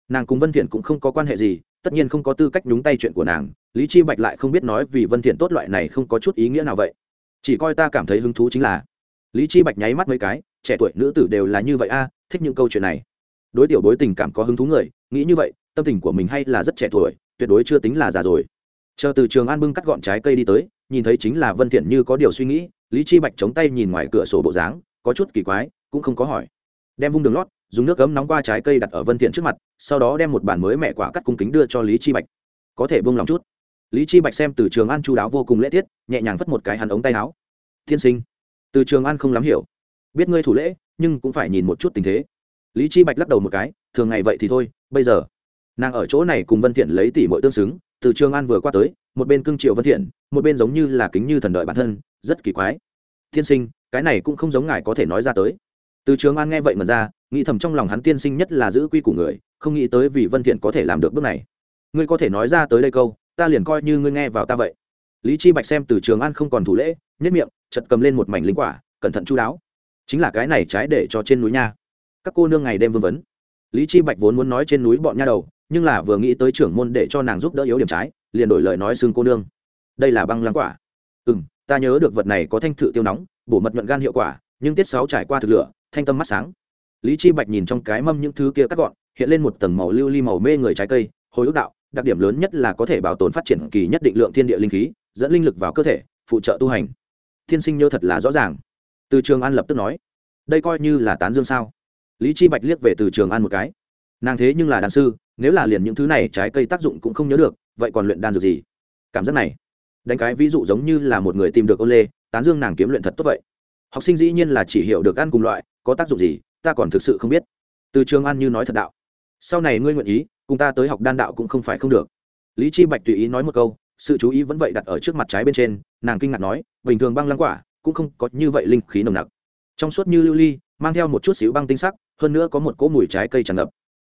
nàng cùng vân thiện cũng không có quan hệ gì tất nhiên không có tư cách nhúng tay chuyện của nàng lý chi bạch lại không biết nói vì vân thiện tốt loại này không có chút ý nghĩa nào vậy chỉ coi ta cảm thấy hứng thú chính là lý chi bạch nháy mắt mấy cái trẻ tuổi nữ tử đều là như vậy a à, thích những câu chuyện này đối tiểu đối tình cảm có hứng thú người nghĩ như vậy tâm tình của mình hay là rất trẻ tuổi tuyệt đối chưa tính là già rồi chờ từ trường an bưng cắt gọn trái cây đi tới nhìn thấy chính là vân thiện như có điều suy nghĩ lý chi bạch chống tay nhìn ngoài cửa sổ bộ dáng có chút kỳ quái cũng không có hỏi đem vung đường lót dùng nước cấm nóng qua trái cây đặt ở vân thiện trước mặt, sau đó đem một bản mới mẹ quả cắt cung kính đưa cho lý chi bạch. Có thể buông lòng chút. Lý chi bạch xem từ trường an chu đáo vô cùng lễ tiết, nhẹ nhàng vất một cái hắn ống tay áo. Thiên sinh. Từ trường an không lắm hiểu. Biết ngươi thủ lễ, nhưng cũng phải nhìn một chút tình thế. Lý chi bạch lắc đầu một cái, thường ngày vậy thì thôi, bây giờ. Nàng ở chỗ này cùng vân thiện lấy tỷ muội tương xứng, từ trường an vừa qua tới, một bên cưng triệu vân thiện, một bên giống như là kính như thần đợi bản thân, rất kỳ quái. Thiên sinh, cái này cũng không giống ngài có thể nói ra tới. Từ trường an nghe vậy mà ra nghĩ thầm trong lòng hắn tiên sinh nhất là giữ quy của người không nghĩ tới vì vân thiện có thể làm được bước này. Ngươi có thể nói ra tới đây câu ta liền coi như ngươi nghe vào ta vậy. Lý chi bạch xem từ trường an không còn thủ lễ nhất miệng chợt cầm lên một mảnh linh quả cẩn thận chu đáo. Chính là cái này trái để cho trên núi nha. Các cô nương ngày đêm vương vấn. Lý chi bạch vốn muốn nói trên núi bọn nha đầu nhưng là vừa nghĩ tới trưởng môn để cho nàng giúp đỡ yếu điểm trái liền đổi lời nói xương cô nương. Đây là băng lăng quả. Ừm, ta nhớ được vật này có thanh thự tiêu nóng bổ mật nhuận gan hiệu quả nhưng tiết sáu trải qua thực lửa thanh tâm mắt sáng lý chi bạch nhìn trong cái mâm những thứ kia cắt gọn, hiện lên một tầng màu lưu ly màu mê người trái cây, hồi ước đạo, đặc điểm lớn nhất là có thể bảo tồn phát triển kỳ nhất định lượng thiên địa linh khí, dẫn linh lực vào cơ thể, phụ trợ tu hành. Thiên sinh nhớ thật là rõ ràng. Từ trường an lập tức nói, đây coi như là tán dương sao? Lý chi bạch liếc về từ trường an một cái, nàng thế nhưng là đàn sư, nếu là liền những thứ này trái cây tác dụng cũng không nhớ được, vậy còn luyện đan dược gì? Cảm giác này, đánh cái ví dụ giống như là một người tìm được ô lê, tán dương nàng kiếm luyện thật tốt vậy. Học sinh dĩ nhiên là chỉ hiểu được ăn cùng loại, có tác dụng gì ta còn thực sự không biết. Từ trường an như nói thật đạo. Sau này ngươi nguyện ý, cùng ta tới học đan đạo cũng không phải không được. Lý chi bạch tùy ý nói một câu, sự chú ý vẫn vậy đặt ở trước mặt trái bên trên, nàng kinh ngạc nói, bình thường băng lăng quả cũng không có như vậy linh khí nồng nặc. Trong suốt như lưu ly, mang theo một chút xíu băng tinh sắc, hơn nữa có một cỗ mùi trái cây tràn ngập.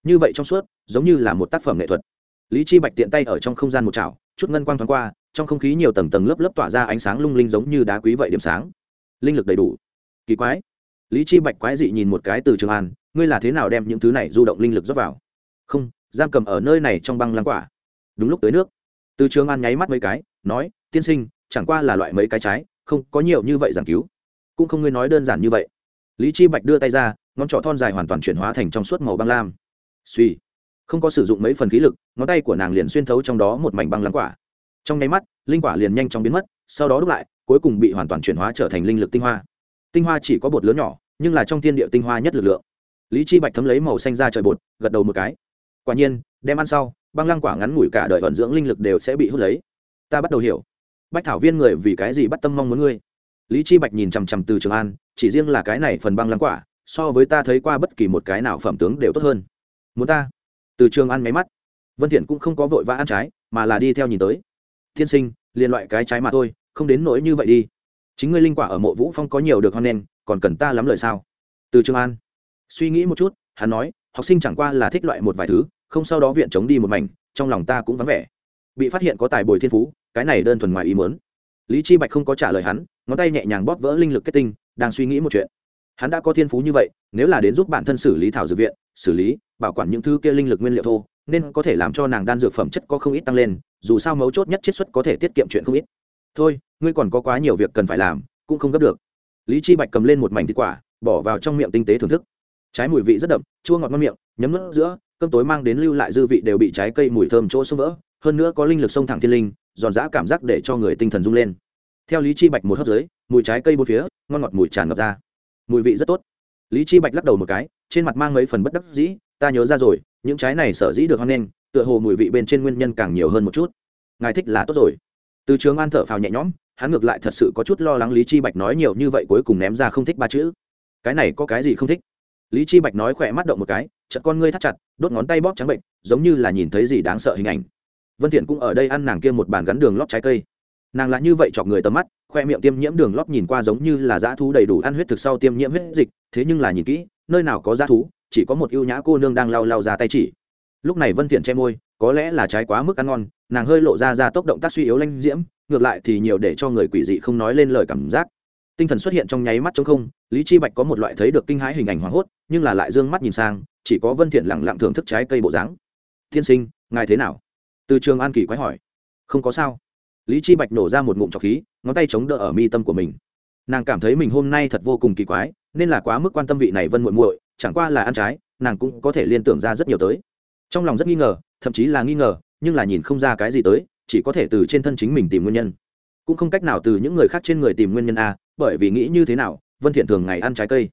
Như vậy trong suốt, giống như là một tác phẩm nghệ thuật. Lý chi bạch tiện tay ở trong không gian một chảo, chút ngân quang thoáng qua, trong không khí nhiều tầng tầng lớp lớp tỏa ra ánh sáng lung linh giống như đá quý vậy điểm sáng. Linh lực đầy đủ. Kỳ quái lý chi bạch quái dị nhìn một cái từ trường an, ngươi là thế nào đem những thứ này du động linh lực rót vào? Không, giam cầm ở nơi này trong băng lăng quả. Đúng lúc tới nước. Từ trường an nháy mắt mấy cái, nói, tiên sinh, chẳng qua là loại mấy cái trái, không có nhiều như vậy giảng cứu. Cũng không ngươi nói đơn giản như vậy. Lý chi bạch đưa tay ra, ngón trỏ thon dài hoàn toàn chuyển hóa thành trong suốt màu băng lam. Suy không có sử dụng mấy phần khí lực, ngón tay của nàng liền xuyên thấu trong đó một mảnh băng lăng quả. Trong nháy mắt, linh quả liền nhanh chóng biến mất, sau đó đúc lại, cuối cùng bị hoàn toàn chuyển hóa trở thành linh lực tinh hoa. Tinh hoa chỉ có bột lớn nhỏ nhưng là trong thiên địa tinh hoa nhất lực lượng. Lý chi bạch thấm lấy màu xanh ra trời bột, gật đầu một cái. Quả nhiên, đem ăn sau, băng lăng quả ngắn ngủi cả đời vận dưỡng linh lực đều sẽ bị hút lấy. Ta bắt đầu hiểu. Bách thảo viên người vì cái gì bắt tâm mong muốn ngươi? Lý chi bạch nhìn chằm chằm từ trường an, chỉ riêng là cái này phần băng lăng quả, so với ta thấy qua bất kỳ một cái nào phẩm tướng đều tốt hơn. Muốn ta? Từ trường an máy mắt. Vân thiện cũng không có vội vã ăn trái, mà là đi theo nhìn tới. Thiên sinh liên loại cái trái mà thôi, không đến nỗi như vậy đi. Chính ngươi linh quả ở mộ vũ phong có nhiều được hoan nên còn cần ta lắm lời sao? Từ trường an. Suy nghĩ một chút, hắn nói, học sinh chẳng qua là thích loại một vài thứ, không sau đó viện chống đi một mảnh, trong lòng ta cũng vắng vẻ. Bị phát hiện có tài bồi thiên phú, cái này đơn thuần ngoài ý muốn. Lý chi bạch không có trả lời hắn, ngón tay nhẹ nhàng bóp vỡ linh lực kết tinh, đang suy nghĩ một chuyện. Hắn đã có thiên phú như vậy, nếu là đến giúp bản thân xử lý thảo dược viện, xử lý, bảo quản những thứ kia linh lực nguyên liệu thô, nên có thể làm cho nàng đan dược phẩm chất có không ít tăng lên, dù sao mấu chốt nhất chiết xuất có thể tiết kiệm chuyện không ít. Thôi, ngươi còn có quá nhiều việc cần phải làm, cũng không gấp được lý chi bạch cầm lên một mảnh thịt quả, bỏ vào trong miệng tinh tế thưởng thức. Trái mùi vị rất đậm, chua ngọt ngon miệng, nhấm nước giữa, cơm tối mang đến lưu lại dư vị đều bị trái cây mùi thơm chỗ xông vỡ, hơn nữa có linh lực sông thẳng thiên linh, giòn giã cảm giác để cho người tinh thần rung lên. Theo lý chi bạch một hớp dưới, mùi trái cây bốn phía, ngon ngọt mùi tràn ngập ra. Mùi vị rất tốt. Lý chi bạch lắc đầu một cái, trên mặt mang mấy phần bất đắc dĩ, ta nhớ ra rồi, những trái này sở dĩ được hoan nghênh, tựa hồ mùi vị bên trên nguyên nhân càng nhiều hơn một chút. Ngài thích là tốt rồi. Từ trường an thở phào nhẹ nhõm hắn ngược lại thật sự có chút lo lắng lý chi bạch nói nhiều như vậy cuối cùng ném ra không thích ba chữ. Cái này có cái gì không thích? Lý chi bạch nói khỏe mắt động một cái, chợt con ngươi thắt chặt, đốt ngón tay bóp trắng bệnh, giống như là nhìn thấy gì đáng sợ hình ảnh. Vân thiện cũng ở đây ăn nàng kia một bàn gắn đường lót trái cây. Nàng lại như vậy chọc người tầm mắt, khoe miệng tiêm nhiễm đường lót nhìn qua giống như là dã thú đầy đủ ăn huyết thực sau tiêm nhiễm huyết dịch, thế nhưng là nhìn kỹ, nơi nào có dã thú, chỉ có một yêu nhã cô nương đang lau lau ra tay chỉ. Lúc này vân thiện che môi có lẽ là trái quá mức ăn ngon, nàng hơi lộ ra ra tốc động tác suy yếu lanh diễm, ngược lại thì nhiều để cho người quỷ dị không nói lên lời cảm giác. Tinh thần xuất hiện trong nháy mắt trong không, lý chi bạch có một loại thấy được kinh hãi hình ảnh hoảng hốt, nhưng là lại dương mắt nhìn sang, chỉ có vân thiện lặng lặng thưởng thức trái cây bộ dáng. Thiên sinh, ngài thế nào? Từ trường an kỳ quái hỏi. Không có sao. Lý chi bạch nổ ra một ngụm trọc khí, ngón tay chống đỡ ở mi tâm của mình. Nàng cảm thấy mình hôm nay thật vô cùng kỳ quái, nên là quá mức quan tâm vị này vân muội muội, chẳng qua là ăn trái, nàng cũng có thể liên tưởng ra rất nhiều tới trong lòng rất nghi ngờ, thậm chí là nghi ngờ, nhưng là nhìn không ra cái gì tới, chỉ có thể từ trên thân chính mình tìm nguyên nhân. Cũng không cách nào từ những người khác trên người tìm nguyên nhân a, bởi vì nghĩ như thế nào, vân thiện thường ngày ăn trái cây.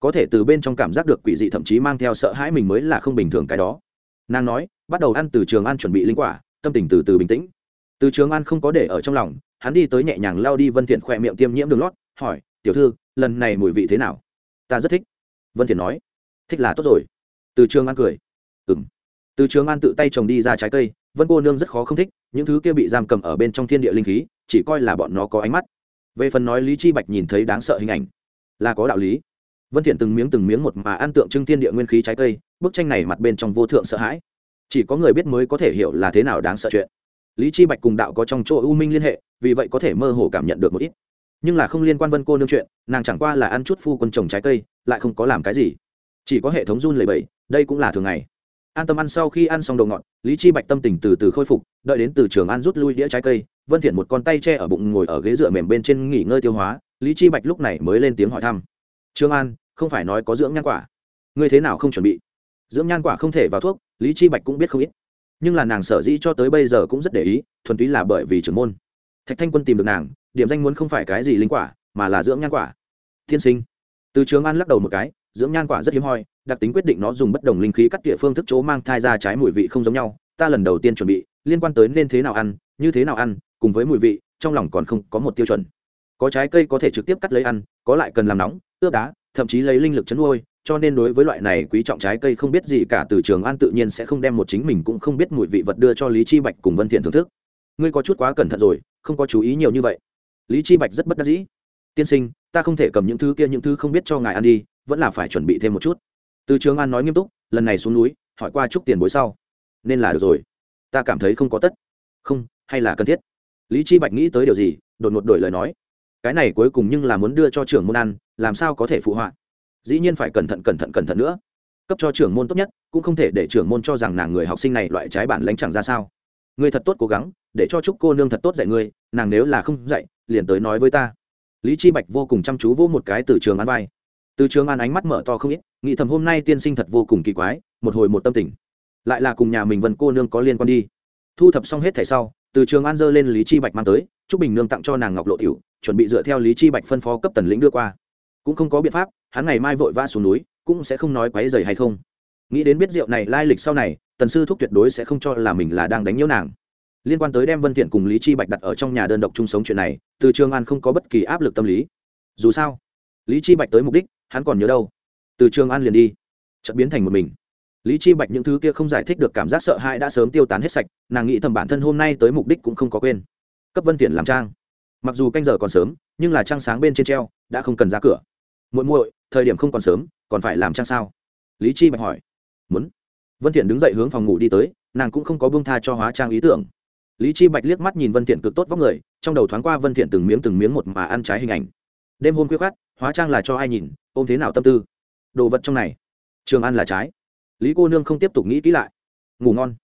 Có thể từ bên trong cảm giác được quỷ dị thậm chí mang theo sợ hãi mình mới là không bình thường cái đó. Nàng nói, bắt đầu ăn từ trường ăn chuẩn bị linh quả, tâm tình từ từ bình tĩnh. Từ trường ăn không có để ở trong lòng, hắn đi tới nhẹ nhàng lao đi vân thiện khỏe miệng tiêm nhiễm đường lót, hỏi, tiểu thư, lần này mùi vị thế nào? Ta rất thích. Vân thiện nói, thích là tốt rồi. Từ trường ăn cười, ừm từ trường an tự tay trồng đi ra trái cây, vân cô nương rất khó không thích, những thứ kia bị giam cầm ở bên trong thiên địa linh khí, chỉ coi là bọn nó có ánh mắt. Về phần nói lý chi bạch nhìn thấy đáng sợ hình ảnh, là có đạo lý. Vân thiện từng miếng từng miếng một mà ăn tượng trưng thiên địa nguyên khí trái cây, bức tranh này mặt bên trong vô thượng sợ hãi. Chỉ có người biết mới có thể hiểu là thế nào đáng sợ chuyện. Lý chi bạch cùng đạo có trong chỗ u minh liên hệ, vì vậy có thể mơ hồ cảm nhận được một ít. Nhưng là không liên quan vân cô nương chuyện, nàng chẳng qua là ăn chút phu quân trồng trái cây, lại không có làm cái gì. Chỉ có hệ thống run lẩy bẩy, đây cũng là thường ngày an tâm ăn sau khi ăn xong đồ ngọt, lý chi bạch tâm tình từ từ khôi phục, đợi đến từ trường ăn rút lui đĩa trái cây, vân thiện một con tay che ở bụng ngồi ở ghế dựa mềm bên trên nghỉ ngơi tiêu hóa, lý chi bạch lúc này mới lên tiếng hỏi thăm. Trương an, không phải nói có dưỡng nhan quả? Ngươi thế nào không chuẩn bị? Dưỡng nhan quả không thể vào thuốc, lý chi bạch cũng biết không ít. Nhưng là nàng sở dĩ cho tới bây giờ cũng rất để ý, thuần túy là bởi vì trưởng môn. Thạch thanh quân tìm được nàng, điểm danh muốn không phải cái gì linh quả, mà là dưỡng nhan quả. Thiên sinh. Từ trường an lắc đầu một cái dưỡng nhan quả rất hiếm hoi, đặc tính quyết định nó dùng bất đồng linh khí cắt tỉa phương thức chỗ mang thai ra trái mùi vị không giống nhau. Ta lần đầu tiên chuẩn bị, liên quan tới nên thế nào ăn, như thế nào ăn, cùng với mùi vị, trong lòng còn không có một tiêu chuẩn. Có trái cây có thể trực tiếp cắt lấy ăn, có lại cần làm nóng, ướp đá, thậm chí lấy linh lực chấn nuôi, cho nên đối với loại này quý trọng trái cây không biết gì cả từ trường an tự nhiên sẽ không đem một chính mình cũng không biết mùi vị vật đưa cho lý chi bạch cùng vân thiện thưởng thức. Ngươi có chút quá cẩn thận rồi, không có chú ý nhiều như vậy. Lý chi bạch rất bất đắc dĩ. Tiên sinh, ta không thể cầm những thứ kia, những thứ không biết cho ngài ăn đi vẫn là phải chuẩn bị thêm một chút. Từ trường an nói nghiêm túc, lần này xuống núi, hỏi qua chút tiền bối sau. Nên là được rồi. Ta cảm thấy không có tất. Không, hay là cần thiết? Lý chi bạch nghĩ tới điều gì, đột ngột đổi lời nói. Cái này cuối cùng nhưng là muốn đưa cho trưởng môn ăn, làm sao có thể phụ họa? Dĩ nhiên phải cẩn thận cẩn thận cẩn thận nữa. Cấp cho trưởng môn tốt nhất, cũng không thể để trưởng môn cho rằng nàng người học sinh này loại trái bản lãnh chẳng ra sao. Ngươi thật tốt cố gắng, để cho chúc cô nương thật tốt dạy ngươi, nàng nếu là không dạy, liền tới nói với ta. Lý chi bạch vô cùng chăm chú vô một cái từ trường an vai từ trường an ánh mắt mở to không ít, nghĩ thầm hôm nay tiên sinh thật vô cùng kỳ quái, một hồi một tâm tình. Lại là cùng nhà mình vân cô nương có liên quan đi. Thu thập xong hết thẻ sau, từ trường an dơ lên lý chi bạch mang tới, chúc bình nương tặng cho nàng ngọc lộ tiểu, chuẩn bị dựa theo lý chi bạch phân phó cấp tần lĩnh đưa qua. Cũng không có biện pháp, hắn ngày mai vội vã xuống núi, cũng sẽ không nói quấy giày hay không. Nghĩ đến biết rượu này lai lịch sau này, tần sư thúc tuyệt đối sẽ không cho là mình là đang đánh nhiễu nàng. Liên quan tới đem vân thiện cùng lý chi bạch đặt ở trong nhà đơn độc chung sống chuyện này, từ trường an không có bất kỳ áp lực tâm lý. Dù sao, lý chi bạch tới mục đích hắn còn nhớ đâu? Từ trường an liền đi. Chợt biến thành một mình. Lý chi bạch những thứ kia không giải thích được cảm giác sợ hãi đã sớm tiêu tán hết sạch, nàng nghĩ thầm bản thân hôm nay tới mục đích cũng không có quên. Cấp vân tiện làm trang. Mặc dù canh giờ còn sớm, nhưng là trang sáng bên trên treo, đã không cần ra cửa. Muội muội, thời điểm không còn sớm, còn phải làm trang sao? Lý chi bạch hỏi. Muốn. Vân thiện đứng dậy hướng phòng ngủ đi tới, nàng cũng không có buông tha cho hóa trang ý tưởng. Lý chi bạch liếc mắt nhìn vân thiện cực tốt vóc người, trong đầu thoáng qua vân thiện từng miếng từng miếng một mà ăn trái hình ảnh. Đêm hôm khuya khát hóa trang là cho ai nhìn, ôm thế nào tâm tư? Đồ vật trong này. Trường ăn là trái. Lý cô nương không tiếp tục nghĩ kỹ lại. Ngủ ngon.